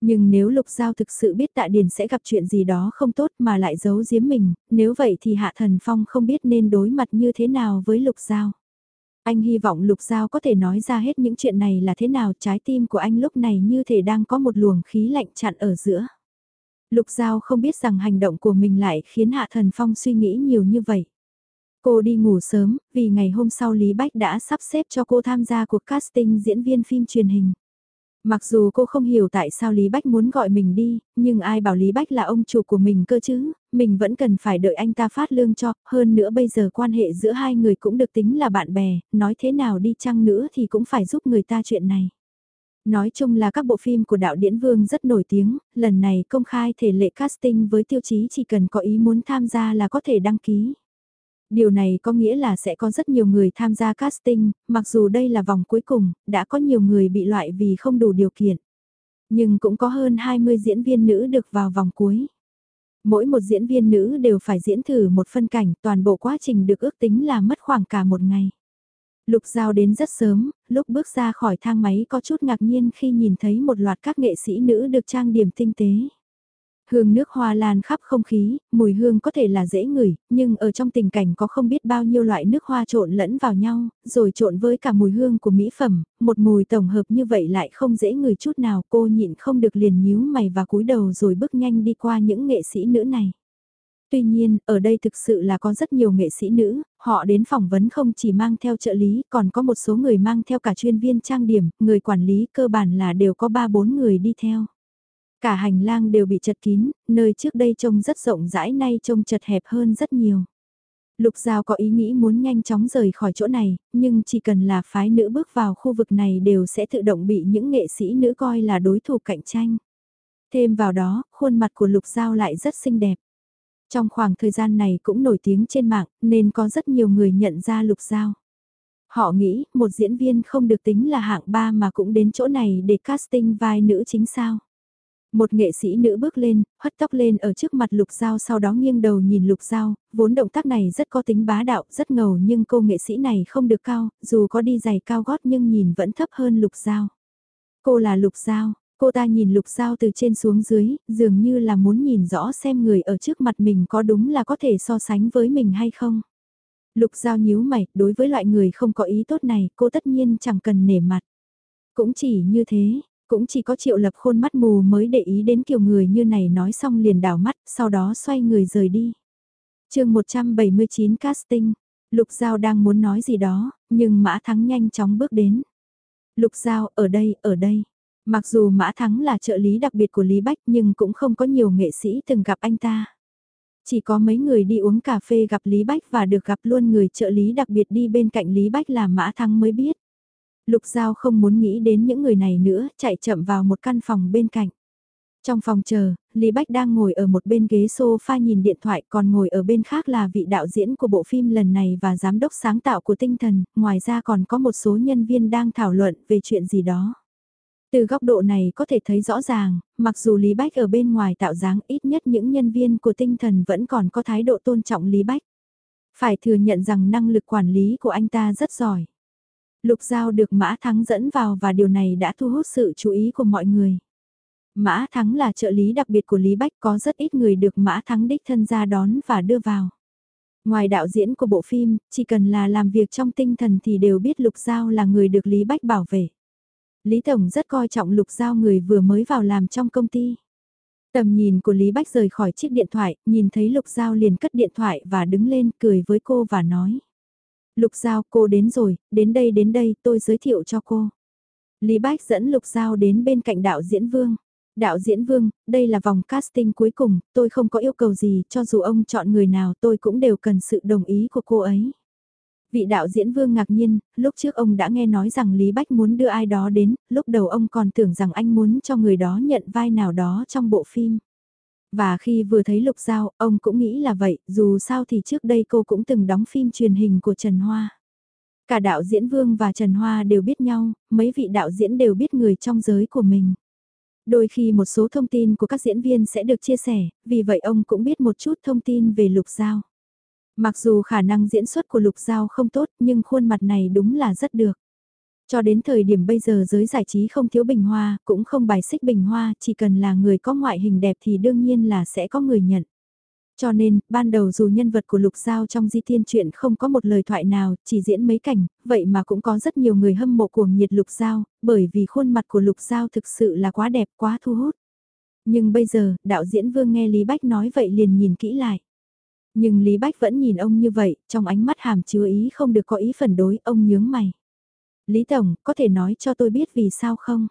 Nhưng nếu Lục Giao thực sự biết Tạ Điền sẽ gặp chuyện gì đó không tốt mà lại giấu giếm mình, nếu vậy thì Hạ Thần Phong không biết nên đối mặt như thế nào với Lục Giao. Anh hy vọng Lục Giao có thể nói ra hết những chuyện này là thế nào trái tim của anh lúc này như thể đang có một luồng khí lạnh chặn ở giữa. Lục Giao không biết rằng hành động của mình lại khiến Hạ Thần Phong suy nghĩ nhiều như vậy. Cô đi ngủ sớm, vì ngày hôm sau Lý Bách đã sắp xếp cho cô tham gia cuộc casting diễn viên phim truyền hình. Mặc dù cô không hiểu tại sao Lý Bách muốn gọi mình đi, nhưng ai bảo Lý Bách là ông chủ của mình cơ chứ, mình vẫn cần phải đợi anh ta phát lương cho, hơn nữa bây giờ quan hệ giữa hai người cũng được tính là bạn bè, nói thế nào đi chăng nữa thì cũng phải giúp người ta chuyện này. Nói chung là các bộ phim của đạo diễn Vương rất nổi tiếng, lần này công khai thể lệ casting với tiêu chí chỉ cần có ý muốn tham gia là có thể đăng ký. Điều này có nghĩa là sẽ có rất nhiều người tham gia casting, mặc dù đây là vòng cuối cùng, đã có nhiều người bị loại vì không đủ điều kiện. Nhưng cũng có hơn 20 diễn viên nữ được vào vòng cuối. Mỗi một diễn viên nữ đều phải diễn thử một phân cảnh, toàn bộ quá trình được ước tính là mất khoảng cả một ngày. Lục Giao đến rất sớm, lúc bước ra khỏi thang máy có chút ngạc nhiên khi nhìn thấy một loạt các nghệ sĩ nữ được trang điểm tinh tế. Hương nước hoa lan khắp không khí, mùi hương có thể là dễ ngửi, nhưng ở trong tình cảnh có không biết bao nhiêu loại nước hoa trộn lẫn vào nhau, rồi trộn với cả mùi hương của mỹ phẩm, một mùi tổng hợp như vậy lại không dễ ngửi chút nào cô nhịn không được liền nhíu mày và cúi đầu rồi bước nhanh đi qua những nghệ sĩ nữ này. Tuy nhiên, ở đây thực sự là có rất nhiều nghệ sĩ nữ, họ đến phỏng vấn không chỉ mang theo trợ lý, còn có một số người mang theo cả chuyên viên trang điểm, người quản lý cơ bản là đều có 3-4 người đi theo. Cả hành lang đều bị chật kín, nơi trước đây trông rất rộng rãi nay trông chật hẹp hơn rất nhiều. Lục Giao có ý nghĩ muốn nhanh chóng rời khỏi chỗ này, nhưng chỉ cần là phái nữ bước vào khu vực này đều sẽ tự động bị những nghệ sĩ nữ coi là đối thủ cạnh tranh. Thêm vào đó, khuôn mặt của Lục Giao lại rất xinh đẹp. Trong khoảng thời gian này cũng nổi tiếng trên mạng, nên có rất nhiều người nhận ra Lục Giao. Họ nghĩ, một diễn viên không được tính là hạng ba mà cũng đến chỗ này để casting vai nữ chính sao. Một nghệ sĩ nữ bước lên, hất tóc lên ở trước mặt Lục Giao sau đó nghiêng đầu nhìn Lục Giao, vốn động tác này rất có tính bá đạo, rất ngầu nhưng cô nghệ sĩ này không được cao, dù có đi giày cao gót nhưng nhìn vẫn thấp hơn Lục Giao. Cô là Lục Giao, cô ta nhìn Lục Giao từ trên xuống dưới, dường như là muốn nhìn rõ xem người ở trước mặt mình có đúng là có thể so sánh với mình hay không. Lục Giao nhíu mày, đối với loại người không có ý tốt này, cô tất nhiên chẳng cần nể mặt. Cũng chỉ như thế, cũng chỉ có triệu lập khôn mắt mù mới để ý đến kiểu người như này nói xong liền đảo mắt, sau đó xoay người rời đi. chương 179 casting, Lục Giao đang muốn nói gì đó, nhưng Mã Thắng nhanh chóng bước đến. Lục Giao, ở đây, ở đây. Mặc dù Mã Thắng là trợ lý đặc biệt của Lý Bách nhưng cũng không có nhiều nghệ sĩ từng gặp anh ta. Chỉ có mấy người đi uống cà phê gặp Lý Bách và được gặp luôn người trợ lý đặc biệt đi bên cạnh Lý Bách là Mã Thắng mới biết. Lục Giao không muốn nghĩ đến những người này nữa, chạy chậm vào một căn phòng bên cạnh. Trong phòng chờ, Lý Bách đang ngồi ở một bên ghế sofa nhìn điện thoại còn ngồi ở bên khác là vị đạo diễn của bộ phim lần này và giám đốc sáng tạo của tinh thần, ngoài ra còn có một số nhân viên đang thảo luận về chuyện gì đó. Từ góc độ này có thể thấy rõ ràng, mặc dù Lý Bách ở bên ngoài tạo dáng ít nhất những nhân viên của tinh thần vẫn còn có thái độ tôn trọng Lý Bách. Phải thừa nhận rằng năng lực quản lý của anh ta rất giỏi. Lục Giao được Mã Thắng dẫn vào và điều này đã thu hút sự chú ý của mọi người. Mã Thắng là trợ lý đặc biệt của Lý Bách có rất ít người được Mã Thắng đích thân ra đón và đưa vào. Ngoài đạo diễn của bộ phim, chỉ cần là làm việc trong tinh thần thì đều biết Lục Giao là người được Lý Bách bảo vệ. Lý Tổng rất coi trọng Lục Giao người vừa mới vào làm trong công ty. Tầm nhìn của Lý Bách rời khỏi chiếc điện thoại, nhìn thấy Lục Giao liền cất điện thoại và đứng lên cười với cô và nói. Lục Giao cô đến rồi, đến đây đến đây tôi giới thiệu cho cô. Lý Bách dẫn Lục Giao đến bên cạnh đạo diễn Vương. Đạo diễn Vương, đây là vòng casting cuối cùng, tôi không có yêu cầu gì, cho dù ông chọn người nào tôi cũng đều cần sự đồng ý của cô ấy. Vị đạo diễn Vương ngạc nhiên, lúc trước ông đã nghe nói rằng Lý Bách muốn đưa ai đó đến, lúc đầu ông còn tưởng rằng anh muốn cho người đó nhận vai nào đó trong bộ phim. Và khi vừa thấy Lục Giao, ông cũng nghĩ là vậy, dù sao thì trước đây cô cũng từng đóng phim truyền hình của Trần Hoa. Cả đạo diễn Vương và Trần Hoa đều biết nhau, mấy vị đạo diễn đều biết người trong giới của mình. Đôi khi một số thông tin của các diễn viên sẽ được chia sẻ, vì vậy ông cũng biết một chút thông tin về Lục Giao. Mặc dù khả năng diễn xuất của Lục Giao không tốt nhưng khuôn mặt này đúng là rất được. Cho đến thời điểm bây giờ giới giải trí không thiếu bình hoa, cũng không bài xích bình hoa, chỉ cần là người có ngoại hình đẹp thì đương nhiên là sẽ có người nhận. Cho nên, ban đầu dù nhân vật của Lục Giao trong di tiên truyện không có một lời thoại nào, chỉ diễn mấy cảnh, vậy mà cũng có rất nhiều người hâm mộ cuồng nhiệt Lục Giao, bởi vì khuôn mặt của Lục Giao thực sự là quá đẹp, quá thu hút. Nhưng bây giờ, đạo diễn Vương nghe Lý Bách nói vậy liền nhìn kỹ lại. Nhưng Lý Bách vẫn nhìn ông như vậy, trong ánh mắt hàm chứa ý không được có ý phản đối, ông nhướng mày. Lý Tổng, có thể nói cho tôi biết vì sao không?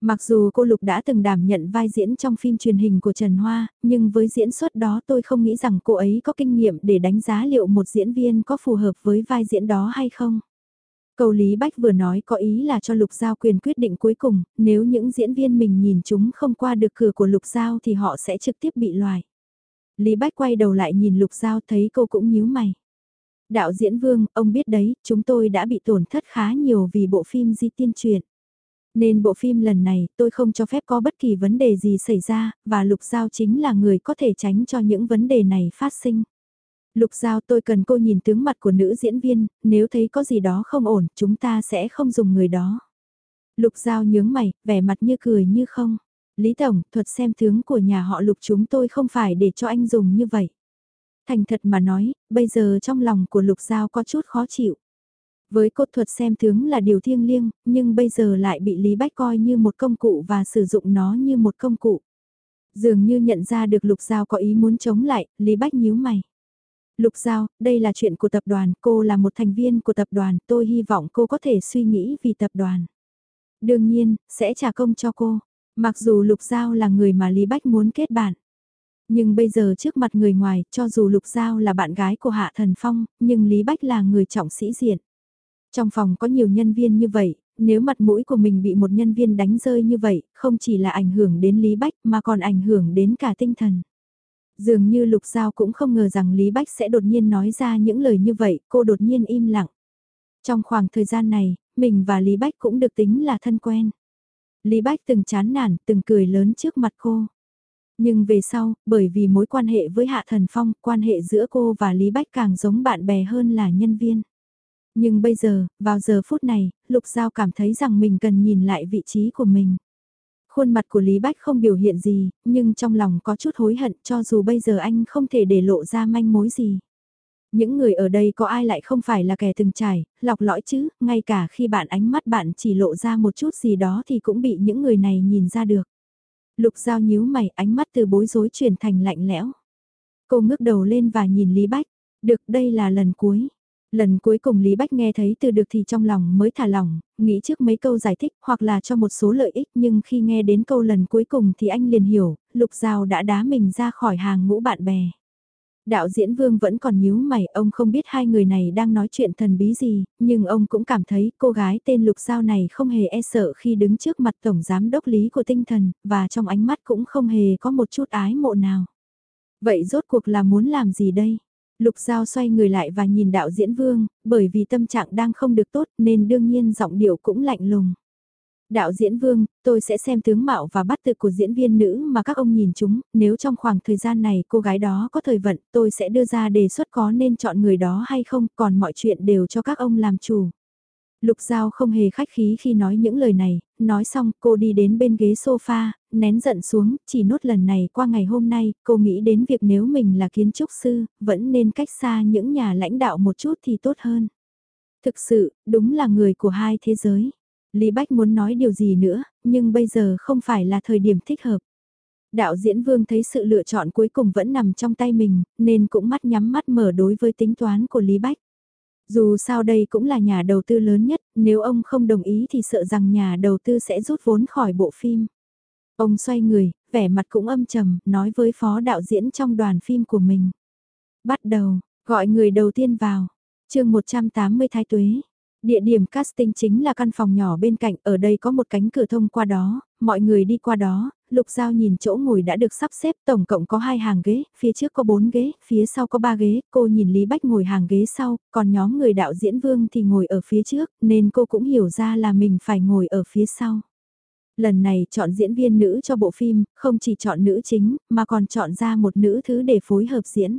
Mặc dù cô Lục đã từng đảm nhận vai diễn trong phim truyền hình của Trần Hoa, nhưng với diễn xuất đó tôi không nghĩ rằng cô ấy có kinh nghiệm để đánh giá liệu một diễn viên có phù hợp với vai diễn đó hay không. Cầu Lý Bách vừa nói có ý là cho Lục Giao quyền quyết định cuối cùng, nếu những diễn viên mình nhìn chúng không qua được cửa của Lục Giao thì họ sẽ trực tiếp bị loại. Lý Bách quay đầu lại nhìn Lục Giao thấy cô cũng nhíu mày. Đạo diễn Vương, ông biết đấy, chúng tôi đã bị tổn thất khá nhiều vì bộ phim di tiên truyện. Nên bộ phim lần này tôi không cho phép có bất kỳ vấn đề gì xảy ra, và Lục Giao chính là người có thể tránh cho những vấn đề này phát sinh. Lục Giao tôi cần cô nhìn tướng mặt của nữ diễn viên, nếu thấy có gì đó không ổn, chúng ta sẽ không dùng người đó. Lục Giao nhướng mày, vẻ mặt như cười như không. Lý Tổng, thuật xem tướng của nhà họ Lục chúng tôi không phải để cho anh dùng như vậy. Thành thật mà nói, bây giờ trong lòng của Lục Giao có chút khó chịu. Với cốt thuật xem tướng là điều thiêng liêng, nhưng bây giờ lại bị Lý Bách coi như một công cụ và sử dụng nó như một công cụ. Dường như nhận ra được Lục Giao có ý muốn chống lại, Lý Bách nhíu mày. Lục Giao, đây là chuyện của tập đoàn, cô là một thành viên của tập đoàn, tôi hy vọng cô có thể suy nghĩ vì tập đoàn. Đương nhiên, sẽ trả công cho cô. Mặc dù Lục Giao là người mà Lý Bách muốn kết bạn. Nhưng bây giờ trước mặt người ngoài, cho dù Lục Giao là bạn gái của Hạ Thần Phong, nhưng Lý Bách là người trọng sĩ diện. Trong phòng có nhiều nhân viên như vậy, nếu mặt mũi của mình bị một nhân viên đánh rơi như vậy, không chỉ là ảnh hưởng đến Lý Bách mà còn ảnh hưởng đến cả tinh thần. Dường như Lục Giao cũng không ngờ rằng Lý Bách sẽ đột nhiên nói ra những lời như vậy, cô đột nhiên im lặng. Trong khoảng thời gian này, mình và Lý Bách cũng được tính là thân quen. Lý Bách từng chán nản, từng cười lớn trước mặt cô. Nhưng về sau, bởi vì mối quan hệ với Hạ Thần Phong, quan hệ giữa cô và Lý Bách càng giống bạn bè hơn là nhân viên. Nhưng bây giờ, vào giờ phút này, Lục Giao cảm thấy rằng mình cần nhìn lại vị trí của mình. Khuôn mặt của Lý Bách không biểu hiện gì, nhưng trong lòng có chút hối hận cho dù bây giờ anh không thể để lộ ra manh mối gì. Những người ở đây có ai lại không phải là kẻ từng trải, lọc lõi chứ, ngay cả khi bạn ánh mắt bạn chỉ lộ ra một chút gì đó thì cũng bị những người này nhìn ra được. Lục Giao nhíu mày ánh mắt từ bối rối chuyển thành lạnh lẽo. Cô ngước đầu lên và nhìn Lý Bách. Được đây là lần cuối. Lần cuối cùng Lý Bách nghe thấy từ được thì trong lòng mới thả lỏng, nghĩ trước mấy câu giải thích hoặc là cho một số lợi ích nhưng khi nghe đến câu lần cuối cùng thì anh liền hiểu, Lục Giao đã đá mình ra khỏi hàng ngũ bạn bè. Đạo diễn Vương vẫn còn nhíu mày, ông không biết hai người này đang nói chuyện thần bí gì, nhưng ông cũng cảm thấy cô gái tên Lục Giao này không hề e sợ khi đứng trước mặt Tổng Giám Đốc Lý của tinh thần, và trong ánh mắt cũng không hề có một chút ái mộ nào. Vậy rốt cuộc là muốn làm gì đây? Lục Giao xoay người lại và nhìn đạo diễn Vương, bởi vì tâm trạng đang không được tốt nên đương nhiên giọng điệu cũng lạnh lùng. Đạo diễn Vương, tôi sẽ xem tướng mạo và bắt tự của diễn viên nữ mà các ông nhìn chúng, nếu trong khoảng thời gian này cô gái đó có thời vận, tôi sẽ đưa ra đề xuất có nên chọn người đó hay không, còn mọi chuyện đều cho các ông làm chủ. Lục Giao không hề khách khí khi nói những lời này, nói xong cô đi đến bên ghế sofa, nén giận xuống, chỉ nốt lần này qua ngày hôm nay, cô nghĩ đến việc nếu mình là kiến trúc sư, vẫn nên cách xa những nhà lãnh đạo một chút thì tốt hơn. Thực sự, đúng là người của hai thế giới. Lý Bách muốn nói điều gì nữa, nhưng bây giờ không phải là thời điểm thích hợp. Đạo diễn Vương thấy sự lựa chọn cuối cùng vẫn nằm trong tay mình, nên cũng mắt nhắm mắt mở đối với tính toán của Lý Bách. Dù sao đây cũng là nhà đầu tư lớn nhất, nếu ông không đồng ý thì sợ rằng nhà đầu tư sẽ rút vốn khỏi bộ phim. Ông xoay người, vẻ mặt cũng âm trầm, nói với phó đạo diễn trong đoàn phim của mình. Bắt đầu, gọi người đầu tiên vào. chương 180 Thái Tuế. Địa điểm casting chính là căn phòng nhỏ bên cạnh, ở đây có một cánh cửa thông qua đó, mọi người đi qua đó, Lục Giao nhìn chỗ ngồi đã được sắp xếp tổng cộng có hai hàng ghế, phía trước có bốn ghế, phía sau có ba ghế, cô nhìn Lý Bách ngồi hàng ghế sau, còn nhóm người đạo diễn Vương thì ngồi ở phía trước, nên cô cũng hiểu ra là mình phải ngồi ở phía sau. Lần này chọn diễn viên nữ cho bộ phim, không chỉ chọn nữ chính, mà còn chọn ra một nữ thứ để phối hợp diễn.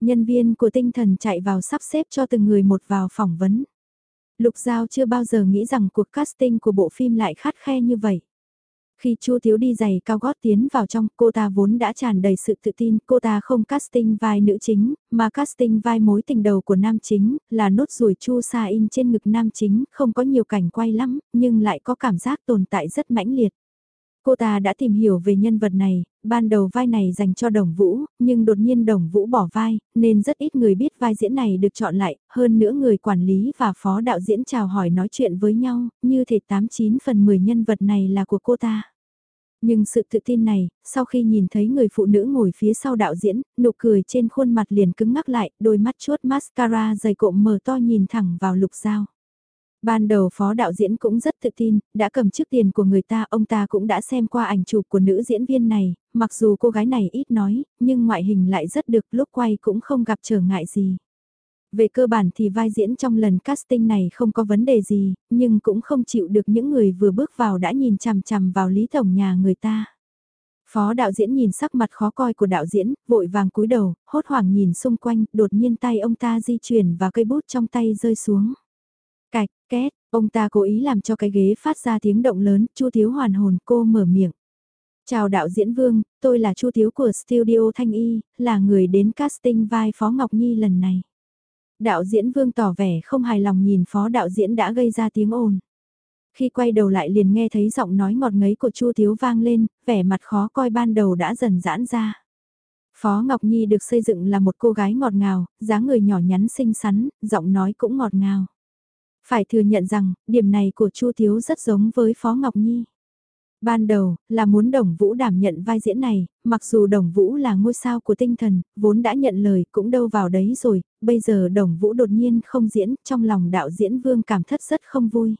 Nhân viên của tinh thần chạy vào sắp xếp cho từng người một vào phỏng vấn. Lục Giao chưa bao giờ nghĩ rằng cuộc casting của bộ phim lại khát khe như vậy. Khi Chu Thiếu đi giày cao gót tiến vào trong, cô ta vốn đã tràn đầy sự tự tin, cô ta không casting vai nữ chính, mà casting vai mối tình đầu của nam chính, là nốt ruồi Chu Sa in trên ngực nam chính, không có nhiều cảnh quay lắm, nhưng lại có cảm giác tồn tại rất mãnh liệt. Cô ta đã tìm hiểu về nhân vật này, ban đầu vai này dành cho Đồng Vũ, nhưng đột nhiên Đồng Vũ bỏ vai, nên rất ít người biết vai diễn này được chọn lại, hơn nữa người quản lý và phó đạo diễn chào hỏi nói chuyện với nhau, như thể 89 phần 10 nhân vật này là của cô ta. Nhưng sự tự tin này, sau khi nhìn thấy người phụ nữ ngồi phía sau đạo diễn, nụ cười trên khuôn mặt liền cứng ngắc lại, đôi mắt chốt mascara dày cộm mở to nhìn thẳng vào lục dao. Ban đầu phó đạo diễn cũng rất tự tin, đã cầm trước tiền của người ta, ông ta cũng đã xem qua ảnh chụp của nữ diễn viên này, mặc dù cô gái này ít nói, nhưng ngoại hình lại rất được lúc quay cũng không gặp trở ngại gì. Về cơ bản thì vai diễn trong lần casting này không có vấn đề gì, nhưng cũng không chịu được những người vừa bước vào đã nhìn chằm chằm vào lý tổng nhà người ta. Phó đạo diễn nhìn sắc mặt khó coi của đạo diễn, vội vàng cúi đầu, hốt hoảng nhìn xung quanh, đột nhiên tay ông ta di chuyển và cây bút trong tay rơi xuống. Cạch, két, ông ta cố ý làm cho cái ghế phát ra tiếng động lớn, Chu Thiếu hoàn hồn cô mở miệng. Chào đạo diễn Vương, tôi là Chu Thiếu của Studio Thanh Y, là người đến casting vai Phó Ngọc Nhi lần này. Đạo diễn Vương tỏ vẻ không hài lòng nhìn phó đạo diễn đã gây ra tiếng ồn. Khi quay đầu lại liền nghe thấy giọng nói ngọt ngấy của Chu Thiếu vang lên, vẻ mặt khó coi ban đầu đã dần giãn ra. Phó Ngọc Nhi được xây dựng là một cô gái ngọt ngào, dáng người nhỏ nhắn xinh xắn, giọng nói cũng ngọt ngào. Phải thừa nhận rằng, điểm này của Chu Thiếu rất giống với Phó Ngọc Nhi. Ban đầu, là muốn Đồng Vũ đảm nhận vai diễn này, mặc dù Đồng Vũ là ngôi sao của tinh thần, vốn đã nhận lời cũng đâu vào đấy rồi, bây giờ Đồng Vũ đột nhiên không diễn, trong lòng đạo diễn Vương cảm thất rất không vui.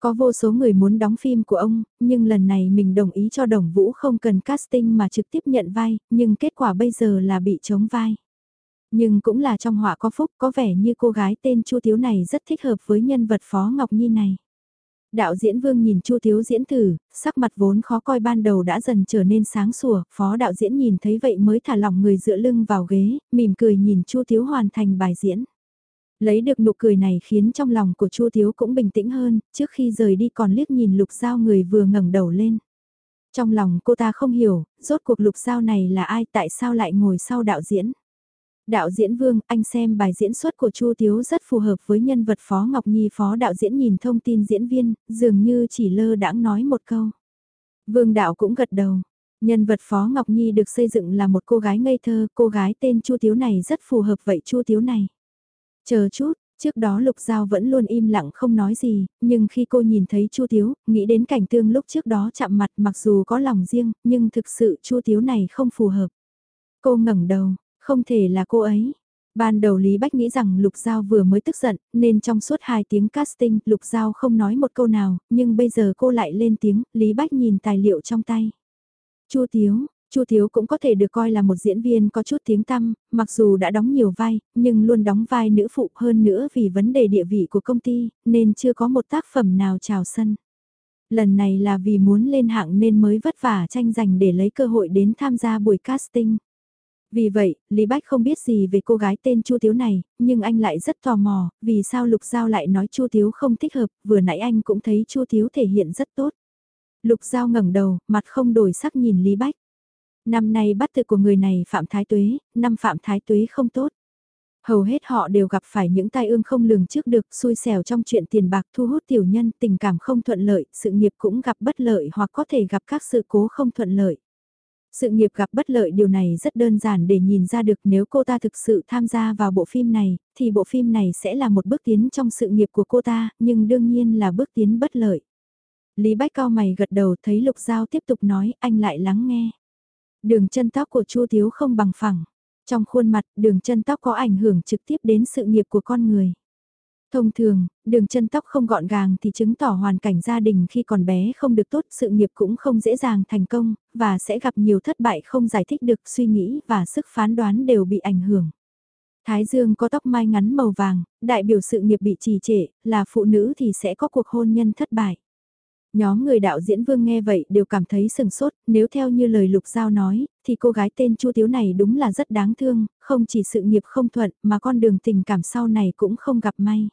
Có vô số người muốn đóng phim của ông, nhưng lần này mình đồng ý cho Đồng Vũ không cần casting mà trực tiếp nhận vai, nhưng kết quả bây giờ là bị chống vai. Nhưng cũng là trong họa có phúc có vẻ như cô gái tên Chu Tiếu này rất thích hợp với nhân vật Phó Ngọc Nhi này. Đạo diễn Vương nhìn Chu Thiếu diễn thử, sắc mặt vốn khó coi ban đầu đã dần trở nên sáng sủa, phó đạo diễn nhìn thấy vậy mới thả lỏng người dựa lưng vào ghế, mỉm cười nhìn Chu Thiếu hoàn thành bài diễn. Lấy được nụ cười này khiến trong lòng của Chu Thiếu cũng bình tĩnh hơn, trước khi rời đi còn liếc nhìn lục giao người vừa ngẩng đầu lên. Trong lòng cô ta không hiểu, rốt cuộc lục giao này là ai tại sao lại ngồi sau đạo diễn. Đạo diễn Vương, anh xem bài diễn xuất của Chu Tiếu rất phù hợp với nhân vật Phó Ngọc Nhi phó đạo diễn nhìn thông tin diễn viên, dường như chỉ lơ đãng nói một câu. Vương đạo cũng gật đầu. Nhân vật Phó Ngọc Nhi được xây dựng là một cô gái ngây thơ, cô gái tên Chu Tiếu này rất phù hợp vậy Chu Tiếu này. Chờ chút, trước đó Lục Giao vẫn luôn im lặng không nói gì, nhưng khi cô nhìn thấy Chu Tiếu, nghĩ đến cảnh tương lúc trước đó chạm mặt mặc dù có lòng riêng, nhưng thực sự Chu Tiếu này không phù hợp. Cô ngẩng đầu, không thể là cô ấy. Ban đầu Lý Bách nghĩ rằng Lục Giao vừa mới tức giận, nên trong suốt hai tiếng casting, Lục Giao không nói một câu nào, nhưng bây giờ cô lại lên tiếng, Lý Bách nhìn tài liệu trong tay. Chu Tiếu, Chu Thiếu cũng có thể được coi là một diễn viên có chút tiếng tăm, mặc dù đã đóng nhiều vai, nhưng luôn đóng vai nữ phụ hơn nữa vì vấn đề địa vị của công ty, nên chưa có một tác phẩm nào chào sân. Lần này là vì muốn lên hạng nên mới vất vả tranh giành để lấy cơ hội đến tham gia buổi casting. Vì vậy, Lý Bách không biết gì về cô gái tên Chu Tiếu này, nhưng anh lại rất tò mò, vì sao Lục Giao lại nói Chu Tiếu không thích hợp, vừa nãy anh cũng thấy Chu Tiếu thể hiện rất tốt. Lục Giao ngẩng đầu, mặt không đổi sắc nhìn Lý Bách. Năm nay bắt tự của người này Phạm Thái Tuế, năm Phạm Thái Tuế không tốt. Hầu hết họ đều gặp phải những tai ương không lường trước được, xui xẻo trong chuyện tiền bạc thu hút tiểu nhân, tình cảm không thuận lợi, sự nghiệp cũng gặp bất lợi hoặc có thể gặp các sự cố không thuận lợi. Sự nghiệp gặp bất lợi điều này rất đơn giản để nhìn ra được nếu cô ta thực sự tham gia vào bộ phim này, thì bộ phim này sẽ là một bước tiến trong sự nghiệp của cô ta, nhưng đương nhiên là bước tiến bất lợi. Lý Bách cao mày gật đầu thấy Lục Giao tiếp tục nói, anh lại lắng nghe. Đường chân tóc của Chu Thiếu không bằng phẳng. Trong khuôn mặt, đường chân tóc có ảnh hưởng trực tiếp đến sự nghiệp của con người. Thông thường, đường chân tóc không gọn gàng thì chứng tỏ hoàn cảnh gia đình khi còn bé không được tốt, sự nghiệp cũng không dễ dàng thành công, và sẽ gặp nhiều thất bại không giải thích được suy nghĩ và sức phán đoán đều bị ảnh hưởng. Thái Dương có tóc mai ngắn màu vàng, đại biểu sự nghiệp bị trì trệ, là phụ nữ thì sẽ có cuộc hôn nhân thất bại. Nhóm người đạo diễn vương nghe vậy đều cảm thấy sừng sốt, nếu theo như lời Lục Giao nói, thì cô gái tên Chu Tiếu này đúng là rất đáng thương, không chỉ sự nghiệp không thuận mà con đường tình cảm sau này cũng không gặp may.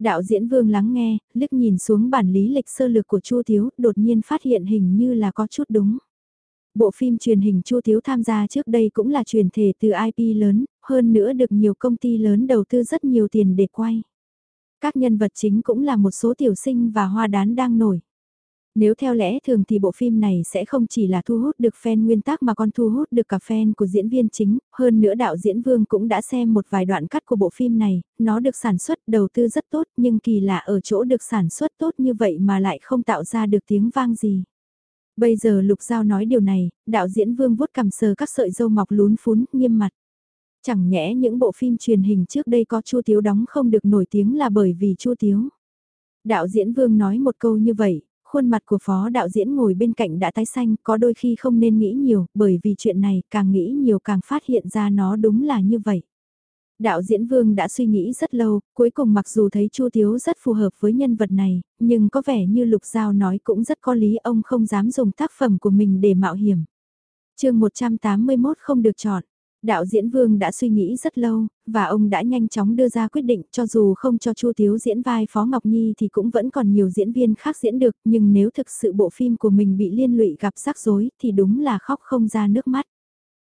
Đạo diễn vương lắng nghe, liếc nhìn xuống bản lý lịch sơ lược của Chu thiếu, đột nhiên phát hiện hình như là có chút đúng. Bộ phim truyền hình Chu thiếu tham gia trước đây cũng là truyền thể từ IP lớn, hơn nữa được nhiều công ty lớn đầu tư rất nhiều tiền để quay. Các nhân vật chính cũng là một số tiểu sinh và hoa đán đang nổi. Nếu theo lẽ thường thì bộ phim này sẽ không chỉ là thu hút được fan nguyên tác mà còn thu hút được cả fan của diễn viên chính, hơn nữa đạo diễn Vương cũng đã xem một vài đoạn cắt của bộ phim này, nó được sản xuất đầu tư rất tốt nhưng kỳ lạ ở chỗ được sản xuất tốt như vậy mà lại không tạo ra được tiếng vang gì. Bây giờ Lục Giao nói điều này, đạo diễn Vương vuốt cầm sờ các sợi dâu mọc lún phún, nghiêm mặt. Chẳng nhẽ những bộ phim truyền hình trước đây có Chu Tiếu đóng không được nổi tiếng là bởi vì Chu Tiếu. Đạo diễn Vương nói một câu như vậy, khuôn mặt của phó đạo diễn ngồi bên cạnh đã tái xanh, có đôi khi không nên nghĩ nhiều, bởi vì chuyện này càng nghĩ nhiều càng phát hiện ra nó đúng là như vậy. Đạo diễn Vương đã suy nghĩ rất lâu, cuối cùng mặc dù thấy Chu Tiếu rất phù hợp với nhân vật này, nhưng có vẻ như Lục Giao nói cũng rất có lý ông không dám dùng tác phẩm của mình để mạo hiểm. chương 181 không được chọn. Đạo diễn Vương đã suy nghĩ rất lâu, và ông đã nhanh chóng đưa ra quyết định cho dù không cho Chu Tiếu diễn vai Phó Ngọc Nhi thì cũng vẫn còn nhiều diễn viên khác diễn được, nhưng nếu thực sự bộ phim của mình bị liên lụy gặp rắc rối thì đúng là khóc không ra nước mắt.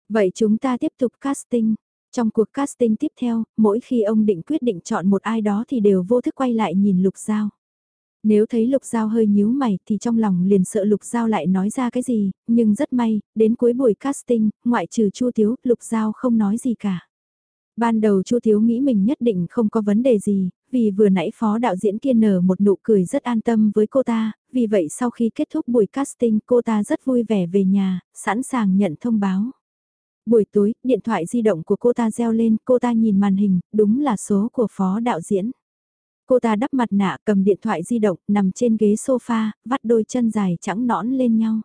Vậy chúng ta tiếp tục casting. Trong cuộc casting tiếp theo, mỗi khi ông định quyết định chọn một ai đó thì đều vô thức quay lại nhìn Lục Giao. Nếu thấy Lục Giao hơi nhíu mày thì trong lòng liền sợ Lục Giao lại nói ra cái gì, nhưng rất may, đến cuối buổi casting, ngoại trừ Chu thiếu Lục Giao không nói gì cả. Ban đầu Chu Thiếu nghĩ mình nhất định không có vấn đề gì, vì vừa nãy phó đạo diễn kia nở một nụ cười rất an tâm với cô ta, vì vậy sau khi kết thúc buổi casting cô ta rất vui vẻ về nhà, sẵn sàng nhận thông báo. Buổi tối, điện thoại di động của cô ta reo lên, cô ta nhìn màn hình, đúng là số của phó đạo diễn. Cô ta đắp mặt nạ cầm điện thoại di động, nằm trên ghế sofa, vắt đôi chân dài trắng nõn lên nhau.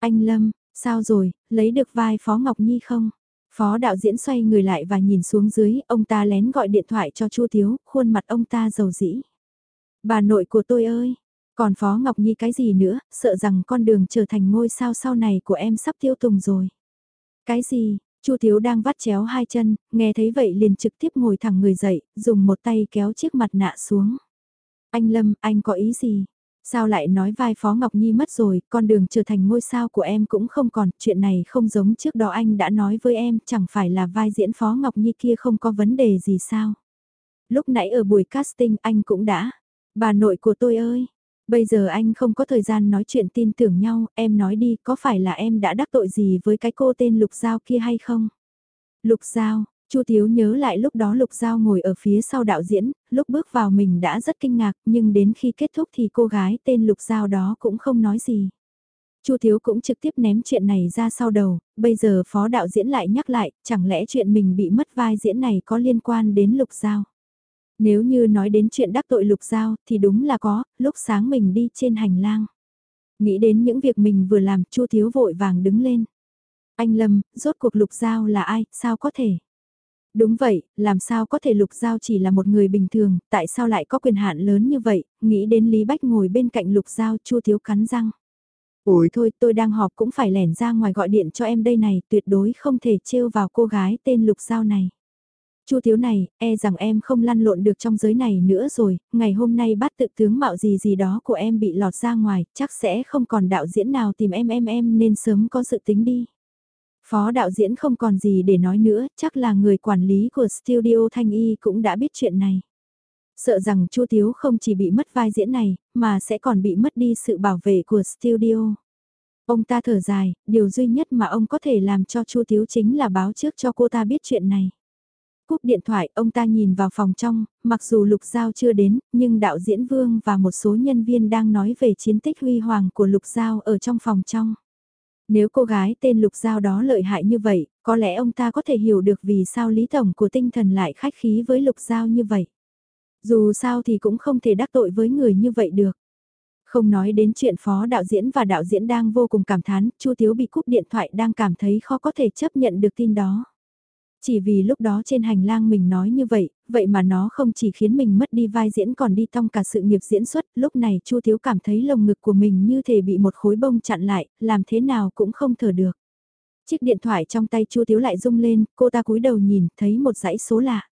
Anh Lâm, sao rồi, lấy được vai Phó Ngọc Nhi không? Phó đạo diễn xoay người lại và nhìn xuống dưới, ông ta lén gọi điện thoại cho Chu Thiếu, khuôn mặt ông ta dầu dĩ. Bà nội của tôi ơi, còn Phó Ngọc Nhi cái gì nữa, sợ rằng con đường trở thành ngôi sao sau này của em sắp tiêu tùng rồi. Cái gì, Chu Thiếu đang vắt chéo hai chân, nghe thấy vậy liền trực tiếp ngồi thẳng người dậy, dùng một tay kéo chiếc mặt nạ xuống. Anh Lâm, anh có ý gì? Sao lại nói vai Phó Ngọc Nhi mất rồi, con đường trở thành ngôi sao của em cũng không còn, chuyện này không giống trước đó anh đã nói với em, chẳng phải là vai diễn Phó Ngọc Nhi kia không có vấn đề gì sao. Lúc nãy ở buổi casting anh cũng đã, bà nội của tôi ơi, bây giờ anh không có thời gian nói chuyện tin tưởng nhau, em nói đi, có phải là em đã đắc tội gì với cái cô tên Lục Giao kia hay không? Lục Giao, Chu Thiếu nhớ lại lúc đó Lục Giao ngồi ở phía sau đạo diễn, lúc bước vào mình đã rất kinh ngạc, nhưng đến khi kết thúc thì cô gái tên Lục Giao đó cũng không nói gì. Chu Thiếu cũng trực tiếp ném chuyện này ra sau đầu, bây giờ phó đạo diễn lại nhắc lại, chẳng lẽ chuyện mình bị mất vai diễn này có liên quan đến Lục Giao. Nếu như nói đến chuyện đắc tội Lục Giao thì đúng là có, lúc sáng mình đi trên hành lang. Nghĩ đến những việc mình vừa làm, Chu Thiếu vội vàng đứng lên. Anh Lâm, rốt cuộc Lục Giao là ai, sao có thể? Đúng vậy, làm sao có thể Lục Giao chỉ là một người bình thường, tại sao lại có quyền hạn lớn như vậy, nghĩ đến Lý Bách ngồi bên cạnh Lục Giao chu thiếu cắn răng. ủi thôi tôi đang họp cũng phải lẻn ra ngoài gọi điện cho em đây này, tuyệt đối không thể trêu vào cô gái tên Lục Giao này. Chu thiếu này, e rằng em không lăn lộn được trong giới này nữa rồi, ngày hôm nay bắt tự tướng mạo gì gì đó của em bị lọt ra ngoài, chắc sẽ không còn đạo diễn nào tìm em em em nên sớm có sự tính đi. Phó đạo diễn không còn gì để nói nữa, chắc là người quản lý của studio Thanh Y cũng đã biết chuyện này. Sợ rằng Chu Tiếu không chỉ bị mất vai diễn này, mà sẽ còn bị mất đi sự bảo vệ của studio. Ông ta thở dài, điều duy nhất mà ông có thể làm cho Chu Tiếu chính là báo trước cho cô ta biết chuyện này. Cúp điện thoại, ông ta nhìn vào phòng trong, mặc dù Lục Giao chưa đến, nhưng đạo diễn Vương và một số nhân viên đang nói về chiến tích huy hoàng của Lục Giao ở trong phòng trong. Nếu cô gái tên Lục Giao đó lợi hại như vậy, có lẽ ông ta có thể hiểu được vì sao Lý Tổng của tinh thần lại khách khí với Lục Giao như vậy. Dù sao thì cũng không thể đắc tội với người như vậy được. Không nói đến chuyện phó đạo diễn và đạo diễn đang vô cùng cảm thán, Chu thiếu bị cúp điện thoại đang cảm thấy khó có thể chấp nhận được tin đó. Chỉ vì lúc đó trên hành lang mình nói như vậy, vậy mà nó không chỉ khiến mình mất đi vai diễn còn đi tong cả sự nghiệp diễn xuất, lúc này Chu Thiếu cảm thấy lồng ngực của mình như thể bị một khối bông chặn lại, làm thế nào cũng không thở được. Chiếc điện thoại trong tay Chu Thiếu lại rung lên, cô ta cúi đầu nhìn, thấy một dãy số lạ.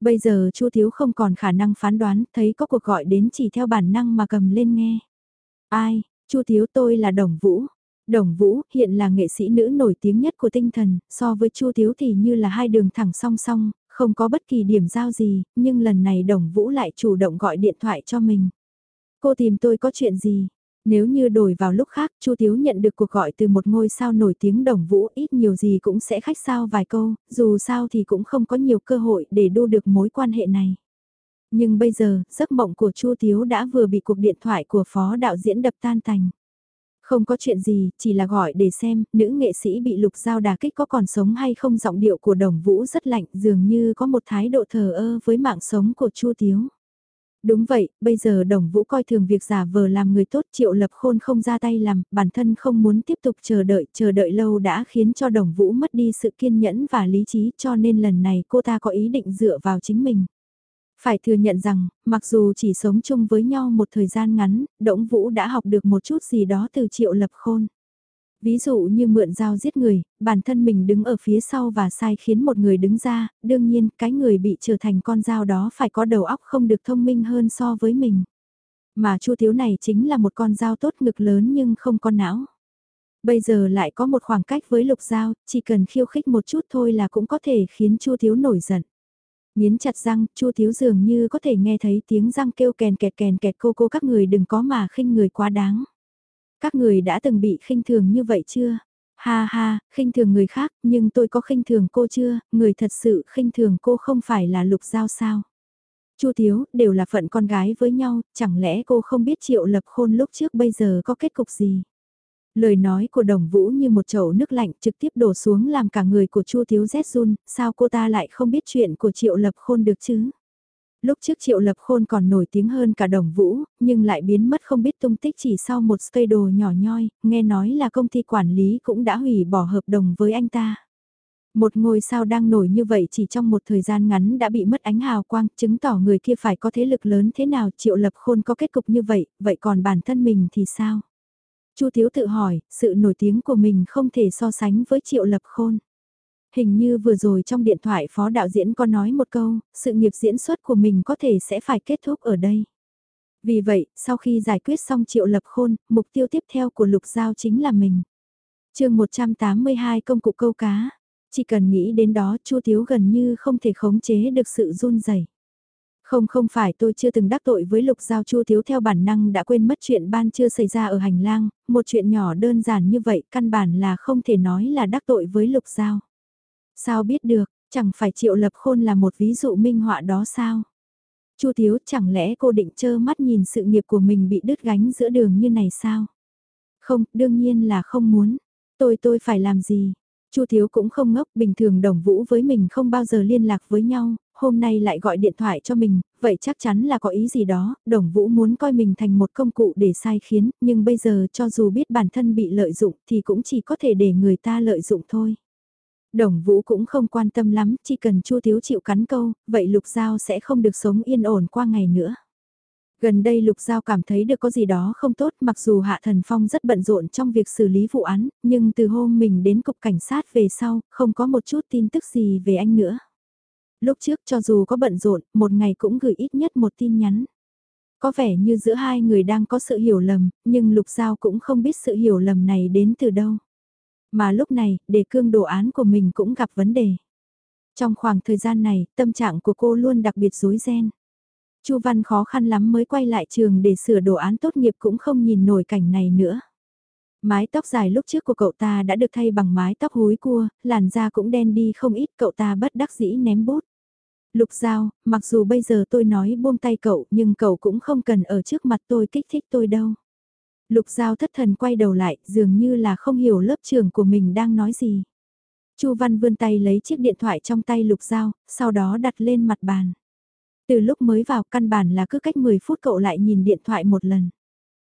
Bây giờ Chu Thiếu không còn khả năng phán đoán, thấy có cuộc gọi đến chỉ theo bản năng mà cầm lên nghe. Ai, Chu Thiếu tôi là Đồng Vũ. Đồng Vũ hiện là nghệ sĩ nữ nổi tiếng nhất của tinh thần, so với Chu Thiếu thì như là hai đường thẳng song song, không có bất kỳ điểm giao gì, nhưng lần này Đồng Vũ lại chủ động gọi điện thoại cho mình. Cô tìm tôi có chuyện gì? Nếu như đổi vào lúc khác, Chu Thiếu nhận được cuộc gọi từ một ngôi sao nổi tiếng Đồng Vũ, ít nhiều gì cũng sẽ khách sao vài câu, dù sao thì cũng không có nhiều cơ hội để đua được mối quan hệ này. Nhưng bây giờ, giấc mộng của Chu Thiếu đã vừa bị cuộc điện thoại của phó đạo diễn đập tan tành. Không có chuyện gì, chỉ là gọi để xem, nữ nghệ sĩ bị lục giao đà kích có còn sống hay không giọng điệu của đồng vũ rất lạnh, dường như có một thái độ thờ ơ với mạng sống của Chu Tiếu. Đúng vậy, bây giờ đồng vũ coi thường việc giả vờ làm người tốt triệu lập khôn không ra tay làm, bản thân không muốn tiếp tục chờ đợi, chờ đợi lâu đã khiến cho đồng vũ mất đi sự kiên nhẫn và lý trí cho nên lần này cô ta có ý định dựa vào chính mình. Phải thừa nhận rằng, mặc dù chỉ sống chung với nhau một thời gian ngắn, Đỗng Vũ đã học được một chút gì đó từ triệu lập khôn. Ví dụ như mượn dao giết người, bản thân mình đứng ở phía sau và sai khiến một người đứng ra, đương nhiên cái người bị trở thành con dao đó phải có đầu óc không được thông minh hơn so với mình. Mà chu thiếu này chính là một con dao tốt ngực lớn nhưng không có não. Bây giờ lại có một khoảng cách với lục dao, chỉ cần khiêu khích một chút thôi là cũng có thể khiến chu thiếu nổi giận. Nghiến chặt răng, Chu Thiếu dường như có thể nghe thấy tiếng răng kêu kèn kẹt kèn kẹt cô cô các người đừng có mà khinh người quá đáng. Các người đã từng bị khinh thường như vậy chưa? Ha ha, khinh thường người khác, nhưng tôi có khinh thường cô chưa? Người thật sự khinh thường cô không phải là lục giao sao? Chu Thiếu, đều là phận con gái với nhau, chẳng lẽ cô không biết triệu lập khôn lúc trước bây giờ có kết cục gì? Lời nói của đồng vũ như một chậu nước lạnh trực tiếp đổ xuống làm cả người của Chu Thiếu rét run, sao cô ta lại không biết chuyện của Triệu Lập Khôn được chứ? Lúc trước Triệu Lập Khôn còn nổi tiếng hơn cả đồng vũ, nhưng lại biến mất không biết tung tích chỉ sau một cây đồ nhỏ nhoi, nghe nói là công ty quản lý cũng đã hủy bỏ hợp đồng với anh ta. Một ngôi sao đang nổi như vậy chỉ trong một thời gian ngắn đã bị mất ánh hào quang, chứng tỏ người kia phải có thế lực lớn thế nào Triệu Lập Khôn có kết cục như vậy, vậy còn bản thân mình thì sao? Chu Thiếu tự hỏi, sự nổi tiếng của mình không thể so sánh với Triệu Lập Khôn. Hình như vừa rồi trong điện thoại phó đạo diễn có nói một câu, sự nghiệp diễn xuất của mình có thể sẽ phải kết thúc ở đây. Vì vậy, sau khi giải quyết xong triệu lập khôn, mục tiêu tiếp theo của lục giao chính là mình. chương 182 công cụ câu cá. Chỉ cần nghĩ đến đó Chu Thiếu gần như không thể khống chế được sự run rẩy. Không không phải tôi chưa từng đắc tội với lục giao chu thiếu theo bản năng đã quên mất chuyện ban chưa xảy ra ở hành lang, một chuyện nhỏ đơn giản như vậy căn bản là không thể nói là đắc tội với lục giao. Sao biết được, chẳng phải triệu lập khôn là một ví dụ minh họa đó sao? chu thiếu chẳng lẽ cô định trơ mắt nhìn sự nghiệp của mình bị đứt gánh giữa đường như này sao? Không, đương nhiên là không muốn. Tôi tôi phải làm gì? Chu Thiếu cũng không ngốc, bình thường Đồng Vũ với mình không bao giờ liên lạc với nhau, hôm nay lại gọi điện thoại cho mình, vậy chắc chắn là có ý gì đó, Đồng Vũ muốn coi mình thành một công cụ để sai khiến, nhưng bây giờ cho dù biết bản thân bị lợi dụng thì cũng chỉ có thể để người ta lợi dụng thôi. Đồng Vũ cũng không quan tâm lắm, chỉ cần Chu Thiếu chịu cắn câu, vậy Lục Giao sẽ không được sống yên ổn qua ngày nữa. Gần đây Lục Giao cảm thấy được có gì đó không tốt mặc dù Hạ Thần Phong rất bận rộn trong việc xử lý vụ án, nhưng từ hôm mình đến cục cảnh sát về sau, không có một chút tin tức gì về anh nữa. Lúc trước cho dù có bận rộn, một ngày cũng gửi ít nhất một tin nhắn. Có vẻ như giữa hai người đang có sự hiểu lầm, nhưng Lục Giao cũng không biết sự hiểu lầm này đến từ đâu. Mà lúc này, đề cương đồ án của mình cũng gặp vấn đề. Trong khoảng thời gian này, tâm trạng của cô luôn đặc biệt rối ren. Chu Văn khó khăn lắm mới quay lại trường để sửa đồ án tốt nghiệp cũng không nhìn nổi cảnh này nữa. Mái tóc dài lúc trước của cậu ta đã được thay bằng mái tóc húi cua, làn da cũng đen đi không ít cậu ta bất đắc dĩ ném bút. Lục Giao, mặc dù bây giờ tôi nói buông tay cậu nhưng cậu cũng không cần ở trước mặt tôi kích thích tôi đâu. Lục Giao thất thần quay đầu lại dường như là không hiểu lớp trường của mình đang nói gì. Chu Văn vươn tay lấy chiếc điện thoại trong tay Lục Giao, sau đó đặt lên mặt bàn. Từ lúc mới vào căn bản là cứ cách 10 phút cậu lại nhìn điện thoại một lần.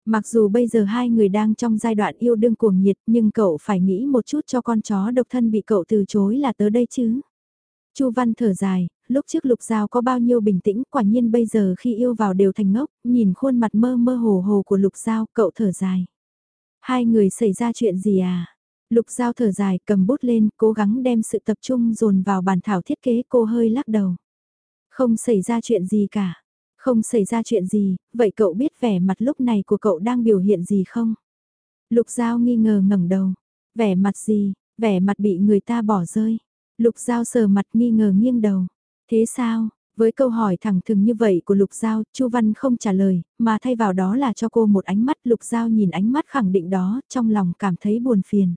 Mặc dù bây giờ hai người đang trong giai đoạn yêu đương cuồng nhiệt nhưng cậu phải nghĩ một chút cho con chó độc thân bị cậu từ chối là tới đây chứ. Chu Văn thở dài, lúc trước Lục Giao có bao nhiêu bình tĩnh, quả nhiên bây giờ khi yêu vào đều thành ngốc, nhìn khuôn mặt mơ mơ hồ hồ của Lục Giao, cậu thở dài. Hai người xảy ra chuyện gì à? Lục Giao thở dài, cầm bút lên, cố gắng đem sự tập trung dồn vào bản thảo thiết kế cô hơi lắc đầu. Không xảy ra chuyện gì cả. Không xảy ra chuyện gì, vậy cậu biết vẻ mặt lúc này của cậu đang biểu hiện gì không? Lục Giao nghi ngờ ngẩng đầu. Vẻ mặt gì, vẻ mặt bị người ta bỏ rơi. Lục Giao sờ mặt nghi ngờ nghiêng đầu. Thế sao? Với câu hỏi thẳng thừng như vậy của Lục Giao, Chu Văn không trả lời, mà thay vào đó là cho cô một ánh mắt. Lục Giao nhìn ánh mắt khẳng định đó, trong lòng cảm thấy buồn phiền.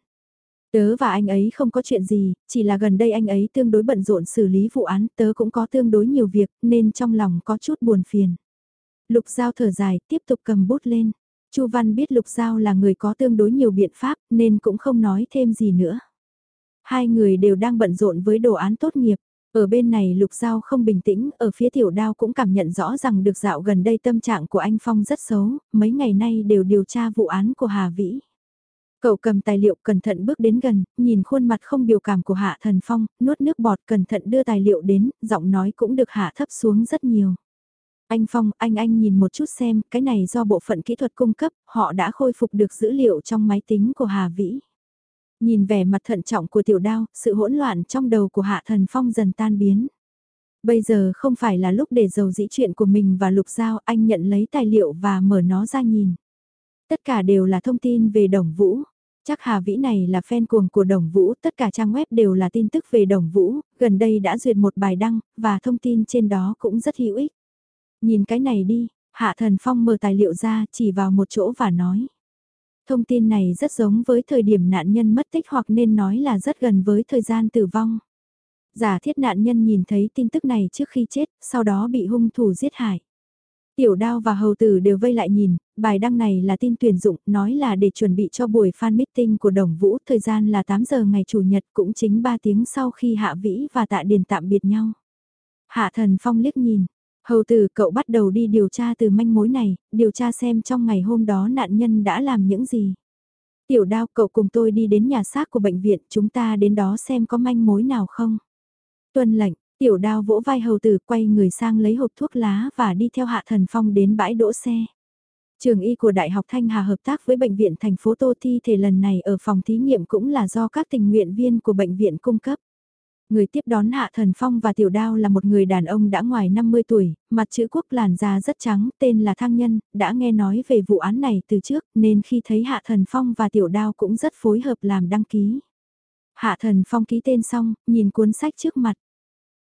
Tớ và anh ấy không có chuyện gì, chỉ là gần đây anh ấy tương đối bận rộn xử lý vụ án, tớ cũng có tương đối nhiều việc, nên trong lòng có chút buồn phiền. Lục Giao thở dài, tiếp tục cầm bút lên. Chu Văn biết Lục Giao là người có tương đối nhiều biện pháp, nên cũng không nói thêm gì nữa. Hai người đều đang bận rộn với đồ án tốt nghiệp. Ở bên này Lục Giao không bình tĩnh, ở phía tiểu đao cũng cảm nhận rõ rằng được dạo gần đây tâm trạng của anh Phong rất xấu, mấy ngày nay đều điều tra vụ án của Hà Vĩ. Cậu cầm tài liệu cẩn thận bước đến gần, nhìn khuôn mặt không biểu cảm của Hạ Thần Phong, nuốt nước bọt cẩn thận đưa tài liệu đến, giọng nói cũng được hạ thấp xuống rất nhiều. Anh Phong, anh anh nhìn một chút xem, cái này do bộ phận kỹ thuật cung cấp, họ đã khôi phục được dữ liệu trong máy tính của Hà Vĩ. Nhìn vẻ mặt thận trọng của tiểu đao, sự hỗn loạn trong đầu của Hạ Thần Phong dần tan biến. Bây giờ không phải là lúc để giàu dĩ chuyện của mình và lục giao, anh nhận lấy tài liệu và mở nó ra nhìn. Tất cả đều là thông tin về Đồng Vũ. Chắc Hà Vĩ này là fan cuồng của Đồng Vũ, tất cả trang web đều là tin tức về Đồng Vũ, gần đây đã duyệt một bài đăng, và thông tin trên đó cũng rất hữu ích. Nhìn cái này đi, Hạ Thần Phong mở tài liệu ra, chỉ vào một chỗ và nói. Thông tin này rất giống với thời điểm nạn nhân mất tích hoặc nên nói là rất gần với thời gian tử vong. Giả thiết nạn nhân nhìn thấy tin tức này trước khi chết, sau đó bị hung thủ giết hại. Tiểu đao và hầu tử đều vây lại nhìn, bài đăng này là tin tuyển dụng, nói là để chuẩn bị cho buổi fan meeting của Đồng Vũ, thời gian là 8 giờ ngày Chủ nhật cũng chính 3 tiếng sau khi Hạ Vĩ và Tạ Điền tạm biệt nhau. Hạ Thần Phong liếc nhìn, hầu tử cậu bắt đầu đi điều tra từ manh mối này, điều tra xem trong ngày hôm đó nạn nhân đã làm những gì. Tiểu đao cậu cùng tôi đi đến nhà xác của bệnh viện, chúng ta đến đó xem có manh mối nào không. Tuân lệnh, Tiểu đao vỗ vai hầu tử quay người sang lấy hộp thuốc lá và đi theo Hạ Thần Phong đến bãi đỗ xe. Trường y của Đại học Thanh Hà hợp tác với Bệnh viện thành phố Tô Thi thể lần này ở phòng thí nghiệm cũng là do các tình nguyện viên của bệnh viện cung cấp. Người tiếp đón Hạ Thần Phong và Tiểu Đao là một người đàn ông đã ngoài 50 tuổi, mặt chữ quốc làn da rất trắng, tên là Thang Nhân, đã nghe nói về vụ án này từ trước nên khi thấy Hạ Thần Phong và Tiểu Đao cũng rất phối hợp làm đăng ký. Hạ Thần Phong ký tên xong, nhìn cuốn sách trước mặt.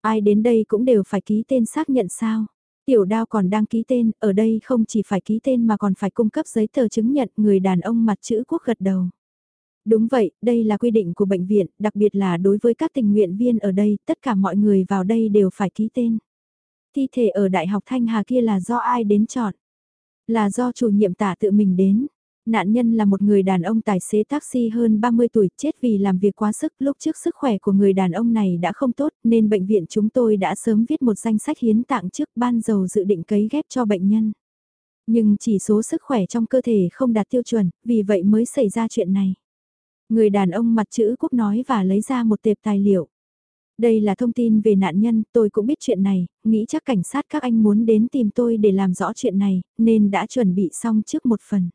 Ai đến đây cũng đều phải ký tên xác nhận sao. Tiểu đao còn đang ký tên, ở đây không chỉ phải ký tên mà còn phải cung cấp giấy tờ chứng nhận người đàn ông mặt chữ quốc gật đầu. Đúng vậy, đây là quy định của bệnh viện, đặc biệt là đối với các tình nguyện viên ở đây, tất cả mọi người vào đây đều phải ký tên. Thi thể ở Đại học Thanh Hà kia là do ai đến chọn? Là do chủ nhiệm tả tự mình đến. Nạn nhân là một người đàn ông tài xế taxi hơn 30 tuổi chết vì làm việc quá sức lúc trước sức khỏe của người đàn ông này đã không tốt nên bệnh viện chúng tôi đã sớm viết một danh sách hiến tạng trước ban dầu dự định cấy ghép cho bệnh nhân. Nhưng chỉ số sức khỏe trong cơ thể không đạt tiêu chuẩn, vì vậy mới xảy ra chuyện này. Người đàn ông mặt chữ quốc nói và lấy ra một tệp tài liệu. Đây là thông tin về nạn nhân, tôi cũng biết chuyện này, nghĩ chắc cảnh sát các anh muốn đến tìm tôi để làm rõ chuyện này, nên đã chuẩn bị xong trước một phần.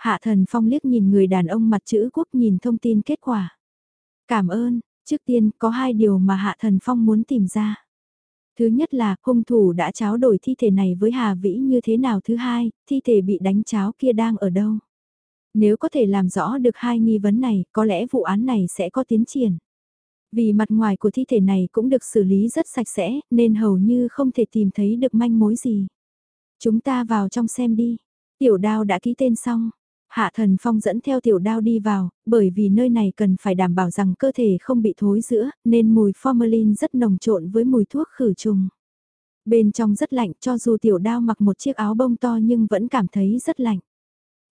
Hạ thần phong liếc nhìn người đàn ông mặt chữ quốc nhìn thông tin kết quả. Cảm ơn, trước tiên có hai điều mà hạ thần phong muốn tìm ra. Thứ nhất là hung thủ đã tráo đổi thi thể này với Hà Vĩ như thế nào. Thứ hai, thi thể bị đánh cháo kia đang ở đâu. Nếu có thể làm rõ được hai nghi vấn này, có lẽ vụ án này sẽ có tiến triển. Vì mặt ngoài của thi thể này cũng được xử lý rất sạch sẽ, nên hầu như không thể tìm thấy được manh mối gì. Chúng ta vào trong xem đi. Tiểu đao đã ký tên xong. Hạ thần phong dẫn theo tiểu đao đi vào, bởi vì nơi này cần phải đảm bảo rằng cơ thể không bị thối giữa, nên mùi formalin rất nồng trộn với mùi thuốc khử trùng. Bên trong rất lạnh cho dù tiểu đao mặc một chiếc áo bông to nhưng vẫn cảm thấy rất lạnh.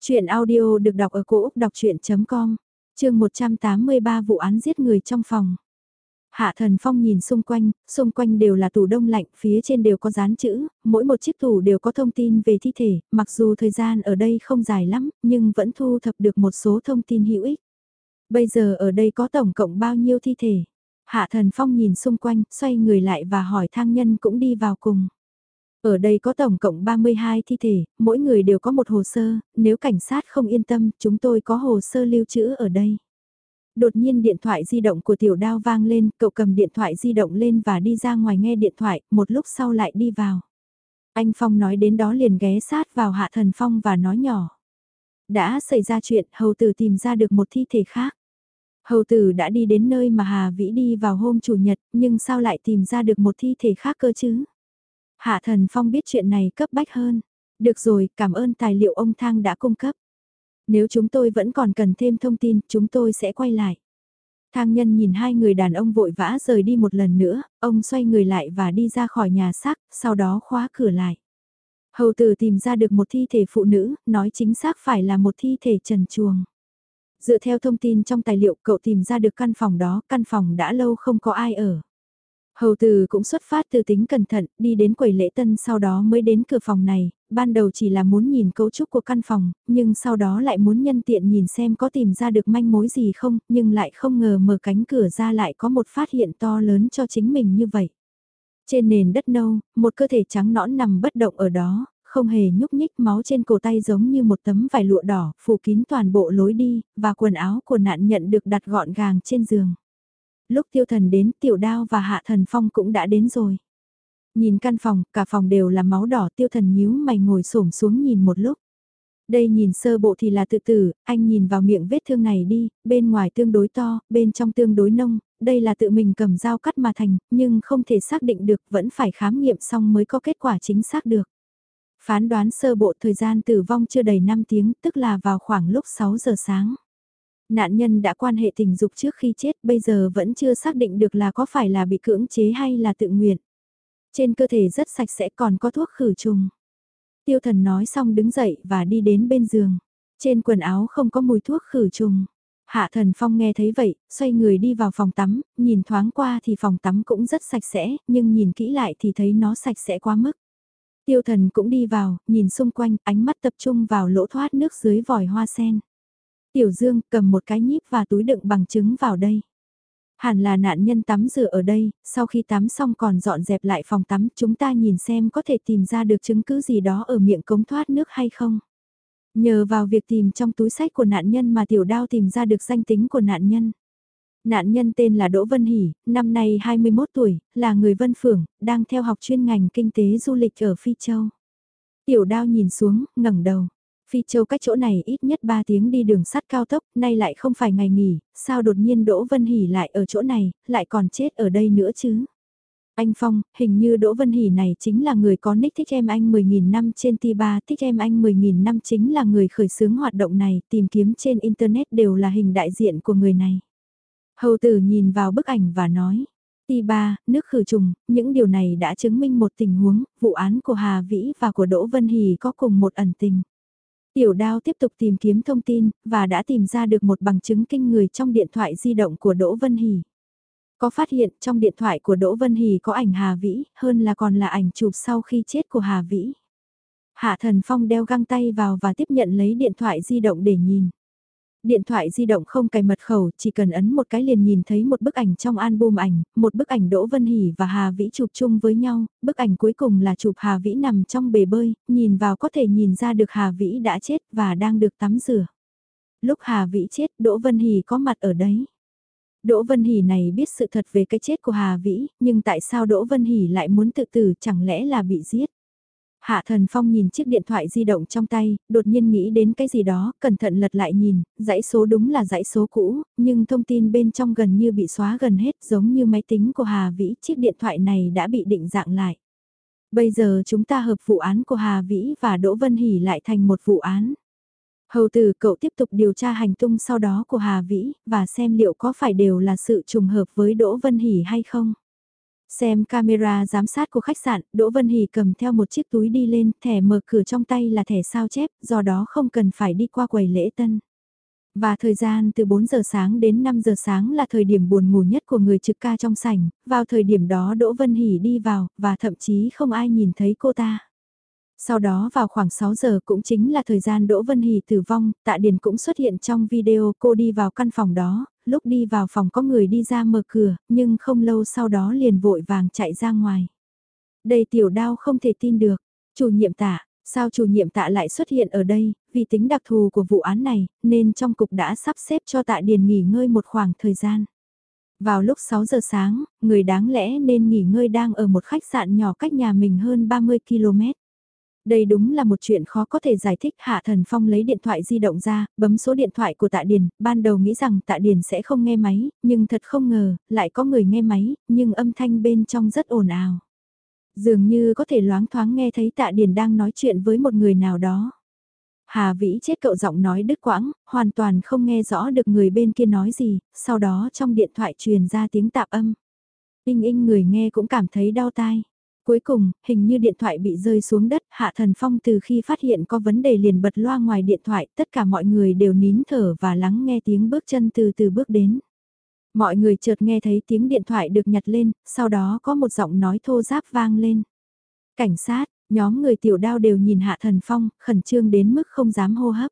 Chuyện audio được đọc ở cổ Úc đọc chuyện.com, chương 183 vụ án giết người trong phòng. Hạ thần phong nhìn xung quanh, xung quanh đều là tủ đông lạnh, phía trên đều có dán chữ, mỗi một chiếc tủ đều có thông tin về thi thể, mặc dù thời gian ở đây không dài lắm, nhưng vẫn thu thập được một số thông tin hữu ích. Bây giờ ở đây có tổng cộng bao nhiêu thi thể? Hạ thần phong nhìn xung quanh, xoay người lại và hỏi thang nhân cũng đi vào cùng. Ở đây có tổng cộng 32 thi thể, mỗi người đều có một hồ sơ, nếu cảnh sát không yên tâm, chúng tôi có hồ sơ lưu trữ ở đây. Đột nhiên điện thoại di động của tiểu đao vang lên, cậu cầm điện thoại di động lên và đi ra ngoài nghe điện thoại, một lúc sau lại đi vào. Anh Phong nói đến đó liền ghé sát vào Hạ Thần Phong và nói nhỏ. Đã xảy ra chuyện, hầu tử tìm ra được một thi thể khác. Hầu tử đã đi đến nơi mà Hà Vĩ đi vào hôm chủ nhật, nhưng sao lại tìm ra được một thi thể khác cơ chứ? Hạ Thần Phong biết chuyện này cấp bách hơn. Được rồi, cảm ơn tài liệu ông Thang đã cung cấp. Nếu chúng tôi vẫn còn cần thêm thông tin, chúng tôi sẽ quay lại. Thang nhân nhìn hai người đàn ông vội vã rời đi một lần nữa, ông xoay người lại và đi ra khỏi nhà xác, sau đó khóa cửa lại. Hầu tử tìm ra được một thi thể phụ nữ, nói chính xác phải là một thi thể trần chuồng. Dựa theo thông tin trong tài liệu cậu tìm ra được căn phòng đó, căn phòng đã lâu không có ai ở. Hầu từ cũng xuất phát từ tính cẩn thận, đi đến quầy lễ tân sau đó mới đến cửa phòng này, ban đầu chỉ là muốn nhìn cấu trúc của căn phòng, nhưng sau đó lại muốn nhân tiện nhìn xem có tìm ra được manh mối gì không, nhưng lại không ngờ mở cánh cửa ra lại có một phát hiện to lớn cho chính mình như vậy. Trên nền đất nâu, một cơ thể trắng nõn nằm bất động ở đó, không hề nhúc nhích máu trên cổ tay giống như một tấm vải lụa đỏ, phủ kín toàn bộ lối đi, và quần áo của nạn nhận được đặt gọn gàng trên giường lúc tiêu thần đến tiểu đao và hạ thần phong cũng đã đến rồi. Nhìn căn phòng, cả phòng đều là máu đỏ tiêu thần nhíu mày ngồi xổm xuống nhìn một lúc. Đây nhìn sơ bộ thì là tự tử, anh nhìn vào miệng vết thương này đi, bên ngoài tương đối to, bên trong tương đối nông, đây là tự mình cầm dao cắt mà thành, nhưng không thể xác định được vẫn phải khám nghiệm xong mới có kết quả chính xác được. Phán đoán sơ bộ thời gian tử vong chưa đầy 5 tiếng, tức là vào khoảng lúc 6 giờ sáng. Nạn nhân đã quan hệ tình dục trước khi chết bây giờ vẫn chưa xác định được là có phải là bị cưỡng chế hay là tự nguyện. Trên cơ thể rất sạch sẽ còn có thuốc khử trùng. Tiêu thần nói xong đứng dậy và đi đến bên giường. Trên quần áo không có mùi thuốc khử trùng. Hạ thần phong nghe thấy vậy, xoay người đi vào phòng tắm, nhìn thoáng qua thì phòng tắm cũng rất sạch sẽ, nhưng nhìn kỹ lại thì thấy nó sạch sẽ quá mức. Tiêu thần cũng đi vào, nhìn xung quanh, ánh mắt tập trung vào lỗ thoát nước dưới vòi hoa sen. Tiểu Dương cầm một cái nhíp và túi đựng bằng chứng vào đây. Hẳn là nạn nhân tắm rửa ở đây, sau khi tắm xong còn dọn dẹp lại phòng tắm, chúng ta nhìn xem có thể tìm ra được chứng cứ gì đó ở miệng cống thoát nước hay không. Nhờ vào việc tìm trong túi sách của nạn nhân mà tiểu đao tìm ra được danh tính của nạn nhân. Nạn nhân tên là Đỗ Vân Hỷ, năm nay 21 tuổi, là người Vân Phường, đang theo học chuyên ngành kinh tế du lịch ở Phi Châu. Tiểu đao nhìn xuống, ngẩng đầu. Phi Châu cách chỗ này ít nhất 3 tiếng đi đường sắt cao tốc, nay lại không phải ngày nghỉ, sao đột nhiên Đỗ Vân Hỷ lại ở chỗ này, lại còn chết ở đây nữa chứ? Anh Phong, hình như Đỗ Vân Hỷ này chính là người có nick thích em anh 10.000 năm trên T3, thích em anh 10.000 năm chính là người khởi xướng hoạt động này, tìm kiếm trên Internet đều là hình đại diện của người này. Hầu tử nhìn vào bức ảnh và nói, T3, nước khử trùng, những điều này đã chứng minh một tình huống, vụ án của Hà Vĩ và của Đỗ Vân Hỷ có cùng một ẩn tình. Tiểu đao tiếp tục tìm kiếm thông tin, và đã tìm ra được một bằng chứng kinh người trong điện thoại di động của Đỗ Vân Hỷ. Có phát hiện trong điện thoại của Đỗ Vân Hỷ có ảnh Hà Vĩ, hơn là còn là ảnh chụp sau khi chết của Hà Vĩ. Hạ Thần Phong đeo găng tay vào và tiếp nhận lấy điện thoại di động để nhìn. Điện thoại di động không cài mật khẩu, chỉ cần ấn một cái liền nhìn thấy một bức ảnh trong album ảnh, một bức ảnh Đỗ Vân Hỷ và Hà Vĩ chụp chung với nhau, bức ảnh cuối cùng là chụp Hà Vĩ nằm trong bể bơi, nhìn vào có thể nhìn ra được Hà Vĩ đã chết và đang được tắm rửa. Lúc Hà Vĩ chết, Đỗ Vân Hỷ có mặt ở đấy. Đỗ Vân Hỷ này biết sự thật về cái chết của Hà Vĩ, nhưng tại sao Đỗ Vân Hỷ lại muốn tự tử chẳng lẽ là bị giết? Hạ Thần Phong nhìn chiếc điện thoại di động trong tay, đột nhiên nghĩ đến cái gì đó, cẩn thận lật lại nhìn, dãy số đúng là dãy số cũ, nhưng thông tin bên trong gần như bị xóa gần hết giống như máy tính của Hà Vĩ, chiếc điện thoại này đã bị định dạng lại. Bây giờ chúng ta hợp vụ án của Hà Vĩ và Đỗ Vân Hỷ lại thành một vụ án. Hầu Từ cậu tiếp tục điều tra hành tung sau đó của Hà Vĩ, và xem liệu có phải đều là sự trùng hợp với Đỗ Vân Hỷ hay không. Xem camera giám sát của khách sạn, Đỗ Vân Hỷ cầm theo một chiếc túi đi lên, thẻ mở cửa trong tay là thẻ sao chép, do đó không cần phải đi qua quầy lễ tân. Và thời gian từ 4 giờ sáng đến 5 giờ sáng là thời điểm buồn ngủ nhất của người trực ca trong sảnh, vào thời điểm đó Đỗ Vân Hỷ đi vào, và thậm chí không ai nhìn thấy cô ta. Sau đó vào khoảng 6 giờ cũng chính là thời gian Đỗ Vân Hỷ tử vong, Tạ Điền cũng xuất hiện trong video cô đi vào căn phòng đó, lúc đi vào phòng có người đi ra mở cửa, nhưng không lâu sau đó liền vội vàng chạy ra ngoài. Đây tiểu đao không thể tin được, chủ nhiệm tạ, sao chủ nhiệm tạ lại xuất hiện ở đây, vì tính đặc thù của vụ án này, nên trong cục đã sắp xếp cho tạ Điền nghỉ ngơi một khoảng thời gian. Vào lúc 6 giờ sáng, người đáng lẽ nên nghỉ ngơi đang ở một khách sạn nhỏ cách nhà mình hơn 30 km. Đây đúng là một chuyện khó có thể giải thích Hạ Thần Phong lấy điện thoại di động ra, bấm số điện thoại của Tạ Điền, ban đầu nghĩ rằng Tạ Điền sẽ không nghe máy, nhưng thật không ngờ, lại có người nghe máy, nhưng âm thanh bên trong rất ồn ào. Dường như có thể loáng thoáng nghe thấy Tạ Điền đang nói chuyện với một người nào đó. Hà Vĩ chết cậu giọng nói đứt quãng, hoàn toàn không nghe rõ được người bên kia nói gì, sau đó trong điện thoại truyền ra tiếng tạp âm. Đinh inh người nghe cũng cảm thấy đau tai. Cuối cùng, hình như điện thoại bị rơi xuống đất, Hạ Thần Phong từ khi phát hiện có vấn đề liền bật loa ngoài điện thoại, tất cả mọi người đều nín thở và lắng nghe tiếng bước chân từ từ bước đến. Mọi người chợt nghe thấy tiếng điện thoại được nhặt lên, sau đó có một giọng nói thô giáp vang lên. Cảnh sát, nhóm người tiểu đao đều nhìn Hạ Thần Phong, khẩn trương đến mức không dám hô hấp.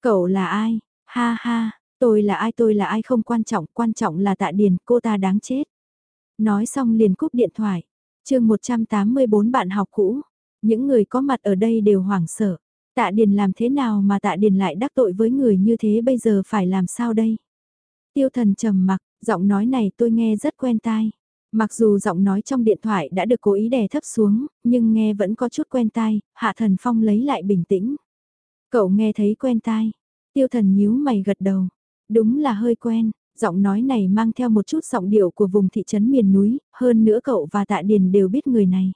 Cậu là ai? Ha ha, tôi là ai tôi là ai không quan trọng, quan trọng là tạ điền, cô ta đáng chết. Nói xong liền cúp điện thoại chương 184 bạn học cũ, những người có mặt ở đây đều hoảng sợ. Tạ Điền làm thế nào mà Tạ Điền lại đắc tội với người như thế bây giờ phải làm sao đây? Tiêu thần trầm mặc, giọng nói này tôi nghe rất quen tai. Mặc dù giọng nói trong điện thoại đã được cố ý đè thấp xuống, nhưng nghe vẫn có chút quen tai, Hạ Thần Phong lấy lại bình tĩnh. Cậu nghe thấy quen tai. Tiêu thần nhíu mày gật đầu. Đúng là hơi quen, Giọng nói này mang theo một chút giọng điệu của vùng thị trấn miền núi, hơn nữa cậu và Tạ Điền đều biết người này.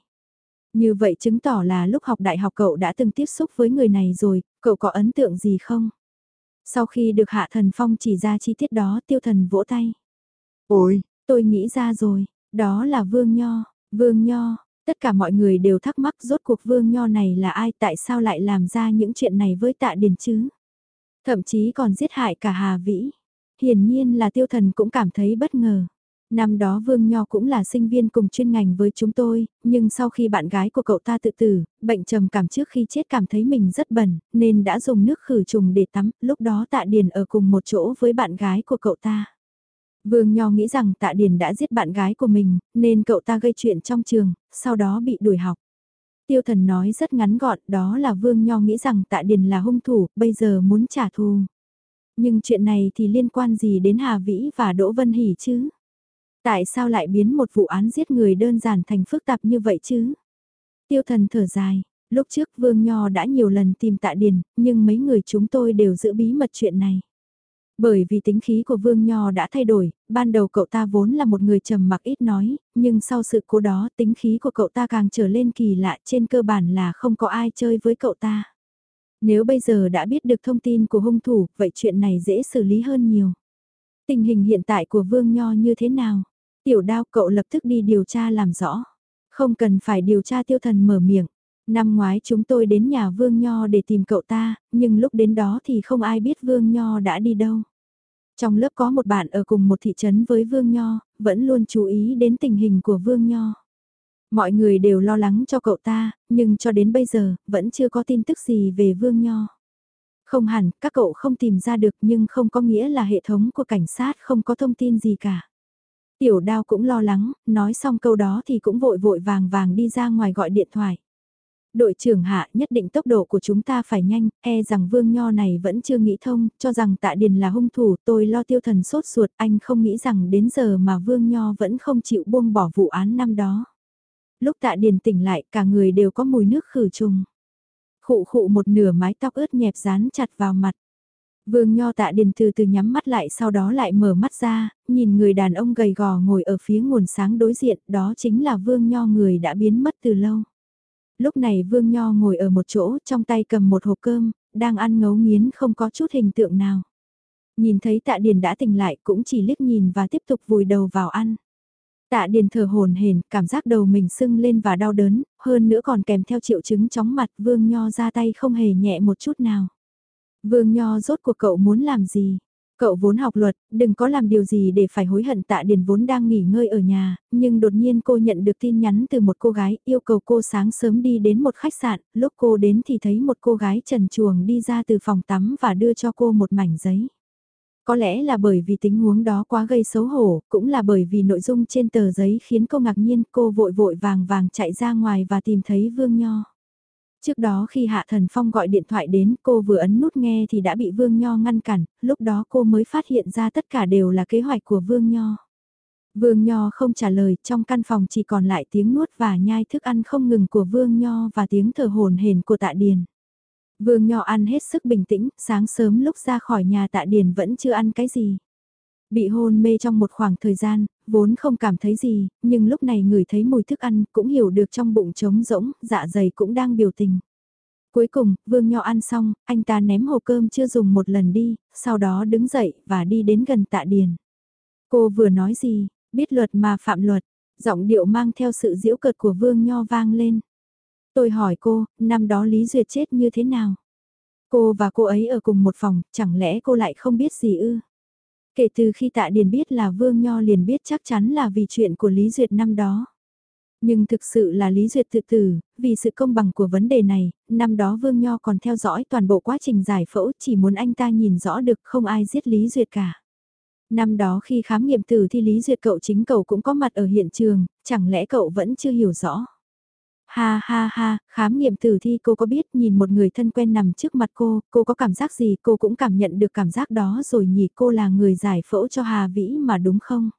Như vậy chứng tỏ là lúc học đại học cậu đã từng tiếp xúc với người này rồi, cậu có ấn tượng gì không? Sau khi được Hạ Thần Phong chỉ ra chi tiết đó tiêu thần vỗ tay. Ôi, tôi nghĩ ra rồi, đó là Vương Nho, Vương Nho, tất cả mọi người đều thắc mắc rốt cuộc Vương Nho này là ai tại sao lại làm ra những chuyện này với Tạ Điền chứ? Thậm chí còn giết hại cả Hà Vĩ. Hiển nhiên là tiêu thần cũng cảm thấy bất ngờ. Năm đó Vương Nho cũng là sinh viên cùng chuyên ngành với chúng tôi, nhưng sau khi bạn gái của cậu ta tự tử, bệnh trầm cảm trước khi chết cảm thấy mình rất bẩn, nên đã dùng nước khử trùng để tắm, lúc đó Tạ Điền ở cùng một chỗ với bạn gái của cậu ta. Vương Nho nghĩ rằng Tạ Điền đã giết bạn gái của mình, nên cậu ta gây chuyện trong trường, sau đó bị đuổi học. Tiêu thần nói rất ngắn gọn, đó là Vương Nho nghĩ rằng Tạ Điền là hung thủ, bây giờ muốn trả thù. Nhưng chuyện này thì liên quan gì đến Hà Vĩ và Đỗ Vân Hỷ chứ? Tại sao lại biến một vụ án giết người đơn giản thành phức tạp như vậy chứ? Tiêu thần thở dài, lúc trước Vương Nho đã nhiều lần tìm tạ điền, nhưng mấy người chúng tôi đều giữ bí mật chuyện này. Bởi vì tính khí của Vương Nho đã thay đổi, ban đầu cậu ta vốn là một người trầm mặc ít nói, nhưng sau sự cố đó tính khí của cậu ta càng trở lên kỳ lạ trên cơ bản là không có ai chơi với cậu ta. Nếu bây giờ đã biết được thông tin của hung thủ, vậy chuyện này dễ xử lý hơn nhiều. Tình hình hiện tại của Vương Nho như thế nào? Tiểu đao cậu lập tức đi điều tra làm rõ. Không cần phải điều tra tiêu thần mở miệng. Năm ngoái chúng tôi đến nhà Vương Nho để tìm cậu ta, nhưng lúc đến đó thì không ai biết Vương Nho đã đi đâu. Trong lớp có một bạn ở cùng một thị trấn với Vương Nho, vẫn luôn chú ý đến tình hình của Vương Nho. Mọi người đều lo lắng cho cậu ta, nhưng cho đến bây giờ, vẫn chưa có tin tức gì về Vương Nho. Không hẳn, các cậu không tìm ra được nhưng không có nghĩa là hệ thống của cảnh sát không có thông tin gì cả. Tiểu đao cũng lo lắng, nói xong câu đó thì cũng vội vội vàng vàng đi ra ngoài gọi điện thoại. Đội trưởng hạ nhất định tốc độ của chúng ta phải nhanh, e rằng vương nho này vẫn chưa nghĩ thông, cho rằng tạ điền là hung thủ, tôi lo tiêu thần sốt ruột, anh không nghĩ rằng đến giờ mà vương nho vẫn không chịu buông bỏ vụ án năm đó. Lúc tạ điền tỉnh lại, cả người đều có mùi nước khử trùng. Khụ khụ một nửa mái tóc ướt nhẹp dán chặt vào mặt. Vương Nho tạ điền từ từ nhắm mắt lại sau đó lại mở mắt ra, nhìn người đàn ông gầy gò ngồi ở phía nguồn sáng đối diện, đó chính là Vương Nho người đã biến mất từ lâu. Lúc này Vương Nho ngồi ở một chỗ trong tay cầm một hộp cơm, đang ăn ngấu nghiến không có chút hình tượng nào. Nhìn thấy tạ điền đã tỉnh lại cũng chỉ liếc nhìn và tiếp tục vùi đầu vào ăn. Tạ điền thở hồn hển, cảm giác đầu mình sưng lên và đau đớn, hơn nữa còn kèm theo triệu chứng chóng mặt Vương Nho ra tay không hề nhẹ một chút nào. Vương Nho rốt cuộc cậu muốn làm gì? Cậu vốn học luật, đừng có làm điều gì để phải hối hận tạ điền vốn đang nghỉ ngơi ở nhà, nhưng đột nhiên cô nhận được tin nhắn từ một cô gái yêu cầu cô sáng sớm đi đến một khách sạn, lúc cô đến thì thấy một cô gái trần chuồng đi ra từ phòng tắm và đưa cho cô một mảnh giấy. Có lẽ là bởi vì tình huống đó quá gây xấu hổ, cũng là bởi vì nội dung trên tờ giấy khiến cô ngạc nhiên cô vội vội vàng vàng chạy ra ngoài và tìm thấy Vương Nho. Trước đó khi Hạ Thần Phong gọi điện thoại đến cô vừa ấn nút nghe thì đã bị Vương Nho ngăn cản, lúc đó cô mới phát hiện ra tất cả đều là kế hoạch của Vương Nho. Vương Nho không trả lời, trong căn phòng chỉ còn lại tiếng nuốt và nhai thức ăn không ngừng của Vương Nho và tiếng thở hồn hển của Tạ Điền. Vương Nho ăn hết sức bình tĩnh, sáng sớm lúc ra khỏi nhà Tạ Điền vẫn chưa ăn cái gì. Bị hôn mê trong một khoảng thời gian, vốn không cảm thấy gì, nhưng lúc này người thấy mùi thức ăn cũng hiểu được trong bụng trống rỗng, dạ dày cũng đang biểu tình. Cuối cùng, Vương Nho ăn xong, anh ta ném hộp cơm chưa dùng một lần đi, sau đó đứng dậy và đi đến gần tạ điền. Cô vừa nói gì, biết luật mà phạm luật, giọng điệu mang theo sự diễu cợt của Vương Nho vang lên. Tôi hỏi cô, năm đó Lý Duyệt chết như thế nào? Cô và cô ấy ở cùng một phòng, chẳng lẽ cô lại không biết gì ư? Kể từ khi tạ điền biết là Vương Nho liền biết chắc chắn là vì chuyện của Lý Duyệt năm đó. Nhưng thực sự là Lý Duyệt tự tử, vì sự công bằng của vấn đề này, năm đó Vương Nho còn theo dõi toàn bộ quá trình giải phẫu chỉ muốn anh ta nhìn rõ được không ai giết Lý Duyệt cả. Năm đó khi khám nghiệm tử thi Lý Duyệt cậu chính cậu cũng có mặt ở hiện trường, chẳng lẽ cậu vẫn chưa hiểu rõ. Ha ha ha, khám nghiệm tử thi cô có biết nhìn một người thân quen nằm trước mặt cô, cô có cảm giác gì cô cũng cảm nhận được cảm giác đó rồi nhỉ cô là người giải phẫu cho Hà Vĩ mà đúng không?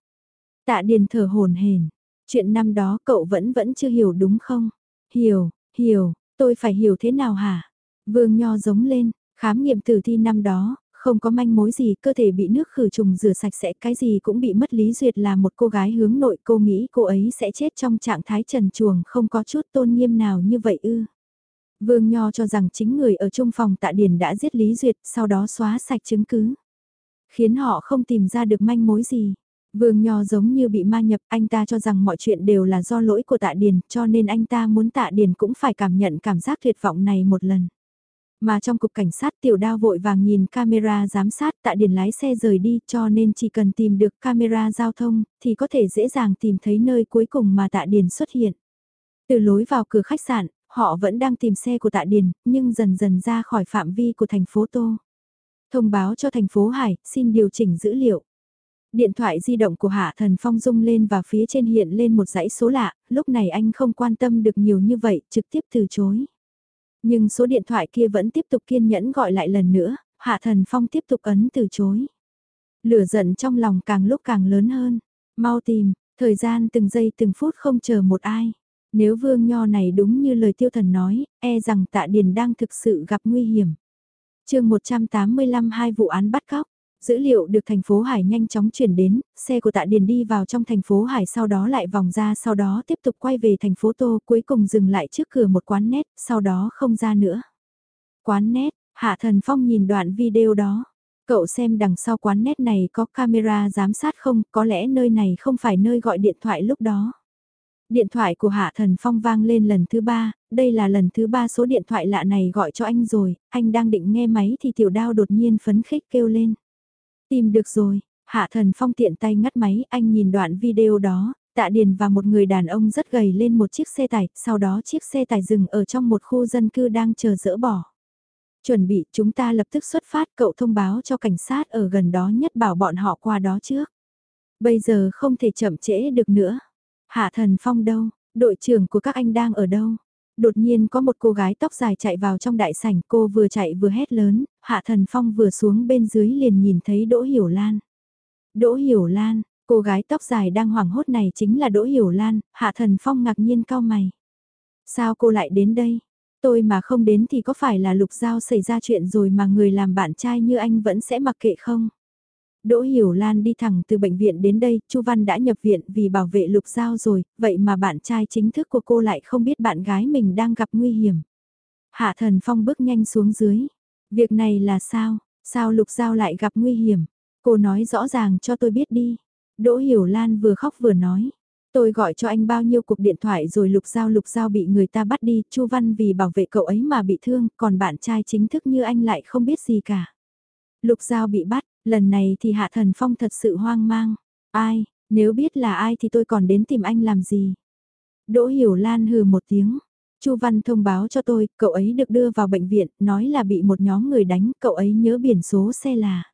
Tạ Điền thở hồn hển, chuyện năm đó cậu vẫn vẫn chưa hiểu đúng không? Hiểu, hiểu, tôi phải hiểu thế nào hả? Vương Nho giống lên, khám nghiệm tử thi năm đó, không có manh mối gì, cơ thể bị nước khử trùng rửa sạch sẽ, cái gì cũng bị mất lý duyệt là một cô gái hướng nội cô nghĩ cô ấy sẽ chết trong trạng thái trần chuồng không có chút tôn nghiêm nào như vậy ư. Vương Nho cho rằng chính người ở trung phòng tạ điển đã giết Lý Duyệt, sau đó xóa sạch chứng cứ. Khiến họ không tìm ra được manh mối gì. Vương Nho giống như bị ma nhập, anh ta cho rằng mọi chuyện đều là do lỗi của tạ điền, cho nên anh ta muốn tạ điền cũng phải cảm nhận cảm giác tuyệt vọng này một lần. Mà trong cục cảnh sát tiểu đao vội vàng nhìn camera giám sát tạ điền lái xe rời đi cho nên chỉ cần tìm được camera giao thông thì có thể dễ dàng tìm thấy nơi cuối cùng mà tạ điền xuất hiện. Từ lối vào cửa khách sạn, họ vẫn đang tìm xe của tạ điền nhưng dần dần ra khỏi phạm vi của thành phố Tô. Thông báo cho thành phố Hải, xin điều chỉnh dữ liệu. Điện thoại di động của Hạ Thần Phong rung lên và phía trên hiện lên một dãy số lạ, lúc này anh không quan tâm được nhiều như vậy, trực tiếp từ chối. Nhưng số điện thoại kia vẫn tiếp tục kiên nhẫn gọi lại lần nữa, Hạ Thần Phong tiếp tục ấn từ chối. Lửa giận trong lòng càng lúc càng lớn hơn. Mau tìm, thời gian từng giây từng phút không chờ một ai. Nếu vương nho này đúng như lời tiêu thần nói, e rằng tạ điền đang thực sự gặp nguy hiểm. chương 185 hai vụ án bắt cóc. Dữ liệu được thành phố Hải nhanh chóng chuyển đến, xe của tạ điền đi vào trong thành phố Hải sau đó lại vòng ra sau đó tiếp tục quay về thành phố Tô cuối cùng dừng lại trước cửa một quán nét, sau đó không ra nữa. Quán nét, Hạ Thần Phong nhìn đoạn video đó. Cậu xem đằng sau quán nét này có camera giám sát không, có lẽ nơi này không phải nơi gọi điện thoại lúc đó. Điện thoại của Hạ Thần Phong vang lên lần thứ ba, đây là lần thứ ba số điện thoại lạ này gọi cho anh rồi, anh đang định nghe máy thì tiểu đao đột nhiên phấn khích kêu lên. Tìm được rồi, Hạ Thần Phong tiện tay ngắt máy, anh nhìn đoạn video đó, Tạ Điền và một người đàn ông rất gầy lên một chiếc xe tải, sau đó chiếc xe tải dừng ở trong một khu dân cư đang chờ dỡ bỏ. Chuẩn bị chúng ta lập tức xuất phát cậu thông báo cho cảnh sát ở gần đó nhất bảo bọn họ qua đó trước. Bây giờ không thể chậm trễ được nữa. Hạ thần phong đâu, đội trưởng của các anh đang ở đâu? Đột nhiên có một cô gái tóc dài chạy vào trong đại sảnh cô vừa chạy vừa hét lớn, hạ thần phong vừa xuống bên dưới liền nhìn thấy Đỗ Hiểu Lan. Đỗ Hiểu Lan, cô gái tóc dài đang hoảng hốt này chính là Đỗ Hiểu Lan, hạ thần phong ngạc nhiên cao mày. Sao cô lại đến đây? Tôi mà không đến thì có phải là lục giao xảy ra chuyện rồi mà người làm bạn trai như anh vẫn sẽ mặc kệ không? Đỗ Hiểu Lan đi thẳng từ bệnh viện đến đây, Chu Văn đã nhập viện vì bảo vệ lục giao rồi, vậy mà bạn trai chính thức của cô lại không biết bạn gái mình đang gặp nguy hiểm. Hạ Thần Phong bước nhanh xuống dưới. Việc này là sao? Sao lục giao lại gặp nguy hiểm? Cô nói rõ ràng cho tôi biết đi. Đỗ Hiểu Lan vừa khóc vừa nói. Tôi gọi cho anh bao nhiêu cuộc điện thoại rồi lục giao lục giao bị người ta bắt đi, Chu Văn vì bảo vệ cậu ấy mà bị thương, còn bạn trai chính thức như anh lại không biết gì cả. Lục giao bị bắt, lần này thì Hạ Thần Phong thật sự hoang mang. Ai, nếu biết là ai thì tôi còn đến tìm anh làm gì? Đỗ Hiểu Lan hừ một tiếng. Chu Văn thông báo cho tôi, cậu ấy được đưa vào bệnh viện, nói là bị một nhóm người đánh, cậu ấy nhớ biển số xe là.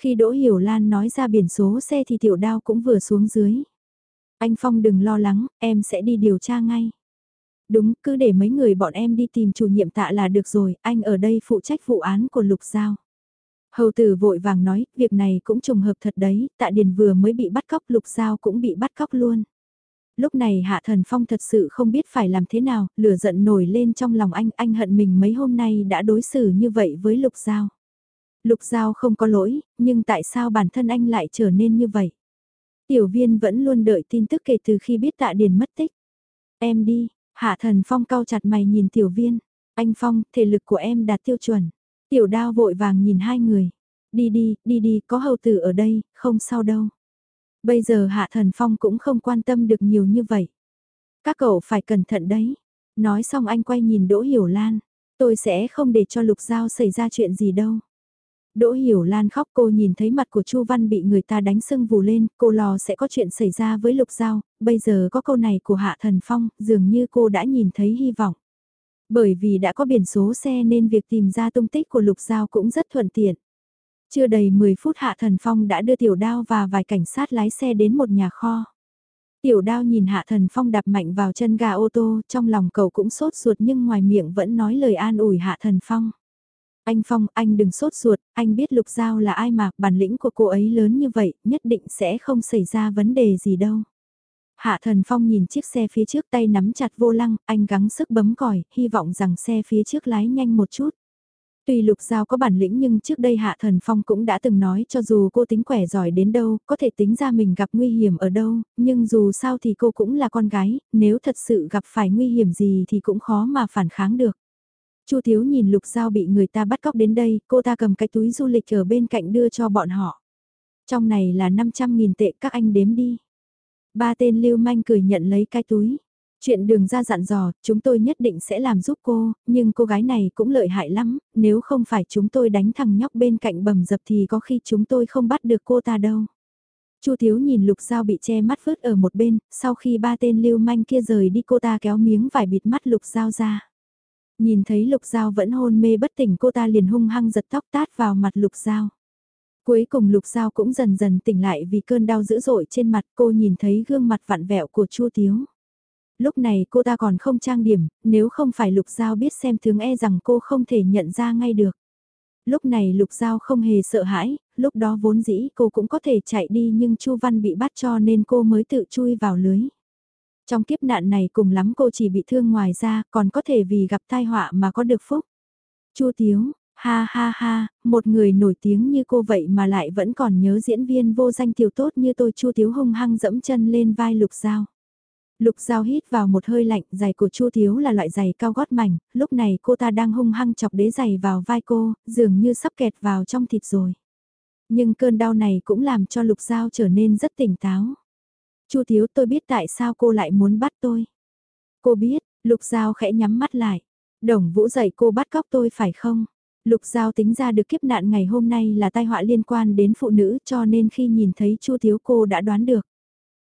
Khi Đỗ Hiểu Lan nói ra biển số xe thì tiểu đao cũng vừa xuống dưới. Anh Phong đừng lo lắng, em sẽ đi điều tra ngay. Đúng, cứ để mấy người bọn em đi tìm chủ nhiệm tạ là được rồi, anh ở đây phụ trách vụ án của Lục Giao. Hầu tử vội vàng nói, việc này cũng trùng hợp thật đấy, tạ điền vừa mới bị bắt cóc Lục Giao cũng bị bắt cóc luôn. Lúc này Hạ Thần Phong thật sự không biết phải làm thế nào, lửa giận nổi lên trong lòng anh, anh hận mình mấy hôm nay đã đối xử như vậy với Lục Giao. Lục Giao không có lỗi, nhưng tại sao bản thân anh lại trở nên như vậy? Tiểu viên vẫn luôn đợi tin tức kể từ khi biết tạ điền mất tích. Em đi, hạ thần phong cau chặt mày nhìn tiểu viên. Anh Phong, thể lực của em đạt tiêu chuẩn. Tiểu đao vội vàng nhìn hai người. Đi đi, đi đi, có hầu tử ở đây, không sao đâu. Bây giờ hạ thần phong cũng không quan tâm được nhiều như vậy. Các cậu phải cẩn thận đấy. Nói xong anh quay nhìn Đỗ Hiểu Lan. Tôi sẽ không để cho Lục Giao xảy ra chuyện gì đâu. Đỗ Hiểu Lan khóc cô nhìn thấy mặt của Chu Văn bị người ta đánh sưng vù lên, cô lo sẽ có chuyện xảy ra với Lục Giao, bây giờ có câu này của Hạ Thần Phong, dường như cô đã nhìn thấy hy vọng. Bởi vì đã có biển số xe nên việc tìm ra tung tích của Lục Giao cũng rất thuận tiện. Chưa đầy 10 phút Hạ Thần Phong đã đưa Tiểu Đao và vài cảnh sát lái xe đến một nhà kho. Tiểu Đao nhìn Hạ Thần Phong đạp mạnh vào chân gà ô tô, trong lòng cậu cũng sốt ruột nhưng ngoài miệng vẫn nói lời an ủi Hạ Thần Phong. Anh Phong, anh đừng sốt ruột, anh biết Lục Giao là ai mà, bản lĩnh của cô ấy lớn như vậy, nhất định sẽ không xảy ra vấn đề gì đâu. Hạ Thần Phong nhìn chiếc xe phía trước tay nắm chặt vô lăng, anh gắng sức bấm còi, hy vọng rằng xe phía trước lái nhanh một chút. Tuy Lục Giao có bản lĩnh nhưng trước đây Hạ Thần Phong cũng đã từng nói cho dù cô tính khỏe giỏi đến đâu, có thể tính ra mình gặp nguy hiểm ở đâu, nhưng dù sao thì cô cũng là con gái, nếu thật sự gặp phải nguy hiểm gì thì cũng khó mà phản kháng được. Chu Thiếu nhìn Lục Giao bị người ta bắt cóc đến đây, cô ta cầm cái túi du lịch ở bên cạnh đưa cho bọn họ. Trong này là 500.000 tệ các anh đếm đi. Ba tên lưu manh cười nhận lấy cái túi. Chuyện đường ra dặn dò, chúng tôi nhất định sẽ làm giúp cô, nhưng cô gái này cũng lợi hại lắm, nếu không phải chúng tôi đánh thằng nhóc bên cạnh bầm dập thì có khi chúng tôi không bắt được cô ta đâu. Chu Thiếu nhìn Lục Giao bị che mắt vứt ở một bên, sau khi ba tên lưu manh kia rời đi cô ta kéo miếng vải bịt mắt Lục Giao ra. Nhìn thấy Lục Giao vẫn hôn mê bất tỉnh cô ta liền hung hăng giật tóc tát vào mặt Lục Giao. Cuối cùng Lục Giao cũng dần dần tỉnh lại vì cơn đau dữ dội trên mặt cô nhìn thấy gương mặt vặn vẹo của Chu Tiếu. Lúc này cô ta còn không trang điểm, nếu không phải Lục Giao biết xem tướng e rằng cô không thể nhận ra ngay được. Lúc này Lục Giao không hề sợ hãi, lúc đó vốn dĩ cô cũng có thể chạy đi nhưng Chu Văn bị bắt cho nên cô mới tự chui vào lưới. Trong kiếp nạn này cùng lắm cô chỉ bị thương ngoài ra còn có thể vì gặp tai họa mà có được phúc. Chu Tiếu, ha ha ha, một người nổi tiếng như cô vậy mà lại vẫn còn nhớ diễn viên vô danh tiểu tốt như tôi Chu Tiếu hung hăng dẫm chân lên vai Lục Giao. Lục Giao hít vào một hơi lạnh, giày của Chu Thiếu là loại giày cao gót mảnh, lúc này cô ta đang hung hăng chọc đế giày vào vai cô, dường như sắp kẹt vào trong thịt rồi. Nhưng cơn đau này cũng làm cho Lục Giao trở nên rất tỉnh táo. Chu Thiếu tôi biết tại sao cô lại muốn bắt tôi. Cô biết, Lục Giao khẽ nhắm mắt lại. Đồng Vũ dạy cô bắt cóc tôi phải không? Lục Giao tính ra được kiếp nạn ngày hôm nay là tai họa liên quan đến phụ nữ cho nên khi nhìn thấy Chu Thiếu cô đã đoán được.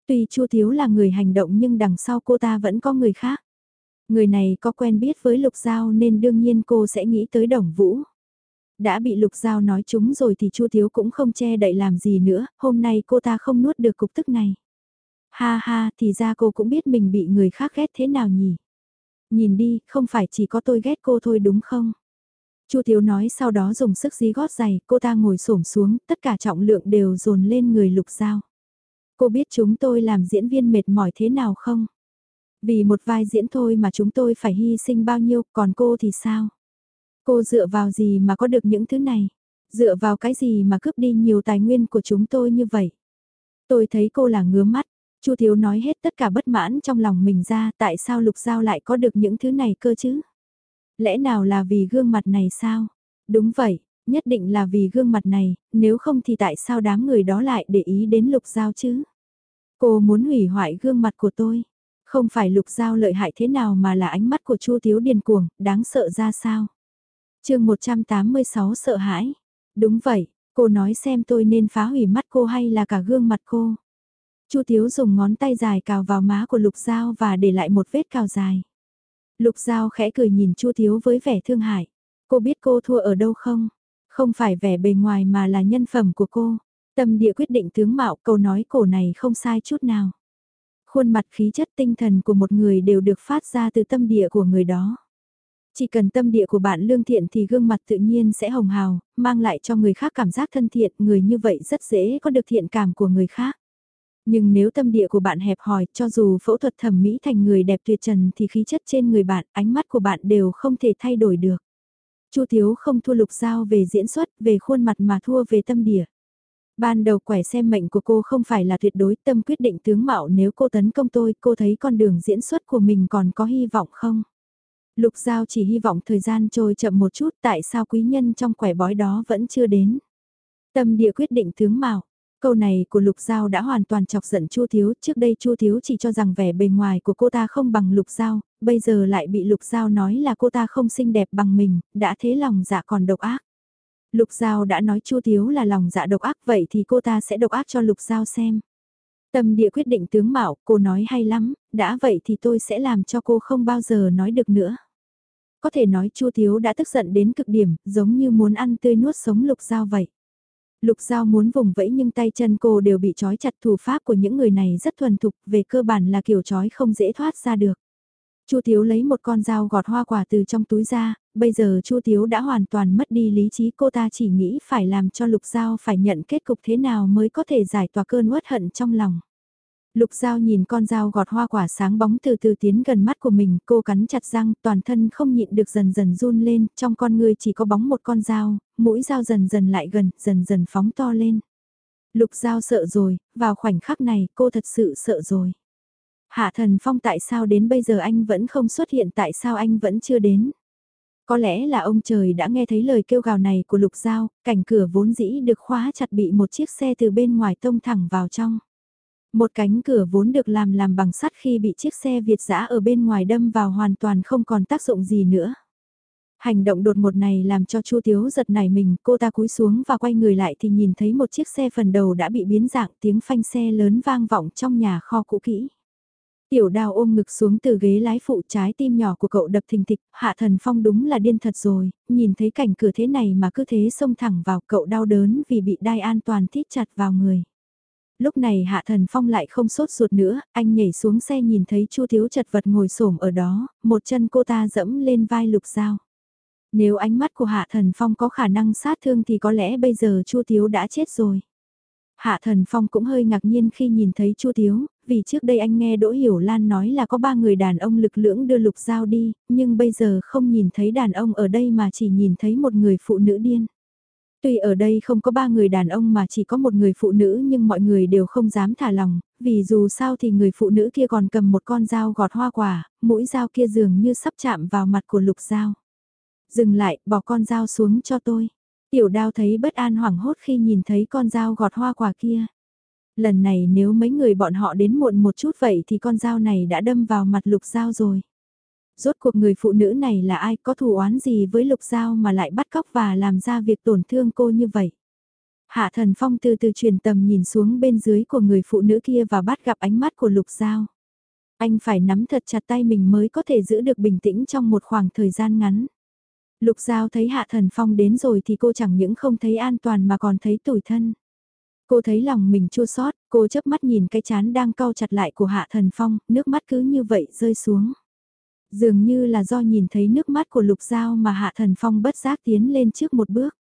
Tuy Chu Thiếu là người hành động nhưng đằng sau cô ta vẫn có người khác. Người này có quen biết với Lục Giao nên đương nhiên cô sẽ nghĩ tới Đồng Vũ. Đã bị Lục Giao nói chúng rồi thì Chu Thiếu cũng không che đậy làm gì nữa, hôm nay cô ta không nuốt được cục tức này. Ha ha, thì ra cô cũng biết mình bị người khác ghét thế nào nhỉ? Nhìn đi, không phải chỉ có tôi ghét cô thôi đúng không? Chu Thiếu nói sau đó dùng sức dí gót giày, cô ta ngồi xổm xuống, tất cả trọng lượng đều dồn lên người Lục Giao. Cô biết chúng tôi làm diễn viên mệt mỏi thế nào không? Vì một vai diễn thôi mà chúng tôi phải hy sinh bao nhiêu, còn cô thì sao? Cô dựa vào gì mà có được những thứ này? Dựa vào cái gì mà cướp đi nhiều tài nguyên của chúng tôi như vậy? Tôi thấy cô là ngứa mắt. Chu Thiếu nói hết tất cả bất mãn trong lòng mình ra tại sao Lục Giao lại có được những thứ này cơ chứ? Lẽ nào là vì gương mặt này sao? Đúng vậy, nhất định là vì gương mặt này, nếu không thì tại sao đám người đó lại để ý đến Lục Giao chứ? Cô muốn hủy hoại gương mặt của tôi. Không phải Lục Giao lợi hại thế nào mà là ánh mắt của Chu Thiếu Điền cuồng, đáng sợ ra sao? chương 186 sợ hãi. Đúng vậy, cô nói xem tôi nên phá hủy mắt cô hay là cả gương mặt cô. Chu Thiếu dùng ngón tay dài cào vào má của Lục Giao và để lại một vết cào dài. Lục Giao khẽ cười nhìn Chu Thiếu với vẻ thương hại. Cô biết cô thua ở đâu không? Không phải vẻ bề ngoài mà là nhân phẩm của cô. Tâm địa quyết định tướng mạo câu nói cổ này không sai chút nào. Khuôn mặt khí chất tinh thần của một người đều được phát ra từ tâm địa của người đó. Chỉ cần tâm địa của bạn lương thiện thì gương mặt tự nhiên sẽ hồng hào, mang lại cho người khác cảm giác thân thiện, người như vậy rất dễ có được thiện cảm của người khác. Nhưng nếu tâm địa của bạn hẹp hòi, cho dù phẫu thuật thẩm mỹ thành người đẹp tuyệt trần thì khí chất trên người bạn, ánh mắt của bạn đều không thể thay đổi được. Chu Thiếu không thua Lục Giao về diễn xuất, về khuôn mặt mà thua về tâm địa. Ban đầu quẻ xem mệnh của cô không phải là tuyệt đối tâm quyết định tướng mạo nếu cô tấn công tôi, cô thấy con đường diễn xuất của mình còn có hy vọng không? Lục Giao chỉ hy vọng thời gian trôi chậm một chút tại sao quý nhân trong quẻ bói đó vẫn chưa đến. Tâm địa quyết định tướng mạo. Câu này của Lục Giao đã hoàn toàn chọc giận Chu Thiếu, trước đây Chu Thiếu chỉ cho rằng vẻ bề ngoài của cô ta không bằng Lục Giao, bây giờ lại bị Lục Giao nói là cô ta không xinh đẹp bằng mình, đã thế lòng dạ còn độc ác. Lục Giao đã nói Chu Thiếu là lòng dạ độc ác vậy thì cô ta sẽ độc ác cho Lục Giao xem. Tâm địa quyết định tướng mạo, cô nói hay lắm, đã vậy thì tôi sẽ làm cho cô không bao giờ nói được nữa. Có thể nói Chu Thiếu đã tức giận đến cực điểm, giống như muốn ăn tươi nuốt sống Lục Giao vậy. Lục Giao muốn vùng vẫy nhưng tay chân cô đều bị trói chặt thủ pháp của những người này rất thuần thục, về cơ bản là kiểu trói không dễ thoát ra được. Chu Thiếu lấy một con dao gọt hoa quả từ trong túi ra, bây giờ Chu Thiếu đã hoàn toàn mất đi lý trí cô ta chỉ nghĩ phải làm cho Lục Giao phải nhận kết cục thế nào mới có thể giải tỏa cơn uất hận trong lòng. Lục Giao nhìn con dao gọt hoa quả sáng bóng từ từ tiến gần mắt của mình, cô cắn chặt răng, toàn thân không nhịn được dần dần run lên, trong con người chỉ có bóng một con dao, mũi dao dần dần lại gần, dần dần phóng to lên. Lục Giao sợ rồi, vào khoảnh khắc này cô thật sự sợ rồi. Hạ thần phong tại sao đến bây giờ anh vẫn không xuất hiện tại sao anh vẫn chưa đến? Có lẽ là ông trời đã nghe thấy lời kêu gào này của Lục Giao, cảnh cửa vốn dĩ được khóa chặt bị một chiếc xe từ bên ngoài tông thẳng vào trong. Một cánh cửa vốn được làm làm bằng sắt khi bị chiếc xe Việt giã ở bên ngoài đâm vào hoàn toàn không còn tác dụng gì nữa. Hành động đột ngột này làm cho Chu Tiếu giật nảy mình, cô ta cúi xuống và quay người lại thì nhìn thấy một chiếc xe phần đầu đã bị biến dạng tiếng phanh xe lớn vang vọng trong nhà kho cũ kỹ. Tiểu đào ôm ngực xuống từ ghế lái phụ trái tim nhỏ của cậu đập thình thịch, hạ thần phong đúng là điên thật rồi, nhìn thấy cảnh cửa thế này mà cứ thế xông thẳng vào cậu đau đớn vì bị đai an toàn thít chặt vào người. Lúc này hạ thần phong lại không sốt ruột nữa, anh nhảy xuống xe nhìn thấy chu thiếu chật vật ngồi xổm ở đó, một chân cô ta dẫm lên vai lục dao. Nếu ánh mắt của Hạ Thần Phong có khả năng sát thương thì có lẽ bây giờ Chu thiếu đã chết rồi. Hạ Thần Phong cũng hơi ngạc nhiên khi nhìn thấy Chu thiếu vì trước đây anh nghe Đỗ Hiểu Lan nói là có ba người đàn ông lực lưỡng đưa Lục Giao đi, nhưng bây giờ không nhìn thấy đàn ông ở đây mà chỉ nhìn thấy một người phụ nữ điên. Tuy ở đây không có ba người đàn ông mà chỉ có một người phụ nữ nhưng mọi người đều không dám thả lòng, vì dù sao thì người phụ nữ kia còn cầm một con dao gọt hoa quả, mũi dao kia dường như sắp chạm vào mặt của lục dao. Dừng lại, bỏ con dao xuống cho tôi. Tiểu đao thấy bất an hoảng hốt khi nhìn thấy con dao gọt hoa quả kia. Lần này nếu mấy người bọn họ đến muộn một chút vậy thì con dao này đã đâm vào mặt lục dao rồi. Rốt cuộc người phụ nữ này là ai có thù oán gì với lục dao mà lại bắt cóc và làm ra việc tổn thương cô như vậy. Hạ thần phong từ từ truyền tầm nhìn xuống bên dưới của người phụ nữ kia và bắt gặp ánh mắt của lục dao. Anh phải nắm thật chặt tay mình mới có thể giữ được bình tĩnh trong một khoảng thời gian ngắn. Lục Giao thấy Hạ Thần Phong đến rồi thì cô chẳng những không thấy an toàn mà còn thấy tủi thân. Cô thấy lòng mình chua xót, cô chớp mắt nhìn cái chán đang cau chặt lại của Hạ Thần Phong, nước mắt cứ như vậy rơi xuống. Dường như là do nhìn thấy nước mắt của Lục Giao mà Hạ Thần Phong bất giác tiến lên trước một bước.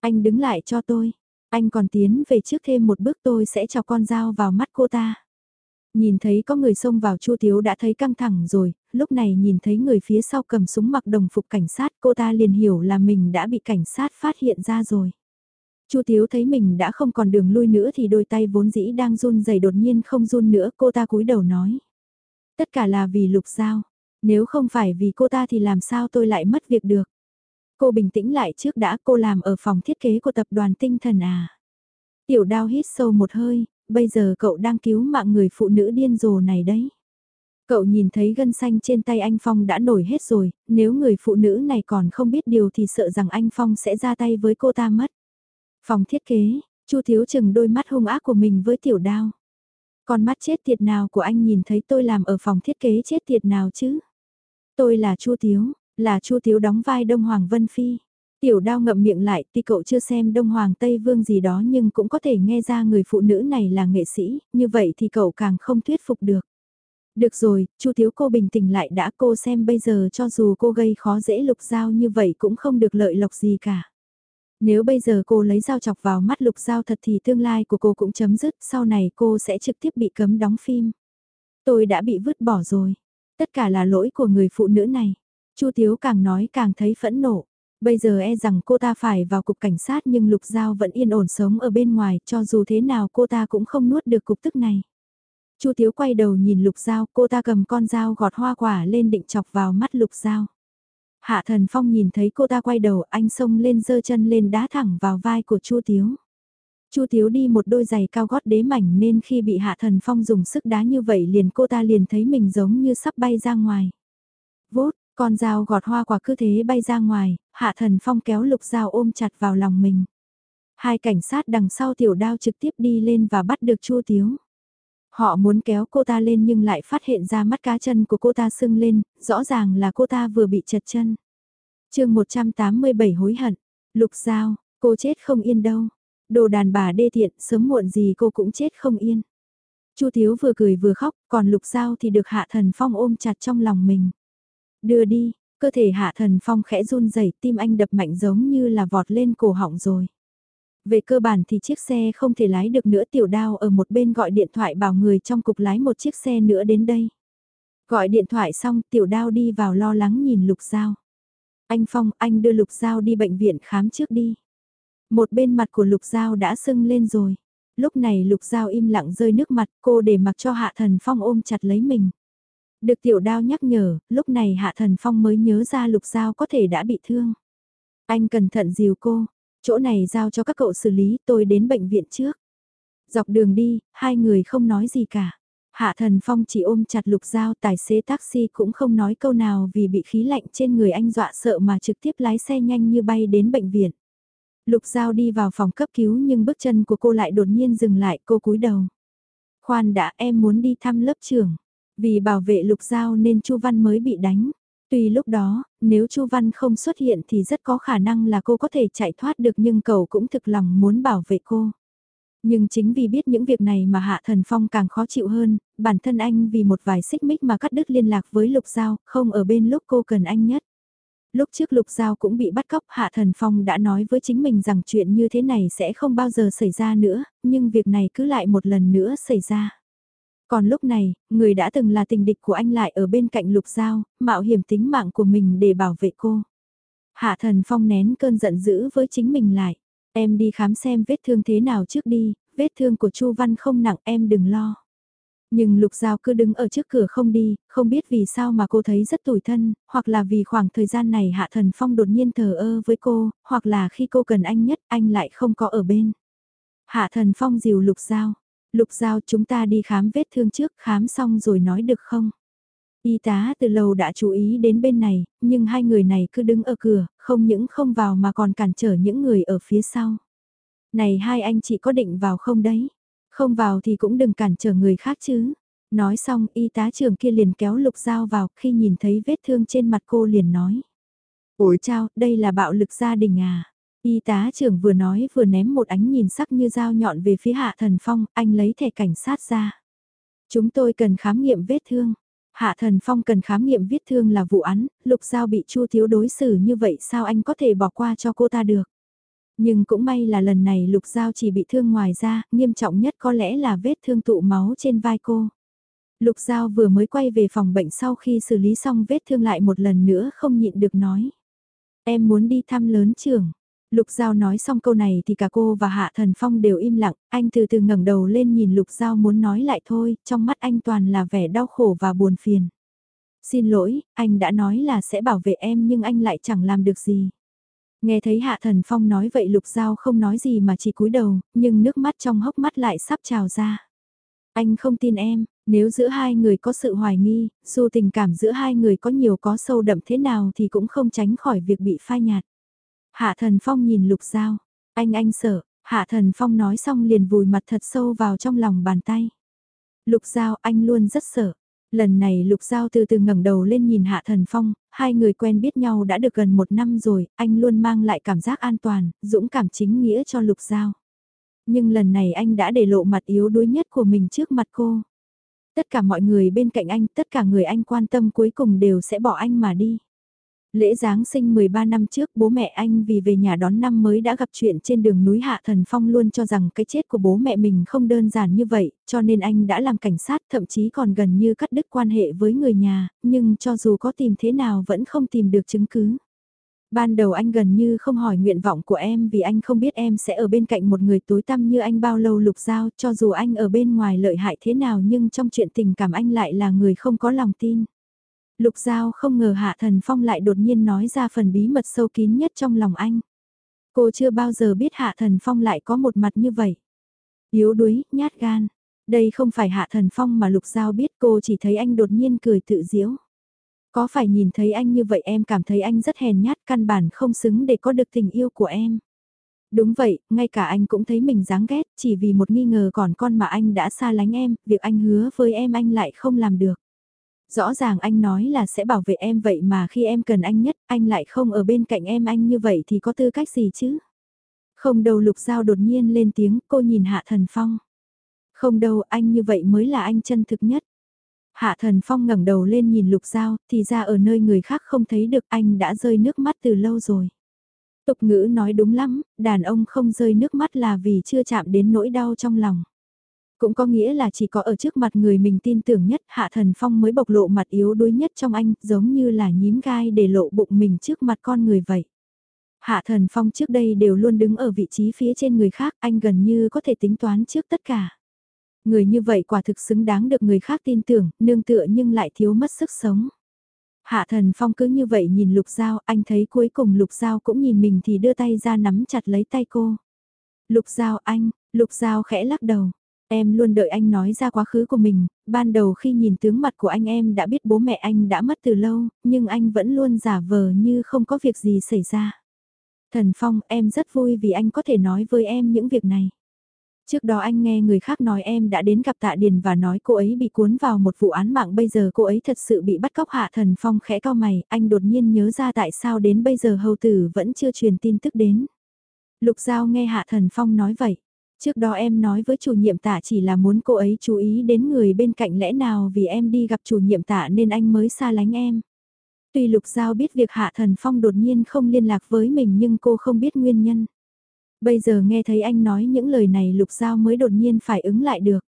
Anh đứng lại cho tôi, anh còn tiến về trước thêm một bước tôi sẽ cho con dao vào mắt cô ta. Nhìn thấy có người xông vào Chu thiếu đã thấy căng thẳng rồi, lúc này nhìn thấy người phía sau cầm súng mặc đồng phục cảnh sát cô ta liền hiểu là mình đã bị cảnh sát phát hiện ra rồi. Chu Tiếu thấy mình đã không còn đường lui nữa thì đôi tay vốn dĩ đang run rẩy đột nhiên không run nữa cô ta cúi đầu nói. Tất cả là vì lục giao, nếu không phải vì cô ta thì làm sao tôi lại mất việc được. Cô bình tĩnh lại trước đã cô làm ở phòng thiết kế của tập đoàn tinh thần à. Tiểu đao hít sâu một hơi, bây giờ cậu đang cứu mạng người phụ nữ điên rồ này đấy. Cậu nhìn thấy gân xanh trên tay anh Phong đã nổi hết rồi, nếu người phụ nữ này còn không biết điều thì sợ rằng anh Phong sẽ ra tay với cô ta mất. Phòng thiết kế, Chu Thiếu chừng đôi mắt hung ác của mình với tiểu đao. Con mắt chết tiệt nào của anh nhìn thấy tôi làm ở phòng thiết kế chết tiệt nào chứ? Tôi là Chu Thiếu, là Chu Thiếu đóng vai Đông Hoàng Vân Phi. Tiểu đao ngậm miệng lại, tuy cậu chưa xem Đông Hoàng Tây Vương gì đó nhưng cũng có thể nghe ra người phụ nữ này là nghệ sĩ, như vậy thì cậu càng không thuyết phục được. Được rồi, Chu Thiếu cô bình tĩnh lại đã cô xem bây giờ cho dù cô gây khó dễ lục giao như vậy cũng không được lợi lộc gì cả. Nếu bây giờ cô lấy dao chọc vào mắt lục giao thật thì tương lai của cô cũng chấm dứt, sau này cô sẽ trực tiếp bị cấm đóng phim. Tôi đã bị vứt bỏ rồi. Tất cả là lỗi của người phụ nữ này. Chu Tiếu càng nói càng thấy phẫn nộ. Bây giờ e rằng cô ta phải vào cục cảnh sát nhưng Lục Giao vẫn yên ổn sống ở bên ngoài cho dù thế nào cô ta cũng không nuốt được cục tức này. Chu Tiếu quay đầu nhìn Lục Giao, cô ta cầm con dao gọt hoa quả lên định chọc vào mắt Lục Giao. Hạ Thần Phong nhìn thấy cô ta quay đầu, anh xông lên giơ chân lên đá thẳng vào vai của Chu Tiếu. Chu Tiếu đi một đôi giày cao gót đế mảnh nên khi bị Hạ Thần Phong dùng sức đá như vậy liền cô ta liền thấy mình giống như sắp bay ra ngoài. Vốt, con dao gọt hoa quả cứ thế bay ra ngoài, Hạ Thần Phong kéo lục dao ôm chặt vào lòng mình. Hai cảnh sát đằng sau tiểu đao trực tiếp đi lên và bắt được Chu Tiếu. Họ muốn kéo cô ta lên nhưng lại phát hiện ra mắt cá chân của cô ta sưng lên, rõ ràng là cô ta vừa bị chật chân. chương 187 hối hận, lục dao, cô chết không yên đâu. Đồ đàn bà đê tiện, sớm muộn gì cô cũng chết không yên. Chu Thiếu vừa cười vừa khóc, còn lục giao thì được hạ thần phong ôm chặt trong lòng mình. Đưa đi, cơ thể hạ thần phong khẽ run rẩy tim anh đập mạnh giống như là vọt lên cổ họng rồi. Về cơ bản thì chiếc xe không thể lái được nữa tiểu đao ở một bên gọi điện thoại bảo người trong cục lái một chiếc xe nữa đến đây. Gọi điện thoại xong tiểu đao đi vào lo lắng nhìn lục giao. Anh Phong, anh đưa lục giao đi bệnh viện khám trước đi. Một bên mặt của lục giao đã sưng lên rồi. Lúc này lục giao im lặng rơi nước mặt cô để mặc cho hạ thần phong ôm chặt lấy mình. Được tiểu đao nhắc nhở, lúc này hạ thần phong mới nhớ ra lục giao có thể đã bị thương. Anh cẩn thận dìu cô, chỗ này giao cho các cậu xử lý tôi đến bệnh viện trước. Dọc đường đi, hai người không nói gì cả. Hạ thần phong chỉ ôm chặt lục giao, tài xế taxi cũng không nói câu nào vì bị khí lạnh trên người anh dọa sợ mà trực tiếp lái xe nhanh như bay đến bệnh viện. Lục Giao đi vào phòng cấp cứu nhưng bước chân của cô lại đột nhiên dừng lại cô cúi đầu. Khoan đã em muốn đi thăm lớp trưởng. Vì bảo vệ lục Giao nên Chu Văn mới bị đánh. Tuy lúc đó, nếu Chu Văn không xuất hiện thì rất có khả năng là cô có thể chạy thoát được nhưng cậu cũng thực lòng muốn bảo vệ cô. Nhưng chính vì biết những việc này mà Hạ Thần Phong càng khó chịu hơn, bản thân anh vì một vài xích mích mà cắt đứt liên lạc với Lục Giao, không ở bên lúc cô cần anh nhất. Lúc trước Lục Giao cũng bị bắt cóc Hạ Thần Phong đã nói với chính mình rằng chuyện như thế này sẽ không bao giờ xảy ra nữa, nhưng việc này cứ lại một lần nữa xảy ra. Còn lúc này, người đã từng là tình địch của anh lại ở bên cạnh Lục Giao, mạo hiểm tính mạng của mình để bảo vệ cô. Hạ Thần Phong nén cơn giận dữ với chính mình lại. Em đi khám xem vết thương thế nào trước đi, vết thương của Chu Văn không nặng em đừng lo. Nhưng Lục Giao cứ đứng ở trước cửa không đi, không biết vì sao mà cô thấy rất tủi thân, hoặc là vì khoảng thời gian này Hạ Thần Phong đột nhiên thờ ơ với cô, hoặc là khi cô cần anh nhất anh lại không có ở bên. Hạ Thần Phong dìu Lục Giao. Lục Giao chúng ta đi khám vết thương trước, khám xong rồi nói được không? Y tá từ lâu đã chú ý đến bên này, nhưng hai người này cứ đứng ở cửa, không những không vào mà còn cản trở những người ở phía sau. Này hai anh chị có định vào không đấy? Không vào thì cũng đừng cản trở người khác chứ. Nói xong y tá trưởng kia liền kéo lục dao vào khi nhìn thấy vết thương trên mặt cô liền nói. Ôi chao, đây là bạo lực gia đình à? Y tá trưởng vừa nói vừa ném một ánh nhìn sắc như dao nhọn về phía hạ thần phong, anh lấy thẻ cảnh sát ra. Chúng tôi cần khám nghiệm vết thương. Hạ thần phong cần khám nghiệm vết thương là vụ án, lục giao bị chu thiếu đối xử như vậy sao anh có thể bỏ qua cho cô ta được. Nhưng cũng may là lần này Lục Giao chỉ bị thương ngoài ra, nghiêm trọng nhất có lẽ là vết thương tụ máu trên vai cô. Lục Giao vừa mới quay về phòng bệnh sau khi xử lý xong vết thương lại một lần nữa không nhịn được nói. Em muốn đi thăm lớn trường. Lục Giao nói xong câu này thì cả cô và Hạ Thần Phong đều im lặng, anh từ từ ngẩng đầu lên nhìn Lục Giao muốn nói lại thôi, trong mắt anh toàn là vẻ đau khổ và buồn phiền. Xin lỗi, anh đã nói là sẽ bảo vệ em nhưng anh lại chẳng làm được gì. Nghe thấy Hạ Thần Phong nói vậy Lục Giao không nói gì mà chỉ cúi đầu, nhưng nước mắt trong hốc mắt lại sắp trào ra. Anh không tin em, nếu giữa hai người có sự hoài nghi, dù tình cảm giữa hai người có nhiều có sâu đậm thế nào thì cũng không tránh khỏi việc bị phai nhạt. Hạ Thần Phong nhìn Lục Giao, anh anh sợ, Hạ Thần Phong nói xong liền vùi mặt thật sâu vào trong lòng bàn tay. Lục Giao anh luôn rất sợ, Lần này Lục Giao từ từ ngẩng đầu lên nhìn Hạ Thần Phong, hai người quen biết nhau đã được gần một năm rồi, anh luôn mang lại cảm giác an toàn, dũng cảm chính nghĩa cho Lục Giao. Nhưng lần này anh đã để lộ mặt yếu đuối nhất của mình trước mặt cô. Tất cả mọi người bên cạnh anh, tất cả người anh quan tâm cuối cùng đều sẽ bỏ anh mà đi. Lễ Giáng sinh 13 năm trước bố mẹ anh vì về nhà đón năm mới đã gặp chuyện trên đường núi Hạ Thần Phong luôn cho rằng cái chết của bố mẹ mình không đơn giản như vậy, cho nên anh đã làm cảnh sát thậm chí còn gần như cắt đứt quan hệ với người nhà, nhưng cho dù có tìm thế nào vẫn không tìm được chứng cứ. Ban đầu anh gần như không hỏi nguyện vọng của em vì anh không biết em sẽ ở bên cạnh một người tối tăm như anh bao lâu lục giao cho dù anh ở bên ngoài lợi hại thế nào nhưng trong chuyện tình cảm anh lại là người không có lòng tin. Lục Giao không ngờ Hạ Thần Phong lại đột nhiên nói ra phần bí mật sâu kín nhất trong lòng anh. Cô chưa bao giờ biết Hạ Thần Phong lại có một mặt như vậy. Yếu đuối, nhát gan. Đây không phải Hạ Thần Phong mà Lục Giao biết cô chỉ thấy anh đột nhiên cười tự diễu. Có phải nhìn thấy anh như vậy em cảm thấy anh rất hèn nhát căn bản không xứng để có được tình yêu của em. Đúng vậy, ngay cả anh cũng thấy mình dáng ghét chỉ vì một nghi ngờ còn con mà anh đã xa lánh em, việc anh hứa với em anh lại không làm được. Rõ ràng anh nói là sẽ bảo vệ em vậy mà khi em cần anh nhất, anh lại không ở bên cạnh em anh như vậy thì có tư cách gì chứ? Không đâu lục giao đột nhiên lên tiếng, cô nhìn Hạ Thần Phong. Không đâu, anh như vậy mới là anh chân thực nhất. Hạ Thần Phong ngẩng đầu lên nhìn lục giao, thì ra ở nơi người khác không thấy được anh đã rơi nước mắt từ lâu rồi. Tục ngữ nói đúng lắm, đàn ông không rơi nước mắt là vì chưa chạm đến nỗi đau trong lòng. Cũng có nghĩa là chỉ có ở trước mặt người mình tin tưởng nhất Hạ Thần Phong mới bộc lộ mặt yếu đuối nhất trong anh, giống như là nhím gai để lộ bụng mình trước mặt con người vậy. Hạ Thần Phong trước đây đều luôn đứng ở vị trí phía trên người khác, anh gần như có thể tính toán trước tất cả. Người như vậy quả thực xứng đáng được người khác tin tưởng, nương tựa nhưng lại thiếu mất sức sống. Hạ Thần Phong cứ như vậy nhìn Lục Giao, anh thấy cuối cùng Lục Giao cũng nhìn mình thì đưa tay ra nắm chặt lấy tay cô. Lục Giao anh, Lục Giao khẽ lắc đầu, Em luôn đợi anh nói ra quá khứ của mình, ban đầu khi nhìn tướng mặt của anh em đã biết bố mẹ anh đã mất từ lâu, nhưng anh vẫn luôn giả vờ như không có việc gì xảy ra. Thần Phong, em rất vui vì anh có thể nói với em những việc này. Trước đó anh nghe người khác nói em đã đến gặp Tạ Điền và nói cô ấy bị cuốn vào một vụ án mạng bây giờ cô ấy thật sự bị bắt cóc hạ thần Phong khẽ cao mày, anh đột nhiên nhớ ra tại sao đến bây giờ hầu tử vẫn chưa truyền tin tức đến. Lục Giao nghe hạ thần Phong nói vậy. Trước đó em nói với chủ nhiệm tạ chỉ là muốn cô ấy chú ý đến người bên cạnh lẽ nào vì em đi gặp chủ nhiệm tạ nên anh mới xa lánh em. Tuy Lục Giao biết việc Hạ Thần Phong đột nhiên không liên lạc với mình nhưng cô không biết nguyên nhân. Bây giờ nghe thấy anh nói những lời này Lục Giao mới đột nhiên phải ứng lại được.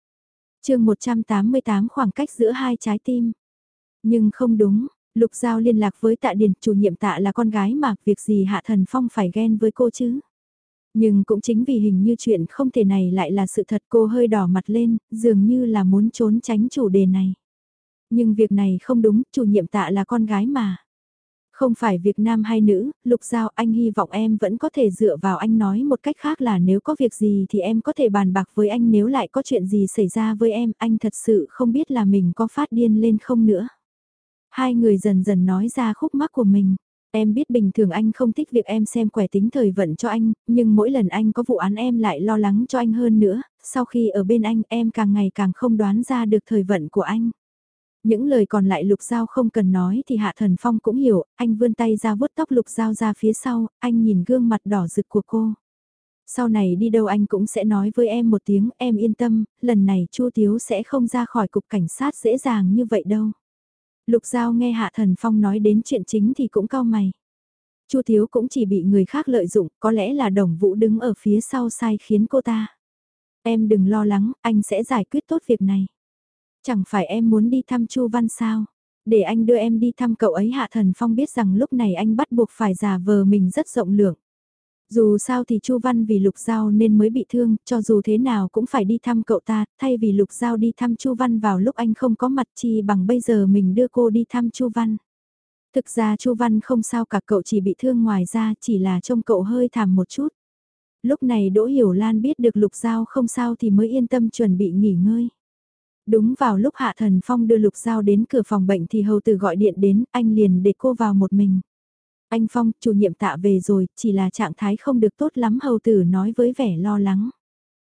chương 188 khoảng cách giữa hai trái tim. Nhưng không đúng, Lục Giao liên lạc với tạ Điền, chủ nhiệm tạ là con gái mà, việc gì Hạ Thần Phong phải ghen với cô chứ? Nhưng cũng chính vì hình như chuyện không thể này lại là sự thật cô hơi đỏ mặt lên, dường như là muốn trốn tránh chủ đề này. Nhưng việc này không đúng, chủ nhiệm tạ là con gái mà. Không phải việc nam hay nữ, Lục Giao anh hy vọng em vẫn có thể dựa vào anh nói một cách khác là nếu có việc gì thì em có thể bàn bạc với anh nếu lại có chuyện gì xảy ra với em, anh thật sự không biết là mình có phát điên lên không nữa. Hai người dần dần nói ra khúc mắc của mình. Em biết bình thường anh không thích việc em xem quẻ tính thời vận cho anh, nhưng mỗi lần anh có vụ án em lại lo lắng cho anh hơn nữa, sau khi ở bên anh em càng ngày càng không đoán ra được thời vận của anh. Những lời còn lại Lục Giao không cần nói thì Hạ Thần Phong cũng hiểu, anh vươn tay ra vuốt tóc Lục Giao ra phía sau, anh nhìn gương mặt đỏ rực của cô. Sau này đi đâu anh cũng sẽ nói với em một tiếng, em yên tâm, lần này Chu Tiếu sẽ không ra khỏi cục cảnh sát dễ dàng như vậy đâu. Lục Giao nghe Hạ Thần Phong nói đến chuyện chính thì cũng cao mày. Chu Thiếu cũng chỉ bị người khác lợi dụng, có lẽ là đồng vũ đứng ở phía sau sai khiến cô ta. Em đừng lo lắng, anh sẽ giải quyết tốt việc này. Chẳng phải em muốn đi thăm Chu Văn sao? Để anh đưa em đi thăm cậu ấy Hạ Thần Phong biết rằng lúc này anh bắt buộc phải giả vờ mình rất rộng lượng. Dù sao thì Chu Văn vì Lục Giao nên mới bị thương, cho dù thế nào cũng phải đi thăm cậu ta, thay vì Lục Giao đi thăm Chu Văn vào lúc anh không có mặt chi bằng bây giờ mình đưa cô đi thăm Chu Văn. Thực ra Chu Văn không sao cả cậu chỉ bị thương ngoài ra chỉ là trông cậu hơi thảm một chút. Lúc này Đỗ Hiểu Lan biết được Lục Giao không sao thì mới yên tâm chuẩn bị nghỉ ngơi. Đúng vào lúc Hạ Thần Phong đưa Lục Giao đến cửa phòng bệnh thì hầu tử gọi điện đến, anh liền để cô vào một mình. Anh Phong, chủ nhiệm tạ về rồi, chỉ là trạng thái không được tốt lắm hầu tử nói với vẻ lo lắng.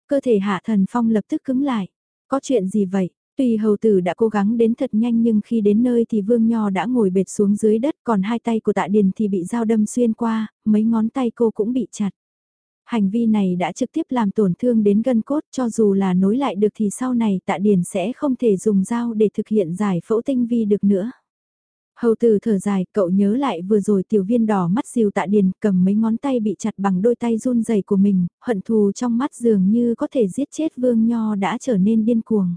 Cơ thể Hạ Thần Phong lập tức cứng lại. Có chuyện gì vậy? Tuy hầu tử đã cố gắng đến thật nhanh nhưng khi đến nơi thì Vương Nho đã ngồi bệt xuống dưới đất còn hai tay của tạ điền thì bị dao đâm xuyên qua, mấy ngón tay cô cũng bị chặt. Hành vi này đã trực tiếp làm tổn thương đến gân cốt cho dù là nối lại được thì sau này tạ điền sẽ không thể dùng dao để thực hiện giải phẫu tinh vi được nữa. Hầu từ thở dài, cậu nhớ lại vừa rồi tiểu viên đỏ mắt diều tạ điền cầm mấy ngón tay bị chặt bằng đôi tay run rẩy của mình, hận thù trong mắt dường như có thể giết chết vương nho đã trở nên điên cuồng.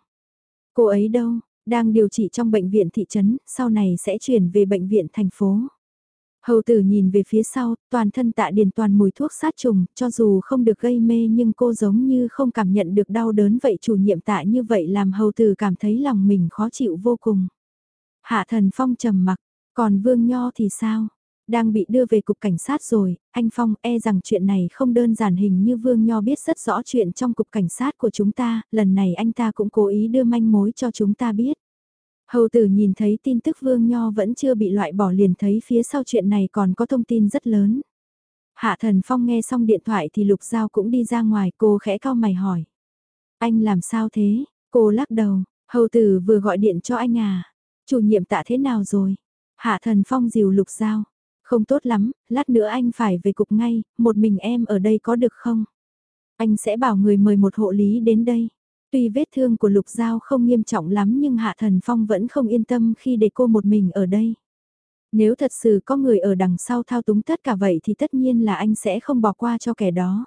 Cô ấy đâu, đang điều trị trong bệnh viện thị trấn, sau này sẽ chuyển về bệnh viện thành phố. Hầu tử nhìn về phía sau, toàn thân tạ điền toàn mùi thuốc sát trùng, cho dù không được gây mê nhưng cô giống như không cảm nhận được đau đớn vậy chủ nhiệm tạ như vậy làm hầu tử cảm thấy lòng mình khó chịu vô cùng. Hạ thần phong trầm mặc, còn vương nho thì sao? Đang bị đưa về cục cảnh sát rồi, anh Phong e rằng chuyện này không đơn giản hình như Vương Nho biết rất rõ chuyện trong cục cảnh sát của chúng ta, lần này anh ta cũng cố ý đưa manh mối cho chúng ta biết. Hầu tử nhìn thấy tin tức Vương Nho vẫn chưa bị loại bỏ liền thấy phía sau chuyện này còn có thông tin rất lớn. Hạ thần Phong nghe xong điện thoại thì Lục Giao cũng đi ra ngoài cô khẽ cao mày hỏi. Anh làm sao thế? Cô lắc đầu, hầu tử vừa gọi điện cho anh à? Chủ nhiệm tạ thế nào rồi? Hạ thần Phong dìu Lục Giao. Không tốt lắm, lát nữa anh phải về cục ngay, một mình em ở đây có được không? Anh sẽ bảo người mời một hộ lý đến đây. Tuy vết thương của Lục Giao không nghiêm trọng lắm nhưng Hạ Thần Phong vẫn không yên tâm khi để cô một mình ở đây. Nếu thật sự có người ở đằng sau thao túng tất cả vậy thì tất nhiên là anh sẽ không bỏ qua cho kẻ đó.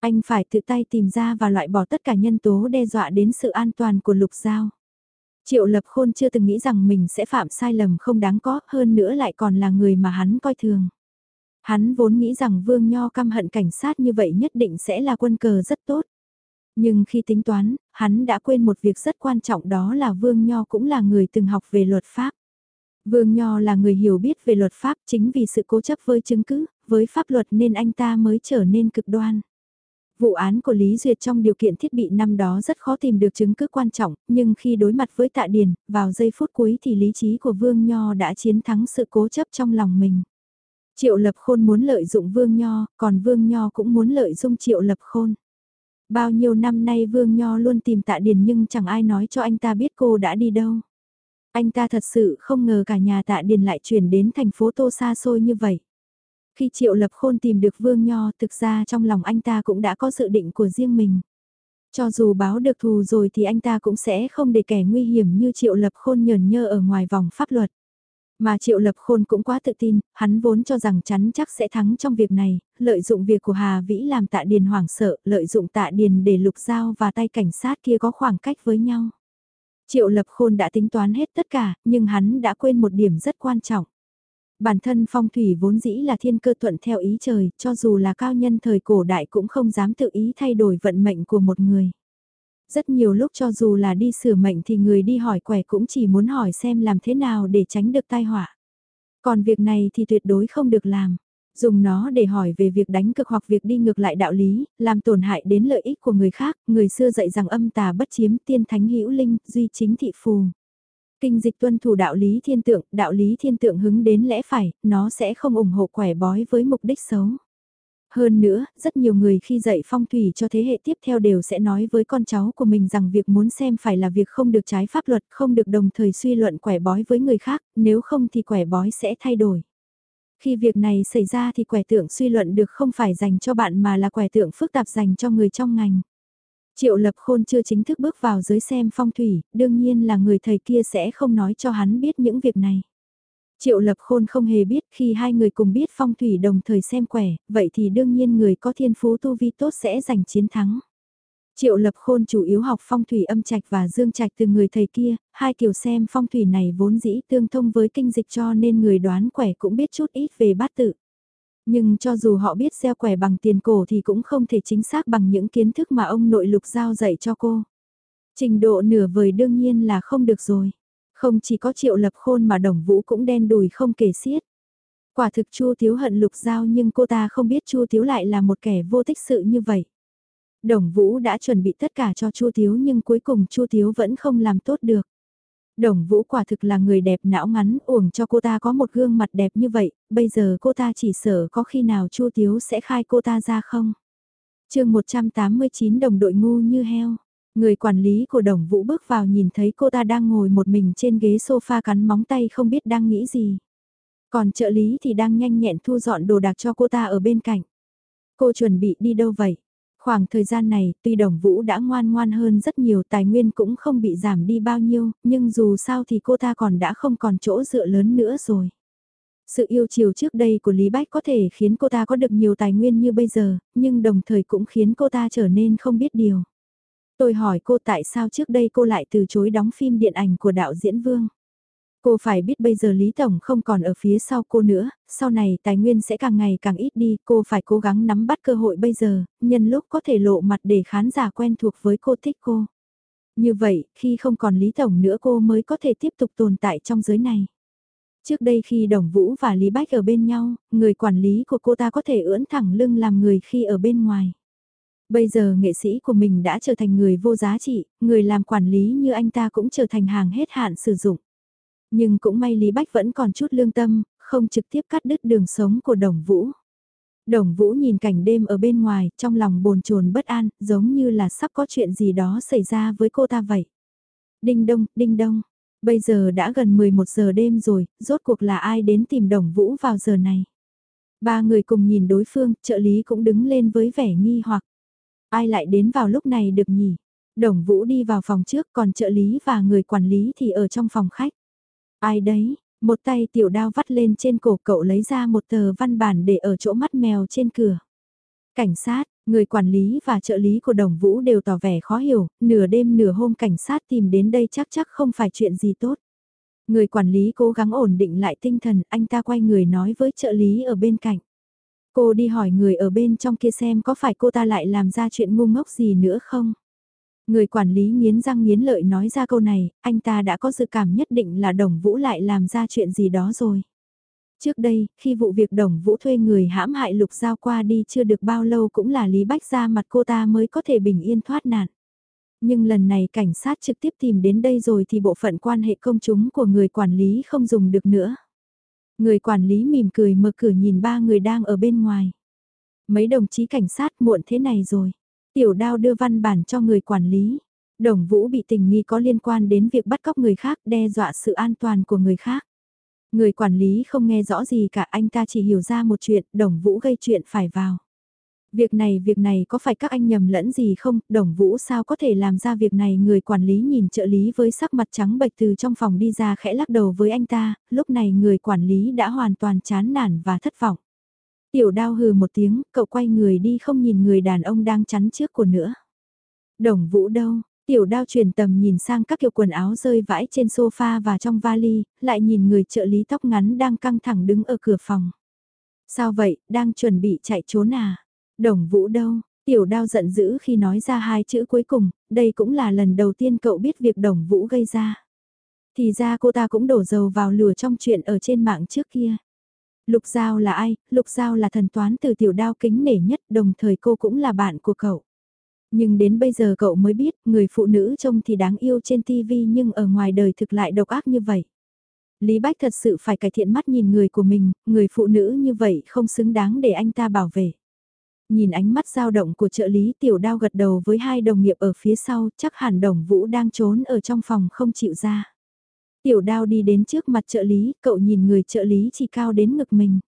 Anh phải tự tay tìm ra và loại bỏ tất cả nhân tố đe dọa đến sự an toàn của Lục Giao. Triệu Lập Khôn chưa từng nghĩ rằng mình sẽ phạm sai lầm không đáng có, hơn nữa lại còn là người mà hắn coi thường. Hắn vốn nghĩ rằng Vương Nho căm hận cảnh sát như vậy nhất định sẽ là quân cờ rất tốt. Nhưng khi tính toán, hắn đã quên một việc rất quan trọng đó là Vương Nho cũng là người từng học về luật pháp. Vương Nho là người hiểu biết về luật pháp chính vì sự cố chấp với chứng cứ, với pháp luật nên anh ta mới trở nên cực đoan. Vụ án của Lý Duyệt trong điều kiện thiết bị năm đó rất khó tìm được chứng cứ quan trọng, nhưng khi đối mặt với tạ điền, vào giây phút cuối thì lý trí của Vương Nho đã chiến thắng sự cố chấp trong lòng mình. Triệu Lập Khôn muốn lợi dụng Vương Nho, còn Vương Nho cũng muốn lợi dụng Triệu Lập Khôn. Bao nhiêu năm nay Vương Nho luôn tìm tạ điền nhưng chẳng ai nói cho anh ta biết cô đã đi đâu. Anh ta thật sự không ngờ cả nhà tạ điền lại chuyển đến thành phố Tô xa xôi như vậy. Khi Triệu Lập Khôn tìm được Vương Nho thực ra trong lòng anh ta cũng đã có dự định của riêng mình. Cho dù báo được thù rồi thì anh ta cũng sẽ không để kẻ nguy hiểm như Triệu Lập Khôn nhờn nhơ ở ngoài vòng pháp luật. Mà Triệu Lập Khôn cũng quá tự tin, hắn vốn cho rằng chắn chắc sẽ thắng trong việc này, lợi dụng việc của Hà Vĩ làm tạ điền hoảng sợ, lợi dụng tạ điền để lục giao và tay cảnh sát kia có khoảng cách với nhau. Triệu Lập Khôn đã tính toán hết tất cả, nhưng hắn đã quên một điểm rất quan trọng. Bản thân phong thủy vốn dĩ là thiên cơ thuận theo ý trời, cho dù là cao nhân thời cổ đại cũng không dám tự ý thay đổi vận mệnh của một người. Rất nhiều lúc cho dù là đi sửa mệnh thì người đi hỏi quẻ cũng chỉ muốn hỏi xem làm thế nào để tránh được tai họa. Còn việc này thì tuyệt đối không được làm. Dùng nó để hỏi về việc đánh cực hoặc việc đi ngược lại đạo lý, làm tổn hại đến lợi ích của người khác, người xưa dạy rằng âm tà bất chiếm tiên thánh hữu linh, duy chính thị phù. Kinh dịch tuân thủ đạo lý thiên tượng, đạo lý thiên tượng hứng đến lẽ phải, nó sẽ không ủng hộ quẻ bói với mục đích xấu. Hơn nữa, rất nhiều người khi dạy phong thủy cho thế hệ tiếp theo đều sẽ nói với con cháu của mình rằng việc muốn xem phải là việc không được trái pháp luật, không được đồng thời suy luận quẻ bói với người khác, nếu không thì quẻ bói sẽ thay đổi. Khi việc này xảy ra thì quẻ tượng suy luận được không phải dành cho bạn mà là quẻ tượng phức tạp dành cho người trong ngành. Triệu Lập Khôn chưa chính thức bước vào giới xem phong thủy, đương nhiên là người thầy kia sẽ không nói cho hắn biết những việc này. Triệu Lập Khôn không hề biết khi hai người cùng biết phong thủy đồng thời xem quẻ, vậy thì đương nhiên người có thiên phú tu vi tốt sẽ giành chiến thắng. Triệu Lập Khôn chủ yếu học phong thủy âm trạch và dương trạch từ người thầy kia, hai kiểu xem phong thủy này vốn dĩ tương thông với kinh dịch cho nên người đoán quẻ cũng biết chút ít về bát tự. Nhưng cho dù họ biết gieo quẻ bằng tiền cổ thì cũng không thể chính xác bằng những kiến thức mà ông nội lục giao dạy cho cô. Trình độ nửa vời đương nhiên là không được rồi. Không chỉ có triệu lập khôn mà đồng vũ cũng đen đùi không kể xiết. Quả thực Chu Thiếu hận lục giao nhưng cô ta không biết Chu Thiếu lại là một kẻ vô tích sự như vậy. Đồng Vũ đã chuẩn bị tất cả cho Chu Thiếu nhưng cuối cùng Chu Thiếu vẫn không làm tốt được. Đồng Vũ quả thực là người đẹp não ngắn uổng cho cô ta có một gương mặt đẹp như vậy, bây giờ cô ta chỉ sợ có khi nào Chu Thiếu sẽ khai cô ta ra không? chương 189 đồng đội ngu như heo. Người quản lý của đồng vũ bước vào nhìn thấy cô ta đang ngồi một mình trên ghế sofa cắn móng tay không biết đang nghĩ gì. Còn trợ lý thì đang nhanh nhẹn thu dọn đồ đạc cho cô ta ở bên cạnh. Cô chuẩn bị đi đâu vậy? Khoảng thời gian này, tuy đồng vũ đã ngoan ngoan hơn rất nhiều tài nguyên cũng không bị giảm đi bao nhiêu, nhưng dù sao thì cô ta còn đã không còn chỗ dựa lớn nữa rồi. Sự yêu chiều trước đây của Lý Bách có thể khiến cô ta có được nhiều tài nguyên như bây giờ, nhưng đồng thời cũng khiến cô ta trở nên không biết điều. Tôi hỏi cô tại sao trước đây cô lại từ chối đóng phim điện ảnh của đạo diễn Vương. Cô phải biết bây giờ Lý Tổng không còn ở phía sau cô nữa, sau này tài nguyên sẽ càng ngày càng ít đi, cô phải cố gắng nắm bắt cơ hội bây giờ, nhân lúc có thể lộ mặt để khán giả quen thuộc với cô thích cô. Như vậy, khi không còn Lý Tổng nữa cô mới có thể tiếp tục tồn tại trong giới này. Trước đây khi Đồng Vũ và Lý Bách ở bên nhau, người quản lý của cô ta có thể ưỡn thẳng lưng làm người khi ở bên ngoài. Bây giờ nghệ sĩ của mình đã trở thành người vô giá trị, người làm quản lý như anh ta cũng trở thành hàng hết hạn sử dụng. Nhưng cũng may Lý Bách vẫn còn chút lương tâm, không trực tiếp cắt đứt đường sống của Đồng Vũ. Đồng Vũ nhìn cảnh đêm ở bên ngoài, trong lòng bồn chồn bất an, giống như là sắp có chuyện gì đó xảy ra với cô ta vậy. Đinh đông, đinh đông, bây giờ đã gần 11 giờ đêm rồi, rốt cuộc là ai đến tìm Đồng Vũ vào giờ này. Ba người cùng nhìn đối phương, trợ lý cũng đứng lên với vẻ nghi hoặc. Ai lại đến vào lúc này được nhỉ? Đồng Vũ đi vào phòng trước còn trợ lý và người quản lý thì ở trong phòng khách. Ai đấy? Một tay tiểu đao vắt lên trên cổ cậu lấy ra một tờ văn bản để ở chỗ mắt mèo trên cửa. Cảnh sát, người quản lý và trợ lý của đồng vũ đều tỏ vẻ khó hiểu, nửa đêm nửa hôm cảnh sát tìm đến đây chắc chắc không phải chuyện gì tốt. Người quản lý cố gắng ổn định lại tinh thần, anh ta quay người nói với trợ lý ở bên cạnh. Cô đi hỏi người ở bên trong kia xem có phải cô ta lại làm ra chuyện ngu ngốc gì nữa không? Người quản lý nghiến răng nghiến lợi nói ra câu này, anh ta đã có dự cảm nhất định là đồng vũ lại làm ra chuyện gì đó rồi. Trước đây, khi vụ việc đồng vũ thuê người hãm hại lục giao qua đi chưa được bao lâu cũng là Lý Bách ra mặt cô ta mới có thể bình yên thoát nạn. Nhưng lần này cảnh sát trực tiếp tìm đến đây rồi thì bộ phận quan hệ công chúng của người quản lý không dùng được nữa. Người quản lý mỉm cười mở cửa nhìn ba người đang ở bên ngoài. Mấy đồng chí cảnh sát muộn thế này rồi. Tiểu đao đưa văn bản cho người quản lý. Đồng Vũ bị tình nghi có liên quan đến việc bắt cóc người khác đe dọa sự an toàn của người khác. Người quản lý không nghe rõ gì cả anh ta chỉ hiểu ra một chuyện, đồng Vũ gây chuyện phải vào. Việc này việc này có phải các anh nhầm lẫn gì không, đồng vũ sao có thể làm ra việc này người quản lý nhìn trợ lý với sắc mặt trắng bệch từ trong phòng đi ra khẽ lắc đầu với anh ta, lúc này người quản lý đã hoàn toàn chán nản và thất vọng. Tiểu đao hừ một tiếng, cậu quay người đi không nhìn người đàn ông đang chắn trước của nữa. Đồng vũ đâu, tiểu đao chuyển tầm nhìn sang các kiểu quần áo rơi vãi trên sofa và trong vali, lại nhìn người trợ lý tóc ngắn đang căng thẳng đứng ở cửa phòng. Sao vậy, đang chuẩn bị chạy trốn à? Đồng vũ đâu? Tiểu đao giận dữ khi nói ra hai chữ cuối cùng, đây cũng là lần đầu tiên cậu biết việc đồng vũ gây ra. Thì ra cô ta cũng đổ dầu vào lửa trong chuyện ở trên mạng trước kia. Lục Giao là ai? Lục Giao là thần toán từ tiểu đao kính nể nhất đồng thời cô cũng là bạn của cậu. Nhưng đến bây giờ cậu mới biết người phụ nữ trông thì đáng yêu trên TV nhưng ở ngoài đời thực lại độc ác như vậy. Lý Bách thật sự phải cải thiện mắt nhìn người của mình, người phụ nữ như vậy không xứng đáng để anh ta bảo vệ. Nhìn ánh mắt dao động của trợ lý tiểu đao gật đầu với hai đồng nghiệp ở phía sau, chắc hẳn đồng vũ đang trốn ở trong phòng không chịu ra. Tiểu đao đi đến trước mặt trợ lý, cậu nhìn người trợ lý chỉ cao đến ngực mình.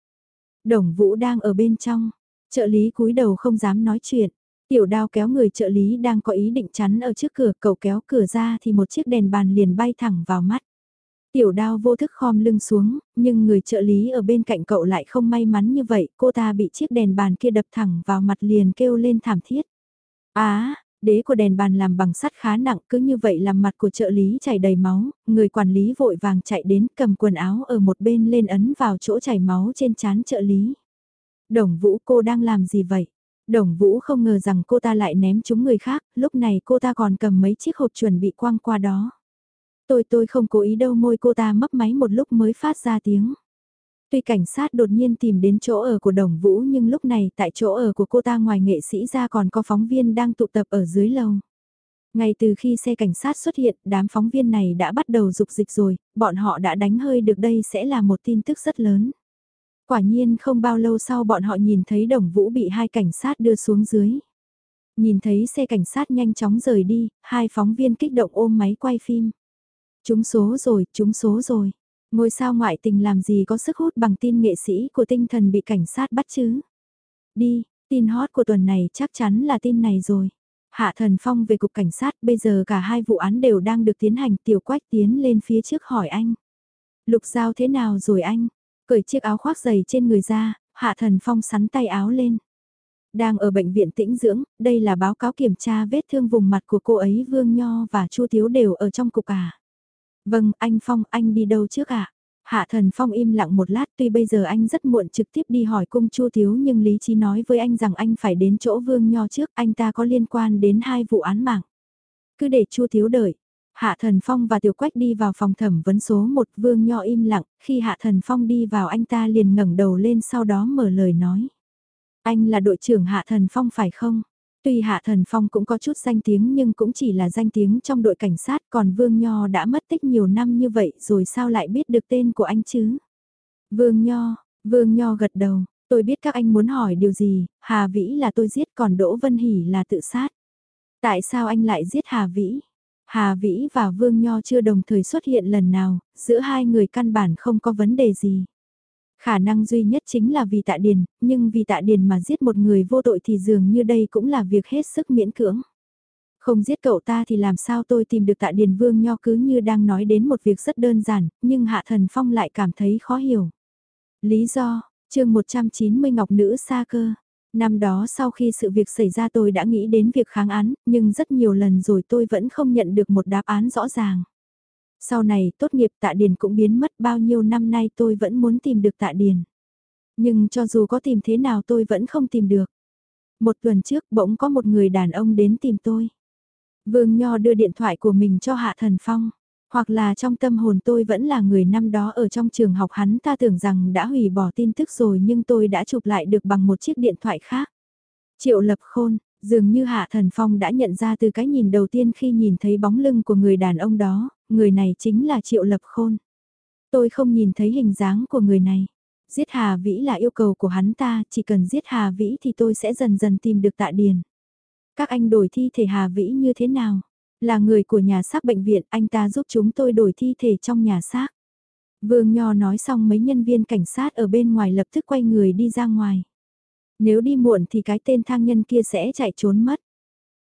Đồng vũ đang ở bên trong, trợ lý cúi đầu không dám nói chuyện. Tiểu đao kéo người trợ lý đang có ý định chắn ở trước cửa, cậu kéo cửa ra thì một chiếc đèn bàn liền bay thẳng vào mắt. Tiểu đao vô thức khom lưng xuống, nhưng người trợ lý ở bên cạnh cậu lại không may mắn như vậy, cô ta bị chiếc đèn bàn kia đập thẳng vào mặt liền kêu lên thảm thiết. Á, đế của đèn bàn làm bằng sắt khá nặng, cứ như vậy làm mặt của trợ lý chảy đầy máu, người quản lý vội vàng chạy đến cầm quần áo ở một bên lên ấn vào chỗ chảy máu trên chán trợ lý. Đồng Vũ cô đang làm gì vậy? Đồng Vũ không ngờ rằng cô ta lại ném chúng người khác, lúc này cô ta còn cầm mấy chiếc hộp chuẩn bị quăng qua đó. Tôi tôi không cố ý đâu môi cô ta mấp máy một lúc mới phát ra tiếng. Tuy cảnh sát đột nhiên tìm đến chỗ ở của Đồng Vũ nhưng lúc này tại chỗ ở của cô ta ngoài nghệ sĩ ra còn có phóng viên đang tụ tập ở dưới lầu. Ngay từ khi xe cảnh sát xuất hiện, đám phóng viên này đã bắt đầu dục dịch rồi, bọn họ đã đánh hơi được đây sẽ là một tin tức rất lớn. Quả nhiên không bao lâu sau bọn họ nhìn thấy Đồng Vũ bị hai cảnh sát đưa xuống dưới. Nhìn thấy xe cảnh sát nhanh chóng rời đi, hai phóng viên kích động ôm máy quay phim. Chúng số rồi, chúng số rồi. Ngôi sao ngoại tình làm gì có sức hút bằng tin nghệ sĩ của tinh thần bị cảnh sát bắt chứ? Đi, tin hot của tuần này chắc chắn là tin này rồi. Hạ Thần Phong về cục cảnh sát bây giờ cả hai vụ án đều đang được tiến hành tiểu quách tiến lên phía trước hỏi anh. Lục giao thế nào rồi anh? Cởi chiếc áo khoác dày trên người ra, Hạ Thần Phong sắn tay áo lên. Đang ở bệnh viện tĩnh dưỡng, đây là báo cáo kiểm tra vết thương vùng mặt của cô ấy Vương Nho và Chu Thiếu đều ở trong cục à. Vâng, anh Phong, anh đi đâu trước ạ? À? Hạ thần Phong im lặng một lát tuy bây giờ anh rất muộn trực tiếp đi hỏi cung Chu Thiếu nhưng lý trí nói với anh rằng anh phải đến chỗ Vương Nho trước, anh ta có liên quan đến hai vụ án mạng. Cứ để Chu Thiếu đợi. Hạ Thần Phong và Tiểu Quách đi vào phòng thẩm vấn số một Vương Nho im lặng, khi Hạ Thần Phong đi vào anh ta liền ngẩng đầu lên sau đó mở lời nói. Anh là đội trưởng Hạ Thần Phong phải không? Tuy Hạ Thần Phong cũng có chút danh tiếng nhưng cũng chỉ là danh tiếng trong đội cảnh sát còn Vương Nho đã mất tích nhiều năm như vậy rồi sao lại biết được tên của anh chứ? Vương Nho, Vương Nho gật đầu, tôi biết các anh muốn hỏi điều gì, Hà Vĩ là tôi giết còn Đỗ Vân Hỷ là tự sát. Tại sao anh lại giết Hà Vĩ? Hà Vĩ và Vương Nho chưa đồng thời xuất hiện lần nào, giữa hai người căn bản không có vấn đề gì. Khả năng duy nhất chính là vì tạ điền, nhưng vì tạ điền mà giết một người vô tội thì dường như đây cũng là việc hết sức miễn cưỡng. Không giết cậu ta thì làm sao tôi tìm được tạ điền vương nho cứ như đang nói đến một việc rất đơn giản, nhưng hạ thần phong lại cảm thấy khó hiểu. Lý do, chương 190 Ngọc Nữ xa cơ. Năm đó sau khi sự việc xảy ra tôi đã nghĩ đến việc kháng án, nhưng rất nhiều lần rồi tôi vẫn không nhận được một đáp án rõ ràng. Sau này tốt nghiệp tạ điền cũng biến mất bao nhiêu năm nay tôi vẫn muốn tìm được tạ điền. Nhưng cho dù có tìm thế nào tôi vẫn không tìm được. Một tuần trước bỗng có một người đàn ông đến tìm tôi. Vương Nho đưa điện thoại của mình cho Hạ Thần Phong. Hoặc là trong tâm hồn tôi vẫn là người năm đó ở trong trường học hắn ta tưởng rằng đã hủy bỏ tin tức rồi nhưng tôi đã chụp lại được bằng một chiếc điện thoại khác. Triệu Lập Khôn, dường như Hạ Thần Phong đã nhận ra từ cái nhìn đầu tiên khi nhìn thấy bóng lưng của người đàn ông đó, người này chính là Triệu Lập Khôn. Tôi không nhìn thấy hình dáng của người này. Giết Hà Vĩ là yêu cầu của hắn ta, chỉ cần giết Hà Vĩ thì tôi sẽ dần dần tìm được tạ điền. Các anh đổi thi thể Hà Vĩ như thế nào? Là người của nhà xác bệnh viện, anh ta giúp chúng tôi đổi thi thể trong nhà xác. Vương Nho nói xong mấy nhân viên cảnh sát ở bên ngoài lập tức quay người đi ra ngoài. Nếu đi muộn thì cái tên thang nhân kia sẽ chạy trốn mất.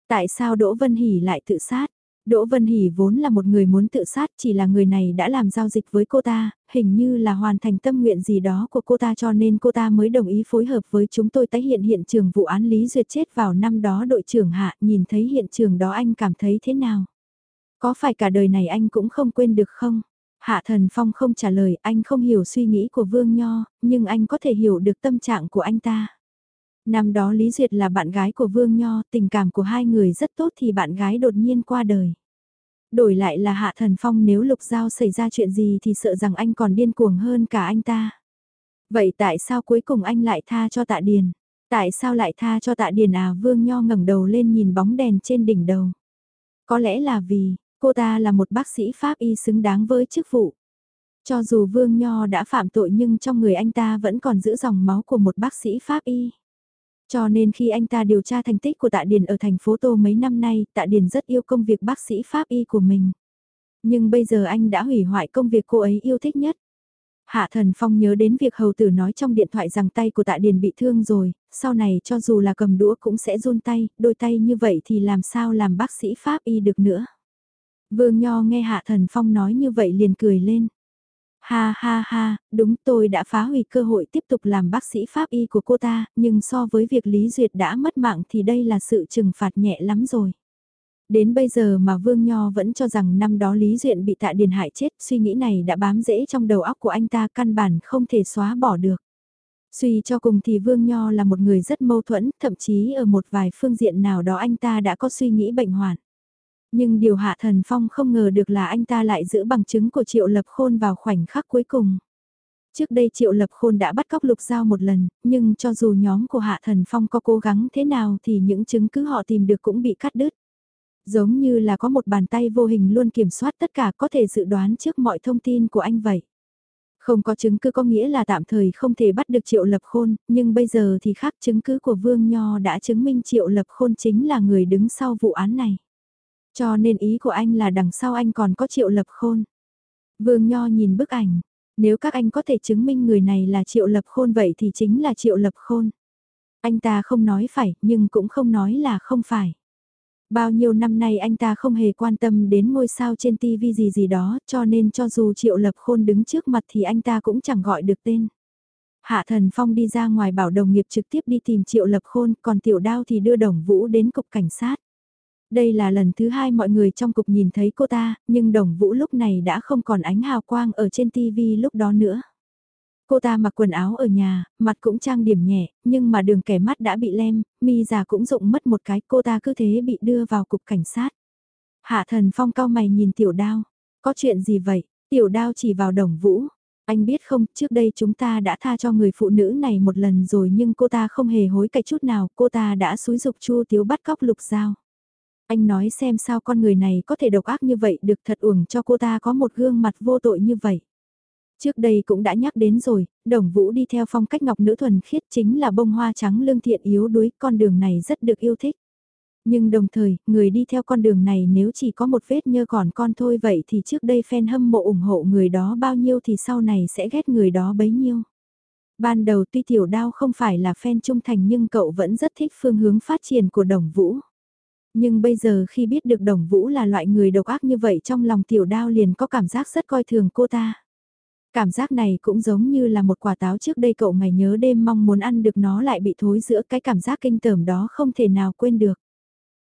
Tại sao Đỗ Vân Hỷ lại tự sát? Đỗ Vân Hỷ vốn là một người muốn tự sát chỉ là người này đã làm giao dịch với cô ta, hình như là hoàn thành tâm nguyện gì đó của cô ta cho nên cô ta mới đồng ý phối hợp với chúng tôi tái hiện hiện trường vụ án Lý Duyệt chết vào năm đó đội trưởng Hạ nhìn thấy hiện trường đó anh cảm thấy thế nào? Có phải cả đời này anh cũng không quên được không? Hạ Thần Phong không trả lời anh không hiểu suy nghĩ của Vương Nho, nhưng anh có thể hiểu được tâm trạng của anh ta. Năm đó Lý Duyệt là bạn gái của Vương Nho, tình cảm của hai người rất tốt thì bạn gái đột nhiên qua đời. Đổi lại là Hạ Thần Phong nếu Lục Giao xảy ra chuyện gì thì sợ rằng anh còn điên cuồng hơn cả anh ta. Vậy tại sao cuối cùng anh lại tha cho tạ điền? Tại sao lại tha cho tạ điền à Vương Nho ngẩng đầu lên nhìn bóng đèn trên đỉnh đầu. Có lẽ là vì, cô ta là một bác sĩ Pháp y xứng đáng với chức vụ. Cho dù Vương Nho đã phạm tội nhưng trong người anh ta vẫn còn giữ dòng máu của một bác sĩ Pháp y. Cho nên khi anh ta điều tra thành tích của Tạ Điền ở thành phố Tô mấy năm nay, Tạ Điền rất yêu công việc bác sĩ Pháp y của mình. Nhưng bây giờ anh đã hủy hoại công việc cô ấy yêu thích nhất. Hạ Thần Phong nhớ đến việc hầu tử nói trong điện thoại rằng tay của Tạ Điền bị thương rồi, sau này cho dù là cầm đũa cũng sẽ run tay, đôi tay như vậy thì làm sao làm bác sĩ Pháp y được nữa. Vương Nho nghe Hạ Thần Phong nói như vậy liền cười lên. Ha ha ha, đúng tôi đã phá hủy cơ hội tiếp tục làm bác sĩ pháp y của cô ta, nhưng so với việc Lý Duyệt đã mất mạng thì đây là sự trừng phạt nhẹ lắm rồi. Đến bây giờ mà Vương Nho vẫn cho rằng năm đó Lý Duyệt bị tạ điền hại chết, suy nghĩ này đã bám rễ trong đầu óc của anh ta căn bản không thể xóa bỏ được. Suy cho cùng thì Vương Nho là một người rất mâu thuẫn, thậm chí ở một vài phương diện nào đó anh ta đã có suy nghĩ bệnh hoạn. Nhưng điều Hạ Thần Phong không ngờ được là anh ta lại giữ bằng chứng của Triệu Lập Khôn vào khoảnh khắc cuối cùng. Trước đây Triệu Lập Khôn đã bắt cóc Lục Giao một lần, nhưng cho dù nhóm của Hạ Thần Phong có cố gắng thế nào thì những chứng cứ họ tìm được cũng bị cắt đứt. Giống như là có một bàn tay vô hình luôn kiểm soát tất cả có thể dự đoán trước mọi thông tin của anh vậy. Không có chứng cứ có nghĩa là tạm thời không thể bắt được Triệu Lập Khôn, nhưng bây giờ thì khác chứng cứ của Vương Nho đã chứng minh Triệu Lập Khôn chính là người đứng sau vụ án này. Cho nên ý của anh là đằng sau anh còn có triệu lập khôn. Vương Nho nhìn bức ảnh, nếu các anh có thể chứng minh người này là triệu lập khôn vậy thì chính là triệu lập khôn. Anh ta không nói phải, nhưng cũng không nói là không phải. Bao nhiêu năm nay anh ta không hề quan tâm đến ngôi sao trên TV gì gì đó, cho nên cho dù Triệu Lập Khôn đứng trước mặt thì anh ta cũng chẳng gọi được tên. Hạ Thần Phong đi ra ngoài bảo đồng nghiệp trực tiếp đi tìm Triệu Lập Khôn, còn Tiểu Đao thì đưa Đồng Vũ đến cục cảnh sát. Đây là lần thứ hai mọi người trong cục nhìn thấy cô ta, nhưng đồng vũ lúc này đã không còn ánh hào quang ở trên TV lúc đó nữa. Cô ta mặc quần áo ở nhà, mặt cũng trang điểm nhẹ, nhưng mà đường kẻ mắt đã bị lem, mi già cũng rụng mất một cái, cô ta cứ thế bị đưa vào cục cảnh sát. Hạ thần phong cao mày nhìn tiểu đao, có chuyện gì vậy? Tiểu đao chỉ vào đồng vũ. Anh biết không, trước đây chúng ta đã tha cho người phụ nữ này một lần rồi nhưng cô ta không hề hối cải chút nào, cô ta đã xúi dục Chu Tiếu bắt cóc lục dao. Anh nói xem sao con người này có thể độc ác như vậy được thật uổng cho cô ta có một gương mặt vô tội như vậy. Trước đây cũng đã nhắc đến rồi, đồng vũ đi theo phong cách ngọc nữ thuần khiết chính là bông hoa trắng lương thiện yếu đuối, con đường này rất được yêu thích. Nhưng đồng thời, người đi theo con đường này nếu chỉ có một vết nhơ còn con thôi vậy thì trước đây fan hâm mộ ủng hộ người đó bao nhiêu thì sau này sẽ ghét người đó bấy nhiêu. Ban đầu tuy tiểu đao không phải là fan trung thành nhưng cậu vẫn rất thích phương hướng phát triển của đồng vũ. Nhưng bây giờ khi biết được đồng vũ là loại người độc ác như vậy trong lòng tiểu đao liền có cảm giác rất coi thường cô ta. Cảm giác này cũng giống như là một quả táo trước đây cậu ngày nhớ đêm mong muốn ăn được nó lại bị thối giữa cái cảm giác kinh tởm đó không thể nào quên được.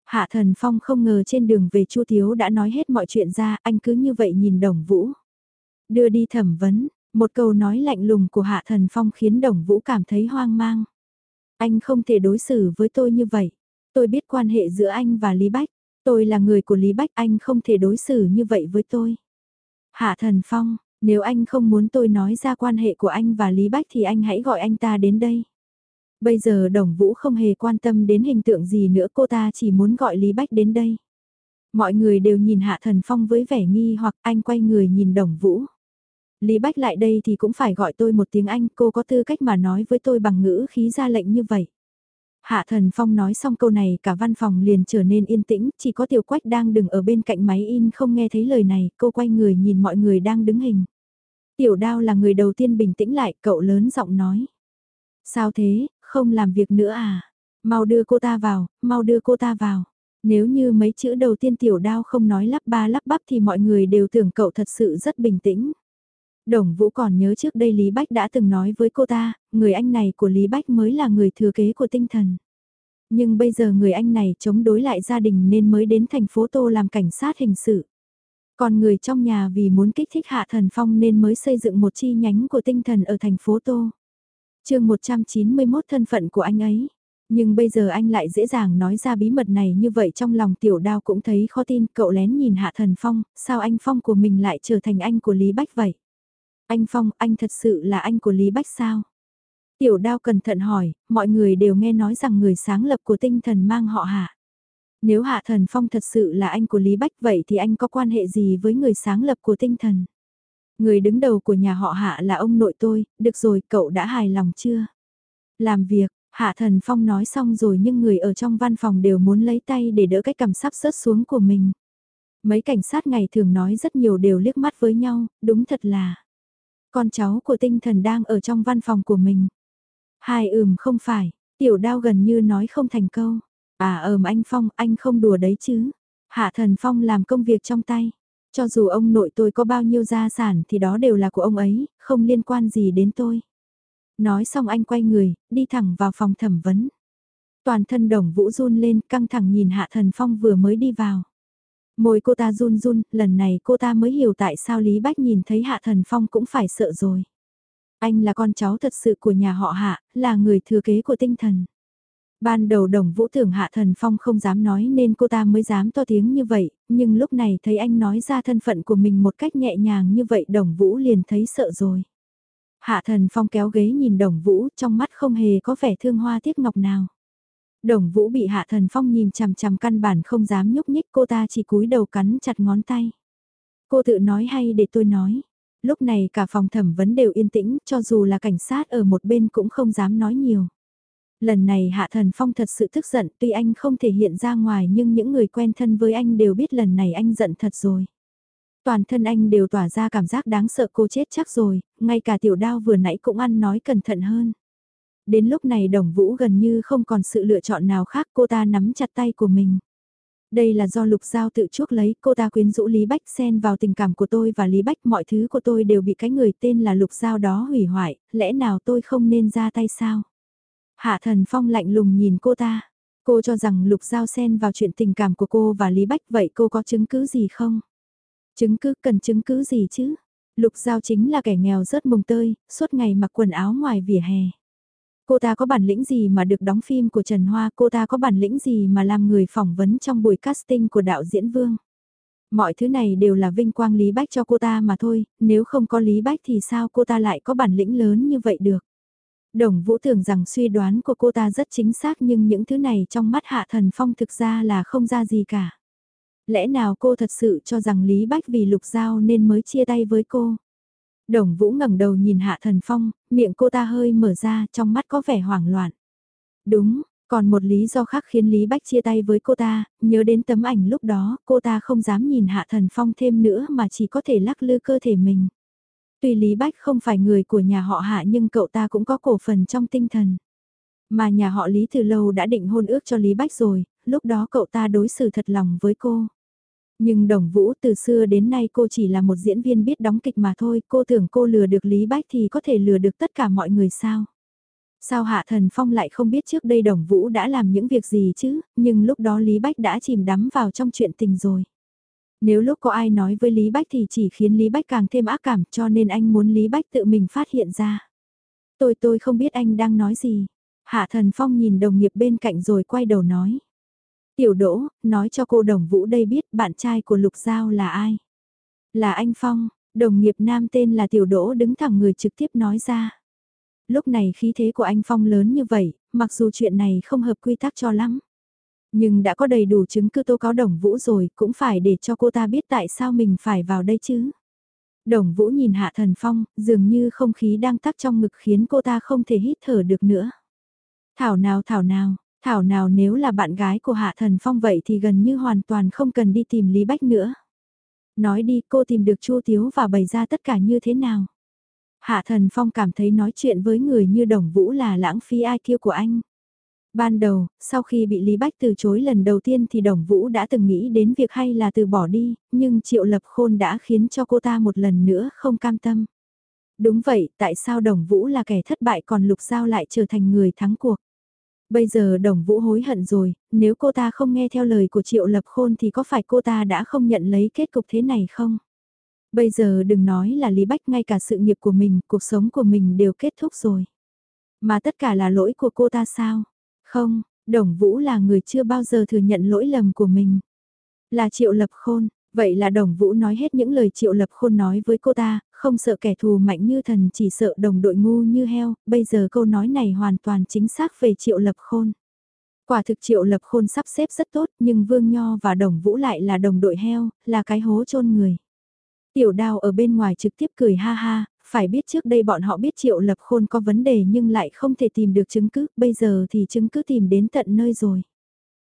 Hạ thần phong không ngờ trên đường về chu thiếu đã nói hết mọi chuyện ra, anh cứ như vậy nhìn đồng vũ. Đưa đi thẩm vấn, một câu nói lạnh lùng của hạ thần phong khiến đồng vũ cảm thấy hoang mang. Anh không thể đối xử với tôi như vậy. Tôi biết quan hệ giữa anh và Lý Bách. Tôi là người của Lý Bách anh không thể đối xử như vậy với tôi. Hạ Thần Phong, nếu anh không muốn tôi nói ra quan hệ của anh và Lý Bách thì anh hãy gọi anh ta đến đây. Bây giờ Đồng Vũ không hề quan tâm đến hình tượng gì nữa cô ta chỉ muốn gọi Lý Bách đến đây. Mọi người đều nhìn Hạ Thần Phong với vẻ nghi hoặc anh quay người nhìn Đồng Vũ. Lý Bách lại đây thì cũng phải gọi tôi một tiếng Anh, cô có tư cách mà nói với tôi bằng ngữ khí ra lệnh như vậy. Hạ Thần Phong nói xong câu này cả văn phòng liền trở nên yên tĩnh, chỉ có Tiểu Quách đang đứng ở bên cạnh máy in không nghe thấy lời này, cô quay người nhìn mọi người đang đứng hình. Tiểu Đao là người đầu tiên bình tĩnh lại, cậu lớn giọng nói. Sao thế, không làm việc nữa à? Mau đưa cô ta vào, mau đưa cô ta vào. Nếu như mấy chữ đầu tiên tiểu đao không nói lắp ba lắp bắp thì mọi người đều tưởng cậu thật sự rất bình tĩnh. Đồng Vũ còn nhớ trước đây Lý Bách đã từng nói với cô ta, người anh này của Lý Bách mới là người thừa kế của tinh thần. Nhưng bây giờ người anh này chống đối lại gia đình nên mới đến thành phố Tô làm cảnh sát hình sự. Còn người trong nhà vì muốn kích thích Hạ Thần Phong nên mới xây dựng một chi nhánh của tinh thần ở thành phố Tô. chương 191 thân phận của anh ấy. Nhưng bây giờ anh lại dễ dàng nói ra bí mật này như vậy trong lòng tiểu đao cũng thấy khó tin cậu lén nhìn Hạ Thần Phong, sao anh Phong của mình lại trở thành anh của Lý Bách vậy? Anh Phong, anh thật sự là anh của Lý Bách sao? Tiểu đao cẩn thận hỏi, mọi người đều nghe nói rằng người sáng lập của tinh thần mang họ Hạ. Nếu Hạ Thần Phong thật sự là anh của Lý Bách vậy thì anh có quan hệ gì với người sáng lập của tinh thần? Người đứng đầu của nhà họ Hạ là ông nội tôi, được rồi cậu đã hài lòng chưa? Làm việc, Hạ Thần Phong nói xong rồi nhưng người ở trong văn phòng đều muốn lấy tay để đỡ cái cầm sắp rớt xuống của mình. Mấy cảnh sát ngày thường nói rất nhiều đều liếc mắt với nhau, đúng thật là. Con cháu của tinh thần đang ở trong văn phòng của mình. Hai ừm không phải, tiểu đao gần như nói không thành câu. À ừm anh Phong, anh không đùa đấy chứ. Hạ thần Phong làm công việc trong tay. Cho dù ông nội tôi có bao nhiêu gia sản thì đó đều là của ông ấy, không liên quan gì đến tôi. Nói xong anh quay người, đi thẳng vào phòng thẩm vấn. Toàn thân đồng vũ run lên căng thẳng nhìn Hạ Thần Phong vừa mới đi vào. Môi cô ta run run, lần này cô ta mới hiểu tại sao Lý Bách nhìn thấy Hạ Thần Phong cũng phải sợ rồi. Anh là con cháu thật sự của nhà họ Hạ, là người thừa kế của tinh thần. Ban đầu đồng vũ tưởng Hạ Thần Phong không dám nói nên cô ta mới dám to tiếng như vậy, nhưng lúc này thấy anh nói ra thân phận của mình một cách nhẹ nhàng như vậy đồng vũ liền thấy sợ rồi. Hạ Thần Phong kéo ghế nhìn đồng vũ trong mắt không hề có vẻ thương hoa tiếc ngọc nào. Đồng vũ bị Hạ Thần Phong nhìn chằm chằm căn bản không dám nhúc nhích cô ta chỉ cúi đầu cắn chặt ngón tay. Cô tự nói hay để tôi nói. Lúc này cả phòng thẩm vấn đều yên tĩnh, cho dù là cảnh sát ở một bên cũng không dám nói nhiều. Lần này Hạ Thần Phong thật sự tức giận tuy anh không thể hiện ra ngoài nhưng những người quen thân với anh đều biết lần này anh giận thật rồi. Toàn thân anh đều tỏa ra cảm giác đáng sợ cô chết chắc rồi, ngay cả tiểu đao vừa nãy cũng ăn nói cẩn thận hơn. Đến lúc này đồng vũ gần như không còn sự lựa chọn nào khác cô ta nắm chặt tay của mình. Đây là do lục giao tự chuốc lấy, cô ta quyến rũ Lý Bách xen vào tình cảm của tôi và Lý Bách, mọi thứ của tôi đều bị cái người tên là lục giao đó hủy hoại, lẽ nào tôi không nên ra tay sao? Hạ thần phong lạnh lùng nhìn cô ta. Cô cho rằng lục giao xen vào chuyện tình cảm của cô và Lý Bách vậy cô có chứng cứ gì không? Chứng cứ cần chứng cứ gì chứ? Lục giao chính là kẻ nghèo rớt mồng tơi, suốt ngày mặc quần áo ngoài vỉa hè. Cô ta có bản lĩnh gì mà được đóng phim của Trần Hoa, cô ta có bản lĩnh gì mà làm người phỏng vấn trong buổi casting của đạo diễn Vương. Mọi thứ này đều là vinh quang Lý Bách cho cô ta mà thôi, nếu không có Lý Bách thì sao cô ta lại có bản lĩnh lớn như vậy được. Đồng Vũ tưởng rằng suy đoán của cô ta rất chính xác nhưng những thứ này trong mắt Hạ Thần Phong thực ra là không ra gì cả. Lẽ nào cô thật sự cho rằng Lý Bách vì lục giao nên mới chia tay với cô? Đồng Vũ ngẩng đầu nhìn Hạ Thần Phong, miệng cô ta hơi mở ra, trong mắt có vẻ hoảng loạn. Đúng, còn một lý do khác khiến Lý Bách chia tay với cô ta, nhớ đến tấm ảnh lúc đó, cô ta không dám nhìn Hạ Thần Phong thêm nữa mà chỉ có thể lắc lư cơ thể mình. Tuy Lý Bách không phải người của nhà họ Hạ nhưng cậu ta cũng có cổ phần trong tinh thần. Mà nhà họ Lý từ lâu đã định hôn ước cho Lý Bách rồi, lúc đó cậu ta đối xử thật lòng với cô. Nhưng Đồng Vũ từ xưa đến nay cô chỉ là một diễn viên biết đóng kịch mà thôi, cô tưởng cô lừa được Lý Bách thì có thể lừa được tất cả mọi người sao? Sao Hạ Thần Phong lại không biết trước đây Đồng Vũ đã làm những việc gì chứ, nhưng lúc đó Lý Bách đã chìm đắm vào trong chuyện tình rồi. Nếu lúc có ai nói với Lý Bách thì chỉ khiến Lý Bách càng thêm ác cảm cho nên anh muốn Lý Bách tự mình phát hiện ra. Tôi tôi không biết anh đang nói gì. Hạ Thần Phong nhìn đồng nghiệp bên cạnh rồi quay đầu nói. Tiểu Đỗ, nói cho cô Đồng Vũ đây biết bạn trai của Lục Giao là ai. Là anh Phong, đồng nghiệp nam tên là Tiểu Đỗ đứng thẳng người trực tiếp nói ra. Lúc này khí thế của anh Phong lớn như vậy, mặc dù chuyện này không hợp quy tắc cho lắm. Nhưng đã có đầy đủ chứng cứ tố cáo Đồng Vũ rồi, cũng phải để cho cô ta biết tại sao mình phải vào đây chứ. Đồng Vũ nhìn Hạ Thần Phong, dường như không khí đang tắc trong ngực khiến cô ta không thể hít thở được nữa. Thảo nào thảo nào, thảo nào nếu là bạn gái của Hạ Thần Phong vậy thì gần như hoàn toàn không cần đi tìm Lý Bách nữa. Nói đi cô tìm được Chu Tiếu và bày ra tất cả như thế nào. Hạ Thần Phong cảm thấy nói chuyện với người như Đồng Vũ là lãng phí ai IQ của anh. Ban đầu, sau khi bị Lý Bách từ chối lần đầu tiên thì Đồng Vũ đã từng nghĩ đến việc hay là từ bỏ đi, nhưng Triệu Lập Khôn đã khiến cho cô ta một lần nữa không cam tâm. Đúng vậy, tại sao Đồng Vũ là kẻ thất bại còn Lục Giao lại trở thành người thắng cuộc? Bây giờ Đồng Vũ hối hận rồi, nếu cô ta không nghe theo lời của Triệu Lập Khôn thì có phải cô ta đã không nhận lấy kết cục thế này không? Bây giờ đừng nói là Lý Bách ngay cả sự nghiệp của mình, cuộc sống của mình đều kết thúc rồi. Mà tất cả là lỗi của cô ta sao? Không, Đồng Vũ là người chưa bao giờ thừa nhận lỗi lầm của mình. Là Triệu Lập Khôn, vậy là Đồng Vũ nói hết những lời Triệu Lập Khôn nói với cô ta, không sợ kẻ thù mạnh như thần chỉ sợ đồng đội ngu như heo, bây giờ câu nói này hoàn toàn chính xác về Triệu Lập Khôn. Quả thực Triệu Lập Khôn sắp xếp rất tốt nhưng Vương Nho và Đồng Vũ lại là đồng đội heo, là cái hố chôn người. Tiểu đào ở bên ngoài trực tiếp cười ha ha, phải biết trước đây bọn họ biết Triệu Lập Khôn có vấn đề nhưng lại không thể tìm được chứng cứ, bây giờ thì chứng cứ tìm đến tận nơi rồi.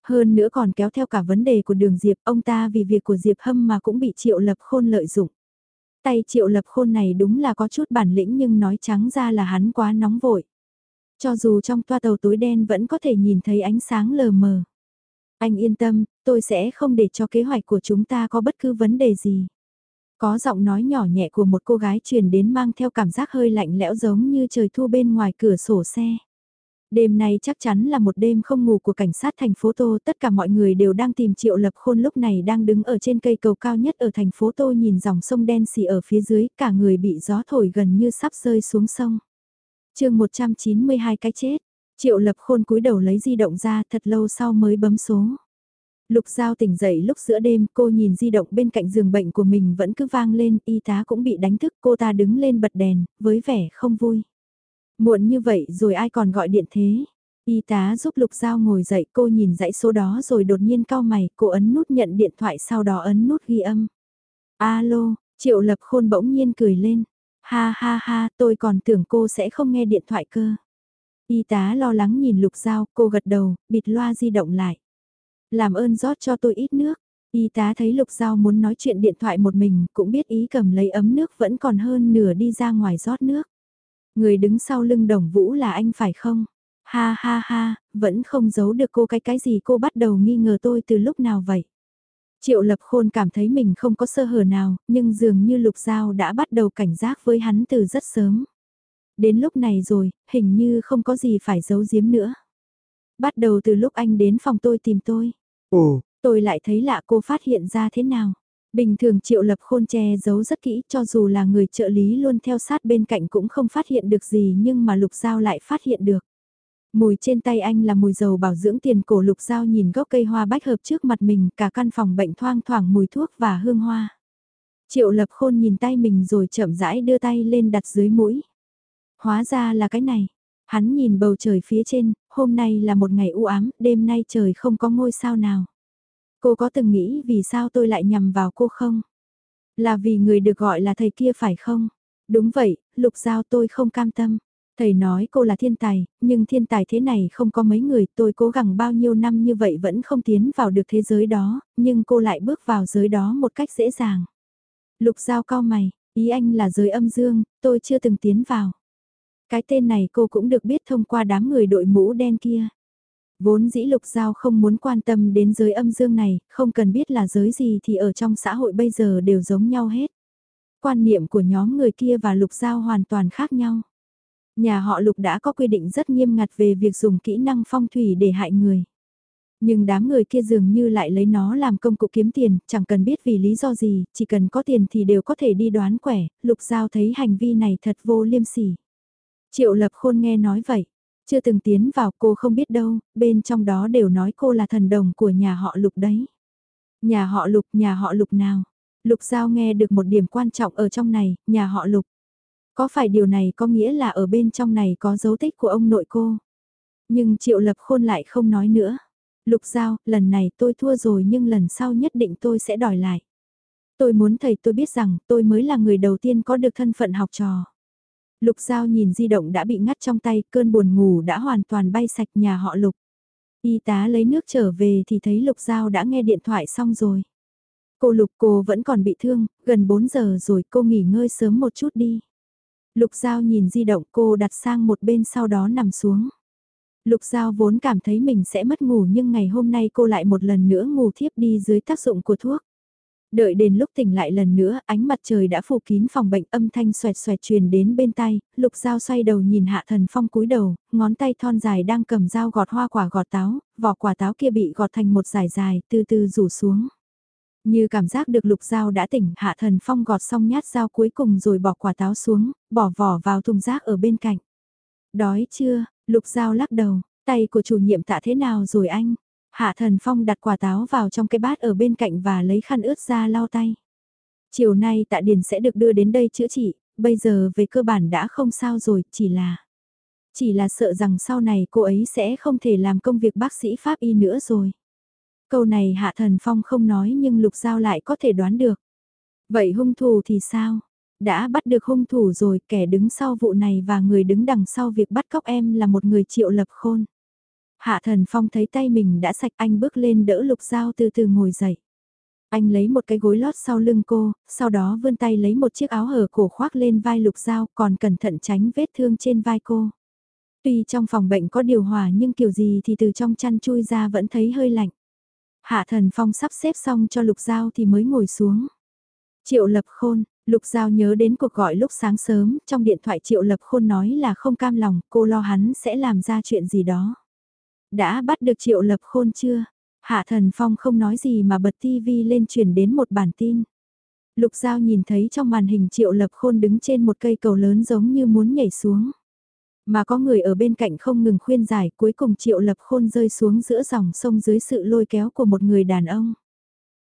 Hơn nữa còn kéo theo cả vấn đề của đường Diệp, ông ta vì việc của Diệp Hâm mà cũng bị Triệu Lập Khôn lợi dụng. Tay Triệu Lập Khôn này đúng là có chút bản lĩnh nhưng nói trắng ra là hắn quá nóng vội. Cho dù trong toa tàu tối đen vẫn có thể nhìn thấy ánh sáng lờ mờ. Anh yên tâm, tôi sẽ không để cho kế hoạch của chúng ta có bất cứ vấn đề gì. Có giọng nói nhỏ nhẹ của một cô gái truyền đến mang theo cảm giác hơi lạnh lẽo giống như trời thu bên ngoài cửa sổ xe. Đêm nay chắc chắn là một đêm không ngủ của cảnh sát thành phố Tô, tất cả mọi người đều đang tìm Triệu Lập Khôn lúc này đang đứng ở trên cây cầu cao nhất ở thành phố Tô nhìn dòng sông đen xì ở phía dưới, cả người bị gió thổi gần như sắp rơi xuống sông. chương 192 cái chết, Triệu Lập Khôn cúi đầu lấy di động ra thật lâu sau mới bấm số. Lục Giao tỉnh dậy lúc giữa đêm, cô nhìn di động bên cạnh giường bệnh của mình vẫn cứ vang lên, y tá cũng bị đánh thức, cô ta đứng lên bật đèn, với vẻ không vui. Muộn như vậy rồi ai còn gọi điện thế? Y tá giúp Lục Giao ngồi dậy, cô nhìn dãy số đó rồi đột nhiên cau mày, cô ấn nút nhận điện thoại sau đó ấn nút ghi âm. Alo, Triệu Lập Khôn bỗng nhiên cười lên. Ha ha ha, tôi còn tưởng cô sẽ không nghe điện thoại cơ. Y tá lo lắng nhìn Lục Giao, cô gật đầu, bịt loa di động lại. Làm ơn rót cho tôi ít nước. Y tá thấy Lục Giao muốn nói chuyện điện thoại một mình, cũng biết ý cầm lấy ấm nước vẫn còn hơn nửa đi ra ngoài rót nước. Người đứng sau lưng đồng vũ là anh phải không? Ha ha ha, vẫn không giấu được cô cái cái gì cô bắt đầu nghi ngờ tôi từ lúc nào vậy? Triệu Lập Khôn cảm thấy mình không có sơ hở nào, nhưng dường như Lục Giao đã bắt đầu cảnh giác với hắn từ rất sớm. Đến lúc này rồi, hình như không có gì phải giấu giếm nữa. Bắt đầu từ lúc anh đến phòng tôi tìm tôi. Ồ, tôi lại thấy lạ cô phát hiện ra thế nào. Bình thường Triệu Lập Khôn che giấu rất kỹ cho dù là người trợ lý luôn theo sát bên cạnh cũng không phát hiện được gì nhưng mà Lục Giao lại phát hiện được. Mùi trên tay anh là mùi dầu bảo dưỡng tiền cổ Lục Giao nhìn gốc cây hoa bách hợp trước mặt mình cả căn phòng bệnh thoang thoảng mùi thuốc và hương hoa. Triệu Lập Khôn nhìn tay mình rồi chậm rãi đưa tay lên đặt dưới mũi. Hóa ra là cái này. Hắn nhìn bầu trời phía trên, hôm nay là một ngày u ám, đêm nay trời không có ngôi sao nào. Cô có từng nghĩ vì sao tôi lại nhầm vào cô không? Là vì người được gọi là thầy kia phải không? Đúng vậy, lục giao tôi không cam tâm. Thầy nói cô là thiên tài, nhưng thiên tài thế này không có mấy người, tôi cố gắng bao nhiêu năm như vậy vẫn không tiến vào được thế giới đó, nhưng cô lại bước vào giới đó một cách dễ dàng. Lục giao cao mày, ý anh là giới âm dương, tôi chưa từng tiến vào. Cái tên này cô cũng được biết thông qua đám người đội mũ đen kia. Vốn dĩ Lục Giao không muốn quan tâm đến giới âm dương này, không cần biết là giới gì thì ở trong xã hội bây giờ đều giống nhau hết. Quan niệm của nhóm người kia và Lục Giao hoàn toàn khác nhau. Nhà họ Lục đã có quy định rất nghiêm ngặt về việc dùng kỹ năng phong thủy để hại người. Nhưng đám người kia dường như lại lấy nó làm công cụ kiếm tiền, chẳng cần biết vì lý do gì, chỉ cần có tiền thì đều có thể đi đoán quẻ, Lục Giao thấy hành vi này thật vô liêm sỉ. Triệu Lập Khôn nghe nói vậy, chưa từng tiến vào cô không biết đâu, bên trong đó đều nói cô là thần đồng của nhà họ Lục đấy. Nhà họ Lục, nhà họ Lục nào? Lục Giao nghe được một điểm quan trọng ở trong này, nhà họ Lục. Có phải điều này có nghĩa là ở bên trong này có dấu tích của ông nội cô? Nhưng Triệu Lập Khôn lại không nói nữa. Lục Giao, lần này tôi thua rồi nhưng lần sau nhất định tôi sẽ đòi lại. Tôi muốn thầy tôi biết rằng tôi mới là người đầu tiên có được thân phận học trò. Lục Giao nhìn di động đã bị ngắt trong tay, cơn buồn ngủ đã hoàn toàn bay sạch nhà họ Lục. Y tá lấy nước trở về thì thấy Lục Giao đã nghe điện thoại xong rồi. Cô Lục cô vẫn còn bị thương, gần 4 giờ rồi cô nghỉ ngơi sớm một chút đi. Lục Giao nhìn di động cô đặt sang một bên sau đó nằm xuống. Lục Giao vốn cảm thấy mình sẽ mất ngủ nhưng ngày hôm nay cô lại một lần nữa ngủ thiếp đi dưới tác dụng của thuốc. Đợi đến lúc tỉnh lại lần nữa, ánh mặt trời đã phủ kín phòng bệnh âm thanh xoẹt xoẹt truyền đến bên tay, lục dao xoay đầu nhìn hạ thần phong cúi đầu, ngón tay thon dài đang cầm dao gọt hoa quả gọt táo, vỏ quả táo kia bị gọt thành một dài dài, từ từ rủ xuống. Như cảm giác được lục dao đã tỉnh, hạ thần phong gọt xong nhát dao cuối cùng rồi bỏ quả táo xuống, bỏ vỏ vào thùng rác ở bên cạnh. Đói chưa, lục dao lắc đầu, tay của chủ nhiệm tạ thế nào rồi anh? Hạ Thần Phong đặt quả táo vào trong cái bát ở bên cạnh và lấy khăn ướt ra lau tay. Chiều nay tạ điền sẽ được đưa đến đây chữa trị, bây giờ về cơ bản đã không sao rồi, chỉ là... Chỉ là sợ rằng sau này cô ấy sẽ không thể làm công việc bác sĩ pháp y nữa rồi. Câu này Hạ Thần Phong không nói nhưng Lục Giao lại có thể đoán được. Vậy hung thủ thì sao? Đã bắt được hung thủ rồi, kẻ đứng sau vụ này và người đứng đằng sau việc bắt cóc em là một người triệu lập khôn. Hạ thần phong thấy tay mình đã sạch anh bước lên đỡ lục dao từ từ ngồi dậy. Anh lấy một cái gối lót sau lưng cô, sau đó vươn tay lấy một chiếc áo hở cổ khoác lên vai lục dao còn cẩn thận tránh vết thương trên vai cô. Tuy trong phòng bệnh có điều hòa nhưng kiểu gì thì từ trong chăn chui ra vẫn thấy hơi lạnh. Hạ thần phong sắp xếp xong cho lục dao thì mới ngồi xuống. Triệu lập khôn, lục dao nhớ đến cuộc gọi lúc sáng sớm, trong điện thoại triệu lập khôn nói là không cam lòng, cô lo hắn sẽ làm ra chuyện gì đó. Đã bắt được triệu lập khôn chưa? Hạ thần phong không nói gì mà bật tivi lên truyền đến một bản tin. Lục Giao nhìn thấy trong màn hình triệu lập khôn đứng trên một cây cầu lớn giống như muốn nhảy xuống. Mà có người ở bên cạnh không ngừng khuyên giải cuối cùng triệu lập khôn rơi xuống giữa dòng sông dưới sự lôi kéo của một người đàn ông.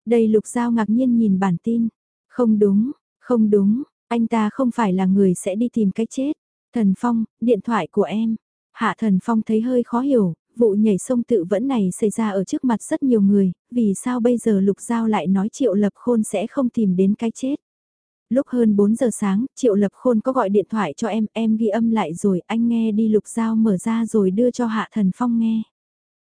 Đây Lục Giao ngạc nhiên nhìn bản tin. Không đúng, không đúng, anh ta không phải là người sẽ đi tìm cái chết. Thần Phong, điện thoại của em. Hạ Thần Phong thấy hơi khó hiểu, vụ nhảy sông tự vẫn này xảy ra ở trước mặt rất nhiều người, vì sao bây giờ Lục Giao lại nói Triệu Lập Khôn sẽ không tìm đến cái chết. Lúc hơn 4 giờ sáng, Triệu Lập Khôn có gọi điện thoại cho em, em ghi âm lại rồi, anh nghe đi Lục Giao mở ra rồi đưa cho Hạ Thần Phong nghe.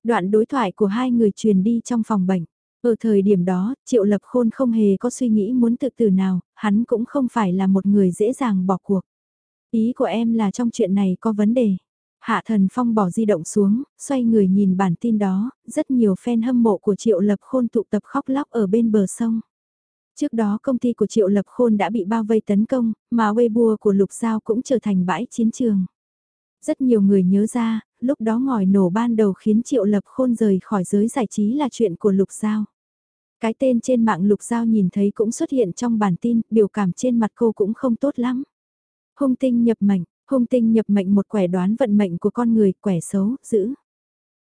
Đoạn đối thoại của hai người truyền đi trong phòng bệnh. Ở thời điểm đó, Triệu Lập Khôn không hề có suy nghĩ muốn tự tử nào, hắn cũng không phải là một người dễ dàng bỏ cuộc. Ý của em là trong chuyện này có vấn đề. Hạ Thần Phong bỏ di động xuống, xoay người nhìn bản tin đó, rất nhiều fan hâm mộ của Triệu Lập Khôn tụ tập khóc lóc ở bên bờ sông. Trước đó công ty của Triệu Lập Khôn đã bị bao vây tấn công, mà Weibo của Lục Giao cũng trở thành bãi chiến trường. Rất nhiều người nhớ ra, lúc đó ngòi nổ ban đầu khiến Triệu Lập Khôn rời khỏi giới giải trí là chuyện của Lục Giao. Cái tên trên mạng Lục Giao nhìn thấy cũng xuất hiện trong bản tin, biểu cảm trên mặt cô cũng không tốt lắm. Hung tinh nhập mảnh. Hung tinh nhập mệnh một quẻ đoán vận mệnh của con người, quẻ xấu, giữ.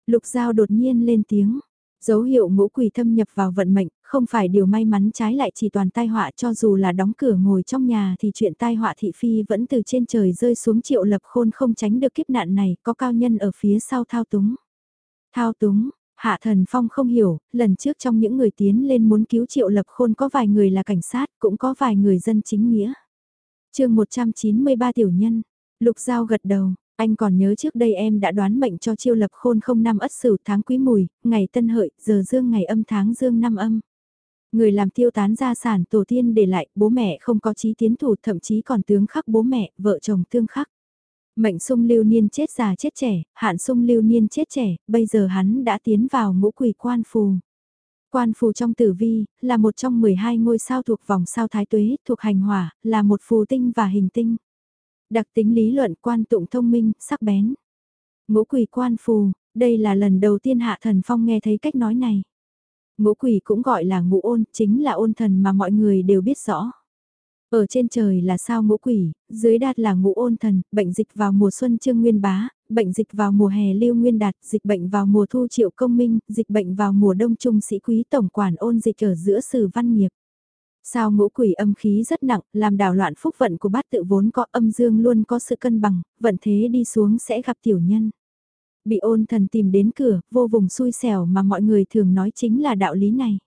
Lục Giao đột nhiên lên tiếng. Dấu hiệu ngũ quỷ thâm nhập vào vận mệnh, không phải điều may mắn trái lại chỉ toàn tai họa cho dù là đóng cửa ngồi trong nhà thì chuyện tai họa thị phi vẫn từ trên trời rơi xuống triệu lập khôn không tránh được kiếp nạn này, có cao nhân ở phía sau thao túng. Thao túng, Hạ Thần Phong không hiểu, lần trước trong những người tiến lên muốn cứu triệu lập khôn có vài người là cảnh sát, cũng có vài người dân chính nghĩa. chương 193 tiểu nhân, Lục Giao gật đầu, anh còn nhớ trước đây em đã đoán mệnh cho chiêu lập khôn không năm ất sửu tháng quý mùi, ngày tân hợi, giờ dương ngày âm tháng dương năm âm. Người làm tiêu tán gia sản tổ tiên để lại, bố mẹ không có trí tiến thủ thậm chí còn tướng khắc bố mẹ, vợ chồng tương khắc. Mệnh sung lưu niên chết già chết trẻ, hạn sung lưu niên chết trẻ, bây giờ hắn đã tiến vào ngũ quỷ quan phù. Quan phù trong tử vi, là một trong 12 ngôi sao thuộc vòng sao thái tuế, thuộc hành hỏa, là một phù tinh và hình tinh. Đặc tính lý luận quan tụng thông minh, sắc bén. Ngũ quỷ quan phù, đây là lần đầu tiên Hạ Thần Phong nghe thấy cách nói này. Ngũ quỷ cũng gọi là ngũ ôn, chính là ôn thần mà mọi người đều biết rõ. Ở trên trời là sao ngũ quỷ, dưới đạt là ngũ ôn thần, bệnh dịch vào mùa xuân trương nguyên bá, bệnh dịch vào mùa hè lưu nguyên đạt, dịch bệnh vào mùa thu triệu công minh, dịch bệnh vào mùa đông trung sĩ quý tổng quản ôn dịch ở giữa sử văn nghiệp. Sao ngũ quỷ âm khí rất nặng, làm đảo loạn phúc vận của bát tự vốn có âm dương luôn có sự cân bằng, vận thế đi xuống sẽ gặp tiểu nhân. Bị ôn thần tìm đến cửa, vô vùng xui xẻo mà mọi người thường nói chính là đạo lý này.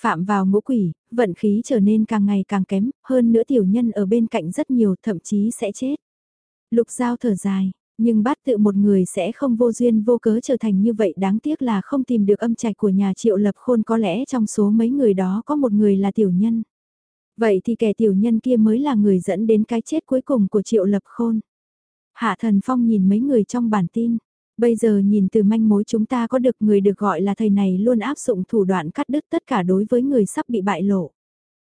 Phạm vào ngũ quỷ, vận khí trở nên càng ngày càng kém, hơn nữa tiểu nhân ở bên cạnh rất nhiều thậm chí sẽ chết. Lục giao thở dài, nhưng bát tự một người sẽ không vô duyên vô cớ trở thành như vậy đáng tiếc là không tìm được âm trạch của nhà triệu lập khôn có lẽ trong số mấy người đó có một người là tiểu nhân. Vậy thì kẻ tiểu nhân kia mới là người dẫn đến cái chết cuối cùng của Triệu Lập Khôn. Hạ Thần Phong nhìn mấy người trong bản tin. Bây giờ nhìn từ manh mối chúng ta có được người được gọi là thầy này luôn áp dụng thủ đoạn cắt đứt tất cả đối với người sắp bị bại lộ.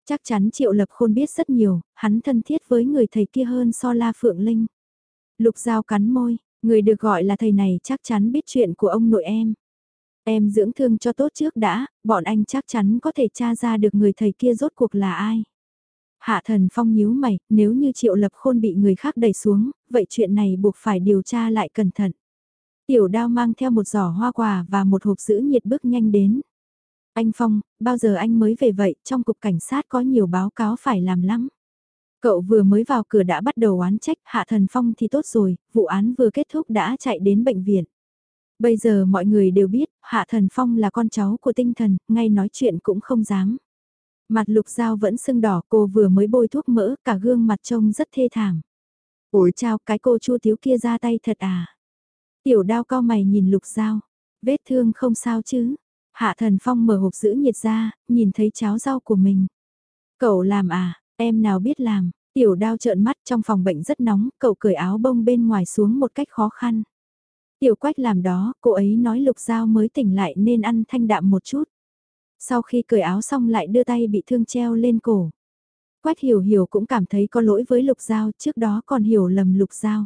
Chắc chắn Triệu Lập Khôn biết rất nhiều, hắn thân thiết với người thầy kia hơn so La Phượng Linh. Lục Giao cắn môi, người được gọi là thầy này chắc chắn biết chuyện của ông nội em. Em dưỡng thương cho tốt trước đã, bọn anh chắc chắn có thể tra ra được người thầy kia rốt cuộc là ai. Hạ thần phong nhíu mày, nếu như triệu lập khôn bị người khác đẩy xuống, vậy chuyện này buộc phải điều tra lại cẩn thận. Tiểu đao mang theo một giỏ hoa quả và một hộp giữ nhiệt bước nhanh đến. Anh Phong, bao giờ anh mới về vậy, trong cục cảnh sát có nhiều báo cáo phải làm lắm. Cậu vừa mới vào cửa đã bắt đầu oán trách, Hạ Thần Phong thì tốt rồi, vụ án vừa kết thúc đã chạy đến bệnh viện. Bây giờ mọi người đều biết, Hạ Thần Phong là con cháu của tinh thần, ngay nói chuyện cũng không dám. Mặt lục dao vẫn sưng đỏ, cô vừa mới bôi thuốc mỡ, cả gương mặt trông rất thê thảm. Ủi chào cái cô chu thiếu kia ra tay thật à. Tiểu đao cao mày nhìn lục dao, vết thương không sao chứ. Hạ Thần Phong mở hộp giữ nhiệt ra, nhìn thấy cháo rau của mình. Cậu làm à, em nào biết làm, tiểu đao trợn mắt trong phòng bệnh rất nóng, cậu cởi áo bông bên ngoài xuống một cách khó khăn. Tiểu quách làm đó, cô ấy nói lục dao mới tỉnh lại nên ăn thanh đạm một chút. Sau khi cởi áo xong lại đưa tay bị thương treo lên cổ. Quách hiểu hiểu cũng cảm thấy có lỗi với lục dao trước đó còn hiểu lầm lục dao.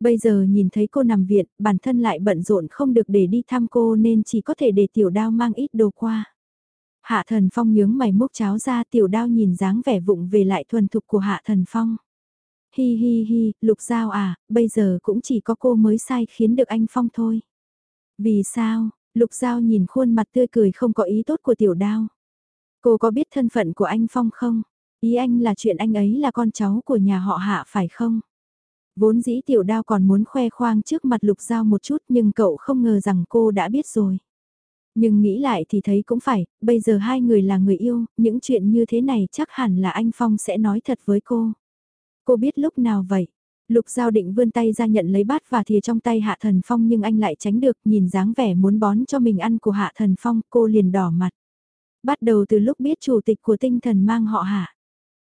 Bây giờ nhìn thấy cô nằm viện, bản thân lại bận rộn không được để đi thăm cô nên chỉ có thể để tiểu đao mang ít đồ qua. Hạ thần phong nhướng mày múc cháo ra tiểu đao nhìn dáng vẻ vụng về lại thuần thục của hạ thần phong. Hi hi hi, lục giao à, bây giờ cũng chỉ có cô mới sai khiến được anh phong thôi. Vì sao, lục giao nhìn khuôn mặt tươi cười không có ý tốt của tiểu đao. Cô có biết thân phận của anh phong không? Ý anh là chuyện anh ấy là con cháu của nhà họ hạ phải không? Vốn dĩ tiểu đao còn muốn khoe khoang trước mặt lục giao một chút nhưng cậu không ngờ rằng cô đã biết rồi. Nhưng nghĩ lại thì thấy cũng phải, bây giờ hai người là người yêu, những chuyện như thế này chắc hẳn là anh Phong sẽ nói thật với cô. Cô biết lúc nào vậy? Lục Giao định vươn tay ra nhận lấy bát và thìa trong tay Hạ Thần Phong nhưng anh lại tránh được nhìn dáng vẻ muốn bón cho mình ăn của Hạ Thần Phong cô liền đỏ mặt. Bắt đầu từ lúc biết chủ tịch của tinh thần mang họ Hạ.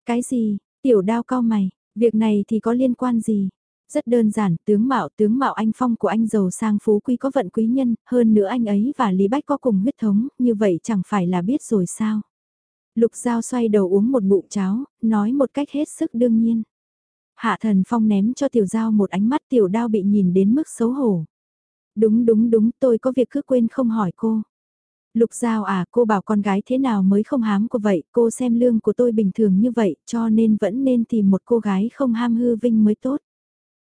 Cái gì, tiểu đao cao mày, việc này thì có liên quan gì? Rất đơn giản, tướng mạo tướng mạo anh Phong của anh giàu sang phú quý có vận quý nhân, hơn nữa anh ấy và Lý Bách có cùng huyết thống, như vậy chẳng phải là biết rồi sao? Lục Giao xoay đầu uống một bụng cháo, nói một cách hết sức đương nhiên. Hạ thần phong ném cho tiểu giao một ánh mắt tiểu đao bị nhìn đến mức xấu hổ. Đúng đúng đúng tôi có việc cứ quên không hỏi cô. Lục giao à cô bảo con gái thế nào mới không hám của vậy cô xem lương của tôi bình thường như vậy cho nên vẫn nên tìm một cô gái không ham hư vinh mới tốt.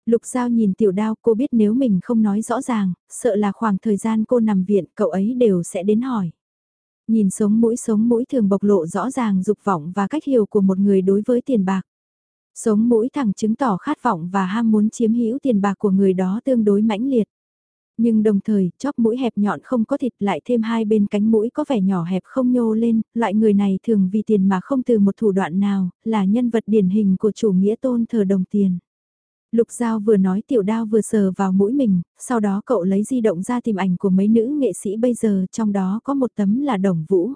Lục Giao nhìn tiểu đao cô biết nếu mình không nói rõ ràng, sợ là khoảng thời gian cô nằm viện cậu ấy đều sẽ đến hỏi. Nhìn sống mũi sống mũi thường bộc lộ rõ ràng dục vọng và cách hiểu của một người đối với tiền bạc. Sống mũi thẳng chứng tỏ khát vọng và ham muốn chiếm hữu tiền bạc của người đó tương đối mãnh liệt. Nhưng đồng thời, chóp mũi hẹp nhọn không có thịt lại thêm hai bên cánh mũi có vẻ nhỏ hẹp không nhô lên, loại người này thường vì tiền mà không từ một thủ đoạn nào, là nhân vật điển hình của chủ nghĩa tôn thờ đồng tiền. Lục Giao vừa nói tiểu đao vừa sờ vào mũi mình, sau đó cậu lấy di động ra tìm ảnh của mấy nữ nghệ sĩ bây giờ, trong đó có một tấm là đồng vũ.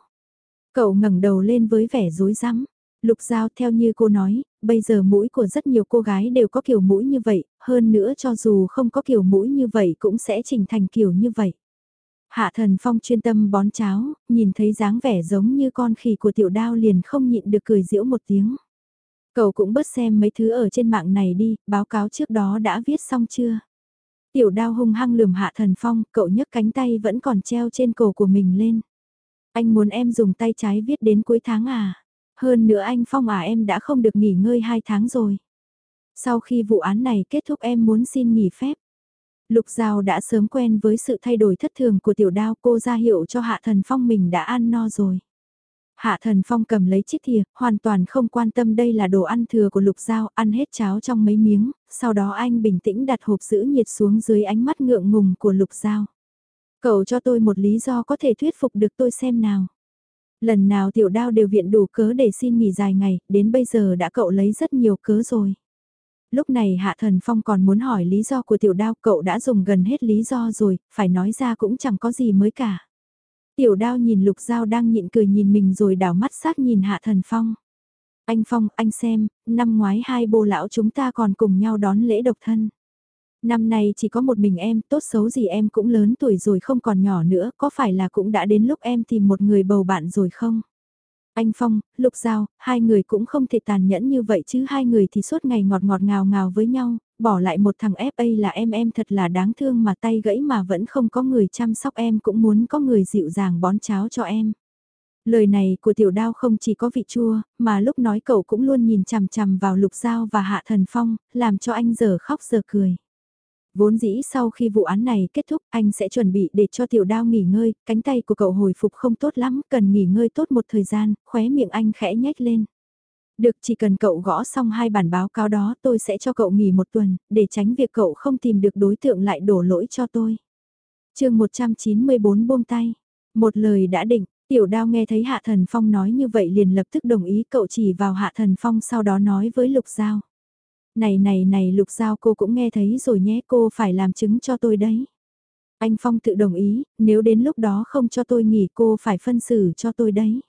Cậu ngẩng đầu lên với vẻ rối rắm. Lục Giao theo như cô nói, bây giờ mũi của rất nhiều cô gái đều có kiểu mũi như vậy, hơn nữa cho dù không có kiểu mũi như vậy cũng sẽ chỉnh thành kiểu như vậy. Hạ thần phong chuyên tâm bón cháo, nhìn thấy dáng vẻ giống như con khỉ của tiểu đao liền không nhịn được cười giễu một tiếng. Cậu cũng bớt xem mấy thứ ở trên mạng này đi, báo cáo trước đó đã viết xong chưa? Tiểu đao hung hăng lườm hạ thần phong, cậu nhấc cánh tay vẫn còn treo trên cổ của mình lên. Anh muốn em dùng tay trái viết đến cuối tháng à? Hơn nữa anh Phong à em đã không được nghỉ ngơi hai tháng rồi. Sau khi vụ án này kết thúc em muốn xin nghỉ phép. Lục Giao đã sớm quen với sự thay đổi thất thường của tiểu đao cô ra hiệu cho Hạ Thần Phong mình đã ăn no rồi. Hạ Thần Phong cầm lấy chiếc thìa, hoàn toàn không quan tâm đây là đồ ăn thừa của Lục Giao, ăn hết cháo trong mấy miếng, sau đó anh bình tĩnh đặt hộp giữ nhiệt xuống dưới ánh mắt ngượng ngùng của Lục Giao. Cậu cho tôi một lý do có thể thuyết phục được tôi xem nào. Lần nào tiểu đao đều viện đủ cớ để xin nghỉ dài ngày, đến bây giờ đã cậu lấy rất nhiều cớ rồi. Lúc này Hạ Thần Phong còn muốn hỏi lý do của tiểu đao cậu đã dùng gần hết lý do rồi, phải nói ra cũng chẳng có gì mới cả. Tiểu đao nhìn lục dao đang nhịn cười nhìn mình rồi đảo mắt sát nhìn Hạ Thần Phong. Anh Phong, anh xem, năm ngoái hai bô lão chúng ta còn cùng nhau đón lễ độc thân. Năm nay chỉ có một mình em, tốt xấu gì em cũng lớn tuổi rồi không còn nhỏ nữa, có phải là cũng đã đến lúc em tìm một người bầu bạn rồi không? Anh Phong, Lục Giao, hai người cũng không thể tàn nhẫn như vậy chứ hai người thì suốt ngày ngọt ngọt ngào ngào với nhau, bỏ lại một thằng FA là em em thật là đáng thương mà tay gãy mà vẫn không có người chăm sóc em cũng muốn có người dịu dàng bón cháo cho em. Lời này của tiểu đao không chỉ có vị chua, mà lúc nói cậu cũng luôn nhìn chằm chằm vào lục giao và hạ thần phong, làm cho anh giờ khóc giờ cười. Vốn dĩ sau khi vụ án này kết thúc anh sẽ chuẩn bị để cho tiểu đao nghỉ ngơi, cánh tay của cậu hồi phục không tốt lắm, cần nghỉ ngơi tốt một thời gian, khóe miệng anh khẽ nhếch lên. Được chỉ cần cậu gõ xong hai bản báo cáo đó tôi sẽ cho cậu nghỉ một tuần, để tránh việc cậu không tìm được đối tượng lại đổ lỗi cho tôi. chương 194 buông tay. Một lời đã định, tiểu đao nghe thấy Hạ Thần Phong nói như vậy liền lập tức đồng ý cậu chỉ vào Hạ Thần Phong sau đó nói với Lục Giao. Này này này Lục Giao cô cũng nghe thấy rồi nhé cô phải làm chứng cho tôi đấy. Anh Phong tự đồng ý, nếu đến lúc đó không cho tôi nghỉ cô phải phân xử cho tôi đấy.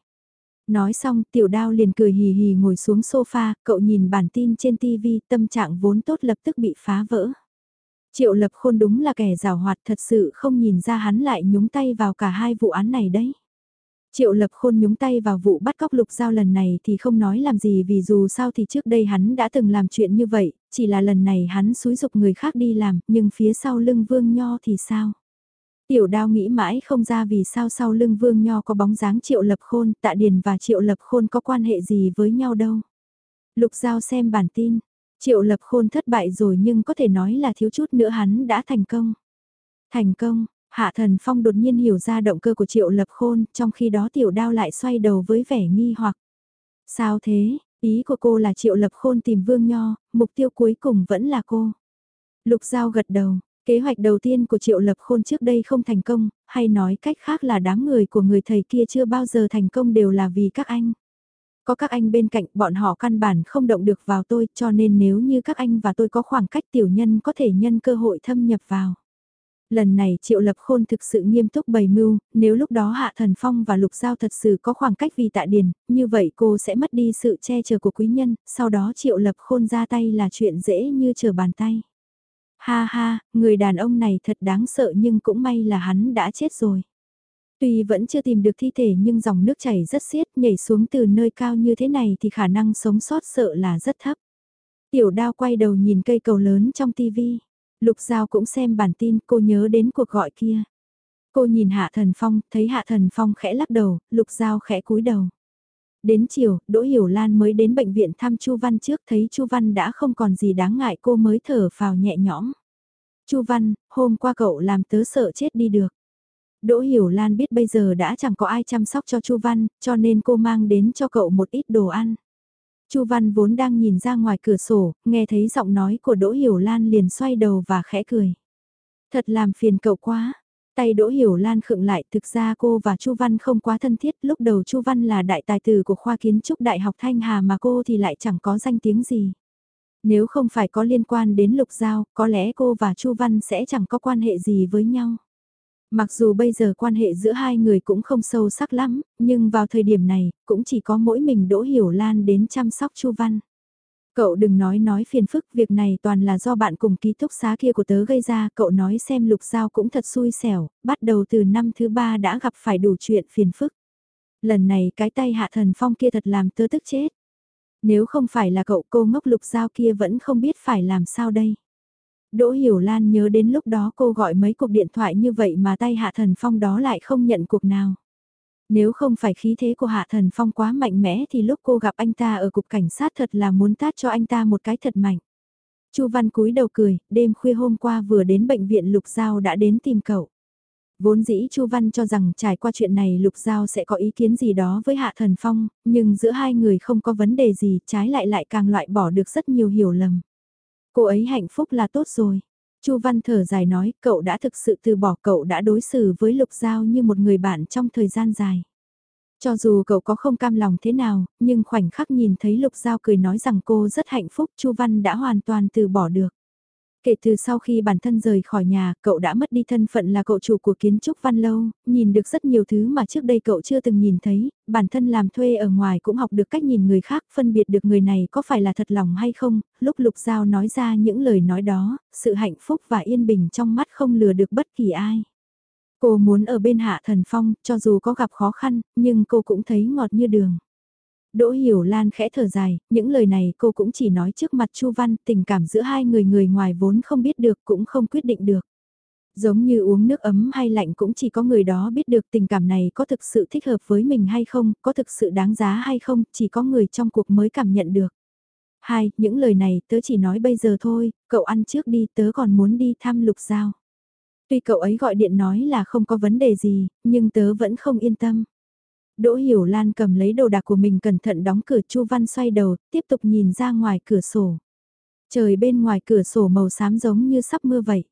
Nói xong tiểu đao liền cười hì hì ngồi xuống sofa, cậu nhìn bản tin trên TV, tâm trạng vốn tốt lập tức bị phá vỡ. Triệu lập khôn đúng là kẻ rào hoạt thật sự không nhìn ra hắn lại nhúng tay vào cả hai vụ án này đấy. Triệu lập khôn nhúng tay vào vụ bắt cóc lục giao lần này thì không nói làm gì vì dù sao thì trước đây hắn đã từng làm chuyện như vậy, chỉ là lần này hắn xúi dục người khác đi làm, nhưng phía sau lưng vương nho thì sao? Tiểu đao nghĩ mãi không ra vì sao sau lưng vương nho có bóng dáng triệu lập khôn, tạ điền và triệu lập khôn có quan hệ gì với nhau đâu. Lục giao xem bản tin, triệu lập khôn thất bại rồi nhưng có thể nói là thiếu chút nữa hắn đã thành công. Thành công, Hạ Thần Phong đột nhiên hiểu ra động cơ của Triệu Lập Khôn, trong khi đó tiểu đao lại xoay đầu với vẻ nghi hoặc. Sao thế, ý của cô là Triệu Lập Khôn tìm Vương Nho, mục tiêu cuối cùng vẫn là cô. Lục Giao gật đầu, kế hoạch đầu tiên của Triệu Lập Khôn trước đây không thành công, hay nói cách khác là đám người của người thầy kia chưa bao giờ thành công đều là vì các anh. Có các anh bên cạnh bọn họ căn bản không động được vào tôi cho nên nếu như các anh và tôi có khoảng cách tiểu nhân có thể nhân cơ hội thâm nhập vào. Lần này Triệu Lập Khôn thực sự nghiêm túc bày mưu, nếu lúc đó Hạ Thần Phong và Lục Giao thật sự có khoảng cách vì tạ điền, như vậy cô sẽ mất đi sự che chở của quý nhân, sau đó Triệu Lập Khôn ra tay là chuyện dễ như chờ bàn tay. Ha ha, người đàn ông này thật đáng sợ nhưng cũng may là hắn đã chết rồi. Tuy vẫn chưa tìm được thi thể nhưng dòng nước chảy rất xiết nhảy xuống từ nơi cao như thế này thì khả năng sống sót sợ là rất thấp. Tiểu đao quay đầu nhìn cây cầu lớn trong tivi. Lục Giao cũng xem bản tin, cô nhớ đến cuộc gọi kia. Cô nhìn Hạ Thần Phong, thấy Hạ Thần Phong khẽ lắc đầu, Lục Giao khẽ cúi đầu. Đến chiều, Đỗ Hiểu Lan mới đến bệnh viện thăm Chu Văn trước thấy Chu Văn đã không còn gì đáng ngại cô mới thở phào nhẹ nhõm. Chu Văn, hôm qua cậu làm tớ sợ chết đi được. Đỗ Hiểu Lan biết bây giờ đã chẳng có ai chăm sóc cho Chu Văn, cho nên cô mang đến cho cậu một ít đồ ăn. Chu Văn vốn đang nhìn ra ngoài cửa sổ, nghe thấy giọng nói của Đỗ Hiểu Lan liền xoay đầu và khẽ cười. Thật làm phiền cậu quá. Tay Đỗ Hiểu Lan khựng lại, thực ra cô và Chu Văn không quá thân thiết, lúc đầu Chu Văn là đại tài tử của khoa kiến trúc Đại học Thanh Hà mà cô thì lại chẳng có danh tiếng gì. Nếu không phải có liên quan đến Lục Giao, có lẽ cô và Chu Văn sẽ chẳng có quan hệ gì với nhau. Mặc dù bây giờ quan hệ giữa hai người cũng không sâu sắc lắm, nhưng vào thời điểm này, cũng chỉ có mỗi mình Đỗ Hiểu Lan đến chăm sóc Chu Văn. Cậu đừng nói nói phiền phức, việc này toàn là do bạn cùng ký túc xá kia của tớ gây ra, cậu nói xem lục giao cũng thật xui xẻo, bắt đầu từ năm thứ ba đã gặp phải đủ chuyện phiền phức. Lần này cái tay hạ thần phong kia thật làm tớ tức chết. Nếu không phải là cậu cô ngốc lục giao kia vẫn không biết phải làm sao đây. Đỗ Hiểu Lan nhớ đến lúc đó cô gọi mấy cuộc điện thoại như vậy mà tay Hạ Thần Phong đó lại không nhận cuộc nào. Nếu không phải khí thế của Hạ Thần Phong quá mạnh mẽ thì lúc cô gặp anh ta ở cục cảnh sát thật là muốn tát cho anh ta một cái thật mạnh. Chu Văn cúi đầu cười, đêm khuya hôm qua vừa đến bệnh viện Lục Giao đã đến tìm cậu. Vốn dĩ Chu Văn cho rằng trải qua chuyện này Lục Giao sẽ có ý kiến gì đó với Hạ Thần Phong, nhưng giữa hai người không có vấn đề gì, trái lại lại càng loại bỏ được rất nhiều hiểu lầm. Cô ấy hạnh phúc là tốt rồi. Chu Văn thở dài nói, cậu đã thực sự từ bỏ cậu đã đối xử với Lục Giao như một người bạn trong thời gian dài. Cho dù cậu có không cam lòng thế nào, nhưng khoảnh khắc nhìn thấy Lục Giao cười nói rằng cô rất hạnh phúc, Chu Văn đã hoàn toàn từ bỏ được. Kể từ sau khi bản thân rời khỏi nhà, cậu đã mất đi thân phận là cậu chủ của kiến trúc văn lâu, nhìn được rất nhiều thứ mà trước đây cậu chưa từng nhìn thấy, bản thân làm thuê ở ngoài cũng học được cách nhìn người khác, phân biệt được người này có phải là thật lòng hay không, lúc Lục Giao nói ra những lời nói đó, sự hạnh phúc và yên bình trong mắt không lừa được bất kỳ ai. Cô muốn ở bên Hạ Thần Phong, cho dù có gặp khó khăn, nhưng cô cũng thấy ngọt như đường. Đỗ Hiểu Lan khẽ thở dài, những lời này cô cũng chỉ nói trước mặt Chu Văn, tình cảm giữa hai người người ngoài vốn không biết được cũng không quyết định được. Giống như uống nước ấm hay lạnh cũng chỉ có người đó biết được tình cảm này có thực sự thích hợp với mình hay không, có thực sự đáng giá hay không, chỉ có người trong cuộc mới cảm nhận được. Hai, những lời này tớ chỉ nói bây giờ thôi, cậu ăn trước đi tớ còn muốn đi thăm lục giao. Tuy cậu ấy gọi điện nói là không có vấn đề gì, nhưng tớ vẫn không yên tâm. Đỗ Hiểu Lan cầm lấy đồ đạc của mình cẩn thận đóng cửa Chu Văn xoay đầu, tiếp tục nhìn ra ngoài cửa sổ. Trời bên ngoài cửa sổ màu xám giống như sắp mưa vậy.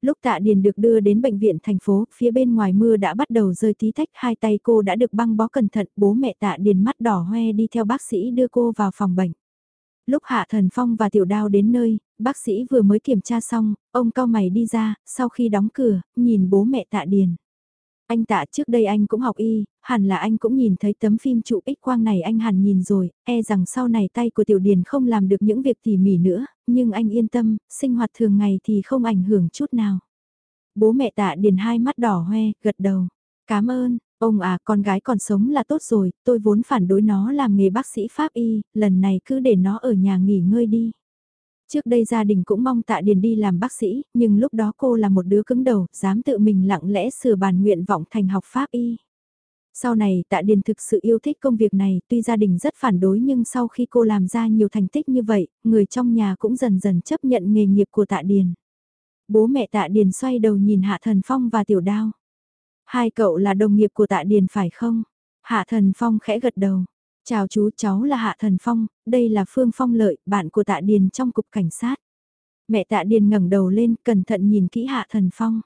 Lúc tạ điền được đưa đến bệnh viện thành phố, phía bên ngoài mưa đã bắt đầu rơi tí tách, hai tay cô đã được băng bó cẩn thận, bố mẹ tạ điền mắt đỏ hoe đi theo bác sĩ đưa cô vào phòng bệnh. Lúc Hạ Thần Phong và Tiểu Đao đến nơi, bác sĩ vừa mới kiểm tra xong, ông cao mày đi ra, sau khi đóng cửa, nhìn bố mẹ tạ điền. Anh tạ trước đây anh cũng học y, hẳn là anh cũng nhìn thấy tấm phim chụp x quang này anh hẳn nhìn rồi, e rằng sau này tay của Tiểu Điền không làm được những việc tỉ mỉ nữa, nhưng anh yên tâm, sinh hoạt thường ngày thì không ảnh hưởng chút nào. Bố mẹ tạ Điền hai mắt đỏ hoe, gật đầu. Cảm ơn, ông à con gái còn sống là tốt rồi, tôi vốn phản đối nó làm nghề bác sĩ Pháp y, lần này cứ để nó ở nhà nghỉ ngơi đi. Trước đây gia đình cũng mong Tạ Điền đi làm bác sĩ, nhưng lúc đó cô là một đứa cứng đầu, dám tự mình lặng lẽ sửa bàn nguyện vọng thành học pháp y. Sau này Tạ Điền thực sự yêu thích công việc này, tuy gia đình rất phản đối nhưng sau khi cô làm ra nhiều thành tích như vậy, người trong nhà cũng dần dần chấp nhận nghề nghiệp của Tạ Điền. Bố mẹ Tạ Điền xoay đầu nhìn Hạ Thần Phong và Tiểu Đao. Hai cậu là đồng nghiệp của Tạ Điền phải không? Hạ Thần Phong khẽ gật đầu. Chào chú, cháu là Hạ Thần Phong, đây là Phương Phong Lợi, bạn của Tạ Điền trong cục cảnh sát. Mẹ Tạ Điền ngẩng đầu lên, cẩn thận nhìn kỹ Hạ Thần Phong.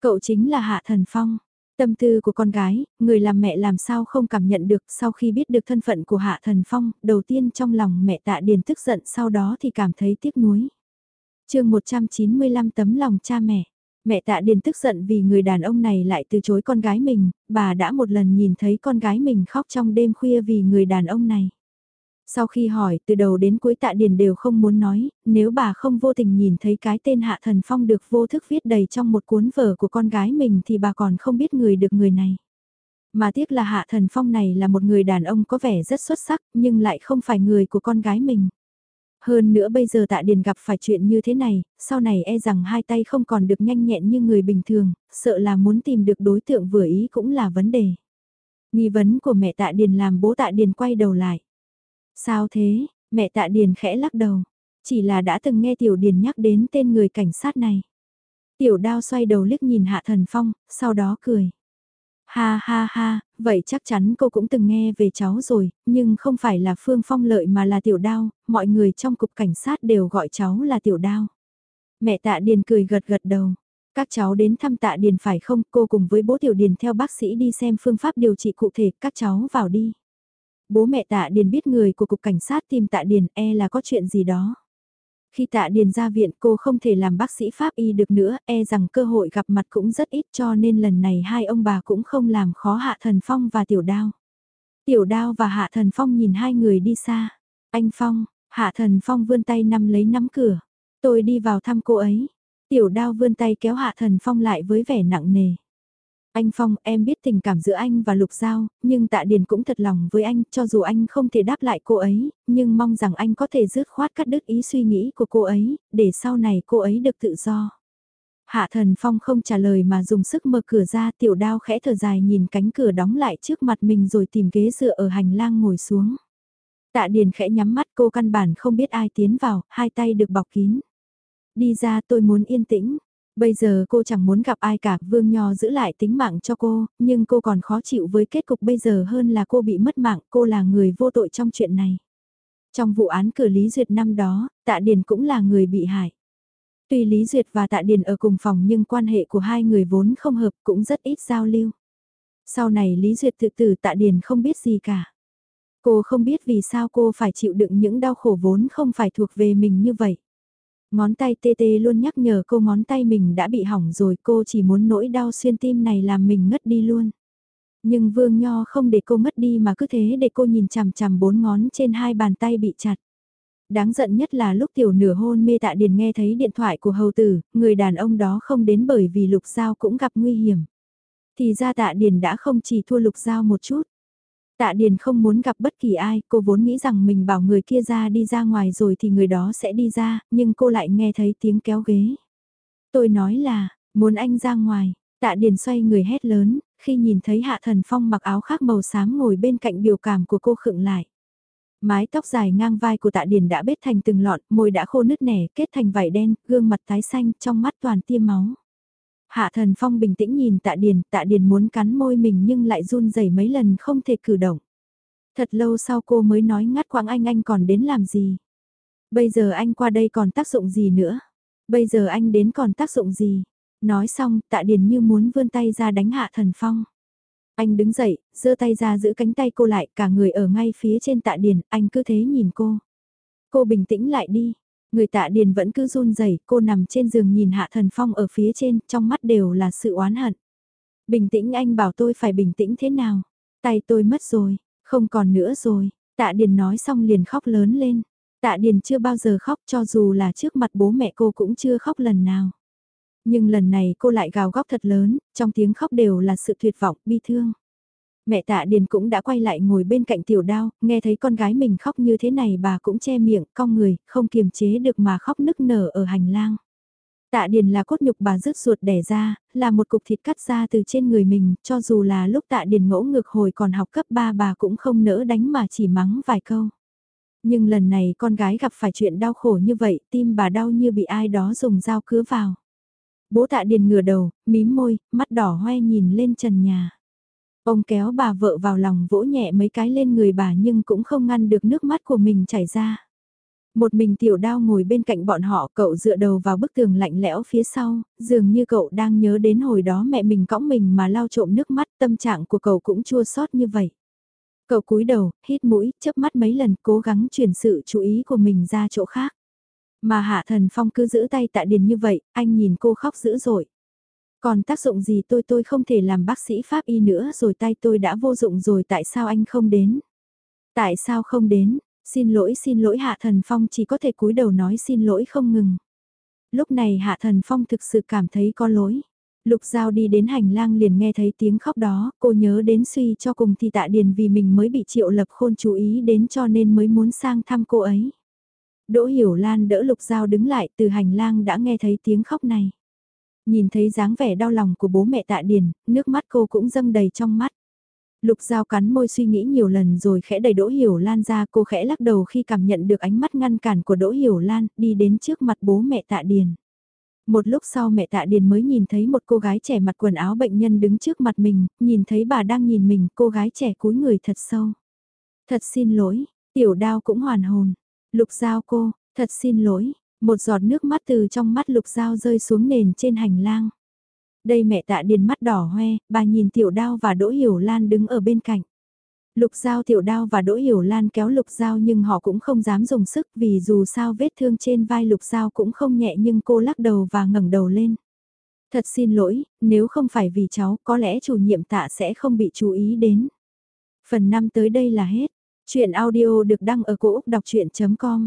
Cậu chính là Hạ Thần Phong. Tâm tư của con gái, người làm mẹ làm sao không cảm nhận được sau khi biết được thân phận của Hạ Thần Phong, đầu tiên trong lòng mẹ Tạ Điền tức giận sau đó thì cảm thấy tiếc nuối. chương 195 tấm lòng cha mẹ. Mẹ tạ điền tức giận vì người đàn ông này lại từ chối con gái mình, bà đã một lần nhìn thấy con gái mình khóc trong đêm khuya vì người đàn ông này. Sau khi hỏi từ đầu đến cuối tạ điền đều không muốn nói, nếu bà không vô tình nhìn thấy cái tên Hạ Thần Phong được vô thức viết đầy trong một cuốn vở của con gái mình thì bà còn không biết người được người này. Mà tiếc là Hạ Thần Phong này là một người đàn ông có vẻ rất xuất sắc nhưng lại không phải người của con gái mình. Hơn nữa bây giờ tạ điền gặp phải chuyện như thế này, sau này e rằng hai tay không còn được nhanh nhẹn như người bình thường, sợ là muốn tìm được đối tượng vừa ý cũng là vấn đề. Nghi vấn của mẹ tạ điền làm bố tạ điền quay đầu lại. Sao thế, mẹ tạ điền khẽ lắc đầu, chỉ là đã từng nghe tiểu điền nhắc đến tên người cảnh sát này. Tiểu đao xoay đầu liếc nhìn hạ thần phong, sau đó cười. Ha ha ha, vậy chắc chắn cô cũng từng nghe về cháu rồi, nhưng không phải là Phương Phong Lợi mà là Tiểu Đao, mọi người trong cục cảnh sát đều gọi cháu là Tiểu Đao. Mẹ Tạ Điền cười gật gật đầu. Các cháu đến thăm Tạ Điền phải không, cô cùng với bố Tiểu Điền theo bác sĩ đi xem phương pháp điều trị cụ thể, các cháu vào đi. Bố mẹ Tạ Điền biết người của cục cảnh sát tìm Tạ Điền e là có chuyện gì đó. Khi tạ điền ra viện cô không thể làm bác sĩ pháp y được nữa, e rằng cơ hội gặp mặt cũng rất ít cho nên lần này hai ông bà cũng không làm khó Hạ Thần Phong và Tiểu Đao. Tiểu Đao và Hạ Thần Phong nhìn hai người đi xa. Anh Phong, Hạ Thần Phong vươn tay nắm lấy nắm cửa. Tôi đi vào thăm cô ấy. Tiểu Đao vươn tay kéo Hạ Thần Phong lại với vẻ nặng nề. Anh Phong, em biết tình cảm giữa anh và Lục Giao, nhưng Tạ Điền cũng thật lòng với anh, cho dù anh không thể đáp lại cô ấy, nhưng mong rằng anh có thể dứt khoát cắt đứt ý suy nghĩ của cô ấy, để sau này cô ấy được tự do. Hạ Thần Phong không trả lời mà dùng sức mở cửa ra tiểu đao khẽ thở dài nhìn cánh cửa đóng lại trước mặt mình rồi tìm ghế dựa ở hành lang ngồi xuống. Tạ Điền khẽ nhắm mắt cô căn bản không biết ai tiến vào, hai tay được bọc kín. Đi ra tôi muốn yên tĩnh, Bây giờ cô chẳng muốn gặp ai cả, Vương Nho giữ lại tính mạng cho cô, nhưng cô còn khó chịu với kết cục bây giờ hơn là cô bị mất mạng, cô là người vô tội trong chuyện này. Trong vụ án cửa Lý Duyệt năm đó, Tạ Điền cũng là người bị hại. Tuy Lý Duyệt và Tạ Điền ở cùng phòng nhưng quan hệ của hai người vốn không hợp cũng rất ít giao lưu. Sau này Lý Duyệt tự tử Tạ Điền không biết gì cả. Cô không biết vì sao cô phải chịu đựng những đau khổ vốn không phải thuộc về mình như vậy. Ngón tay tê tê luôn nhắc nhở cô ngón tay mình đã bị hỏng rồi cô chỉ muốn nỗi đau xuyên tim này làm mình ngất đi luôn. Nhưng Vương Nho không để cô ngất đi mà cứ thế để cô nhìn chằm chằm bốn ngón trên hai bàn tay bị chặt. Đáng giận nhất là lúc tiểu nửa hôn mê tạ điền nghe thấy điện thoại của hầu tử, người đàn ông đó không đến bởi vì lục giao cũng gặp nguy hiểm. Thì ra tạ điền đã không chỉ thua lục giao một chút. Tạ Điền không muốn gặp bất kỳ ai, cô vốn nghĩ rằng mình bảo người kia ra đi ra ngoài rồi thì người đó sẽ đi ra, nhưng cô lại nghe thấy tiếng kéo ghế. Tôi nói là, muốn anh ra ngoài, Tạ Điền xoay người hét lớn, khi nhìn thấy Hạ Thần Phong mặc áo khác màu xám ngồi bên cạnh biểu cảm của cô khựng lại. Mái tóc dài ngang vai của Tạ Điền đã bết thành từng lọn, môi đã khô nứt nẻ, kết thành vảy đen, gương mặt tái xanh, trong mắt toàn tiêm máu. Hạ Thần Phong bình tĩnh nhìn Tạ Điền, Tạ Điền muốn cắn môi mình nhưng lại run rẩy mấy lần không thể cử động. Thật lâu sau cô mới nói ngắt quãng anh anh còn đến làm gì. Bây giờ anh qua đây còn tác dụng gì nữa. Bây giờ anh đến còn tác dụng gì. Nói xong Tạ Điền như muốn vươn tay ra đánh Hạ Thần Phong. Anh đứng dậy, giơ tay ra giữ cánh tay cô lại, cả người ở ngay phía trên tạ điền, anh cứ thế nhìn cô. Cô bình tĩnh lại đi, người tạ điền vẫn cứ run rẩy cô nằm trên giường nhìn hạ thần phong ở phía trên, trong mắt đều là sự oán hận. Bình tĩnh anh bảo tôi phải bình tĩnh thế nào? Tay tôi mất rồi, không còn nữa rồi, tạ điền nói xong liền khóc lớn lên. Tạ điền chưa bao giờ khóc cho dù là trước mặt bố mẹ cô cũng chưa khóc lần nào. Nhưng lần này cô lại gào góc thật lớn, trong tiếng khóc đều là sự tuyệt vọng, bi thương. Mẹ tạ điền cũng đã quay lại ngồi bên cạnh tiểu đao, nghe thấy con gái mình khóc như thế này bà cũng che miệng, cong người, không kiềm chế được mà khóc nức nở ở hành lang. Tạ điền là cốt nhục bà rứt ruột đẻ ra, là một cục thịt cắt ra từ trên người mình, cho dù là lúc tạ điền ngỗ ngược hồi còn học cấp 3 bà cũng không nỡ đánh mà chỉ mắng vài câu. Nhưng lần này con gái gặp phải chuyện đau khổ như vậy, tim bà đau như bị ai đó dùng dao cứa vào. Bố tạ điền ngửa đầu, mím môi, mắt đỏ hoe nhìn lên trần nhà. Ông kéo bà vợ vào lòng vỗ nhẹ mấy cái lên người bà nhưng cũng không ngăn được nước mắt của mình chảy ra. Một mình tiểu đao ngồi bên cạnh bọn họ cậu dựa đầu vào bức tường lạnh lẽo phía sau, dường như cậu đang nhớ đến hồi đó mẹ mình cõng mình mà lau trộm nước mắt tâm trạng của cậu cũng chua xót như vậy. Cậu cúi đầu, hít mũi, chớp mắt mấy lần cố gắng chuyển sự chú ý của mình ra chỗ khác. Mà Hạ Thần Phong cứ giữ tay tạ điền như vậy, anh nhìn cô khóc dữ dội. Còn tác dụng gì tôi tôi không thể làm bác sĩ pháp y nữa rồi tay tôi đã vô dụng rồi tại sao anh không đến? Tại sao không đến? Xin lỗi xin lỗi Hạ Thần Phong chỉ có thể cúi đầu nói xin lỗi không ngừng. Lúc này Hạ Thần Phong thực sự cảm thấy có lỗi. Lục Giao đi đến hành lang liền nghe thấy tiếng khóc đó, cô nhớ đến suy cho cùng thì tạ điền vì mình mới bị triệu lập khôn chú ý đến cho nên mới muốn sang thăm cô ấy. Đỗ Hiểu Lan đỡ Lục Giao đứng lại từ hành lang đã nghe thấy tiếng khóc này. Nhìn thấy dáng vẻ đau lòng của bố mẹ tạ điền, nước mắt cô cũng dâng đầy trong mắt. Lục Giao cắn môi suy nghĩ nhiều lần rồi khẽ đẩy Đỗ Hiểu Lan ra cô khẽ lắc đầu khi cảm nhận được ánh mắt ngăn cản của Đỗ Hiểu Lan đi đến trước mặt bố mẹ tạ điền. Một lúc sau mẹ tạ điền mới nhìn thấy một cô gái trẻ mặc quần áo bệnh nhân đứng trước mặt mình, nhìn thấy bà đang nhìn mình, cô gái trẻ cúi người thật sâu. Thật xin lỗi, tiểu đao cũng hoàn hồn. Lục Giao cô, thật xin lỗi, một giọt nước mắt từ trong mắt Lục Giao rơi xuống nền trên hành lang. Đây mẹ tạ điền mắt đỏ hoe, bà nhìn tiểu đao và Đỗ Hiểu Lan đứng ở bên cạnh. Lục Giao tiểu đao và Đỗ Hiểu Lan kéo Lục Giao nhưng họ cũng không dám dùng sức vì dù sao vết thương trên vai Lục Giao cũng không nhẹ nhưng cô lắc đầu và ngẩng đầu lên. Thật xin lỗi, nếu không phải vì cháu có lẽ chủ nhiệm tạ sẽ không bị chú ý đến. Phần 5 tới đây là hết. Chuyện audio được đăng ở cổ Úc đọc chuyện.com